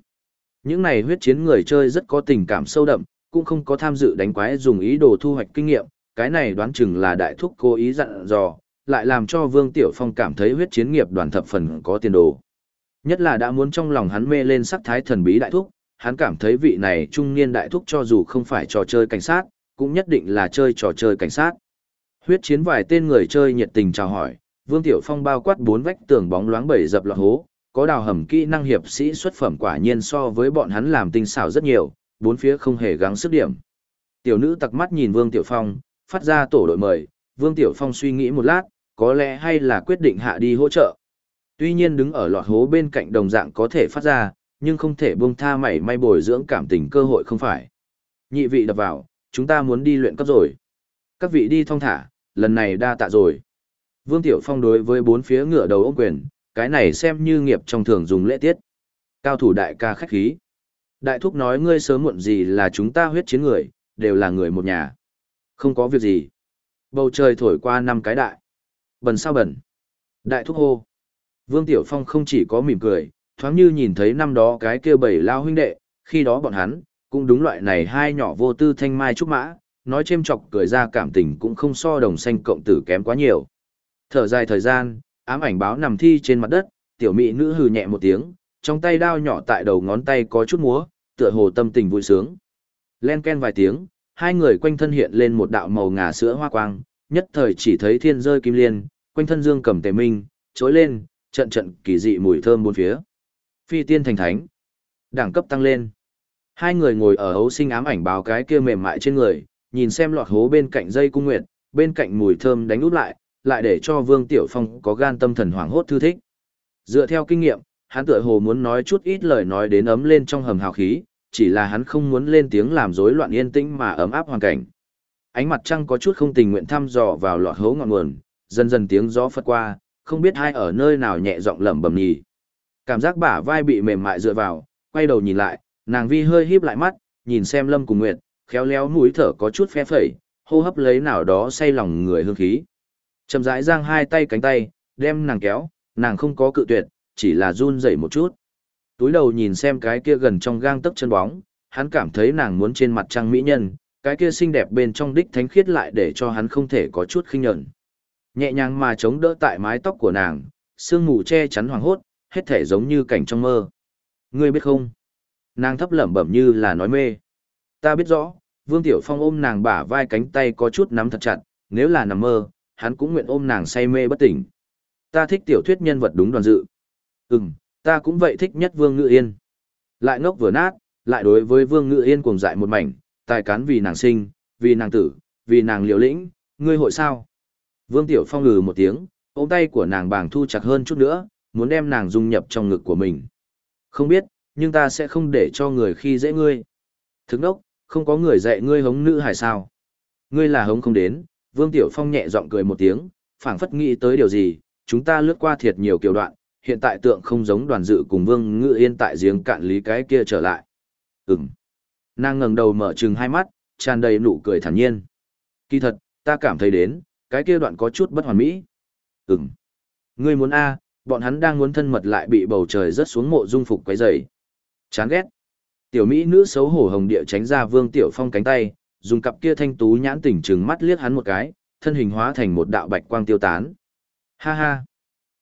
Speaker 1: Những này huyết chiến người chơi rất có tình cảm sâu đậm, cũng không có tham dự đánh quái dùng ý đồ thu hoạch kinh nghiệm, cái này đoán chừng là đại thúc cố ý dặn dò, lại làm cho Vương Tiểu Phong cảm thấy huyết chiến nghiệp đoàn thập phần có tiền đồ. Nhất là đã muốn trong lòng hắn mê lên sắc thái thần bí đại thúc, hắn cảm thấy vị này trung niên đại thúc cho dù không phải trò chơi cảnh sát, cũng nhất định là chơi trò chơi cảnh sát. Huyết chiến vài tên người chơi nhiệt tình chào hỏi, Vương Tiểu Phong bao quát bốn vách tường bóng loáng bảy dập loạn hố, có đào hầm kỹ năng hiệp sĩ xuất phẩm quả nhiên so với bọn hắn làm tinh xảo rất nhiều, bốn phía không hề gắng sức điểm. Tiểu nữ tặc mắt nhìn Vương Tiểu Phong, phát ra tổ đội mời, Vương Tiểu Phong suy nghĩ một lát, có lẽ hay là quyết định hạ đi hỗ trợ. Tuy nhiên đứng ở lọt hố bên cạnh đồng dạng có thể phát ra, nhưng không thể buông tha mảy may bồi dưỡng cảm tình cơ hội không phải. Nhị vị đập vào, chúng ta muốn đi luyện cấp rồi. Các vị đi thong thả, lần này đa tạ rồi. Vương Tiểu Phong đối với bốn phía ngựa đầu ôm quyền, cái này xem như nghiệp trong thường dùng lễ tiết. Cao thủ đại ca khách khí. Đại thúc nói ngươi sớm muộn gì là chúng ta huyết chiến người, đều là người một nhà. Không có việc gì. Bầu trời thổi qua năm cái đại. Bần sao bẩn. Đại thúc hô. Vương Tiểu Phong không chỉ có mỉm cười, thoáng như nhìn thấy năm đó cái kia bảy lao huynh đệ, khi đó bọn hắn, cũng đúng loại này hai nhỏ vô tư thanh mai trúc mã, nói chêm chọc cười ra cảm tình cũng không so đồng xanh cộng tử kém quá nhiều. Thở dài thời gian, ám ảnh báo nằm thi trên mặt đất, tiểu mỹ nữ hừ nhẹ một tiếng, trong tay đao nhỏ tại đầu ngón tay có chút múa, tựa hồ tâm tình vui sướng. Len ken vài tiếng, hai người quanh thân hiện lên một đạo màu ngà sữa hoa quang, nhất thời chỉ thấy thiên rơi kim liên, quanh thân dương cầm tề minh, trối lên, trận trận kỳ dị mùi thơm bốn phía. Phi tiên thành thánh, đẳng cấp tăng lên. Hai người ngồi ở hấu sinh ám ảnh báo cái kia mềm mại trên người, nhìn xem lọt hố bên cạnh dây cung nguyệt, bên cạnh mùi thơm đánh út lại, lại để cho Vương Tiểu Phong có gan tâm thần hoảng hốt thư thích. Dựa theo kinh nghiệm, hắn tựa hồ muốn nói chút ít lời nói đến ấm lên trong hầm hào khí, chỉ là hắn không muốn lên tiếng làm rối loạn yên tĩnh mà ấm áp hoàn cảnh. Ánh mặt trăng có chút không tình nguyện thăm dò vào lọt hố ngọn nguồn, dần dần tiếng gió phất qua, không biết hai ở nơi nào nhẹ giọng lẩm bẩm nhì. Cảm giác bả vai bị mềm mại dựa vào, quay đầu nhìn lại, nàng vi hơi híp lại mắt, nhìn xem Lâm cùng Nguyệt, khéo léo mũi thở có chút phe phẩy, hô hấp lấy nào đó say lòng người hương khí. Chậm rãi giang hai tay cánh tay, đem nàng kéo, nàng không có cự tuyệt, chỉ là run rẩy một chút. Túi đầu nhìn xem cái kia gần trong gang tấc chân bóng, hắn cảm thấy nàng muốn trên mặt trăng mỹ nhân, cái kia xinh đẹp bên trong đích thánh khiết lại để cho hắn không thể có chút khinh nhẫn. Nhẹ nhàng mà chống đỡ tại mái tóc của nàng, sương mù che chắn hoàng hốt, hết thể giống như cảnh trong mơ. Ngươi biết không? Nàng thấp lẩm bẩm như là nói mê. Ta biết rõ, Vương Tiểu Phong ôm nàng bả vai cánh tay có chút nắm thật chặt, nếu là nằm mơ, hắn cũng nguyện ôm nàng say mê bất tỉnh. Ta thích tiểu thuyết nhân vật đúng đoàn dự. Ừm, ta cũng vậy thích nhất Vương Ngự Yên. Lại ngốc vừa nát, lại đối với Vương Ngự Yên cuồng dại một mảnh, tài cán vì nàng sinh, vì nàng tử, vì nàng liều lĩnh, ngươi hội sao? Vương Tiểu Phong ngừ một tiếng, ôm tay của nàng bàng thu chặt hơn chút nữa, muốn đem nàng dung nhập trong ngực của mình. Không biết, nhưng ta sẽ không để cho người khi dễ ngươi. Thức đốc, không có người dạy ngươi hống nữ hải sao. Ngươi là hống không đến, Vương Tiểu Phong nhẹ giọng cười một tiếng, phảng phất nghĩ tới điều gì, chúng ta lướt qua thiệt nhiều kiểu đoạn, hiện tại tượng không giống đoàn dự cùng Vương Ngự Yên tại giếng cạn lý cái kia trở lại. Ừm. Nàng ngẩng đầu mở trừng hai mắt, tràn đầy nụ cười thản nhiên. Kỳ thật, ta cảm thấy đến, cái kia đoạn có chút bất hoàn mỹ. Ừm. Ngươi muốn A, bọn hắn đang muốn thân mật lại bị bầu trời rớt xuống mộ dung phục quấy rầy. Chán ghét. Tiểu Mỹ nữ xấu hổ hồng địa tránh ra Vương Tiểu Phong cánh tay, dùng cặp kia thanh tú nhãn tỉnh trừng mắt liếc hắn một cái, thân hình hóa thành một đạo bạch quang tiêu tán. Ha ha.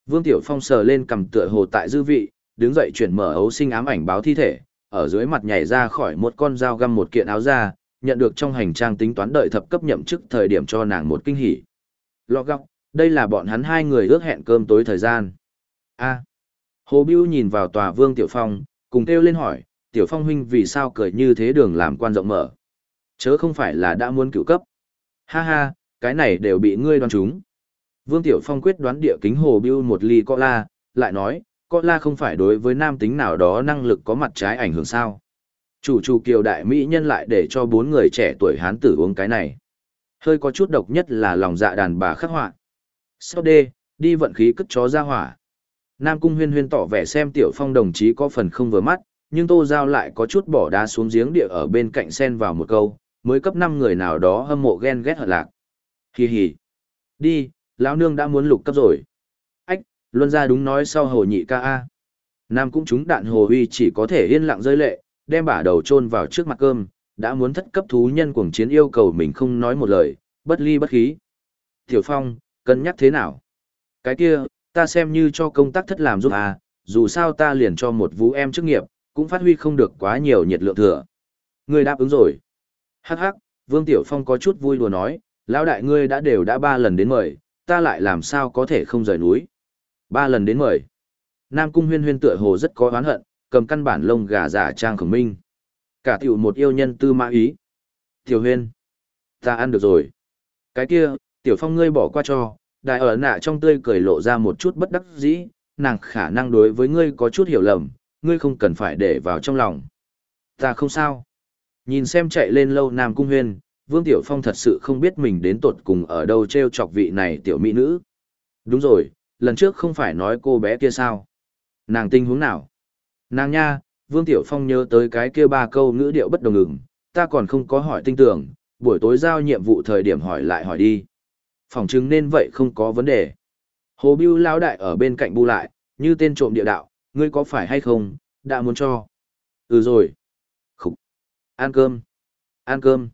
Speaker 1: Vương Tiểu Phong sờ lên cầm tựa hồ tại dư vị, đứng dậy chuyển mở ấu sinh ám ảnh báo thi thể, ở dưới mặt nhảy ra khỏi một con dao găm một kiện áo ra, nhận được trong hành trang tính toán đợi thập cấp nhậm chức thời điểm cho nàng một kinh hỉ. Lọ góc, đây là bọn hắn hai người ước hẹn cơm tối thời gian. A. Hồ Bưu nhìn vào tòa Vương Tiểu Phong, cùng kêu lên hỏi, Tiểu Phong huynh vì sao cười như thế đường làm quan rộng mở. Chớ không phải là đã muốn cựu cấp. Ha ha, cái này đều bị ngươi đoán trúng. Vương Tiểu Phong quyết đoán địa kính Hồ Bưu một ly co la, lại nói, co la không phải đối với nam tính nào đó năng lực có mặt trái ảnh hưởng sao. Chủ chủ kiều đại Mỹ nhân lại để cho bốn người trẻ tuổi hán tử uống cái này. Hơi có chút độc nhất là lòng dạ đàn bà khắc họa. Sau đê, đi vận khí cất chó ra hỏa. Nam Cung huyên huyên tỏ vẻ xem Tiểu Phong đồng chí có phần không vừa mắt, nhưng Tô Giao lại có chút bỏ đá xuống giếng địa ở bên cạnh sen vào một câu, mới cấp 5 người nào đó hâm mộ ghen ghét hận lạc. Hì hì. Đi, lão nương đã muốn lục cấp rồi. Ách, luân ra đúng nói sau hồ nhị ca A. Nam cũng trúng đạn hồ huy chỉ có thể yên lặng rơi lệ, đem bả đầu chôn vào trước mặt cơm, đã muốn thất cấp thú nhân cuồng chiến yêu cầu mình không nói một lời, bất ly bất khí. Tiểu Phong, cân nhắc thế nào? Cái kia, ta xem như cho công tác thất làm giúp à, dù sao ta liền cho một vũ em chức nghiệp, cũng phát huy không được quá nhiều nhiệt lượng thừa. Ngươi đáp ứng rồi. Hắc hắc, Vương Tiểu Phong có chút vui đùa nói, lão đại ngươi đã đều đã ba lần đến mời, ta lại làm sao có thể không rời núi. Ba lần đến mời. Nam Cung huyên huyên tựa hồ rất có oán hận, cầm căn bản lông gà giả trang khổng minh. Cả tiểu một yêu nhân tư mã ý. Tiểu huyên. Ta ăn được rồi. Cái kia, Tiểu Phong ngươi bỏ qua cho, đại ở nạ trong tươi cười lộ ra một chút bất đắc dĩ, nàng khả năng đối với ngươi có chút hiểu lầm, ngươi không cần phải để vào trong lòng. Ta không sao. Nhìn xem chạy lên lâu Nam Cung Huyên, Vương Tiểu Phong thật sự không biết mình đến tột cùng ở đâu treo chọc vị này tiểu mỹ nữ. Đúng rồi, lần trước không phải nói cô bé kia sao? Nàng tình huống nào? Nàng nha, Vương Tiểu Phong nhớ tới cái kia ba câu ngữ điệu bất đồng ngừng, ta còn không có hỏi tinh tưởng, buổi tối giao nhiệm vụ thời điểm hỏi lại hỏi đi. Phòng chứng nên vậy không có vấn đề. Hồ Bưu lao đại ở bên cạnh bu lại, như tên trộm địa đạo, ngươi có phải hay không, đã muốn cho. Ừ rồi. Khúc. Ăn cơm. Ăn cơm.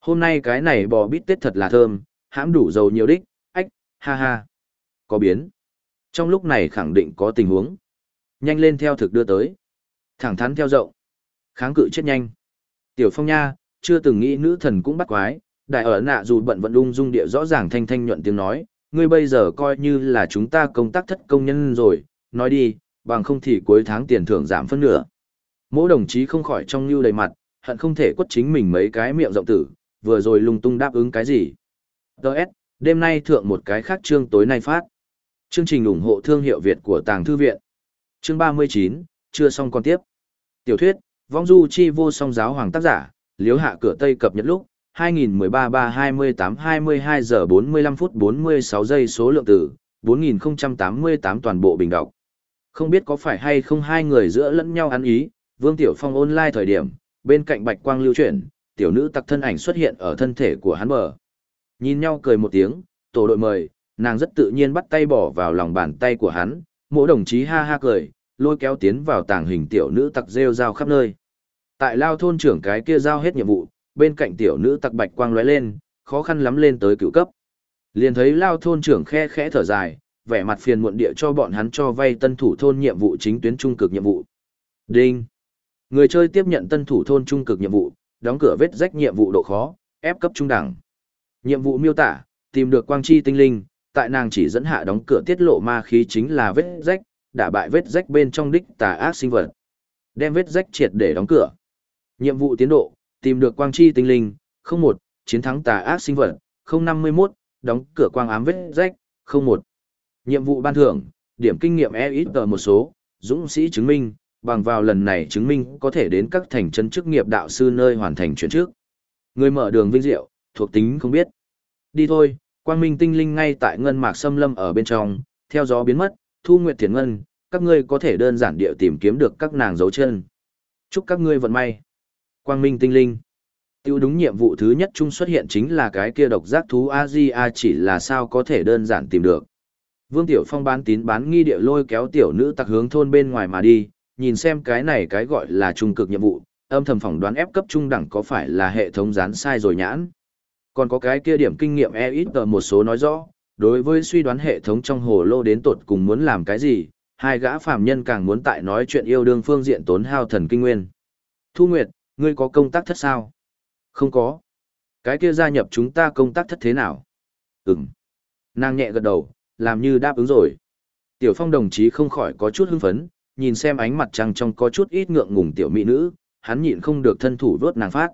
Speaker 1: Hôm nay cái này bò bít tết thật là thơm, hãm đủ dầu nhiều đích, ách, ha ha. Có biến. Trong lúc này khẳng định có tình huống. Nhanh lên theo thực đưa tới. Thẳng thắn theo rộng. Kháng cự chết nhanh. Tiểu Phong nha, chưa từng nghĩ nữ thần cũng bắt quái, đại ở nạ dù bận vận ung dung địa rõ ràng thanh thanh nhuận tiếng nói, ngươi bây giờ coi như là chúng ta công tác thất công nhân rồi, nói đi, bằng không thì cuối tháng tiền thưởng giảm phân nửa. Mỗi đồng chí không khỏi trong lưu đầy mặt, hận không thể quất chính mình mấy cái miệng rộng tử, vừa rồi lung tung đáp ứng cái gì. Đợt, đêm nay thượng một cái khác chương tối nay phát. Chương trình ủng hộ thương hiệu Việt của Tàng Thư Viện. Chương 39, chưa xong còn tiếp. Tiểu thuyết, vong du chi vô song giáo hoàng tác giả, liếu hạ cửa Tây cập nhật lúc, 2013-3-28-22 giờ 45 phút 46 giây số lượng tử, 4088 toàn bộ bình đọc. Không biết có phải hay không hai người giữa lẫn nhau ăn ý, Vương Tiểu Phong online thời điểm, bên cạnh bạch quang lưu chuyển, tiểu nữ tặc thân ảnh xuất hiện ở thân thể của hắn bờ. Nhìn nhau cười một tiếng, tổ đội mời, nàng rất tự nhiên bắt tay bỏ vào lòng bàn tay của hắn, mỗi đồng chí ha ha cười, lôi kéo tiến vào tàng hình tiểu nữ tặc rêu rao khắp nơi. Tại lao thôn trưởng cái kia giao hết nhiệm vụ, bên cạnh tiểu nữ tặc bạch quang lóe lên, khó khăn lắm lên tới cựu cấp. Liền thấy lao thôn trưởng khe khẽ thở dài, vẻ mặt phiền muộn địa cho bọn hắn cho vay tân thủ thôn nhiệm vụ chính tuyến trung cực nhiệm vụ. Đinh. Người chơi tiếp nhận tân thủ thôn trung cực nhiệm vụ, đóng cửa vết rách nhiệm vụ độ khó, ép cấp trung đẳng. Nhiệm vụ miêu tả, tìm được quang chi tinh linh, tại nàng chỉ dẫn hạ đóng cửa tiết lộ ma khí chính là vết rách, đả bại vết rách bên trong đích tà ác sinh vật. Đem vết rách triệt để đóng cửa. Nhiệm vụ tiến độ, tìm được quang chi tinh linh, 01, chiến thắng tà ác sinh vật, 051, đóng cửa quang ám vết rách, 01. Nhiệm vụ ban thưởng, điểm kinh nghiệm EXP ít một số, dũng sĩ chứng minh, bằng vào lần này chứng minh có thể đến các thành chân chức nghiệp đạo sư nơi hoàn thành chuyển trước. Người mở đường vinh diệu, thuộc tính không biết. Đi thôi, quang minh tinh linh ngay tại ngân mạc xâm lâm ở bên trong, theo gió biến mất, thu nguyệt thiền ngân, các ngươi có thể đơn giản địa tìm kiếm được các nàng dấu chân. Chúc các ngươi vận may. Quang minh tinh linh. Tiêu đúng nhiệm vụ thứ nhất chung xuất hiện chính là cái kia độc giác thú A-di-a chỉ là sao có thể đơn giản tìm được. Vương Tiểu Phong bán tín bán nghi địa lôi kéo tiểu nữ tặc hướng thôn bên ngoài mà đi, nhìn xem cái này cái gọi là trung cực nhiệm vụ, âm thầm phỏng đoán ép cấp trung đẳng có phải là hệ thống dán sai rồi nhãn. Còn có cái kia điểm kinh nghiệm e ít một số nói rõ, đối với suy đoán hệ thống trong hồ lô đến tột cùng muốn làm cái gì, hai gã phàm nhân càng muốn tại nói chuyện yêu đương phương diện tốn hao thần kinh nguyên. Thu Nguyệt, ngươi có công tác thất sao? Không có. Cái kia gia nhập chúng ta công tác thất thế nào? Ừm. Nàng nhẹ gật đầu, làm như đáp ứng rồi. Tiểu Phong đồng chí không khỏi có chút hưng phấn, nhìn xem ánh mặt trăng trong có chút ít ngượng ngùng tiểu mỹ nữ, hắn nhịn không được thân thủ vớt nàng phát.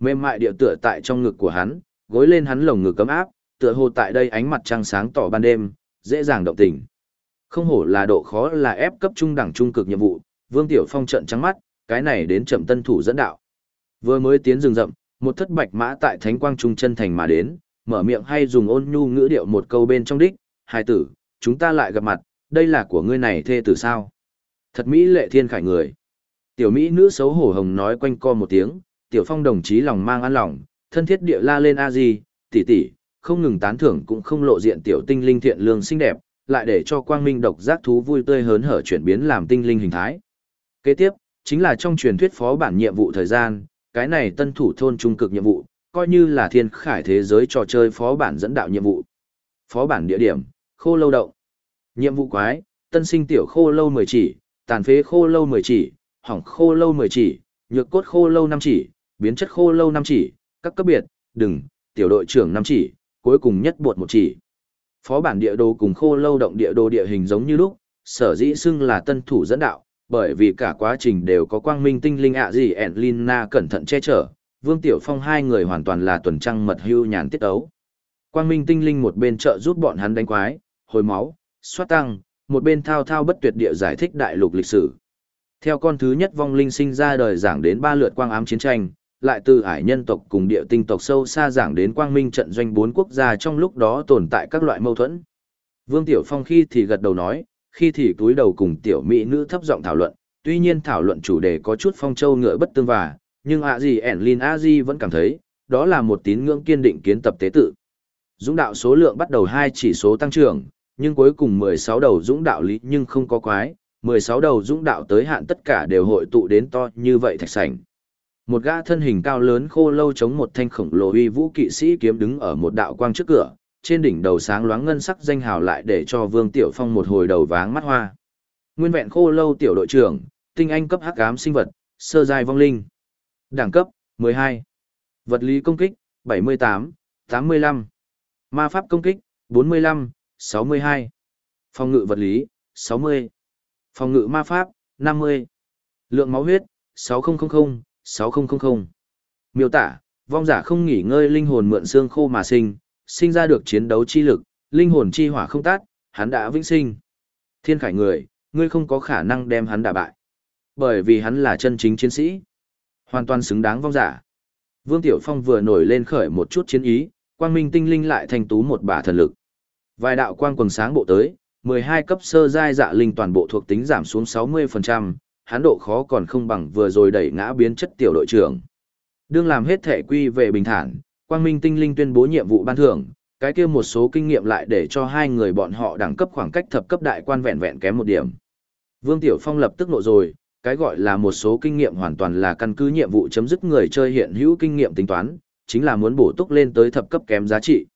Speaker 1: Mềm mại địa tựa tại trong ngực của hắn, gối lên hắn lồng ngực cấm áp, tựa hồ tại đây ánh mặt trăng sáng tỏ ban đêm, dễ dàng động tình. Không hổ là độ khó là ép cấp trung đẳng trung cực nhiệm vụ, Vương Tiểu Phong trợn trắng mắt, cái này đến chậm tân thủ dẫn đạo. Vừa mới tiến rừng rậm, một thất bạch mã tại Thánh Quang Trung chân thành mà đến, mở miệng hay dùng ôn nhu ngữ điệu một câu bên trong đích, "Hai tử, chúng ta lại gặp mặt, đây là của ngươi này thê tử sao?" Thật mỹ lệ thiên khải người. Tiểu mỹ nữ xấu hổ hồng nói quanh co một tiếng, tiểu phong đồng chí lòng mang an lòng, thân thiết địa la lên a di, tỷ tỷ, không ngừng tán thưởng cũng không lộ diện tiểu tinh linh thiện lương xinh đẹp, lại để cho quang minh độc giác thú vui tươi hớn hở chuyển biến làm tinh linh hình thái. Kế tiếp, chính là trong truyền thuyết phó bản nhiệm vụ thời gian, cái này tân thủ thôn trung cực nhiệm vụ, coi như là thiên khải thế giới trò chơi phó bản dẫn đạo nhiệm vụ. Phó bản địa điểm, khô lâu động. Nhiệm vụ quái, tân sinh tiểu khô lâu 10 chỉ, tàn phế khô lâu 10 chỉ, hỏng khô lâu 10 chỉ, nhược cốt khô lâu 5 chỉ, biến chất khô lâu 5 chỉ, các cấp biệt, đừng, tiểu đội trưởng 5 chỉ, cuối cùng nhất bột một chỉ. Phó bản địa đồ cùng khô lâu động địa đồ địa hình giống như lúc, sở dĩ xưng là tân thủ dẫn đạo, bởi vì cả quá trình đều có quang minh tinh linh ạ gì ẻn Lina cẩn thận che chở, Vương Tiểu Phong hai người hoàn toàn là tuần trăng mật hưu nhàn tiết ấu. Quang minh tinh linh một bên trợ giúp bọn hắn đánh quái, hồi máu, xoát tăng, một bên thao thao bất tuyệt địa giải thích đại lục lịch sử. Theo con thứ nhất vong linh sinh ra đời giảng đến ba lượt quang ám chiến tranh, lại từ ải nhân tộc cùng địa tinh tộc sâu xa giảng đến quang minh trận doanh bốn quốc gia trong lúc đó tồn tại các loại mâu thuẫn. Vương Tiểu Phong khi thì gật đầu nói, khi thì túi đầu cùng tiểu mỹ nữ thấp giọng thảo luận, tuy nhiên thảo luận chủ đề có chút phong châu ngựa bất tương và, nhưng ạ gì ẻn Lin A Di vẫn cảm thấy, đó là một tín ngưỡng kiên định kiến tập tế tự. Dũng đạo số lượng bắt đầu hai chỉ số tăng trưởng, nhưng cuối cùng 16 đầu dũng đạo lý nhưng không có quái, 16 đầu dũng đạo tới hạn tất cả đều hội tụ đến to như vậy thạch sảnh. Một gã thân hình cao lớn khô lâu chống một thanh khổng lồ uy vũ kỵ sĩ kiếm đứng ở một đạo quang trước cửa, trên đỉnh đầu sáng loáng ngân sắc danh hào lại để cho Vương Tiểu Phong một hồi đầu váng mắt hoa. Nguyên vẹn khô lâu tiểu đội trưởng, tinh anh cấp hắc ám sinh vật, sơ giai vong linh. Đẳng cấp, 12. Vật lý công kích, 78, 85. Ma pháp công kích, 45, 62. Phòng ngự vật lý, 60. Phòng ngự ma pháp, 50. Lượng máu huyết, 6000, 6000. Miêu tả, vong giả không nghỉ ngơi linh hồn mượn xương khô mà sinh, sinh ra được chiến đấu chi lực, linh hồn chi hỏa không tát, hắn đã vĩnh sinh. Thiên khải người, ngươi không có khả năng đem hắn đả bại. Bởi vì hắn là chân chính chiến sĩ. Hoàn toàn xứng đáng vong giả. Vương Tiểu Phong vừa nổi lên khởi một chút chiến ý, quang minh tinh linh lại thành tú một bả thần lực. Vài đạo quang quần sáng bộ tới, 12 cấp sơ giai dạ linh toàn bộ thuộc tính giảm xuống 60%, hắn độ khó còn không bằng vừa rồi đẩy ngã biến chất tiểu đội trưởng. Đương làm hết thể quy về bình thản, quang minh tinh linh tuyên bố nhiệm vụ ban thưởng, cái kia một số kinh nghiệm lại để cho hai người bọn họ đẳng cấp khoảng cách thập cấp đại quan vẹn vẹn kém một điểm. Vương Tiểu Phong lập tức nộ rồi, cái gọi là một số kinh nghiệm hoàn toàn là căn cứ nhiệm vụ chấm dứt người chơi hiện hữu kinh nghiệm tính toán, chính là muốn bổ túc lên tới thập cấp kém giá trị.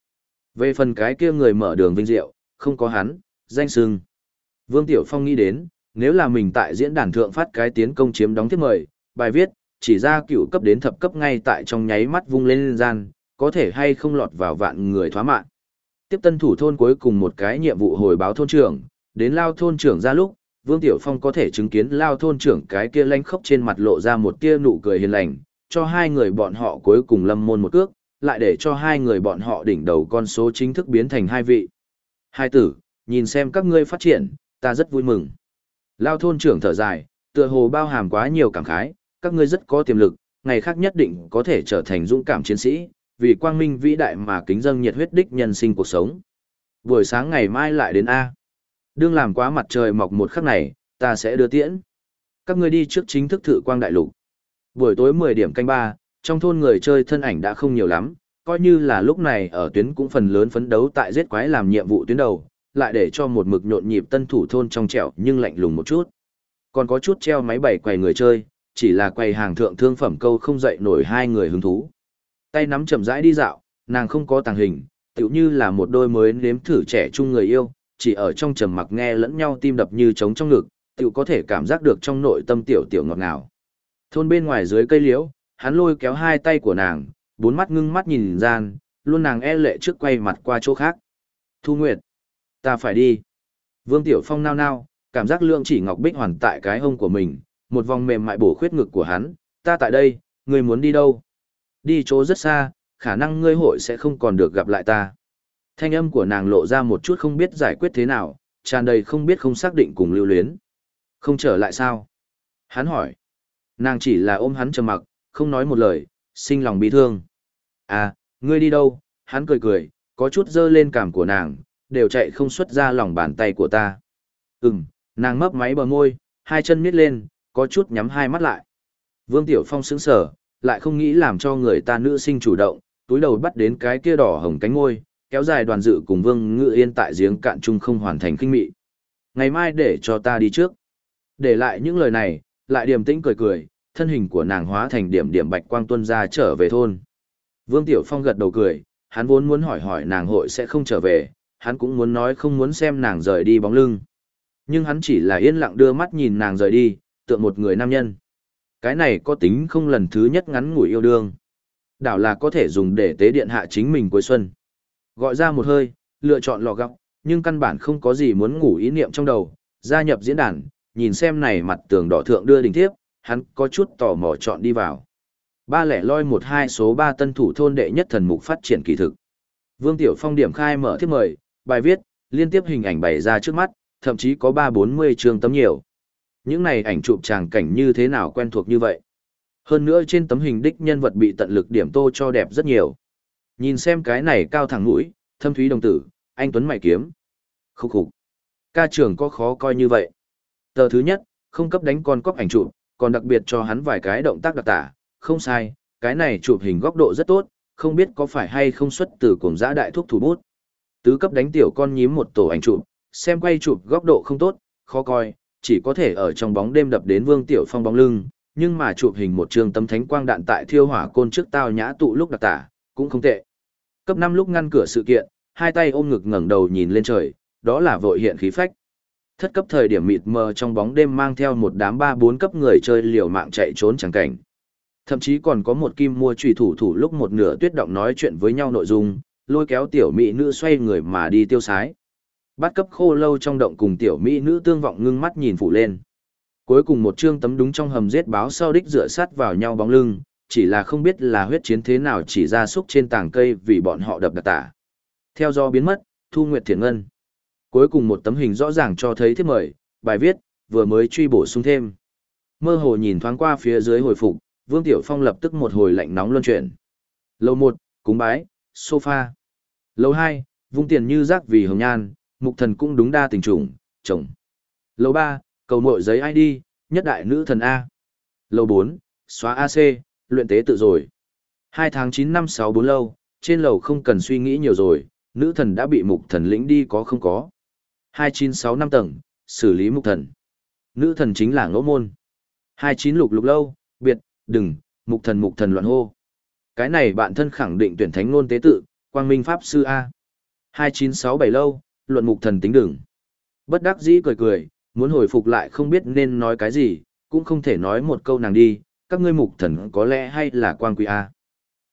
Speaker 1: Về phần cái kia người mở đường vinh diệu, không có hắn, danh sưng. Vương Tiểu Phong nghĩ đến, nếu là mình tại diễn đàn thượng phát cái tiến công chiếm đóng tiếp mời, bài viết, chỉ ra cựu cấp đến thập cấp ngay tại trong nháy mắt vung lên lên gian, có thể hay không lọt vào vạn người thoá mạng. Tiếp tân thủ thôn cuối cùng một cái nhiệm vụ hồi báo thôn trưởng, đến lao thôn trưởng ra lúc, Vương Tiểu Phong có thể chứng kiến lao thôn trưởng cái kia lanh khốc trên mặt lộ ra một tia nụ cười hiền lành, cho hai người bọn họ cuối cùng lâm môn một cước, lại để cho hai người bọn họ đỉnh đầu con số chính thức biến thành hai vị. Hai tử, nhìn xem các ngươi phát triển, ta rất vui mừng. Lao thôn trưởng thở dài, tựa hồ bao hàm quá nhiều cảm khái, các ngươi rất có tiềm lực, ngày khác nhất định có thể trở thành dũng cảm chiến sĩ, vì quang minh vĩ đại mà kính dâng nhiệt huyết đích nhân sinh cuộc sống. Buổi sáng ngày mai lại đến A. Đương làm quá mặt trời mọc một khắc này, ta sẽ đưa tiễn. Các ngươi đi trước chính thức thử quang đại lục. Buổi tối 10 điểm canh ba, trong thôn người chơi thân ảnh đã không nhiều lắm, coi như là lúc này ở tuyến cũng phần lớn phấn đấu tại giết quái làm nhiệm vụ tuyến đầu, lại để cho một mực nhộn nhịp tân thủ thôn trong trẻo nhưng lạnh lùng một chút. Còn có chút treo máy bảy quầy người chơi, chỉ là quầy hàng thượng thương phẩm câu không dậy nổi hai người hứng thú. Tay nắm chậm rãi đi dạo, nàng không có tàng hình, tựu như là một đôi mới nếm thử trẻ chung người yêu, chỉ ở trong trầm mặc nghe lẫn nhau tim đập như trống trong ngực, tựu có thể cảm giác được trong nội tâm tiểu tiểu ngọt ngào. Thôn bên ngoài dưới cây liễu, hắn lôi kéo hai tay của nàng, bốn mắt ngưng mắt nhìn gian, luôn nàng e lệ trước quay mặt qua chỗ khác. Thu Nguyệt, ta phải đi. Vương Tiểu Phong nao nao, cảm giác lượng chỉ ngọc bích hoàn tại cái hông của mình, một vòng mềm mại bổ khuyết ngực của hắn, ta tại đây, ngươi muốn đi đâu? Đi chỗ rất xa, khả năng ngươi hội sẽ không còn được gặp lại ta. Thanh âm của nàng lộ ra một chút không biết giải quyết thế nào, tràn đầy không biết không xác định cùng lưu luyến. Không trở lại sao? Hắn hỏi. Nàng chỉ là ôm hắn trầm mặc, không nói một lời, sinh lòng bi thương. À, ngươi đi đâu? Hắn cười cười, có chút dơ lên cảm của nàng, đều chạy không xuất ra lòng bàn tay của ta. Ừm, nàng mấp máy bờ môi, hai chân miết lên, có chút nhắm hai mắt lại. Vương Tiểu Phong sững sờ, lại không nghĩ làm cho người ta nữ sinh chủ động, túi đầu bắt đến cái kia đỏ hồng cánh ngôi, kéo dài đoàn dự cùng Vương Ngự Yên tại giếng cạn chung không hoàn thành kinh mị. Ngày mai để cho ta đi trước. Để lại những lời này, lại điềm tĩnh cười cười, thân hình của nàng hóa thành điểm điểm bạch quang tuân ra trở về thôn. Vương Tiểu Phong gật đầu cười, hắn vốn muốn hỏi hỏi nàng hội sẽ không trở về, hắn cũng muốn nói không muốn xem nàng rời đi bóng lưng. Nhưng hắn chỉ là yên lặng đưa mắt nhìn nàng rời đi, tượng một người nam nhân. Cái này có tính không lần thứ nhất ngắn ngủi yêu đương. Đảo là có thể dùng để tế điện hạ chính mình cuối xuân. Gọi ra một hơi, lựa chọn lò gọng, nhưng căn bản không có gì muốn ngủ ý niệm trong đầu, gia nhập diễn đàn, nhìn xem này mặt tường đỏ thượng đưa đỉnh tiếp, hắn có chút tò mò chọn đi vào. Ba lẻ loi một hai số ba tân thủ thôn đệ nhất thần mục phát triển kỳ thực. Vương Tiểu Phong điểm khai mở tiếp mời, bài viết, liên tiếp hình ảnh bày ra trước mắt, thậm chí có ba bốn mươi chương tấm nhiều. Những này ảnh chụp tràng cảnh như thế nào quen thuộc như vậy. Hơn nữa trên tấm hình đích nhân vật bị tận lực điểm tô cho đẹp rất nhiều. Nhìn xem cái này cao thẳng mũi, thâm thúy đồng tử, anh Tuấn mày kiếm. Khúc khục. Ca trường có khó coi như vậy. Tờ thứ nhất, không cấp đánh con cóc ảnh chụp, còn đặc biệt cho hắn vài cái động tác đặc tả, không sai, cái này chụp hình góc độ rất tốt, không biết có phải hay không xuất từ cuồng giã đại thuốc thủ bút. Tứ cấp đánh tiểu con nhím một tổ ảnh chụp, xem quay chụp góc độ không tốt, khó coi, chỉ có thể ở trong bóng đêm đập đến Vương Tiểu Phong bóng lưng, nhưng mà chụp hình một trường tấm thánh quang đạn tại thiêu hỏa côn trước tao nhã tụ lúc đặc tả, cũng không tệ. Cấp 5 lúc ngăn cửa sự kiện, hai tay ôm ngực ngẩng đầu nhìn lên trời, đó là vội hiện khí phách. Thất cấp thời điểm mịt mờ trong bóng đêm mang theo một đám ba bốn cấp người chơi liều mạng chạy trốn chẳng cảnh. Thậm chí còn có một kim mua trùy thủ thủ lúc một nửa tuyết động nói chuyện với nhau nội dung, lôi kéo tiểu mỹ nữ xoay người mà đi tiêu sái. Bắt cấp khô lâu trong động cùng tiểu mỹ nữ tương vọng ngưng mắt nhìn phụ lên. Cuối cùng một chương tấm đúng trong hầm giết báo sau đích dựa sát vào nhau bóng lưng, chỉ là không biết là huyết chiến thế nào chỉ ra súc trên tảng cây vì bọn họ đập đặc tả. Theo do biến mất, Thu Nguyệt thiền Ngân. Cuối cùng một tấm hình rõ ràng cho thấy thiết mời, bài viết, vừa mới truy bổ sung thêm. Mơ hồ nhìn thoáng qua phía dưới hồi phục, Vương Tiểu Phong lập tức một hồi lạnh nóng luân chuyển. Lầu 1, cúng bái, sofa. Lầu 2, vung tiền như rác vì hồng nhan, mục thần cũng đúng đa tình trùng, chồng. Lầu 3, cầu mội giấy ID, nhất đại nữ thần A. Lầu 4, xóa AC, luyện tế tự rồi. 2 tháng 9 năm 64 lâu, trên lầu không cần suy nghĩ nhiều rồi, nữ thần đã bị mục thần lĩnh đi có không có. 296 năm tầng, xử lý mục thần. Nữ thần chính là ngẫu môn. 29 lục lục lâu, biệt, đừng, mục thần mục thần loạn hô. Cái này bạn thân khẳng định tuyển thánh ngôn tế tự, quang minh pháp sư A. 2967 lâu, luận mục thần tính đừng. Bất đắc dĩ cười cười, muốn hồi phục lại không biết nên nói cái gì, cũng không thể nói một câu nàng đi, các ngươi mục thần có lẽ hay là quang quý A.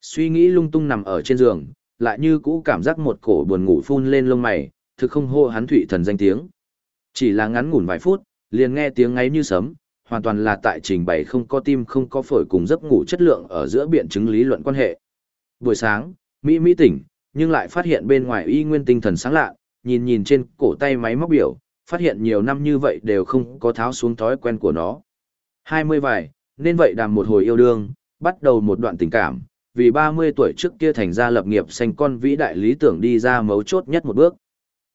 Speaker 1: Suy nghĩ lung tung nằm ở trên giường, lại như cũ cảm giác một cổ buồn ngủ phun lên lông mày, thực không hô hắn thụy thần danh tiếng. Chỉ là ngắn ngủn vài phút, liền nghe tiếng ngáy như sấm, hoàn toàn là tại trình bày không có tim không có phổi cùng giấc ngủ chất lượng ở giữa biện chứng lý luận quan hệ. Buổi sáng, Mỹ Mỹ tỉnh, nhưng lại phát hiện bên ngoài y nguyên tinh thần sáng lạ, nhìn nhìn trên cổ tay máy móc biểu, phát hiện nhiều năm như vậy đều không có tháo xuống thói quen của nó. Hai mươi vài, nên vậy đàm một hồi yêu đương, bắt đầu một đoạn tình cảm, vì 30 tuổi trước kia thành ra lập nghiệp thành con vĩ đại lý tưởng đi ra mấu chốt nhất một bước.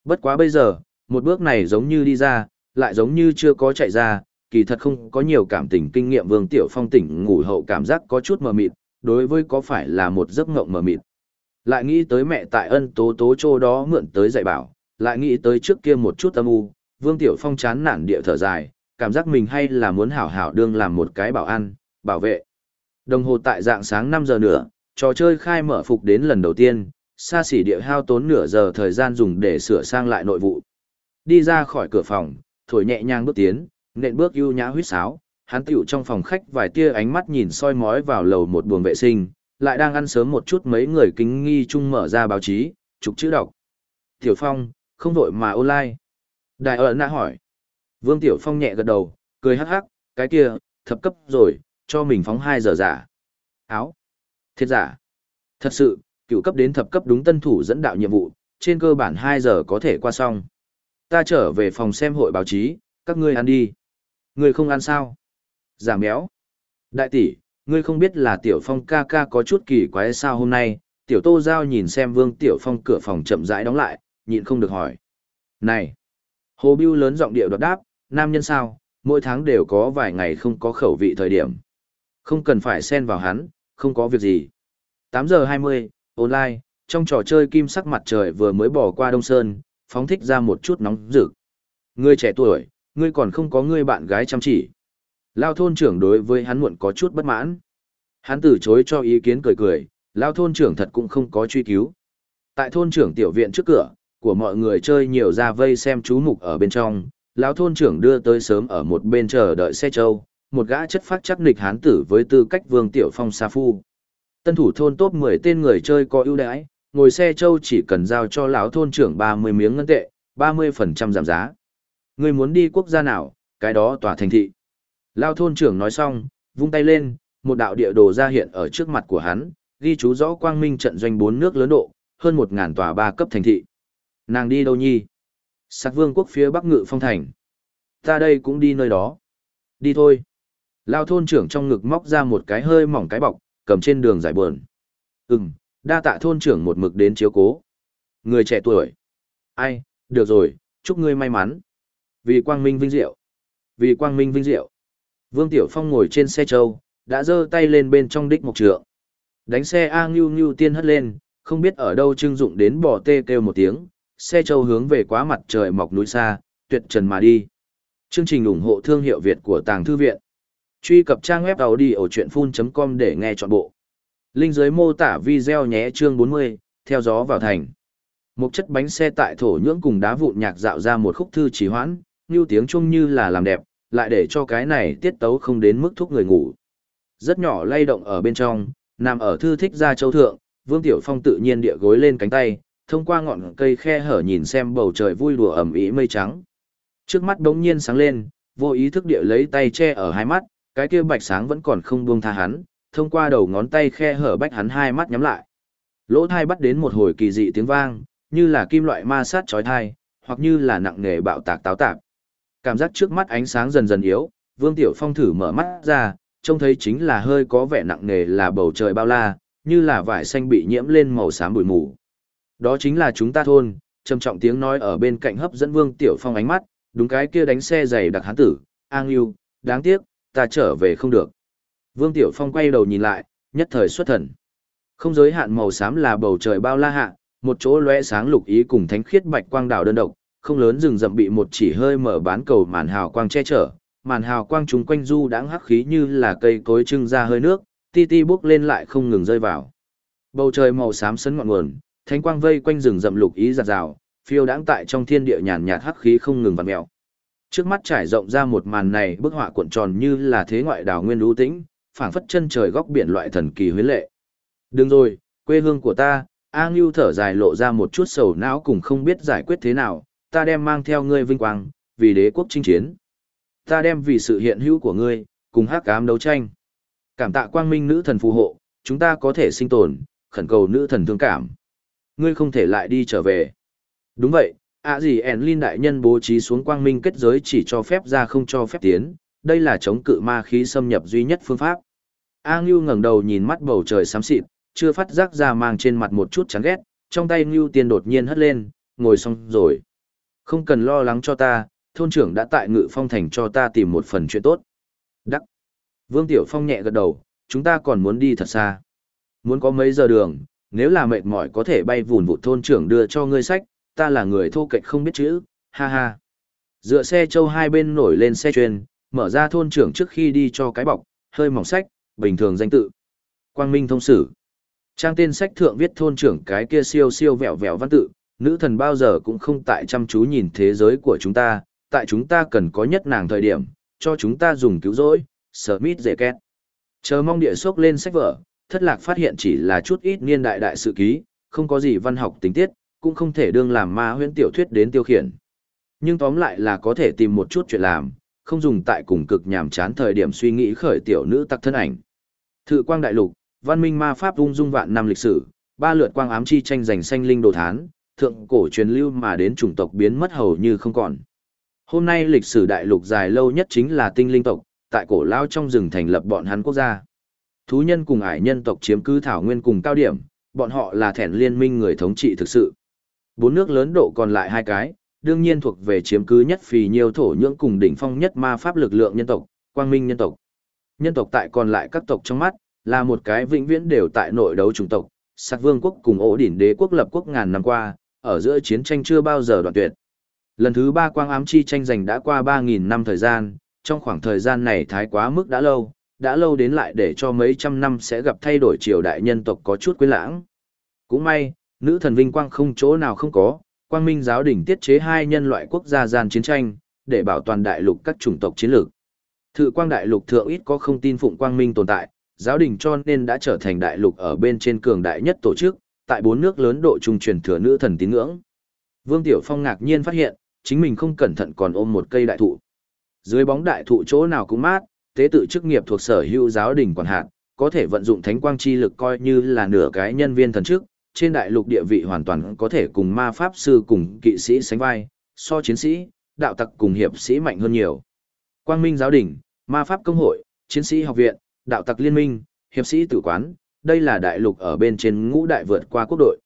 Speaker 1: Bất quá bây giờ, một bước này giống như đi ra, lại giống như chưa có chạy ra, kỳ thật không có nhiều cảm tình kinh nghiệm Vương Tiểu Phong tỉnh ngủ hậu cảm giác có chút mờ mịt, đối với có phải là một giấc ngộng mờ mịt. Lại nghĩ tới mẹ tại ân tố tố chỗ đó mượn tới dạy bảo, lại nghĩ tới trước kia một chút âm u, Vương Tiểu Phong chán nản địa thở dài, cảm giác mình hay là muốn hảo hảo đương làm một cái bảo an, bảo vệ. Đồng hồ tại dạng sáng 5 giờ nữa, trò chơi khai mở phục đến lần đầu tiên, xa xỉ địa hao tốn nửa giờ thời gian dùng để sửa sang lại nội vụ. Đi ra khỏi cửa phòng, thổi nhẹ nhàng bước tiến, nện bước ưu nhã huýt sáo, hắn tiểu trong phòng khách vài tia ánh mắt nhìn soi mói vào lầu một buồng vệ sinh, lại đang ăn sớm một chút mấy người kính nghi chung mở ra báo chí, trục chữ đọc. Tiểu Phong, không vội mà online. Đại ẩn nạ hỏi. Vương Tiểu Phong nhẹ gật đầu, cười hắc hắc, cái kia, thập cấp rồi, cho mình phóng 2 giờ giả. Áo. Thiệt giả. Thật sự, cựu cấp đến thập cấp đúng tân thủ dẫn đạo nhiệm vụ, trên cơ bản 2 giờ có thể qua xong. Ta trở về phòng xem hội báo chí, các ngươi ăn đi. Ngươi không ăn sao? Giảm béo. Đại tỷ, ngươi không biết là Tiểu Phong ca ca có chút kỳ quái sao hôm nay, Tiểu Tô Giao nhìn xem Vương Tiểu Phong cửa phòng chậm rãi đóng lại, nhịn không được hỏi. Này! Hồ Biêu lớn giọng điệu đột đáp, nam nhân sao, mỗi tháng đều có vài ngày không có khẩu vị thời điểm. Không cần phải xen vào hắn, không có việc gì. 8 giờ 20, online, trong trò chơi kim sắc mặt trời vừa mới bỏ qua Đông Sơn, phóng thích ra một chút nóng rực. Ngươi trẻ tuổi, ngươi còn không có ngươi bạn gái chăm chỉ. Lao thôn trưởng đối với hắn muộn có chút bất mãn. Hắn từ chối cho ý kiến cười cười, Lao thôn trưởng thật cũng không có truy cứu. Tại thôn trưởng tiểu viện trước cửa, của mọi người chơi nhiều ra vây xem chú mục ở bên trong, lão thôn trưởng đưa tới sớm ở một bên chờ đợi xe châu, một gã chất phát chắc nịch hán tử với tư cách vương tiểu phong sa phu. Tân thủ thôn top 10 tên người chơi có ưu đãi, ngồi xe châu chỉ cần giao cho lão thôn trưởng 30 miếng ngân tệ, 30% giảm giá. Người muốn đi quốc gia nào, cái đó tòa thành thị. Lão thôn trưởng nói xong, vung tay lên, một đạo địa đồ ra hiện ở trước mặt của hắn, ghi chú rõ quang minh trận doanh bốn nước lớn độ, hơn 1000 tòa ba cấp thành thị. Nàng đi đâu nhi? Sạc vương quốc phía bắc ngự phong thành. Ta đây cũng đi nơi đó. Đi thôi. Lao thôn trưởng trong ngực móc ra một cái hơi mỏng cái bọc, cầm trên đường giải buồn, Ừm, đa tạ thôn trưởng một mực đến chiếu cố. Người trẻ tuổi. Ai, được rồi, chúc ngươi may mắn. Vì quang minh vinh diệu. Vì quang minh vinh diệu. Vương Tiểu Phong ngồi trên xe trâu, đã giơ tay lên bên trong đích mộc trượng. Đánh xe A Ngưu Ngưu tiên hất lên, không biết ở đâu trưng dụng đến bỏ tê kêu một tiếng, xe trâu hướng về quá mặt trời mọc núi xa, tuyệt trần mà đi. Chương trình ủng hộ thương hiệu Việt của Tàng Thư Viện. Truy cập trang web đầu đi ở chuyện full.com để nghe trọn bộ. Linh dưới mô tả video nhé chương 40, theo gió vào thành. Một chất bánh xe tại thổ nhưỡng cùng đá vụn nhạc dạo ra một khúc thư trì hoãn, như tiếng chung như là làm đẹp, lại để cho cái này tiết tấu không đến mức thúc người ngủ. Rất nhỏ lay động ở bên trong, nằm ở thư thích ra châu thượng, Vương Tiểu Phong tự nhiên địa gối lên cánh tay, thông qua ngọn cây khe hở nhìn xem bầu trời vui đùa ẩm ý mây trắng. Trước mắt đống nhiên sáng lên, vô ý thức địa lấy tay che ở hai mắt, cái kia bạch sáng vẫn còn không buông tha hắn, thông qua đầu ngón tay khe hở bách hắn hai mắt nhắm lại. Lỗ thai bắt đến một hồi kỳ dị tiếng vang, như là kim loại ma sát chói thai, hoặc như là nặng nghề bạo tạc táo tạp. Cảm giác trước mắt ánh sáng dần dần yếu, Vương Tiểu Phong thử mở mắt ra, trông thấy chính là hơi có vẻ nặng nề là bầu trời bao la, như là vải xanh bị nhiễm lên màu xám bụi mù. Đó chính là chúng ta thôn, trầm trọng tiếng nói ở bên cạnh hấp dẫn Vương Tiểu Phong ánh mắt, đúng cái kia đánh xe giày đặc hán tử, An Yêu, đáng tiếc, ta trở về không được. Vương Tiểu Phong quay đầu nhìn lại, nhất thời xuất thần. Không giới hạn màu xám là bầu trời bao la hạ, một chỗ lóe sáng lục ý cùng thánh khiết bạch quang đảo đơn độc, không lớn rừng rậm bị một chỉ hơi mở bán cầu màn hào quang che chở, màn hào quang chúng quanh du đãng hắc khí như là cây cối trưng ra hơi nước, ti ti bước lên lại không ngừng rơi vào. Bầu trời màu xám sấn ngọn nguồn, thánh quang vây quanh rừng rậm lục ý giạt rào, phiêu đãng tại trong thiên địa nhàn nhạt hắc khí không ngừng vặn mèo. Trước mắt trải rộng ra một màn này bức họa cuộn tròn như là thế ngoại đảo nguyên lũ tĩnh, phảng phất chân trời góc biển loại thần kỳ huyến lệ. Đừng rồi, quê hương của ta, A Ngưu thở dài lộ ra một chút sầu não cùng không biết giải quyết thế nào, ta đem mang theo ngươi vinh quang, vì đế quốc chinh chiến. Ta đem vì sự hiện hữu của ngươi, cùng hắc ám đấu tranh. Cảm tạ quang minh nữ thần phù hộ, chúng ta có thể sinh tồn, khẩn cầu nữ thần thương cảm. Ngươi không thể lại đi trở về. Đúng vậy, ạ gì ẻn linh đại nhân bố trí xuống quang minh kết giới chỉ cho phép ra không cho phép tiến, đây là chống cự ma khí xâm nhập duy nhất phương pháp. A Ngưu ngẩng đầu nhìn mắt bầu trời xám xịt, chưa phát giác ra mang trên mặt một chút chán ghét, trong tay Ngưu Tiên đột nhiên hất lên, ngồi xong rồi. Không cần lo lắng cho ta, thôn trưởng đã tại ngự phong thành cho ta tìm một phần chuyện tốt. Đắc. Vương Tiểu Phong nhẹ gật đầu, chúng ta còn muốn đi thật xa. Muốn có mấy giờ đường, nếu là mệt mỏi có thể bay vùn vụt thôn trưởng đưa cho ngươi sách, ta là người thô kệch không biết chữ, ha ha. Dựa xe châu hai bên nổi lên xe chuyên, mở ra thôn trưởng trước khi đi cho cái bọc, hơi mỏng sách, bình thường danh tự. Quang Minh thông sử. Trang tên sách thượng viết thôn trưởng cái kia siêu siêu vẹo vẹo văn tự, nữ thần bao giờ cũng không tại chăm chú nhìn thế giới của chúng ta, tại chúng ta cần có nhất nàng thời điểm, cho chúng ta dùng cứu rỗi, Smith dễ két. Chờ mong địa sốc lên sách vở, thất lạc phát hiện chỉ là chút ít niên đại đại sự ký, không có gì văn học tính tiết, cũng không thể đương làm ma huyễn tiểu thuyết đến tiêu khiển. Nhưng tóm lại là có thể tìm một chút chuyện làm, không dùng tại cùng cực nhàm chán thời điểm suy nghĩ khởi tiểu nữ tặc thân ảnh. Thự quang đại lục, văn minh ma pháp ung dung vạn năm lịch sử, ba lượt quang ám chi tranh giành xanh linh đồ thán, thượng cổ truyền lưu mà đến chủng tộc biến mất hầu như không còn. Hôm nay lịch sử đại lục dài lâu nhất chính là tinh linh tộc, tại cổ lao trong rừng thành lập bọn hắn quốc gia. Thú nhân cùng ải nhân tộc chiếm cứ thảo nguyên cùng cao điểm, bọn họ là thẻn liên minh người thống trị thực sự. Bốn nước lớn độ còn lại hai cái, đương nhiên thuộc về chiếm cứ nhất phì nhiều thổ nhưỡng cùng đỉnh phong nhất ma pháp lực lượng nhân tộc, quang minh nhân tộc. Nhân tộc tại còn lại các tộc trong mắt, là một cái vĩnh viễn đều tại nội đấu chủng tộc, sát vương quốc cùng ổ đỉnh đế quốc lập quốc ngàn năm qua, ở giữa chiến tranh chưa bao giờ đoạn tuyệt. Lần thứ ba quang ám chi tranh giành đã qua 3.000 năm thời gian, trong khoảng thời gian này thái quá mức đã lâu, đã lâu đến lại để cho mấy trăm năm sẽ gặp thay đổi triều đại nhân tộc có chút quên lãng. Cũng may, nữ thần vinh quang không chỗ nào không có, quang minh giáo đỉnh tiết chế hai nhân loại quốc gia gian chiến tranh, để bảo toàn đại lục các chủng tộc chiến lược. Thự quang đại lục thượng ít có không tin phụng quang minh tồn tại, giáo đình cho nên đã trở thành đại lục ở bên trên cường đại nhất tổ chức, tại bốn nước lớn độ trung truyền thừa nữ thần tín ngưỡng. Vương Tiểu Phong ngạc nhiên phát hiện, chính mình không cẩn thận còn ôm một cây đại thụ. Dưới bóng đại thụ chỗ nào cũng mát, tế tự chức nghiệp thuộc sở hữu giáo đình quản hạt, có thể vận dụng thánh quang chi lực coi như là nửa cái nhân viên thần chức, trên đại lục địa vị hoàn toàn có thể cùng ma pháp sư cùng kỵ sĩ sánh vai, so chiến sĩ, đạo tặc cùng hiệp sĩ mạnh hơn nhiều. Quang Minh giáo đình, ma pháp công hội, chiến sĩ học viện, đạo tặc liên minh, hiệp sĩ tử quán, đây là đại lục ở bên trên ngũ đại vượt qua quốc đội.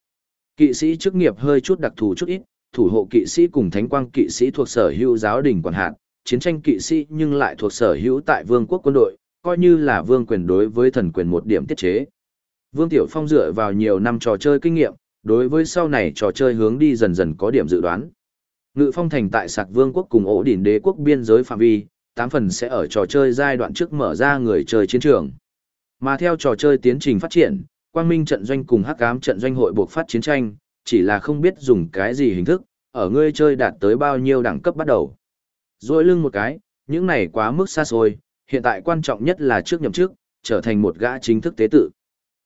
Speaker 1: Kỵ sĩ chức nghiệp hơi chút đặc thù chút ít, thủ hộ kỵ sĩ cùng thánh quang kỵ sĩ thuộc sở hữu giáo đình quản hạt, chiến tranh kỵ sĩ nhưng lại thuộc sở hữu tại vương quốc quân đội, coi như là vương quyền đối với thần quyền một điểm tiết chế. Vương Tiểu Phong dựa vào nhiều năm trò chơi kinh nghiệm, đối với sau này trò chơi hướng đi dần dần có điểm dự đoán. Ngự phong thành tại sạc vương quốc cùng ổ đỉnh đế quốc biên giới phạm vi, tám phần sẽ ở trò chơi giai đoạn trước mở ra người chơi chiến trường. Mà theo trò chơi tiến trình phát triển, quang minh trận doanh cùng hắc ám trận doanh hội buộc phát chiến tranh, chỉ là không biết dùng cái gì hình thức, ở ngươi chơi đạt tới bao nhiêu đẳng cấp bắt đầu. Rồi lưng một cái, những này quá mức xa xôi, hiện tại quan trọng nhất là trước nhậm chức, trở thành một gã chính thức tế tự.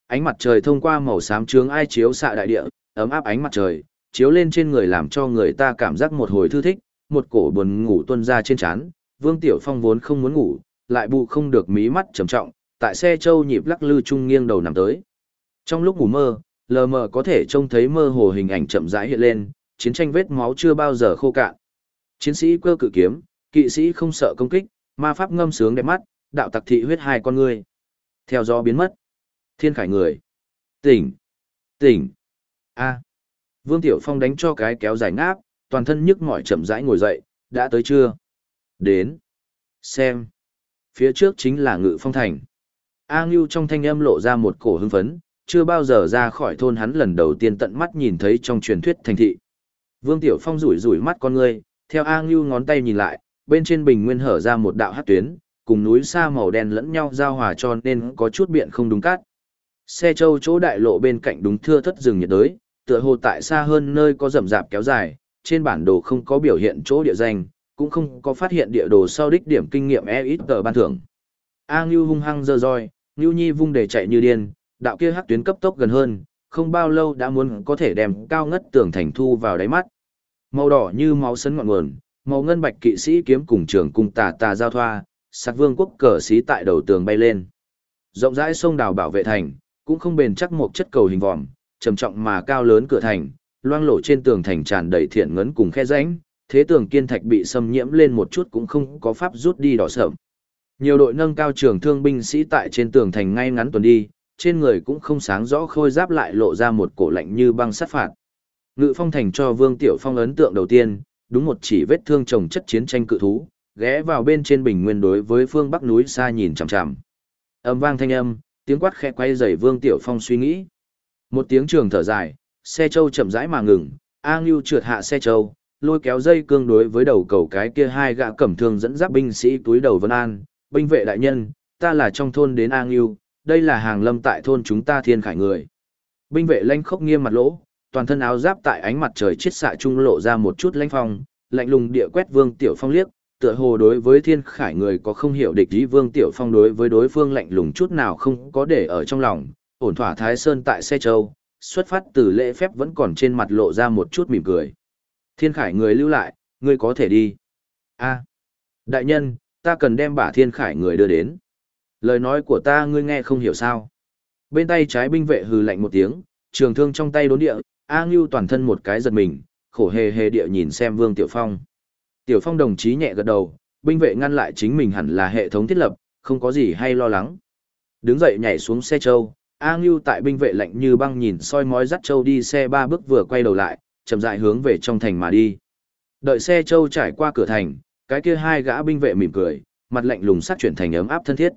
Speaker 1: Ánh mặt trời thông qua màu xám trướng ai chiếu xạ đại địa, ấm áp ánh mặt trời, chiếu lên trên người làm cho người ta cảm giác một hồi thư thích, một cổ buồn ngủ tuôn ra trên trán. Vương Tiểu Phong vốn không muốn ngủ, lại bù không được mí mắt trầm trọng, tại xe châu nhịp lắc lư trung nghiêng đầu nằm tới. Trong lúc ngủ mơ, lờ mờ có thể trông thấy mơ hồ hình ảnh chậm rãi hiện lên, chiến tranh vết máu chưa bao giờ khô cạn. Chiến sĩ cơ cự kiếm, kỵ sĩ không sợ công kích, ma pháp ngâm sướng đẹp mắt, đạo tặc thị huyết hai con người. Theo gió biến mất. Thiên khải người. Tỉnh. Tỉnh. A. Vương Tiểu Phong đánh cho cái kéo dài ngáp, toàn thân nhức mỏi chậm rãi ngồi dậy, đã tới chưa? Đến. Xem. Phía trước chính là ngự phong thành. A Ngưu trong thanh âm lộ ra một cổ hưng phấn, chưa bao giờ ra khỏi thôn hắn lần đầu tiên tận mắt nhìn thấy trong truyền thuyết thành thị. Vương Tiểu Phong rủi rủi mắt con người, theo A Ngưu ngón tay nhìn lại, bên trên bình nguyên hở ra một đạo hát tuyến, cùng núi xa màu đen lẫn nhau giao hòa cho nên có chút biện không đúng cát. Xe châu chỗ đại lộ bên cạnh đúng thưa thất rừng nhiệt đới, tựa hồ tại xa hơn nơi có rậm rạp kéo dài, trên bản đồ không có biểu hiện chỗ địa danh, cũng không có phát hiện địa đồ sau đích điểm kinh nghiệm e ít tờ ban thưởng. A Ngưu hung hăng dơ roi, Ngưu Nhi vung để chạy như điên, đạo kia hắc tuyến cấp tốc gần hơn, không bao lâu đã muốn có thể đem cao ngất tường thành thu vào đáy mắt. Màu đỏ như máu sấn ngọn nguồn, màu ngân bạch kỵ sĩ kiếm cùng trường cung tà tà giao thoa, sạc vương quốc cờ xí tại đầu tường bay lên. Rộng rãi sông đào bảo vệ thành, cũng không bền chắc một chất cầu hình vòm, trầm trọng mà cao lớn cửa thành, loang lổ trên tường thành tràn đầy thiện ngấn cùng khe rãnh, thế tường kiên thạch bị xâm nhiễm lên một chút cũng không có pháp rút đi đỏ sợm. Nhiều đội nâng cao trường thương binh sĩ tại trên tường thành ngay ngắn tuần đi, trên người cũng không sáng rõ khôi giáp lại lộ ra một cổ lạnh như băng sắt phạt. Ngự phong thành cho Vương Tiểu Phong ấn tượng đầu tiên, đúng một chỉ vết thương trồng chất chiến tranh cự thú, ghé vào bên trên bình nguyên đối với phương bắc núi xa nhìn chằm chằm. Âm vang thanh âm, tiếng quát khẽ quay dày Vương Tiểu Phong suy nghĩ. Một tiếng trường thở dài, xe châu chậm rãi mà ngừng, A Ngưu trượt hạ xe châu, lôi kéo dây cương đối với đầu cầu cái kia hai gã cẩm thương dẫn dắt binh sĩ túi đầu vân an, binh vệ đại nhân, ta là trong thôn đến A Ngưu, đây là hàng lâm tại thôn chúng ta thiên khải người. Binh vệ lanh khốc nghiêm mặt lỗ, toàn thân áo giáp tại ánh mặt trời chiết xạ trung lộ ra một chút lanh phong, lạnh lùng địa quét Vương Tiểu Phong liếc, tựa hồ đối với thiên khải người có không hiểu địch ý Vương Tiểu Phong đối với đối phương lạnh lùng chút nào không có để ở trong lòng, ổn thỏa Thái Sơn tại xe châu, xuất phát từ lễ phép vẫn còn trên mặt lộ ra một chút mỉm cười. Thiên khải người lưu lại, ngươi có thể đi. a đại nhân, ta cần đem bả thiên khải người đưa đến. Lời nói của ta ngươi nghe không hiểu sao. Bên tay trái binh vệ hừ lạnh một tiếng, trường thương trong tay đốn địa, A Ngưu toàn thân một cái giật mình, khổ hề hề địa nhìn xem Vương Tiểu Phong. Tiểu Phong đồng chí nhẹ gật đầu, binh vệ ngăn lại chính mình hẳn là hệ thống thiết lập, không có gì hay lo lắng. Đứng dậy nhảy xuống xe châu, A Ngưu tại binh vệ lạnh như băng nhìn soi mói dắt châu đi xe ba bước vừa quay đầu lại, chậm rãi hướng về trong thành mà đi. Đợi xe châu trải qua cửa thành, cái kia hai gã binh vệ mỉm cười, mặt lạnh lùng sắc chuyển thành ấm áp thân thiết.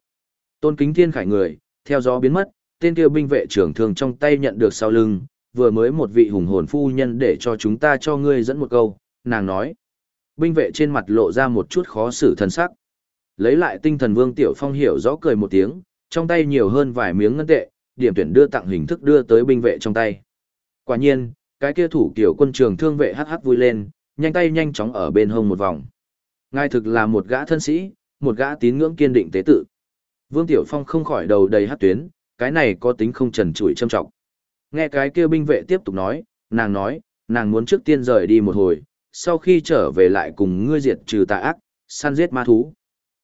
Speaker 1: Tôn kính thiên khải người, theo gió biến mất, tên kia binh vệ trưởng thường trong tay nhận được sau lưng, vừa mới một vị hùng hồn phu nhân để cho chúng ta cho ngươi dẫn một câu, nàng nói. Binh vệ trên mặt lộ ra một chút khó xử thân sắc. Lấy lại tinh thần Vương Tiểu Phong hiểu rõ cười một tiếng, trong tay nhiều hơn vài miếng ngân tệ, điểm tuyển đưa tặng hình thức đưa tới binh vệ trong tay. Quả nhiên, cái kia thủ kiểu quân trường thương vệ hắc hắc vui lên, nhanh tay nhanh chóng ở bên hông một vòng. Ngài thực là một gã thân sĩ, một gã tín ngưỡng kiên định tế tự. Vương Tiểu Phong không khỏi đầu đầy hát tuyến, cái này có tính không trần trụi châm trọng. Nghe cái kia binh vệ tiếp tục nói, nàng nói, nàng muốn trước tiên rời đi một hồi, sau khi trở về lại cùng ngươi diệt trừ tà ác, săn giết ma thú.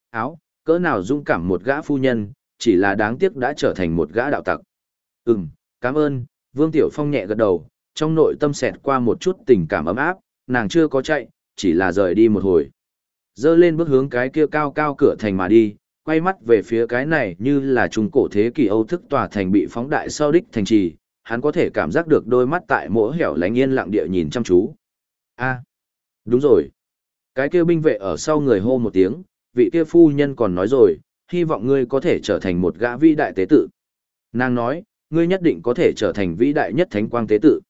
Speaker 1: Áo, cỡ nào dung cảm một gã phu nhân, chỉ là đáng tiếc đã trở thành một gã đạo tặc. Ừm, cảm ơn, Vương Tiểu Phong nhẹ gật đầu, trong nội tâm xẹt qua một chút tình cảm ấm áp, nàng chưa có chạy, chỉ là rời đi một hồi. Dơ lên bước hướng cái kia cao cao cửa thành mà đi, quay mắt về phía cái này như là trung cổ thế kỷ Âu thức tòa thành bị phóng đại sau đích thành trì, hắn có thể cảm giác được đôi mắt tại mỗi hẻo lánh yên lặng địa nhìn chăm chú. A, đúng rồi. Cái kia binh vệ ở sau người hô một tiếng, vị kia phu nhân còn nói rồi, hy vọng ngươi có thể trở thành một gã vĩ đại tế tự. Nàng nói, ngươi nhất định có thể trở thành vĩ đại nhất thánh quang tế tự.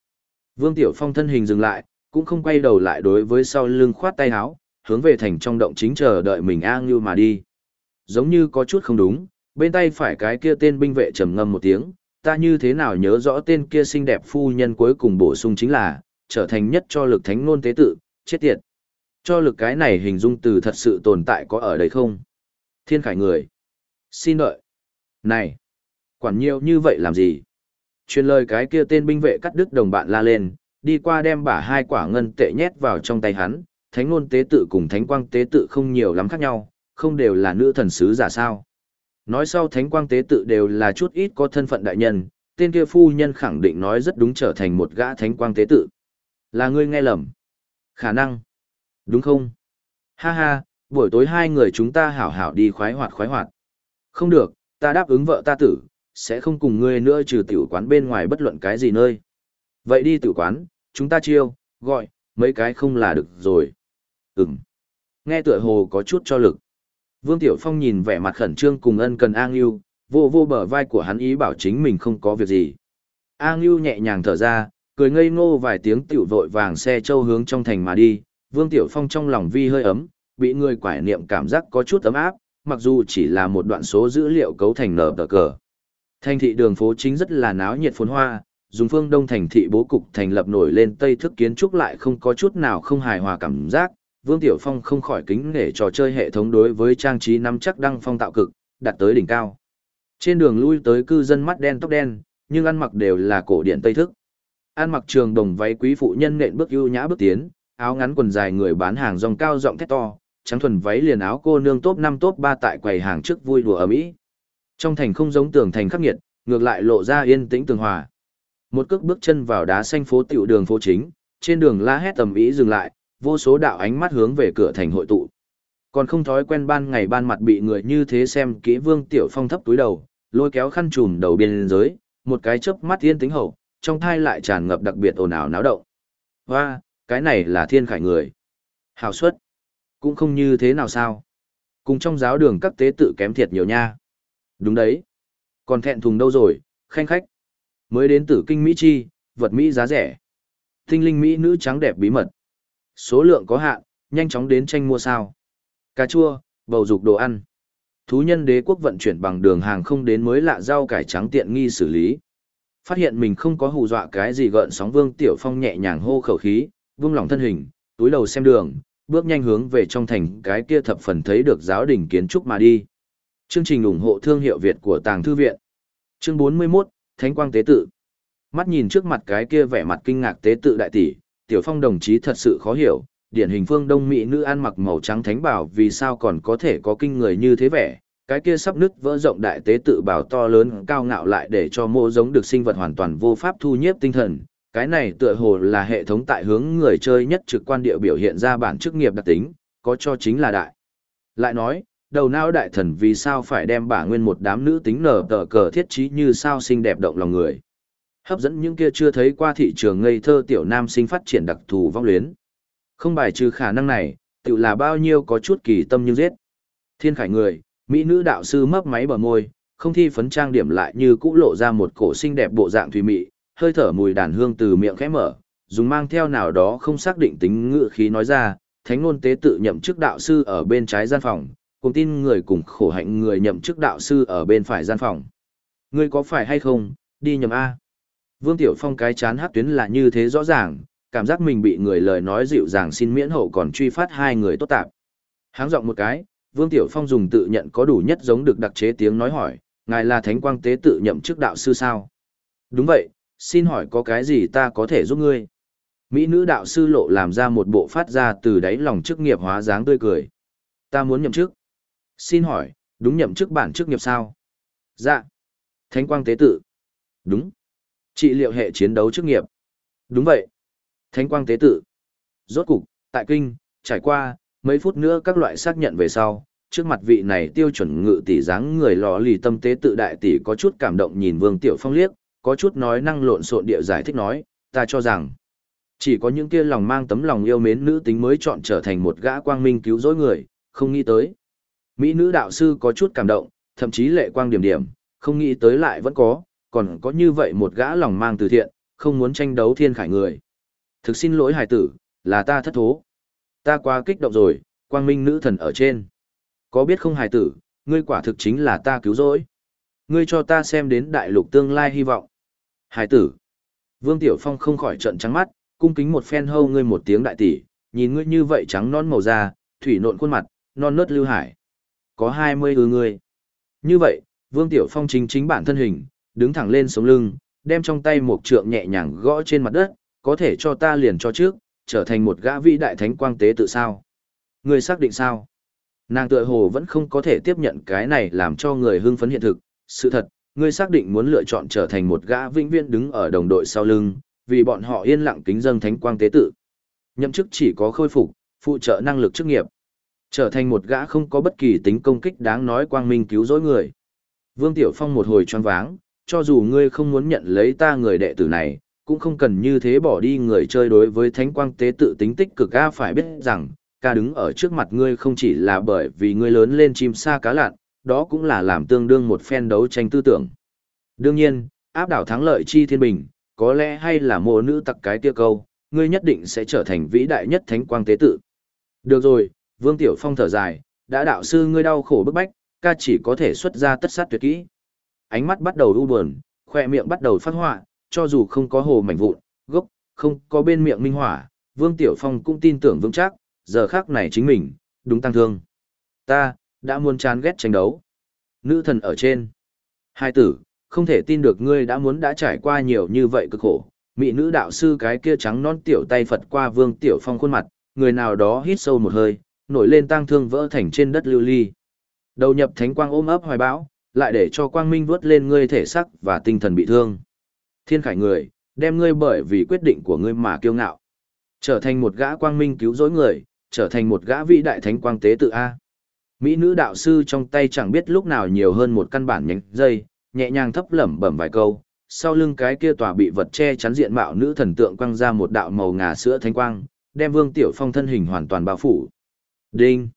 Speaker 1: Vương Tiểu Phong thân hình dừng lại, cũng không quay đầu lại đối với sau lưng khoát tay áo, hướng về thành trong động chính chờ đợi mình A Ngưu mà đi. Giống như có chút không đúng, bên tay phải cái kia tên binh vệ trầm ngâm một tiếng, ta như thế nào nhớ rõ tên kia xinh đẹp phu nhân cuối cùng bổ sung chính là, trở thành nhất cho lực thánh nôn tế tự, chết tiệt. Cho lực cái này hình dung từ thật sự tồn tại có ở đây không? Thiên khải người. Xin đợi. Này. Quản nhiều như vậy làm gì? Truyền lời cái kia tên binh vệ cắt đứt đồng bạn la lên, đi qua đem bả hai quả ngân tệ nhét vào trong tay hắn, thánh ngôn tế tự cùng thánh quang tế tự không nhiều lắm khác nhau, không đều là nữ thần sứ giả sao. Nói sau thánh quang tế tự đều là chút ít có thân phận đại nhân, tên kia phu nhân khẳng định nói rất đúng trở thành một gã thánh quang tế tự. Là ngươi nghe lầm. Khả năng. Đúng không? Ha ha, buổi tối hai người chúng ta hảo hảo đi khoái hoạt khoái hoạt. Không được, ta đáp ứng vợ ta tử, sẽ không cùng ngươi nữa trừ tiểu quán bên ngoài bất luận cái gì nơi. Vậy đi tiểu quán, chúng ta chiêu, gọi, mấy cái không là được rồi. Ừm. Nghe tựa hồ có chút cho lực. Vương Tiểu Phong nhìn vẻ mặt khẩn trương cùng ân cần A Ngưu, vô vô bờ vai của hắn ý bảo chính mình không có việc gì. A Ngưu nhẹ nhàng thở ra, cười ngây ngô vài tiếng tiểu vội vàng xe châu hướng trong thành mà đi, Vương Tiểu Phong trong lòng vi hơi ấm, bị người quải niệm cảm giác có chút ấm áp, mặc dù chỉ là một đoạn số dữ liệu cấu thành nở tờ cờ. Thành thị đường phố chính rất là náo nhiệt phồn hoa, dùng phương đông thành thị bố cục thành lập nổi lên tây thức kiến trúc lại không có chút nào không hài hòa cảm giác. Vương Tiểu Phong không khỏi kính nể trò chơi hệ thống đối với trang trí nắm chắc đăng phong tạo cực, đạt tới đỉnh cao. Trên đường lui tới cư dân mắt đen tóc đen, nhưng ăn mặc đều là cổ điển tây thức. Ăn mặc trường đồng váy quý phụ nhân nện bước ưu nhã bước tiến, áo ngắn quần dài người bán hàng dòng cao rộng thét to, trắng thuần váy liền áo cô nương top 5 top 3 tại quầy hàng trước vui đùa ở mỹ. Trong thành không giống tường thành khắc nghiệt, ngược lại lộ ra yên tĩnh tường hòa. Một cước bước chân vào đá xanh phố tiểu đường phố chính, trên đường la hét tầm ý dừng lại, vô số đạo ánh mắt hướng về cửa thành hội tụ. Còn không thói quen ban ngày ban mặt bị người như thế xem kỹ Vương Tiểu Phong thấp túi đầu, lôi kéo khăn trùm đầu biên giới, một cái chớp mắt yên tĩnh hậu, trong thai lại tràn ngập đặc biệt ồn ào náo động. Hoa, cái này là thiên khải người. Hào suất. Cũng không như thế nào sao. Cùng trong giáo đường các tế tự kém thiệt nhiều nha. Đúng đấy. Còn thẹn thùng đâu rồi, khanh khách. Mới đến tử kinh Mỹ chi, vật Mỹ giá rẻ. Tinh linh Mỹ nữ trắng đẹp bí mật. Số lượng có hạn, nhanh chóng đến tranh mua sao. Cà chua, bầu dục đồ ăn. Thú nhân đế quốc vận chuyển bằng đường hàng không đến mới lạ rau cải trắng tiện nghi xử lý. Phát hiện mình không có hù dọa cái gì gợn sóng Vương Tiểu Phong nhẹ nhàng hô khẩu khí, vung lòng thân hình, túi đầu xem đường, bước nhanh hướng về trong thành cái kia thập phần thấy được giáo đình kiến trúc mà đi. Chương trình ủng hộ thương hiệu Việt của Tàng Thư Viện. Chương 41, Thánh Quang Tế Tự. Mắt nhìn trước mặt cái kia vẻ mặt kinh ngạc tế tự đại tỷ, Tiểu Phong đồng chí thật sự khó hiểu, điển hình phương Đông Mỹ nữ ăn mặc màu trắng thánh bảo vì sao còn có thể có kinh người như thế vẻ, cái kia sắp nứt vỡ rộng đại tế tự bảo to lớn cao ngạo lại để cho mô giống được sinh vật hoàn toàn vô pháp thu nhiếp tinh thần. Cái này tựa hồ là hệ thống tại hướng người chơi nhất trực quan địa biểu hiện ra bản chức nghiệp đặc tính, có cho chính là đại. Lại nói, đầu não đại thần vì sao phải đem bả nguyên một đám nữ tính nở tờ cờ thiết trí như sao xinh đẹp động lòng người. Hấp dẫn những kia chưa thấy qua thị trường ngây thơ tiểu nam sinh phát triển đặc thù vong luyến. Không bài trừ khả năng này, tự là bao nhiêu có chút kỳ tâm như giết. Thiên khải người, Mỹ nữ đạo sư mấp máy bờ môi, không thi phấn trang điểm lại như cũ lộ ra một cổ xinh đẹp bộ dạng thùy mị, hơi thở mùi đàn hương từ miệng khẽ mở, dùng mang theo nào đó không xác định tính ngữ khí nói ra, thánh ngôn tế tự nhậm chức đạo sư ở bên trái gian phòng, cùng tin người cùng khổ hạnh người nhậm chức đạo sư ở bên phải gian phòng. Ngươi có phải hay không, đi nhầm A. Vương Tiểu Phong cái chán hát tuyến là như thế rõ ràng, cảm giác mình bị người lời nói dịu dàng xin miễn hậu còn truy phát hai người tốt tạp. Háng giọng một cái, Vương Tiểu Phong dùng tự nhận có đủ nhất giống được đặc chế tiếng nói hỏi, ngài là thánh quang tế tự nhậm chức đạo sư sao? Đúng vậy, xin hỏi có cái gì ta có thể giúp ngươi? Mỹ nữ đạo sư lộ làm ra một bộ phát ra từ đáy lòng chức nghiệp hóa dáng tươi cười. Ta muốn nhậm chức. Xin hỏi, đúng nhậm chức bản chức nghiệp sao? Dạ. Thánh quang tế tự. Đúng. Trị liệu hệ chiến đấu chức nghiệp. Đúng vậy. Thánh quang tế tự. Rốt cục, tại kinh, trải qua, mấy phút nữa các loại xác nhận về sau, trước mặt vị này tiêu chuẩn ngự tỷ dáng người lò lì tâm tế tự đại tỷ có chút cảm động nhìn Vương Tiểu Phong liếc, có chút nói năng lộn xộn địa giải thích nói, ta cho rằng chỉ có những kia lòng mang tấm lòng yêu mến nữ tính mới chọn trở thành một gã quang minh cứu rỗi người, không nghĩ tới. Mỹ nữ đạo sư có chút cảm động, thậm chí lệ quang điểm điểm, không nghĩ tới lại vẫn có, còn có như vậy một gã lòng mang từ thiện, không muốn tranh đấu thiên khải người. Thực xin lỗi hải tử, là ta thất thố. Ta quá kích động rồi, quang minh nữ thần ở trên. Có biết không hài tử, ngươi quả thực chính là ta cứu rỗi. Ngươi cho ta xem đến đại lục tương lai hy vọng. Hài tử. Vương Tiểu Phong không khỏi trận trắng mắt, cung kính một phen hâu ngươi một tiếng đại tỷ, nhìn ngươi như vậy trắng non màu da, thủy nộn khuôn mặt, non nớt lưu hải. Có 20 ư ngươi. Như vậy, Vương Tiểu Phong chính chính bản thân hình, đứng thẳng lên sống lưng, đem trong tay một trượng nhẹ nhàng gõ trên mặt đất, có thể cho ta liền cho trước, trở thành một gã vĩ đại thánh quang tế tự sao. người xác định sao? Nàng tựa hồ vẫn không có thể tiếp nhận cái này làm cho người hưng phấn hiện thực. Sự thật, ngươi xác định muốn lựa chọn trở thành một gã vĩnh viên đứng ở đồng đội sau lưng, vì bọn họ yên lặng kính dâng thánh quang tế tự. Nhậm chức chỉ có khôi phục, phụ trợ năng lực chức nghiệp. Trở thành một gã không có bất kỳ tính công kích đáng nói quang minh cứu rỗi người. Vương Tiểu Phong một hồi choáng váng, cho dù ngươi không muốn nhận lấy ta người đệ tử này, cũng không cần như thế bỏ đi người chơi đối với thánh quang tế tự tính tích cực ca phải biết rằng, ca đứng ở trước mặt ngươi không chỉ là bởi vì ngươi lớn lên chim sa cá lạn, đó cũng là làm tương đương một phen đấu tranh tư tưởng. Đương nhiên, áp đảo thắng lợi chi thiên bình, có lẽ hay là mộ nữ tặc cái tiêu câu, ngươi nhất định sẽ trở thành vĩ đại nhất thánh quang tế tự. Được rồi, Vương Tiểu Phong thở dài, đã đạo sư ngươi đau khổ bức bách, ca chỉ có thể xuất ra tất sát tuyệt kỹ. Ánh mắt bắt đầu u buồn, khoe miệng bắt đầu phát họa, cho dù không có hồ mảnh vụn, gốc, không có bên miệng minh hỏa, Vương Tiểu Phong cũng tin tưởng vững chắc, giờ khác này chính mình, đúng tăng thương. Ta, đã muốn chán ghét tranh đấu. Nữ thần ở trên. Hai tử, không thể tin được ngươi đã muốn đã trải qua nhiều như vậy cực khổ. Mị nữ đạo sư cái kia trắng non tiểu tay Phật qua Vương Tiểu Phong khuôn mặt, người nào đó hít sâu một hơi, nổi lên tăng thương vỡ thành trên đất lưu ly. Đầu nhập thánh quang ôm ấp hoài bão, lại để cho quang minh vớt lên ngươi thể sắc và tinh thần bị thương. Thiên khải người, đem ngươi bởi vì quyết định của ngươi mà kiêu ngạo. Trở thành một gã quang minh cứu rỗi người, trở thành một gã vĩ đại thánh quang tế tự A. Mỹ nữ đạo sư trong tay chẳng biết lúc nào nhiều hơn một căn bản nhánh dây, nhẹ nhàng thấp lẩm bẩm vài câu, sau lưng cái kia tòa bị vật che chắn diện mạo nữ thần tượng quăng ra một đạo màu ngà sữa thánh quang, đem Vương Tiểu Phong thân hình hoàn toàn bao phủ. Đinh!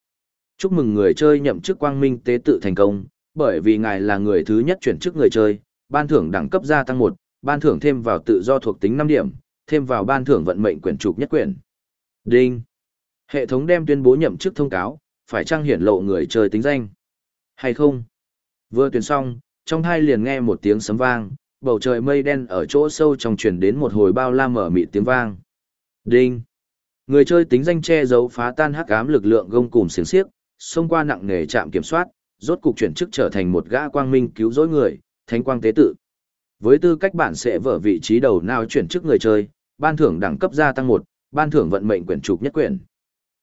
Speaker 1: Chúc mừng người chơi nhậm chức quang minh tế tự thành công, bởi vì ngài là người thứ nhất chuyển chức người chơi, ban thưởng đẳng cấp gia tăng một, ban thưởng thêm vào tự do thuộc tính năm điểm, thêm vào ban thưởng vận mệnh quyển trục nhất quyển. Đinh! Hệ thống đem tuyên bố nhậm chức thông cáo, phải trang hiển lộ người chơi tính danh. Hay không? Vừa tuyển xong, trong hai liền nghe một tiếng sấm vang, bầu trời mây đen ở chỗ sâu trong truyền đến một hồi bao la mở mịt tiếng vang. Đinh! Người chơi tính danh che giấu phá tan hắc ám lực lượng gông cùm xiềng xiếc, xông qua nặng nghề trạm kiểm soát, rốt cục chuyển chức trở thành một gã quang minh cứu rỗi người, thánh quang tế tự. Với tư cách bản sẽ vở vị trí đầu nào chuyển chức người chơi, ban thưởng đẳng cấp gia tăng một, ban thưởng vận mệnh quyển trục nhất quyển.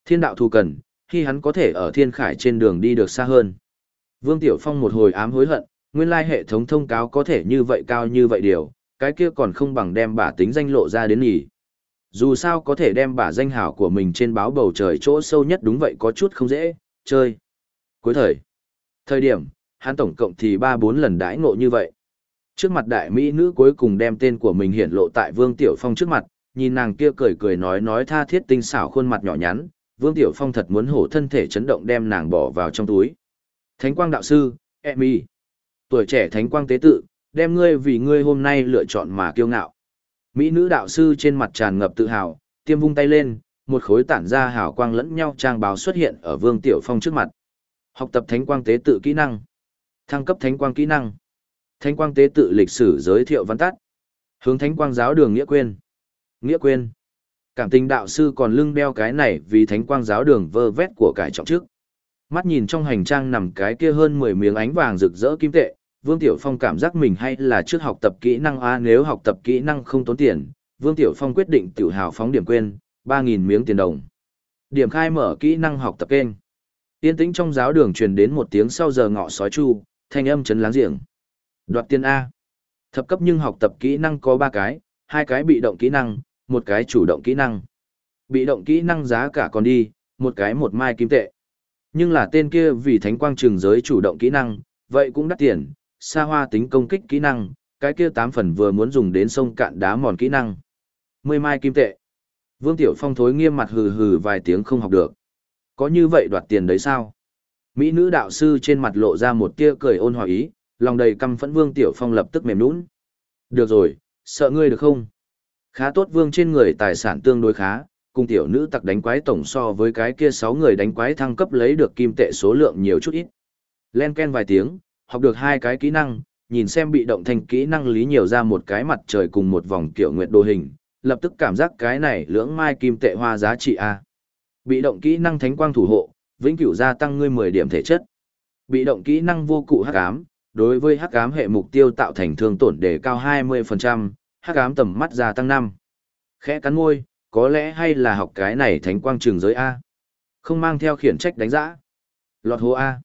Speaker 1: Thiên đạo thù cần, khi hắn có thể ở thiên khải trên đường đi được xa hơn. Vương Tiểu Phong một hồi ám hối hận, nguyên lai hệ thống thông cáo có thể như vậy cao như vậy điều, cái kia còn không bằng đem bả tính danh lộ ra đến nhỉ. Dù sao có thể đem bả danh hảo của mình trên báo bầu trời chỗ sâu nhất đúng vậy có chút không dễ, chơi. Cuối thời. Thời điểm, hắn tổng cộng thì 3-4 lần đãi ngộ như vậy. Trước mặt đại mỹ nữ cuối cùng đem tên của mình hiển lộ tại Vương Tiểu Phong trước mặt, nhìn nàng kia cười cười nói nói tha thiết tinh xảo khuôn mặt nhỏ nhắn, Vương Tiểu Phong thật muốn hổ thân thể chấn động đem nàng bỏ vào trong túi. Thánh quang đạo sư, Emmy. Tuổi trẻ thánh quang tế tự, đem ngươi vì ngươi hôm nay lựa chọn mà kiêu ngạo. Mỹ nữ đạo sư trên mặt tràn ngập tự hào, tiêm vung tay lên, một khối tản ra hào quang lẫn nhau trang báo xuất hiện ở Vương Tiểu Phong trước mặt. Học tập thánh quang tế tự kỹ năng. Thăng cấp thánh quang kỹ năng. Thánh quang tế tự lịch sử giới thiệu văn tắt. Hướng thánh quang giáo đường nghĩa quên. Nghĩa quên. Cảm tình đạo sư còn lưng đeo cái này vì thánh quang giáo đường vơ vét của cải trọng trước. Mắt nhìn trong hành trang nằm cái kia hơn 10 miếng ánh vàng rực rỡ kim tệ, Vương Tiểu Phong cảm giác mình hay là trước học tập kỹ năng A nếu học tập kỹ năng không tốn tiền, Vương Tiểu Phong quyết định tiểu hào phóng điểm quên, 3.000 miếng tiền đồng. Điểm khai mở kỹ năng học tập kênh. Tiên tĩnh trong giáo đường truyền đến một tiếng sau giờ ngọ sói chu, thanh âm chấn láng giềng. Đoạt tiền A. Thập cấp nhưng học tập kỹ năng có 3 cái, hai cái bị động kỹ năng, một cái chủ động kỹ năng. Bị động kỹ năng giá cả còn đi, một cái một mai kim tệ. Nhưng là tên kia vì thánh quang trường giới chủ động kỹ năng, vậy cũng đắt tiền, xa hoa tính công kích kỹ năng, cái kia tám phần vừa muốn dùng đến sông cạn đá mòn kỹ năng. Mười mai kim tệ. Vương Tiểu Phong thối nghiêm mặt hừ hừ vài tiếng không học được. Có như vậy đoạt tiền đấy sao? Mỹ nữ đạo sư trên mặt lộ ra một tia cười ôn hòa ý, lòng đầy căm phẫn Vương Tiểu Phong lập tức mềm nũng. Được rồi, sợ ngươi được không? Khá tốt vương trên người tài sản tương đối khá, cùng tiểu nữ tặc đánh quái tổng so với cái kia 6 người đánh quái thăng cấp lấy được kim tệ số lượng nhiều chút ít. Len ken vài tiếng, học được hai cái kỹ năng, nhìn xem bị động thành kỹ năng lý nhiều ra một cái mặt trời cùng một vòng kiểu nguyệt đồ hình, lập tức cảm giác cái này lưỡng mai kim tệ hoa giá trị A. Bị động kỹ năng thánh quang thủ hộ, vĩnh cửu gia tăng ngươi 10 điểm thể chất. Bị động kỹ năng vô cụ hắc ám, đối với hắc ám hệ mục tiêu tạo thành thương tổn đề cao 20%, hắc ám tầm mắt gia tăng 5. Khẽ cắn môi, có lẽ hay là học cái này thánh quang trường giới A. Không mang theo khiển trách đánh giá. Lọt hố A.